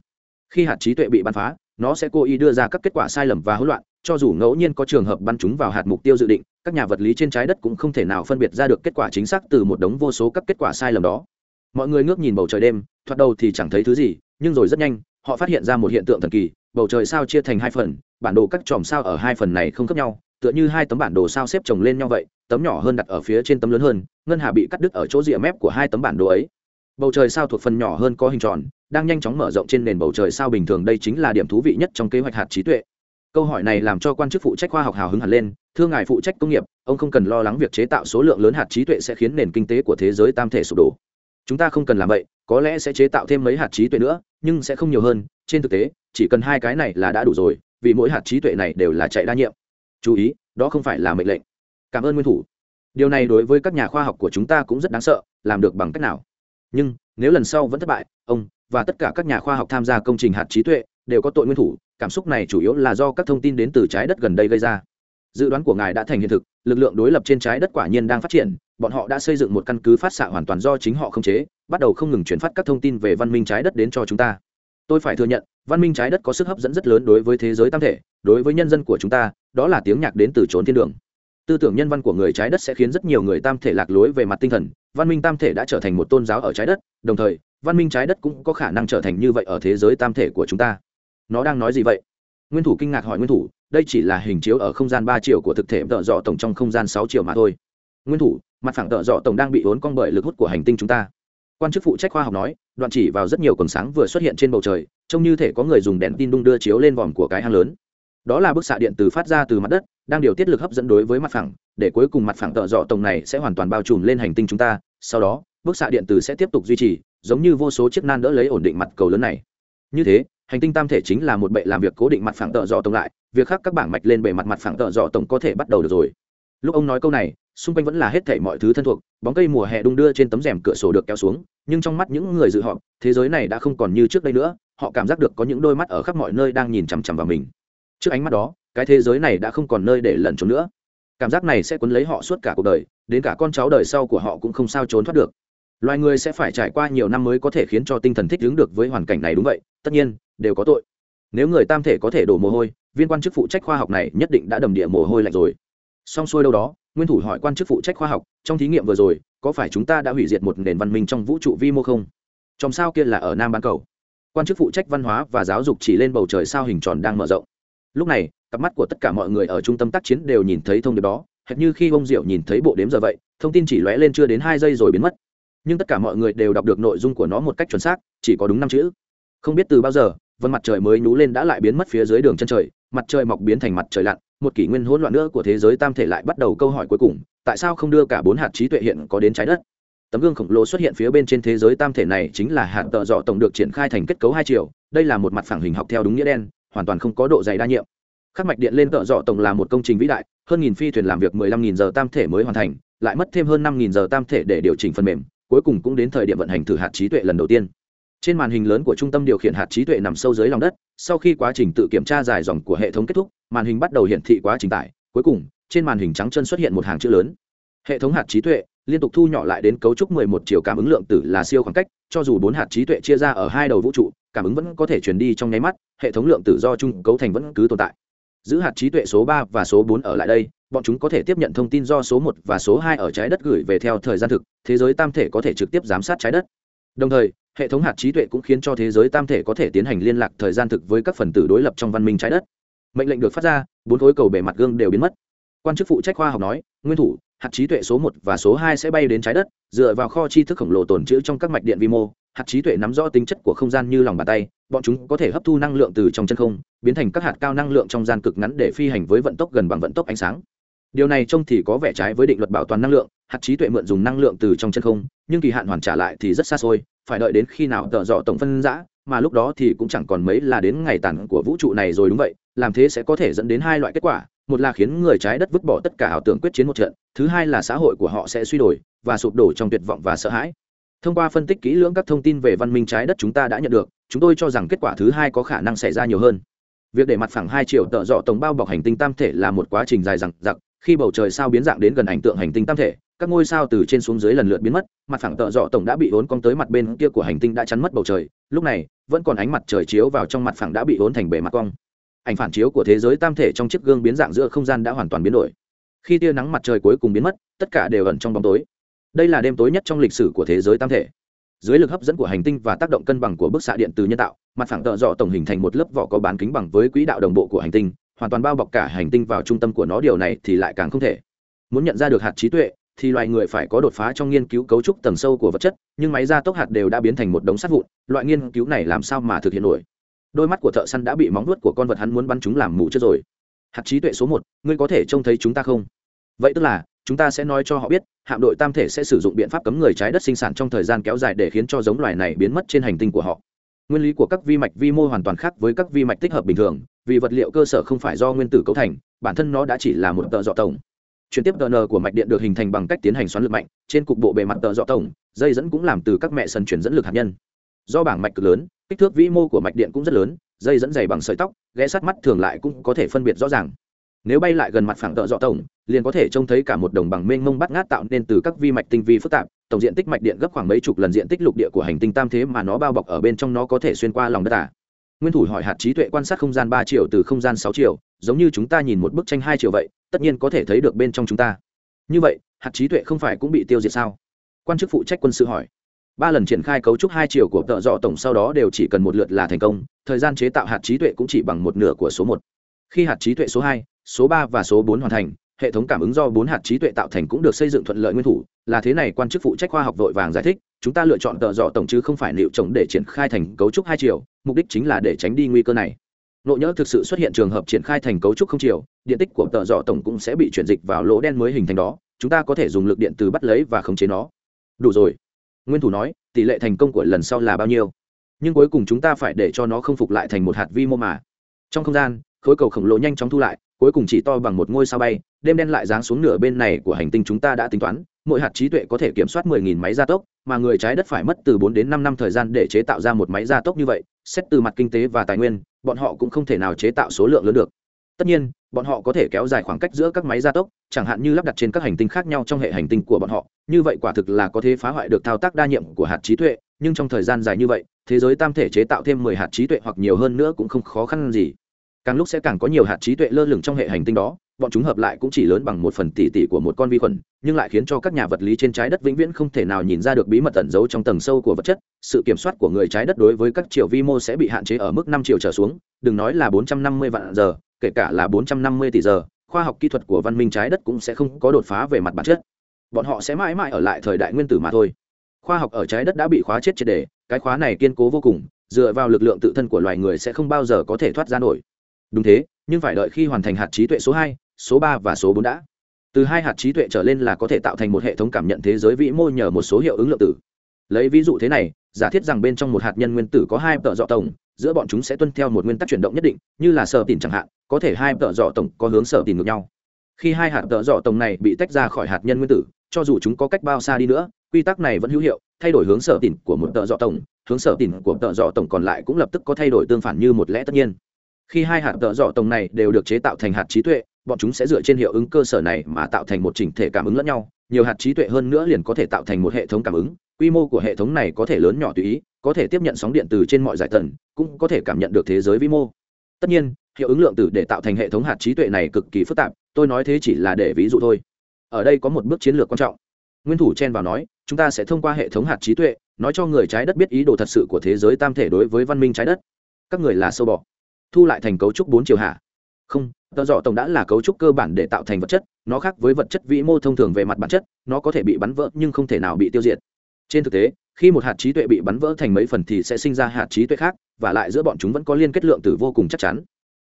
Khi hạt trí tuệ bị bắn phá nó sẽ cố ý đưa ra các kết quả sai lầm và hỗn loạn, cho dù ngẫu nhiên có trường hợp bắn chúng vào hạt mục tiêu dự định, các nhà vật lý trên trái đất cũng không thể nào phân biệt ra được kết quả chính xác từ một đống vô số các kết quả sai lầm đó. Mọi người ngước nhìn bầu trời đêm, thoạt đầu thì chẳng thấy thứ gì, nhưng rồi rất nhanh, họ phát hiện ra một hiện tượng thần kỳ, bầu trời sao chia thành hai phần, bản đồ các chòm sao ở hai phần này không khớp nhau, tựa như hai tấm bản đồ sao xếp chồng lên nhau vậy, tấm nhỏ hơn đặt ở phía trên tấm lớn hơn, ngân hà bị cắt đứt ở chỗ rìa mép của hai tấm bản đồ ấy. Bầu trời sao thuộc phần nhỏ hơn có hình tròn đang nhanh chóng mở rộng trên nền bầu trời sao bình thường đây chính là điểm thú vị nhất trong kế hoạch hạt trí tuệ. Câu hỏi này làm cho quan chức phụ trách khoa học hào hứng hẳn lên, thưa ngài phụ trách công nghiệp, ông không cần lo lắng việc chế tạo số lượng lớn hạt trí tuệ sẽ khiến nền kinh tế của thế giới tam thể sụp đổ. Chúng ta không cần làm vậy, có lẽ sẽ chế tạo thêm mấy hạt trí tuệ nữa, nhưng sẽ không nhiều hơn, trên thực tế, chỉ cần hai cái này là đã đủ rồi, vì mỗi hạt trí tuệ này đều là chạy đa nhiệm. Chú ý, đó không phải là mệnh lệnh. Cảm ơn nguyên thủ. Điều này đối với các nhà khoa học của chúng ta cũng rất đáng sợ, làm được bằng cách nào? Nhưng, nếu lần sau vẫn thất bại, ông và tất cả các nhà khoa học tham gia công trình hạt trí tuệ đều có tội nguyên thủ. Cảm xúc này chủ yếu là do các thông tin đến từ trái đất gần đây gây ra. Dự đoán của ngài đã thành hiện thực. Lực lượng đối lập trên trái đất quả nhiên đang phát triển. Bọn họ đã xây dựng một căn cứ phát xạ hoàn toàn do chính họ không chế, bắt đầu không ngừng chuyển phát các thông tin về văn minh trái đất đến cho chúng ta. Tôi phải thừa nhận, văn minh trái đất có sức hấp dẫn rất lớn đối với thế giới tam thể, đối với nhân dân của chúng ta, đó là tiếng nhạc đến từ trốn thiên đường. Tư tưởng nhân văn của người trái đất sẽ khiến rất nhiều người tam thể lạc lối về mặt tinh thần, văn minh tam thể đã trở thành một tôn giáo ở trái đất, đồng thời văn minh trái đất cũng có khả năng trở thành như vậy ở thế giới tam thể của chúng ta. Nó đang nói gì vậy? Nguyên thủ kinh ngạc hỏi nguyên thủ, đây chỉ là hình chiếu ở không gian ba triệu của thực thể tợ dọ tổng trong không gian sáu triệu mà thôi. Nguyên thủ, mặt phẳng tợ dọ tổng đang bị ốn cong bởi lực hút của hành tinh chúng ta. Quan chức phụ trách khoa học nói, đoạn chỉ vào rất nhiều quần sáng vừa xuất hiện trên bầu trời, trông như thể có người dùng đèn tin đung đưa chiếu lên vòm của cái hang lớn. Đó là bức xạ điện từ phát ra từ mặt đất, đang điều tiết lực hấp dẫn đối với mặt phẳng, để cuối cùng mặt phẳng tợ dọ tổng này sẽ hoàn toàn bao trùm lên hành tinh chúng ta. Sau đó, bức xạ điện từ sẽ tiếp tục duy trì giống như vô số chiếc nan đỡ lấy ổn định mặt cầu lớn này. Như thế, hành tinh tam thể chính là một bệ làm việc cố định mặt phẳng tợ dò tổng lại, việc khác các bảng mạch lên bề mặt mặt phẳng tợ dò tổng có thể bắt đầu được rồi. Lúc ông nói câu này, xung quanh vẫn là hết thảy mọi thứ thân thuộc, bóng cây mùa hè đung đưa trên tấm rèm cửa sổ được kéo xuống, nhưng trong mắt những người dự họp, thế giới này đã không còn như trước đây nữa, họ cảm giác được có những đôi mắt ở khắp mọi nơi đang nhìn chằm chằm vào mình. Trước ánh mắt đó, cái thế giới này đã không còn nơi để lẩn trốn nữa. Cảm giác này sẽ cuốn lấy họ suốt cả cuộc đời, đến cả con cháu đời sau của họ cũng không sao trốn thoát được loài người sẽ phải trải qua nhiều năm mới có thể khiến cho tinh thần thích ứng được với hoàn cảnh này đúng vậy, tất nhiên, đều có tội. Nếu người tam thể có thể đổ mồ hôi, viên quan chức phụ trách khoa học này nhất định đã đầm địa mồ hôi lạnh rồi. Xong xuôi đâu đó, nguyên thủ hỏi quan chức phụ trách khoa học, trong thí nghiệm vừa rồi, có phải chúng ta đã hủy diệt một nền văn minh trong vũ trụ vi mô không? Trong sao kia là ở nam bán cầu. Quan chức phụ trách văn hóa và giáo dục chỉ lên bầu trời sao hình tròn đang mở rộng. Lúc này, cặp mắt của tất cả mọi người ở trung tâm tác chiến đều nhìn thấy thông điệp đó, hệt như khi ông diệu nhìn thấy bộ đếm giờ vậy, thông tin chỉ lóe lên chưa đến hai giây rồi biến mất nhưng tất cả mọi người đều đọc được nội dung của nó một cách chuẩn xác, chỉ có đúng năm chữ. Không biết từ bao giờ, vân mặt trời mới nhú lên đã lại biến mất phía dưới đường chân trời, mặt trời mọc biến thành mặt trời lặn, một kỷ nguyên hỗn loạn nữa của thế giới tam thể lại bắt đầu câu hỏi cuối cùng, tại sao không đưa cả bốn hạt trí tuệ hiện có đến trái đất? Tấm gương khổng lồ xuất hiện phía bên trên thế giới tam thể này chính là hạt tợ dọ tổng được triển khai thành kết cấu hai chiều, đây là một mặt phẳng hình học theo đúng nghĩa đen, hoàn toàn không có độ dày đa nhiệm. Khắc mạch điện lên tợ dọ tổng là một công trình vĩ đại, hơn nghìn phi thuyền làm việc mười lăm nghìn giờ tam thể mới hoàn thành, lại mất thêm hơn năm nghìn giờ tam thể để điều chỉnh phần mềm cuối cùng cũng đến thời điểm vận hành thử hạt trí tuệ lần đầu tiên. Trên màn hình lớn của trung tâm điều khiển hạt trí tuệ nằm sâu dưới lòng đất, sau khi quá trình tự kiểm tra dài dòng của hệ thống kết thúc, màn hình bắt đầu hiển thị quá trình tải. Cuối cùng, trên màn hình trắng chân xuất hiện một hàng chữ lớn. Hệ thống hạt trí tuệ liên tục thu nhỏ lại đến cấu trúc 11 chiều cảm ứng lượng tử là siêu khoảng cách, cho dù bốn hạt trí tuệ chia ra ở hai đầu vũ trụ, cảm ứng vẫn có thể truyền đi trong nháy mắt, hệ thống lượng tử do chung cấu thành vẫn cứ tồn tại. Giữ hạt trí tuệ số ba và số bốn ở lại đây bọn chúng có thể tiếp nhận thông tin do số một và số hai ở trái đất gửi về theo thời gian thực, thế giới tam thể có thể trực tiếp giám sát trái đất. Đồng thời, hệ thống hạt trí tuệ cũng khiến cho thế giới tam thể có thể tiến hành liên lạc thời gian thực với các phần tử đối lập trong văn minh trái đất. Mệnh lệnh được phát ra, bốn khối cầu bề mặt gương đều biến mất. Quan chức phụ trách khoa học nói, nguyên thủ, hạt trí tuệ số một và số hai sẽ bay đến trái đất, dựa vào kho tri thức khổng lồ tồn trữ trong các mạch điện vi mô. Hạt trí tuệ nắm rõ tính chất của không gian như lòng bàn tay, bọn chúng có thể hấp thu năng lượng từ trong chân không, biến thành các hạt cao năng lượng trong gian cực ngắn để phi hành với vận tốc gần bằng vận tốc ánh sáng điều này trông thì có vẻ trái với định luật bảo toàn năng lượng, hạt trí tuệ mượn dùng năng lượng từ trong chân không, nhưng kỳ hạn hoàn trả lại thì rất xa xôi, phải đợi đến khi nào tợ dọ tổng phân giã, mà lúc đó thì cũng chẳng còn mấy là đến ngày tàn của vũ trụ này rồi đúng vậy, làm thế sẽ có thể dẫn đến hai loại kết quả, một là khiến người trái đất vứt bỏ tất cả ảo tưởng quyết chiến một trận, thứ hai là xã hội của họ sẽ suy đổi, và sụp đổ trong tuyệt vọng và sợ hãi. Thông qua phân tích kỹ lưỡng các thông tin về văn minh trái đất chúng ta đã nhận được, chúng tôi cho rằng kết quả thứ hai có khả năng xảy ra nhiều hơn. Việc để mặt phẳng hai triệu tợ dọ tổng bao bọc hành tinh tam thể là một quá trình dài dằng dặc khi bầu trời sao biến dạng đến gần ảnh tượng hành tinh tam thể, các ngôi sao từ trên xuống dưới lần lượt biến mất, mặt phẳng tợ dọ tổng đã bị vốn cong tới mặt bên kia của hành tinh đã chắn mất bầu trời, lúc này, vẫn còn ánh mặt trời chiếu vào trong mặt phẳng đã bị vốn thành bề mặt cong. Ảnh phản chiếu của thế giới tam thể trong chiếc gương biến dạng giữa không gian đã hoàn toàn biến đổi. Khi tia nắng mặt trời cuối cùng biến mất, tất cả đều ẩn trong bóng tối. Đây là đêm tối nhất trong lịch sử của thế giới tam thể. Dưới lực hấp dẫn của hành tinh và tác động cân bằng của bức xạ điện từ nhân tạo, mặt phẳng tợ dọ tổng hình thành một lớp vỏ có bán kính bằng với quỹ đạo đồng bộ của hành tinh hoàn toàn bao bọc cả hành tinh vào trung tâm của nó, điều này thì lại càng không thể. Muốn nhận ra được hạt trí tuệ, thì loài người phải có đột phá trong nghiên cứu cấu trúc tầng sâu của vật chất, nhưng máy gia tốc hạt đều đã biến thành một đống sắt vụn, loại nghiên cứu này làm sao mà thực hiện nổi? Đôi mắt của thợ săn đã bị móng vuốt của con vật hắn muốn bắn chúng làm mù chưa rồi. Hạt trí tuệ số một, ngươi có thể trông thấy chúng ta không? Vậy tức là, chúng ta sẽ nói cho họ biết, hạm đội tam thể sẽ sử dụng biện pháp cấm người trái đất sinh sản trong thời gian kéo dài để khiến cho giống loài này biến mất trên hành tinh của họ. Nguyên lý của các vi mạch vi mô hoàn toàn khác với các vi mạch tích hợp bình thường vì vật liệu cơ sở không phải do nguyên tử cấu thành, bản thân nó đã chỉ là một tờ dọ tổng. Chuyển tiếp n của mạch điện được hình thành bằng cách tiến hành xoắn lực mạnh, trên cục bộ bề mặt tờ dọ tổng, dây dẫn cũng làm từ các mẹ sân chuyển dẫn lực hạt nhân. Do bảng mạch cực lớn, kích thước vĩ mô của mạch điện cũng rất lớn, dây dẫn dày bằng sợi tóc ghé sát mắt thường lại cũng có thể phân biệt rõ ràng. Nếu bay lại gần mặt phẳng tợ dọ tổng, liền có thể trông thấy cả một đồng bằng mênh mông bắt ngát tạo nên từ các vi mạch tinh vi phức tạp, tổng diện tích mạch điện gấp khoảng mấy chục lần diện tích lục địa của hành tinh tam thế mà nó bao bọc ở bên trong nó có thể xuyên qua lòng đất à nguyên thủ hỏi hạt trí tuệ quan sát không gian ba triệu từ không gian sáu triệu, giống như chúng ta nhìn một bức tranh hai triệu vậy, tất nhiên có thể thấy được bên trong chúng ta. Như vậy, hạt trí tuệ không phải cũng bị tiêu diệt sao? Quan chức phụ trách quân sự hỏi. Ba lần triển khai cấu trúc hai chiều của tợ dọ tổng sau đó đều chỉ cần một lượt là thành công, thời gian chế tạo hạt trí tuệ cũng chỉ bằng một nửa của số một. Khi hạt trí tuệ số hai, số ba và số bốn hoàn thành, hệ thống cảm ứng do bốn hạt trí tuệ tạo thành cũng được xây dựng thuận lợi nguyên thủ, là thế này quan chức phụ trách khoa học vội vàng giải thích, chúng ta lựa chọn tợ dọ tổng chứ không phải liệu trồng để triển khai thành cấu trúc hai chiều mục đích chính là để tránh đi nguy cơ này. Nộ nhỡ thực sự xuất hiện trường hợp triển khai thành cấu trúc không chiều, điện tích của tợ dọ tổng cũng sẽ bị chuyển dịch vào lỗ đen mới hình thành đó, chúng ta có thể dùng lực điện từ bắt lấy và khống chế nó. Đủ rồi. Nguyên thủ nói, tỷ lệ thành công của lần sau là bao nhiêu? Nhưng cuối cùng chúng ta phải để cho nó không phục lại thành một hạt vi mô mà. Trong không gian, khối cầu khổng lồ nhanh chóng thu lại, cuối cùng chỉ to bằng một ngôi sao bay, đêm đen lại giáng xuống nửa bên này của hành tinh chúng ta đã tính toán mỗi hạt trí tuệ có thể kiểm soát 10.000 máy gia tốc, mà người trái đất phải mất từ 4 đến 5 năm thời gian để chế tạo ra một máy gia tốc như vậy, xét từ mặt kinh tế và tài nguyên, bọn họ cũng không thể nào chế tạo số lượng lớn được. Tất nhiên, bọn họ có thể kéo dài khoảng cách giữa các máy gia tốc, chẳng hạn như lắp đặt trên các hành tinh khác nhau trong hệ hành tinh của bọn họ. Như vậy quả thực là có thể phá hoại được thao tác đa nhiệm của hạt trí tuệ, nhưng trong thời gian dài như vậy, thế giới tam thể chế tạo thêm mười hạt trí tuệ hoặc nhiều hơn nữa cũng không khó khăn gì. Càng lúc sẽ càng có nhiều hạt trí tuệ lơ lửng trong hệ hành tinh đó bọn chúng hợp lại cũng chỉ lớn bằng một phần tỷ tỷ của một con vi khuẩn nhưng lại khiến cho các nhà vật lý trên trái đất vĩnh viễn không thể nào nhìn ra được bí mật ẩn giấu trong tầng sâu của vật chất sự kiểm soát của người trái đất đối với các triệu vi mô sẽ bị hạn chế ở mức năm triệu trở xuống đừng nói là bốn trăm năm mươi vạn giờ kể cả là 450 tỷ giờ, khoa học kỹ thuật của văn minh trái đất cũng sẽ không có đột phá về mặt bản chất. Bọn họ sẽ mãi mãi ở lại thời đại nguyên tử mà thôi. Khoa học ở trái đất đã bị khóa chết triệt để, cái khóa này kiên cố vô cùng, dựa vào lực lượng tự thân của loài người sẽ không bao giờ có thể thoát ra nổi. Đúng thế, nhưng phải đợi khi hoàn thành hạt trí tuệ số 2, số 3 và số 4 đã. Từ hai hạt trí tuệ trở lên là có thể tạo thành một hệ thống cảm nhận thế giới vĩ mô nhờ một số hiệu ứng lượng tử. Lấy ví dụ thế này, giả thiết rằng bên trong một hạt nhân nguyên tử có hai tợ dọ tổng, giữa bọn chúng sẽ tuân theo một nguyên tắc chuyển động nhất định, như là sở tỉn chẳng hạn, có thể hai tợ dọ tổng có hướng sở tìm ngược nhau khi hai hạt tợ dọ tổng này bị tách ra khỏi hạt nhân nguyên tử cho dù chúng có cách bao xa đi nữa quy tắc này vẫn hữu hiệu thay đổi hướng sở tìm của một tợ dọ tổng hướng sở tìm của tợ dọ tổng còn lại cũng lập tức có thay đổi tương phản như một lẽ tất nhiên khi hai hạt tợ dọ tổng này đều được chế tạo thành hạt trí tuệ, bọn chúng sẽ dựa trên hiệu ứng cơ sở này mà tạo thành một chỉnh thể cảm ứng lẫn nhau. Nhiều hạt trí tuệ hơn nữa liền có thể tạo thành một hệ thống cảm ứng, quy mô của hệ thống này có thể lớn nhỏ tùy ý, có thể tiếp nhận sóng điện từ trên mọi giải tần, cũng có thể cảm nhận được thế giới vi mô. Tất nhiên, hiệu ứng lượng tử để tạo thành hệ thống hạt trí tuệ này cực kỳ phức tạp, tôi nói thế chỉ là để ví dụ thôi. Ở đây có một bước chiến lược quan trọng. Nguyên thủ chen vào nói, chúng ta sẽ thông qua hệ thống hạt trí tuệ, nói cho người trái đất biết ý đồ thật sự của thế giới tam thể đối với văn minh trái đất. Các người là sâu bọ thu lại thành cấu trúc bốn chiều hạ. Không, tờ dọ tổng đã là cấu trúc cơ bản để tạo thành vật chất, nó khác với vật chất vĩ mô thông thường về mặt bản chất, nó có thể bị bắn vỡ nhưng không thể nào bị tiêu diệt. Trên thực tế, khi một hạt trí tuệ bị bắn vỡ thành mấy phần thì sẽ sinh ra hạt trí tuệ khác, và lại giữa bọn chúng vẫn có liên kết lượng tử vô cùng chắc chắn.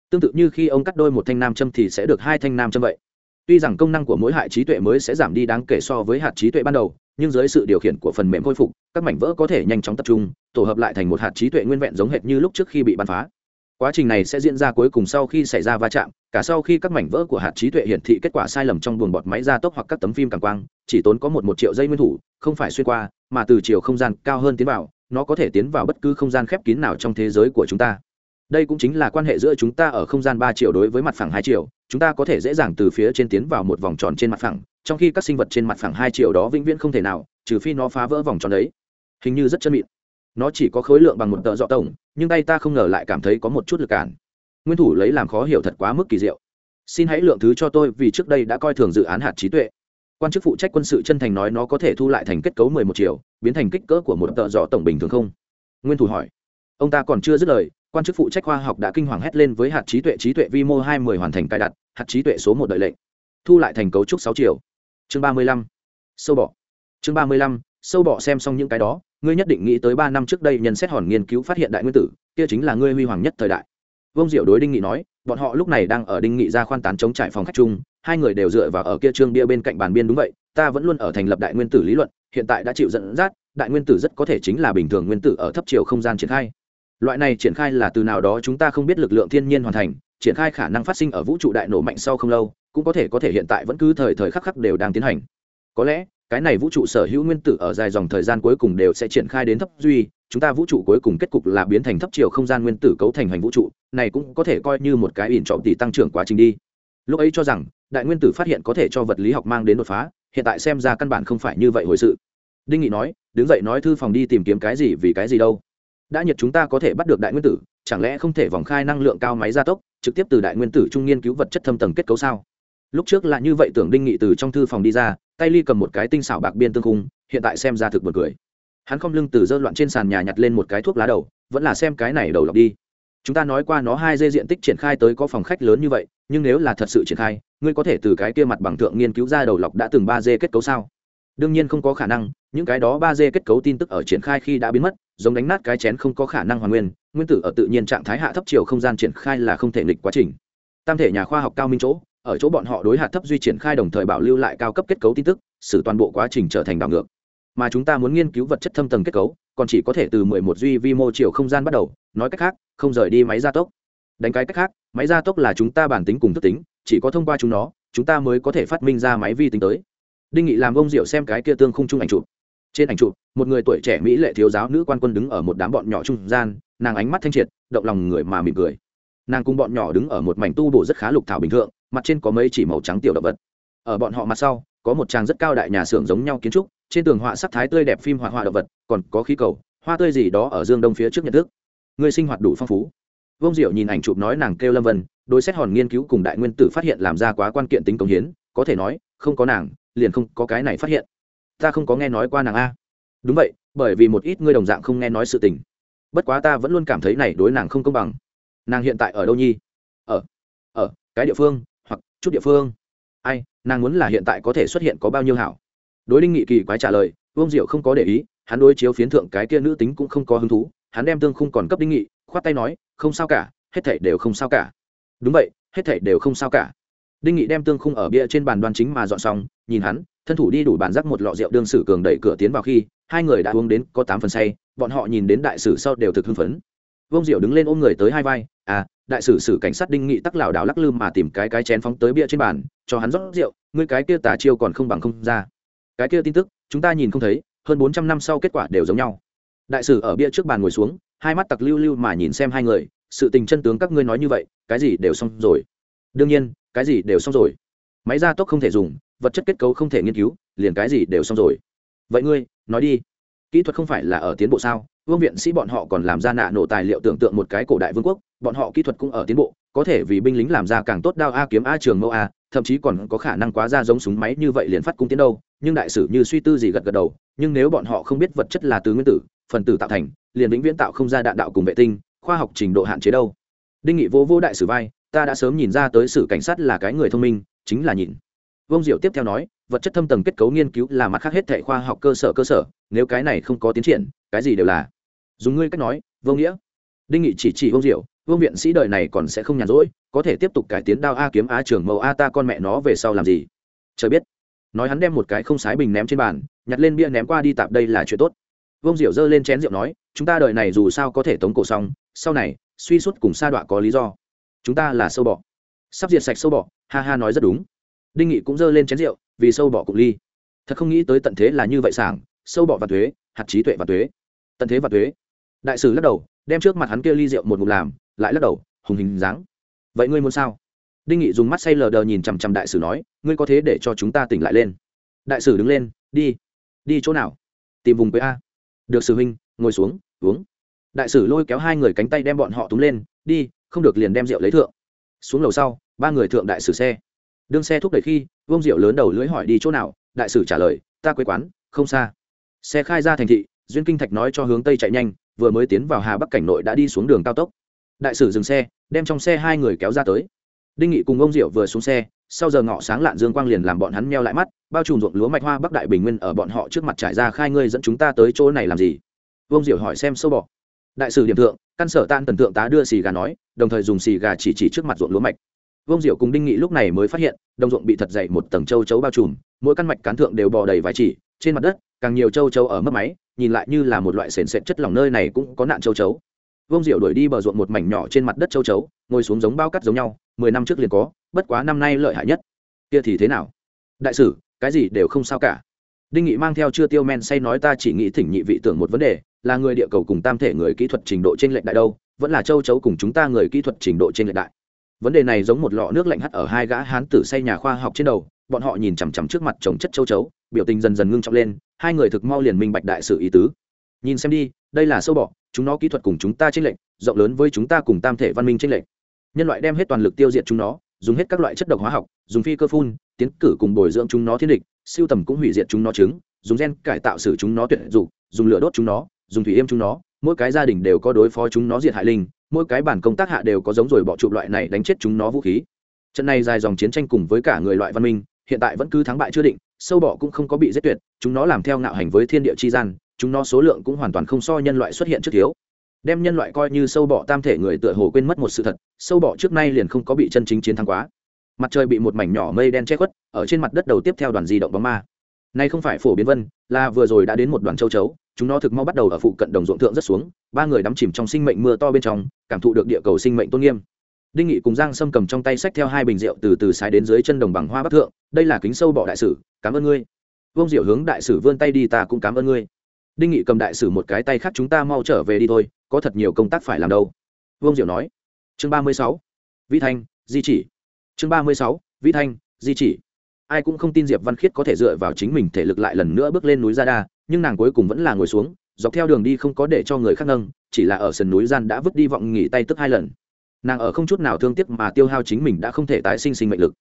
Tương tự như khi ông cắt đôi một thanh nam châm thì sẽ được hai thanh nam châm vậy. Tuy rằng công năng của mỗi hạt trí tuệ mới sẽ giảm đi đáng kể so với hạt trí tuệ ban đầu, nhưng dưới sự điều khiển của phần mềm khôi phục, các mảnh vỡ có thể nhanh chóng tập trung, tổ hợp lại thành một hạt trí tuệ nguyên vẹn giống hệt như lúc trước khi bị bắn phá quá trình này sẽ diễn ra cuối cùng sau khi xảy ra va chạm, cả sau khi các mảnh vỡ của hạt trí tuệ hiển thị kết quả sai lầm trong buồng bọt máy gia tốc hoặc các tấm phim càng quang, chỉ tốn có một một triệu giây nguyên thủ, không phải xuyên qua, mà từ chiều không gian cao hơn tiến vào, nó có thể tiến vào bất cứ không gian khép kín nào trong thế giới của chúng ta. Đây cũng chính là quan hệ giữa chúng ta ở không gian ba triệu đối với mặt phẳng hai triệu chúng ta có thể dễ dàng từ phía trên tiến vào một vòng tròn trên mặt phẳng, trong khi các sinh vật trên mặt phẳng hai triệu đó vĩnh viễn không thể nào, trừ phi nó phá vỡ vòng tròn đấy. Hình như rất chân mịn nó chỉ có khối lượng bằng một tợ dọ tổng, nhưng tay ta không ngờ lại cảm thấy có một chút lực cản. Nguyên thủ lấy làm khó hiểu thật quá mức kỳ diệu. Xin hãy lượng thứ cho tôi vì trước đây đã coi thường dự án hạt trí tuệ. Quan chức phụ trách quân sự chân thành nói nó có thể thu lại thành kết cấu mười một triệu, biến thành kích cỡ của một tợ dọ tổng bình thường không? Nguyên thủ hỏi. Ông ta còn chưa dứt lời, quan chức phụ trách khoa học đã kinh hoàng hét lên với hạt trí tuệ trí tuệ vi mô hai mươi hoàn thành cài đặt, hạt trí tuệ số một đợi lệnh. Thu lại thành cấu trúc sáu triệu. Chương ba mươi lăm. Sâu bọ. Chương ba mươi lăm. Sâu bọ xem xong những cái đó ngươi nhất định nghĩ tới ba năm trước đây nhân xét hòn nghiên cứu phát hiện đại nguyên tử, kia chính là ngươi huy hoàng nhất thời đại. Vương diệu đối đinh nghị nói, bọn họ lúc này đang ở đinh nghị ra khoan tán chống trải phòng khách chung, hai người đều dựa vào ở kia trương bia bên cạnh bàn biên đúng vậy, ta vẫn luôn ở thành lập đại nguyên tử lý luận, hiện tại đã chịu dẫn dắt, đại nguyên tử rất có thể chính là bình thường nguyên tử ở thấp chiều không gian triển khai. Loại này triển khai là từ nào đó chúng ta không biết lực lượng thiên nhiên hoàn thành, triển khai khả năng phát sinh ở vũ trụ đại nổ mạnh sau không lâu, cũng có thể có thể hiện tại vẫn cứ thời thời khắc khắc đều đang tiến hành. Có lẽ cái này vũ trụ sở hữu nguyên tử ở dài dòng thời gian cuối cùng đều sẽ triển khai đến thấp duy, chúng ta vũ trụ cuối cùng kết cục là biến thành thấp chiều không gian nguyên tử cấu thành hành vũ trụ, này cũng có thể coi như một cái ỉn trọng tỷ tăng trưởng quá trình đi. Lúc ấy cho rằng, đại nguyên tử phát hiện có thể cho vật lý học mang đến đột phá, hiện tại xem ra căn bản không phải như vậy hồi sự. Đinh nghị nói, đứng dậy nói thư phòng đi tìm kiếm cái gì vì cái gì đâu. Đã nhiệt chúng ta có thể bắt được đại nguyên tử, chẳng lẽ không thể vòng khai năng lượng cao máy gia tốc, trực tiếp từ đại nguyên tử trung nghiên cứu vật chất thâm tầng kết cấu sao? Lúc trước là như vậy tưởng đinh nghị từ trong thư phòng đi ra tay ly cầm một cái tinh xảo bạc biên tương khung, hiện tại xem ra thực một cười. Hắn không lưng từ dơ loạn trên sàn nhà nhặt lên một cái thuốc lá đầu, vẫn là xem cái này đầu lọc đi. Chúng ta nói qua nó hai dê diện tích triển khai tới có phòng khách lớn như vậy, nhưng nếu là thật sự triển khai, ngươi có thể từ cái kia mặt bằng thượng nghiên cứu ra đầu lọc đã từng ba dê kết cấu sao? Đương nhiên không có khả năng, những cái đó ba dê kết cấu tin tức ở triển khai khi đã biến mất, giống đánh nát cái chén không có khả năng hoàn nguyên nguyên tử ở tự nhiên trạng thái hạ thấp chiều không gian triển khai là không thể nghịch quá trình. Tam thể nhà khoa học cao minh chỗ ở chỗ bọn họ đối hạt thấp duy triển khai đồng thời bảo lưu lại cao cấp kết cấu tin tức, xử toàn bộ quá trình trở thành đảo ngược. Mà chúng ta muốn nghiên cứu vật chất thâm tầng kết cấu, còn chỉ có thể từ 11 duy vi mô chiều không gian bắt đầu, nói cách khác, không rời đi máy gia tốc. Đánh cái cách khác, máy gia tốc là chúng ta bản tính cùng thức tính, chỉ có thông qua chúng nó, chúng ta mới có thể phát minh ra máy vi tính tới. Đinh nghị làm ông diệu xem cái kia tương khung chung ảnh chụp. Trên ảnh chụp, một người tuổi trẻ mỹ lệ thiếu giáo nữ quan quân đứng ở một đám bọn nhỏ trung gian, nàng ánh mắt thanh triệt, động lòng người mà mỉm cười nàng cùng bọn nhỏ đứng ở một mảnh tu bổ rất khá lục thảo bình thường mặt trên có mấy chỉ màu trắng tiểu động vật. Ở bọn họ mặt sau, có một trang rất cao đại nhà xưởng giống nhau kiến trúc, trên tường họa sắc thái tươi đẹp phim họa họa động vật, còn có khí cầu, hoa tươi gì đó ở dương đông phía trước nhận thức. Người sinh hoạt đủ phong phú. Vông diệu nhìn ảnh chụp nói nàng kêu lâm vân, đối xét hòn nghiên cứu cùng đại nguyên tử phát hiện làm ra quá quan kiện tính công hiến, có thể nói, không có nàng, liền không có cái này phát hiện. Ta không có nghe nói qua nàng a. Đúng vậy, bởi vì một ít ngươi đồng dạng không nghe nói sự tình. Bất quá ta vẫn luôn cảm thấy này đối nàng không công bằng nàng hiện tại ở đâu nhi? Ở ở cái địa phương, hoặc chút địa phương. Ai, nàng muốn là hiện tại có thể xuất hiện có bao nhiêu hảo? Đối đinh nghị kỳ quái trả lời, vương diệu không có để ý, hắn đối chiếu phiến thượng cái kia nữ tính cũng không có hứng thú, hắn đem tương khung còn cấp đinh nghị, khoát tay nói, không sao cả, hết thảy đều không sao cả. Đúng vậy, hết thảy đều không sao cả. Đinh nghị đem tương khung ở bia trên bàn đoan chính mà dọn xong, nhìn hắn, thân thủ đi đủ bàn rắc một lọ rượu đương sử cường đẩy cửa tiến vào khi, hai người đã uống đến có tám phần say, bọn họ nhìn đến đại sử sau đều thực hưng phấn vông diệu đứng lên ôm người tới hai vai à đại sử sử cảnh sát đinh nghị tắc lảo đảo lắc lư mà tìm cái cái chén phóng tới bia trên bàn, cho hắn rót rượu, ngươi cái kia tà chiêu còn không bằng không ra. Cái kia tin tức, chúng ta nhìn không thấy, hơn bốn trăm năm sau kết quả đều giống nhau. Đại sử ở bia trước bàn ngồi xuống, hai mắt tặc lưu lưu mà nhìn xem hai người, sự tình chân tướng các ngươi nói như vậy, cái gì đều xong rồi. Đương nhiên, cái gì đều xong rồi. Máy gia tốc không thể dùng, vật chất kết cấu không thể nghiên cứu, liền cái gì đều xong rồi. Vậy ngươi, nói đi. Kỹ thuật không phải là ở tiến bộ sao? Vương viện sĩ bọn họ còn làm ra nạ nổ tài liệu tưởng tượng một cái cổ đại vương quốc, bọn họ kỹ thuật cũng ở tiến bộ, có thể vì binh lính làm ra càng tốt đao a kiếm a trường mẫu a, thậm chí còn có khả năng quá ra giống súng máy như vậy liền phát cung tiến đâu, nhưng đại sử như suy tư gì gật gật đầu, nhưng nếu bọn họ không biết vật chất là từ nguyên tử, phần tử tạo thành, liền vĩnh viễn tạo không ra đạn đạo cùng vệ tinh, khoa học trình độ hạn chế đâu. Đinh nghị vô vô đại sử vai, ta đã sớm nhìn ra tới sử cảnh sát là cái người thông minh, chính là nhìn. Vông diệu tiếp theo nói, vật chất thâm tầng kết cấu nghiên cứu là mặt khác hết thể khoa học cơ sở cơ sở, nếu cái này không có tiến triển, cái gì đều là dùng ngươi cách nói, vô nghĩa. Đinh nghị chỉ chỉ vương diệu, vương viện sĩ đời này còn sẽ không nhàn rỗi, có thể tiếp tục cải tiến đao a kiếm a trường mẫu a ta con mẹ nó về sau làm gì? Trời biết. Nói hắn đem một cái không sái bình ném trên bàn, nhặt lên bia ném qua đi tạp đây là chuyện tốt. Vương diệu giơ lên chén rượu nói, chúng ta đời này dù sao có thể tống cổ xong, sau này, suy suốt cùng sa đọa có lý do. Chúng ta là sâu bọ. Sắp diệt sạch sâu bọ, ha ha nói rất đúng. Đinh nghị cũng giơ lên chén rượu, vì sâu bọ cục ly. Thật không nghĩ tới tận thế là như vậy sảng, sâu bọ và thuế, hạt trí tuệ và thuế. Tận thế và thuế đại sử lắc đầu, đem trước mặt hắn kia ly rượu một ngụm làm, lại lắc đầu, hùng hình dáng. Vậy ngươi muốn sao? Đinh nghị dùng mắt say lờ đờ nhìn chằm chằm đại sử nói, ngươi có thế để cho chúng ta tỉnh lại lên? Đại sử đứng lên, đi. Đi chỗ nào? Tìm vùng quê a. Được sử huynh, ngồi xuống, uống. Đại sử lôi kéo hai người cánh tay đem bọn họ túm lên, đi, không được liền đem rượu lấy thượng. Xuống lầu sau, ba người thượng đại sử xe. Đương xe thúc đẩy khi vông rượu lớn đầu lưỡi hỏi đi chỗ nào? Đại sử trả lời, ta quê quán, không xa. Xe khai ra thành thị, duyên kinh thạch nói cho hướng tây chạy nhanh vừa mới tiến vào hà bắc cảnh nội đã đi xuống đường cao tốc. Đại sử dừng xe, đem trong xe hai người kéo ra tới. Đinh nghị cùng ông diệu vừa xuống xe, sau giờ ngọ sáng lạn dương quang liền làm bọn hắn meo lại mắt, bao trùm ruộng lúa mạch hoa bắc đại bình nguyên ở bọn họ trước mặt trải ra khai ngươi dẫn chúng ta tới chỗ này làm gì? Ông diệu hỏi xem sâu bọ. Đại sử điểm thượng, căn sở tan tần tượng tá đưa xì gà nói, đồng thời dùng xì gà chỉ chỉ trước mặt ruộng lúa mạch. Vương diệu cùng đinh nghị lúc này mới phát hiện, đồng ruộng bị thật dày một tầng châu chấu bao trùm, mỗi căn mạch cán thượng đều bò đầy vài chỉ, trên mặt đất, càng nhiều châu chấu ở mất máy nhìn lại như là một loại sền sệt chất lỏng nơi này cũng có nạn châu chấu. Vông diệu đuổi đi bờ ruộng một mảnh nhỏ trên mặt đất châu chấu, ngồi xuống giống bao cắt giống nhau, mười năm trước liền có, bất quá năm nay lợi hại nhất. Kia thì thế nào? Đại sử, cái gì đều không sao cả. Đinh nghị mang theo chưa tiêu men say nói ta chỉ nghĩ thỉnh nhị vị tưởng một vấn đề, là người địa cầu cùng tam thể người kỹ thuật trình độ trên lệch đại đâu, vẫn là châu chấu cùng chúng ta người kỹ thuật trình độ trên lệch đại. Vấn đề này giống một lọ nước lạnh hắt ở hai gã hán tử say nhà khoa học trên đầu bọn họ nhìn chằm chằm trước mặt trồng chất châu chấu, biểu tình dần dần ngưng trọng lên, hai người thực mau liền minh bạch đại sự ý tứ. Nhìn xem đi, đây là sâu bọ, chúng nó kỹ thuật cùng chúng ta trên lệnh rộng lớn với chúng ta cùng tam thể văn minh trên lệnh nhân loại đem hết toàn lực tiêu diệt chúng nó, dùng hết các loại chất độc hóa học, dùng phi cơ phun, tiến cử cùng bồi dưỡng chúng nó thiên địch, siêu tầm cũng hủy diệt chúng nó trứng, dùng gen cải tạo xử chúng nó tuyệt dục dùng lửa đốt chúng nó, dùng thủy êm chúng nó, mỗi cái gia đình đều có đối phó chúng nó diệt hại linh, mỗi cái bản công tác hạ đều có giống rồi bỏ chụp loại này đánh chết chúng nó vũ khí. Trận này dài dòng chiến tranh cùng với cả người loại văn minh hiện tại vẫn cứ thắng bại chưa định, sâu bọ cũng không có bị giết tuyệt, chúng nó làm theo ngạo hành với thiên địa chi gian, chúng nó số lượng cũng hoàn toàn không so nhân loại xuất hiện trước thiếu. Đem nhân loại coi như sâu bọ tam thể người tựa hồ quên mất một sự thật, sâu bọ trước nay liền không có bị chân chính chiến thắng quá. Mặt trời bị một mảnh nhỏ mây đen che khuất, ở trên mặt đất đầu tiếp theo đoàn di động bóng ma. Nay không phải phổ biến vân, là vừa rồi đã đến một đoàn châu chấu, chúng nó thực mau bắt đầu ở phụ cận đồng ruộng thượng rất xuống, ba người đắm chìm trong sinh mệnh mưa to bên trong, cảm thụ được địa cầu sinh mệnh tôn nghiêm đinh nghị cùng giang sâm cầm trong tay sách theo hai bình rượu từ từ sái đến dưới chân đồng bằng hoa bắc thượng, đây là kính sâu bỏ đại sử, cảm ơn ngươi. Vông diệu hướng đại sử vươn tay đi, ta cũng cảm ơn ngươi. Đinh nghị cầm đại sử một cái tay khác, chúng ta mau trở về đi thôi, có thật nhiều công tác phải làm đâu. Vông diệu nói. Chương ba mươi sáu. Vĩ thanh, di chỉ. Chương ba mươi sáu. Vĩ thanh, di chỉ. Ai cũng không tin diệp văn khiết có thể dựa vào chính mình thể lực lại lần nữa bước lên núi ra đa, nhưng nàng cuối cùng vẫn là ngồi xuống, dọc theo đường đi không có để cho người khác nâng, chỉ là ở sườn núi gian đã vứt đi vọng nghỉ tay tức hai lần nàng ở không chút nào thương tiếc mà tiêu hao chính mình đã không thể tái sinh sinh mệnh lực.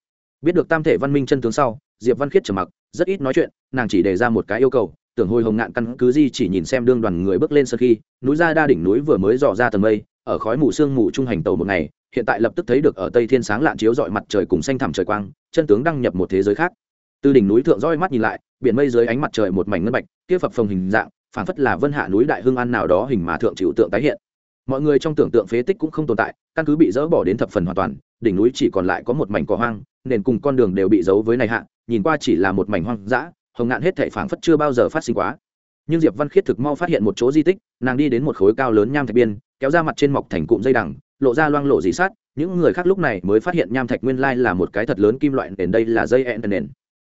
Biết được tam thể văn minh chân tướng sau, diệp văn khiết trầm mặc, rất ít nói chuyện, nàng chỉ đề ra một cái yêu cầu, tưởng hồi hồng ngạn căn cứ gì chỉ nhìn xem đương đoàn người bước lên sân khi, núi ra đa đỉnh núi vừa mới dò ra tầng mây, ở khói mù sương mù trung hành tàu một ngày, hiện tại lập tức thấy được ở tây thiên sáng lạn chiếu dọi mặt trời cùng xanh thẳm trời quang, chân tướng đăng nhập một thế giới khác. Từ đỉnh núi thượng roi mắt nhìn lại, biển mây dưới ánh mặt trời một mảnh ngân bạch, kia phập phồng hình dạng phản phất là vân hạ núi đại hương an nào đó hình mà thượng chịu tượng tái hiện. Mọi người trong tưởng tượng phế tích cũng không tồn tại căn cứ bị dỡ bỏ đến thập phần hoàn toàn, đỉnh núi chỉ còn lại có một mảnh cỏ hoang, nền cùng con đường đều bị giấu với này hạ, nhìn qua chỉ là một mảnh hoang dã, hồng ngạn hết thảy phảng phất chưa bao giờ phát sinh quá. Nhưng diệp văn khiết thực mau phát hiện một chỗ di tích, nàng đi đến một khối cao lớn nham thạch biên, kéo ra mặt trên mọc thành cụm dây đằng, lộ ra loang lộ dì sát, những người khác lúc này mới phát hiện nham thạch nguyên lai là một cái thật lớn kim loại nền, đây là dây ẹn nền.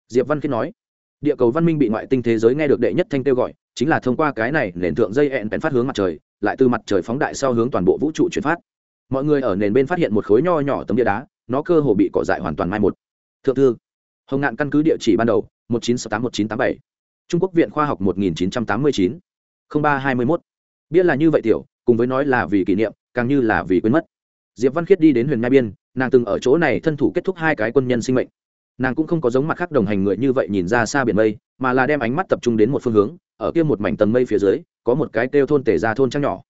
Diệp văn khiết nói, địa cầu văn minh bị ngoại tinh thế giới nghe được đệ nhất thanh kêu gọi, chính là thông qua cái này nền thượng dây ẹn phát hướng mặt trời, lại từ mặt trời phóng đại sau hướng toàn bộ vũ trụ chuyển phát mọi người ở nền bên phát hiện một khối nho nhỏ tấm địa đá, nó cơ hồ bị cỏ dại hoàn toàn mai một. Thượng thư, hồng ngạn căn cứ địa chỉ ban đầu, một chín sáu tám một chín tám bảy. Trung quốc viện khoa học một nghìn chín trăm tám mươi chín. ba hai mươi mốt. Biết là như vậy tiểu, cùng với nói là vì kỷ niệm, càng như là vì quên mất. Diệp văn khiết đi đến huyền nhai biên, nàng từng ở chỗ này thân thủ kết thúc hai cái quân nhân sinh mệnh. Nàng cũng không có giống mặt khác đồng hành người như vậy nhìn ra xa biển mây, mà là đem ánh mắt tập trung đến một phương hướng, ở kia một mảnh tầng mây phía dưới, có một cái kêu thôn tể ra thôn trăng nhỏ.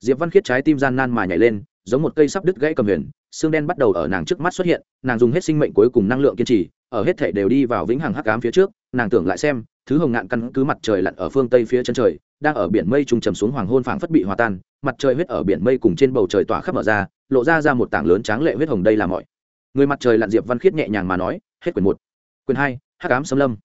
Diệp văn khiết trái tim gian nan mà nhảy lên giống một cây sắp đứt gãy cầm huyền, xương đen bắt đầu ở nàng trước mắt xuất hiện, nàng dùng hết sinh mệnh cuối cùng năng lượng kiên trì, ở hết thể đều đi vào vĩnh hằng hắc ám phía trước, nàng tưởng lại xem, thứ hồng ngạn căn cứ mặt trời lặn ở phương tây phía chân trời, đang ở biển mây trùng trầm xuống hoàng hôn phảng phất bị hòa tan, mặt trời huyết ở biển mây cùng trên bầu trời tỏa khắp mở ra, lộ ra ra một tảng lớn tráng lệ huyết hồng đây là mọi. Người mặt trời lặn diệp văn khiết nhẹ nhàng mà nói, hết quyển một, quyển hai, hắc ám xâm lâm.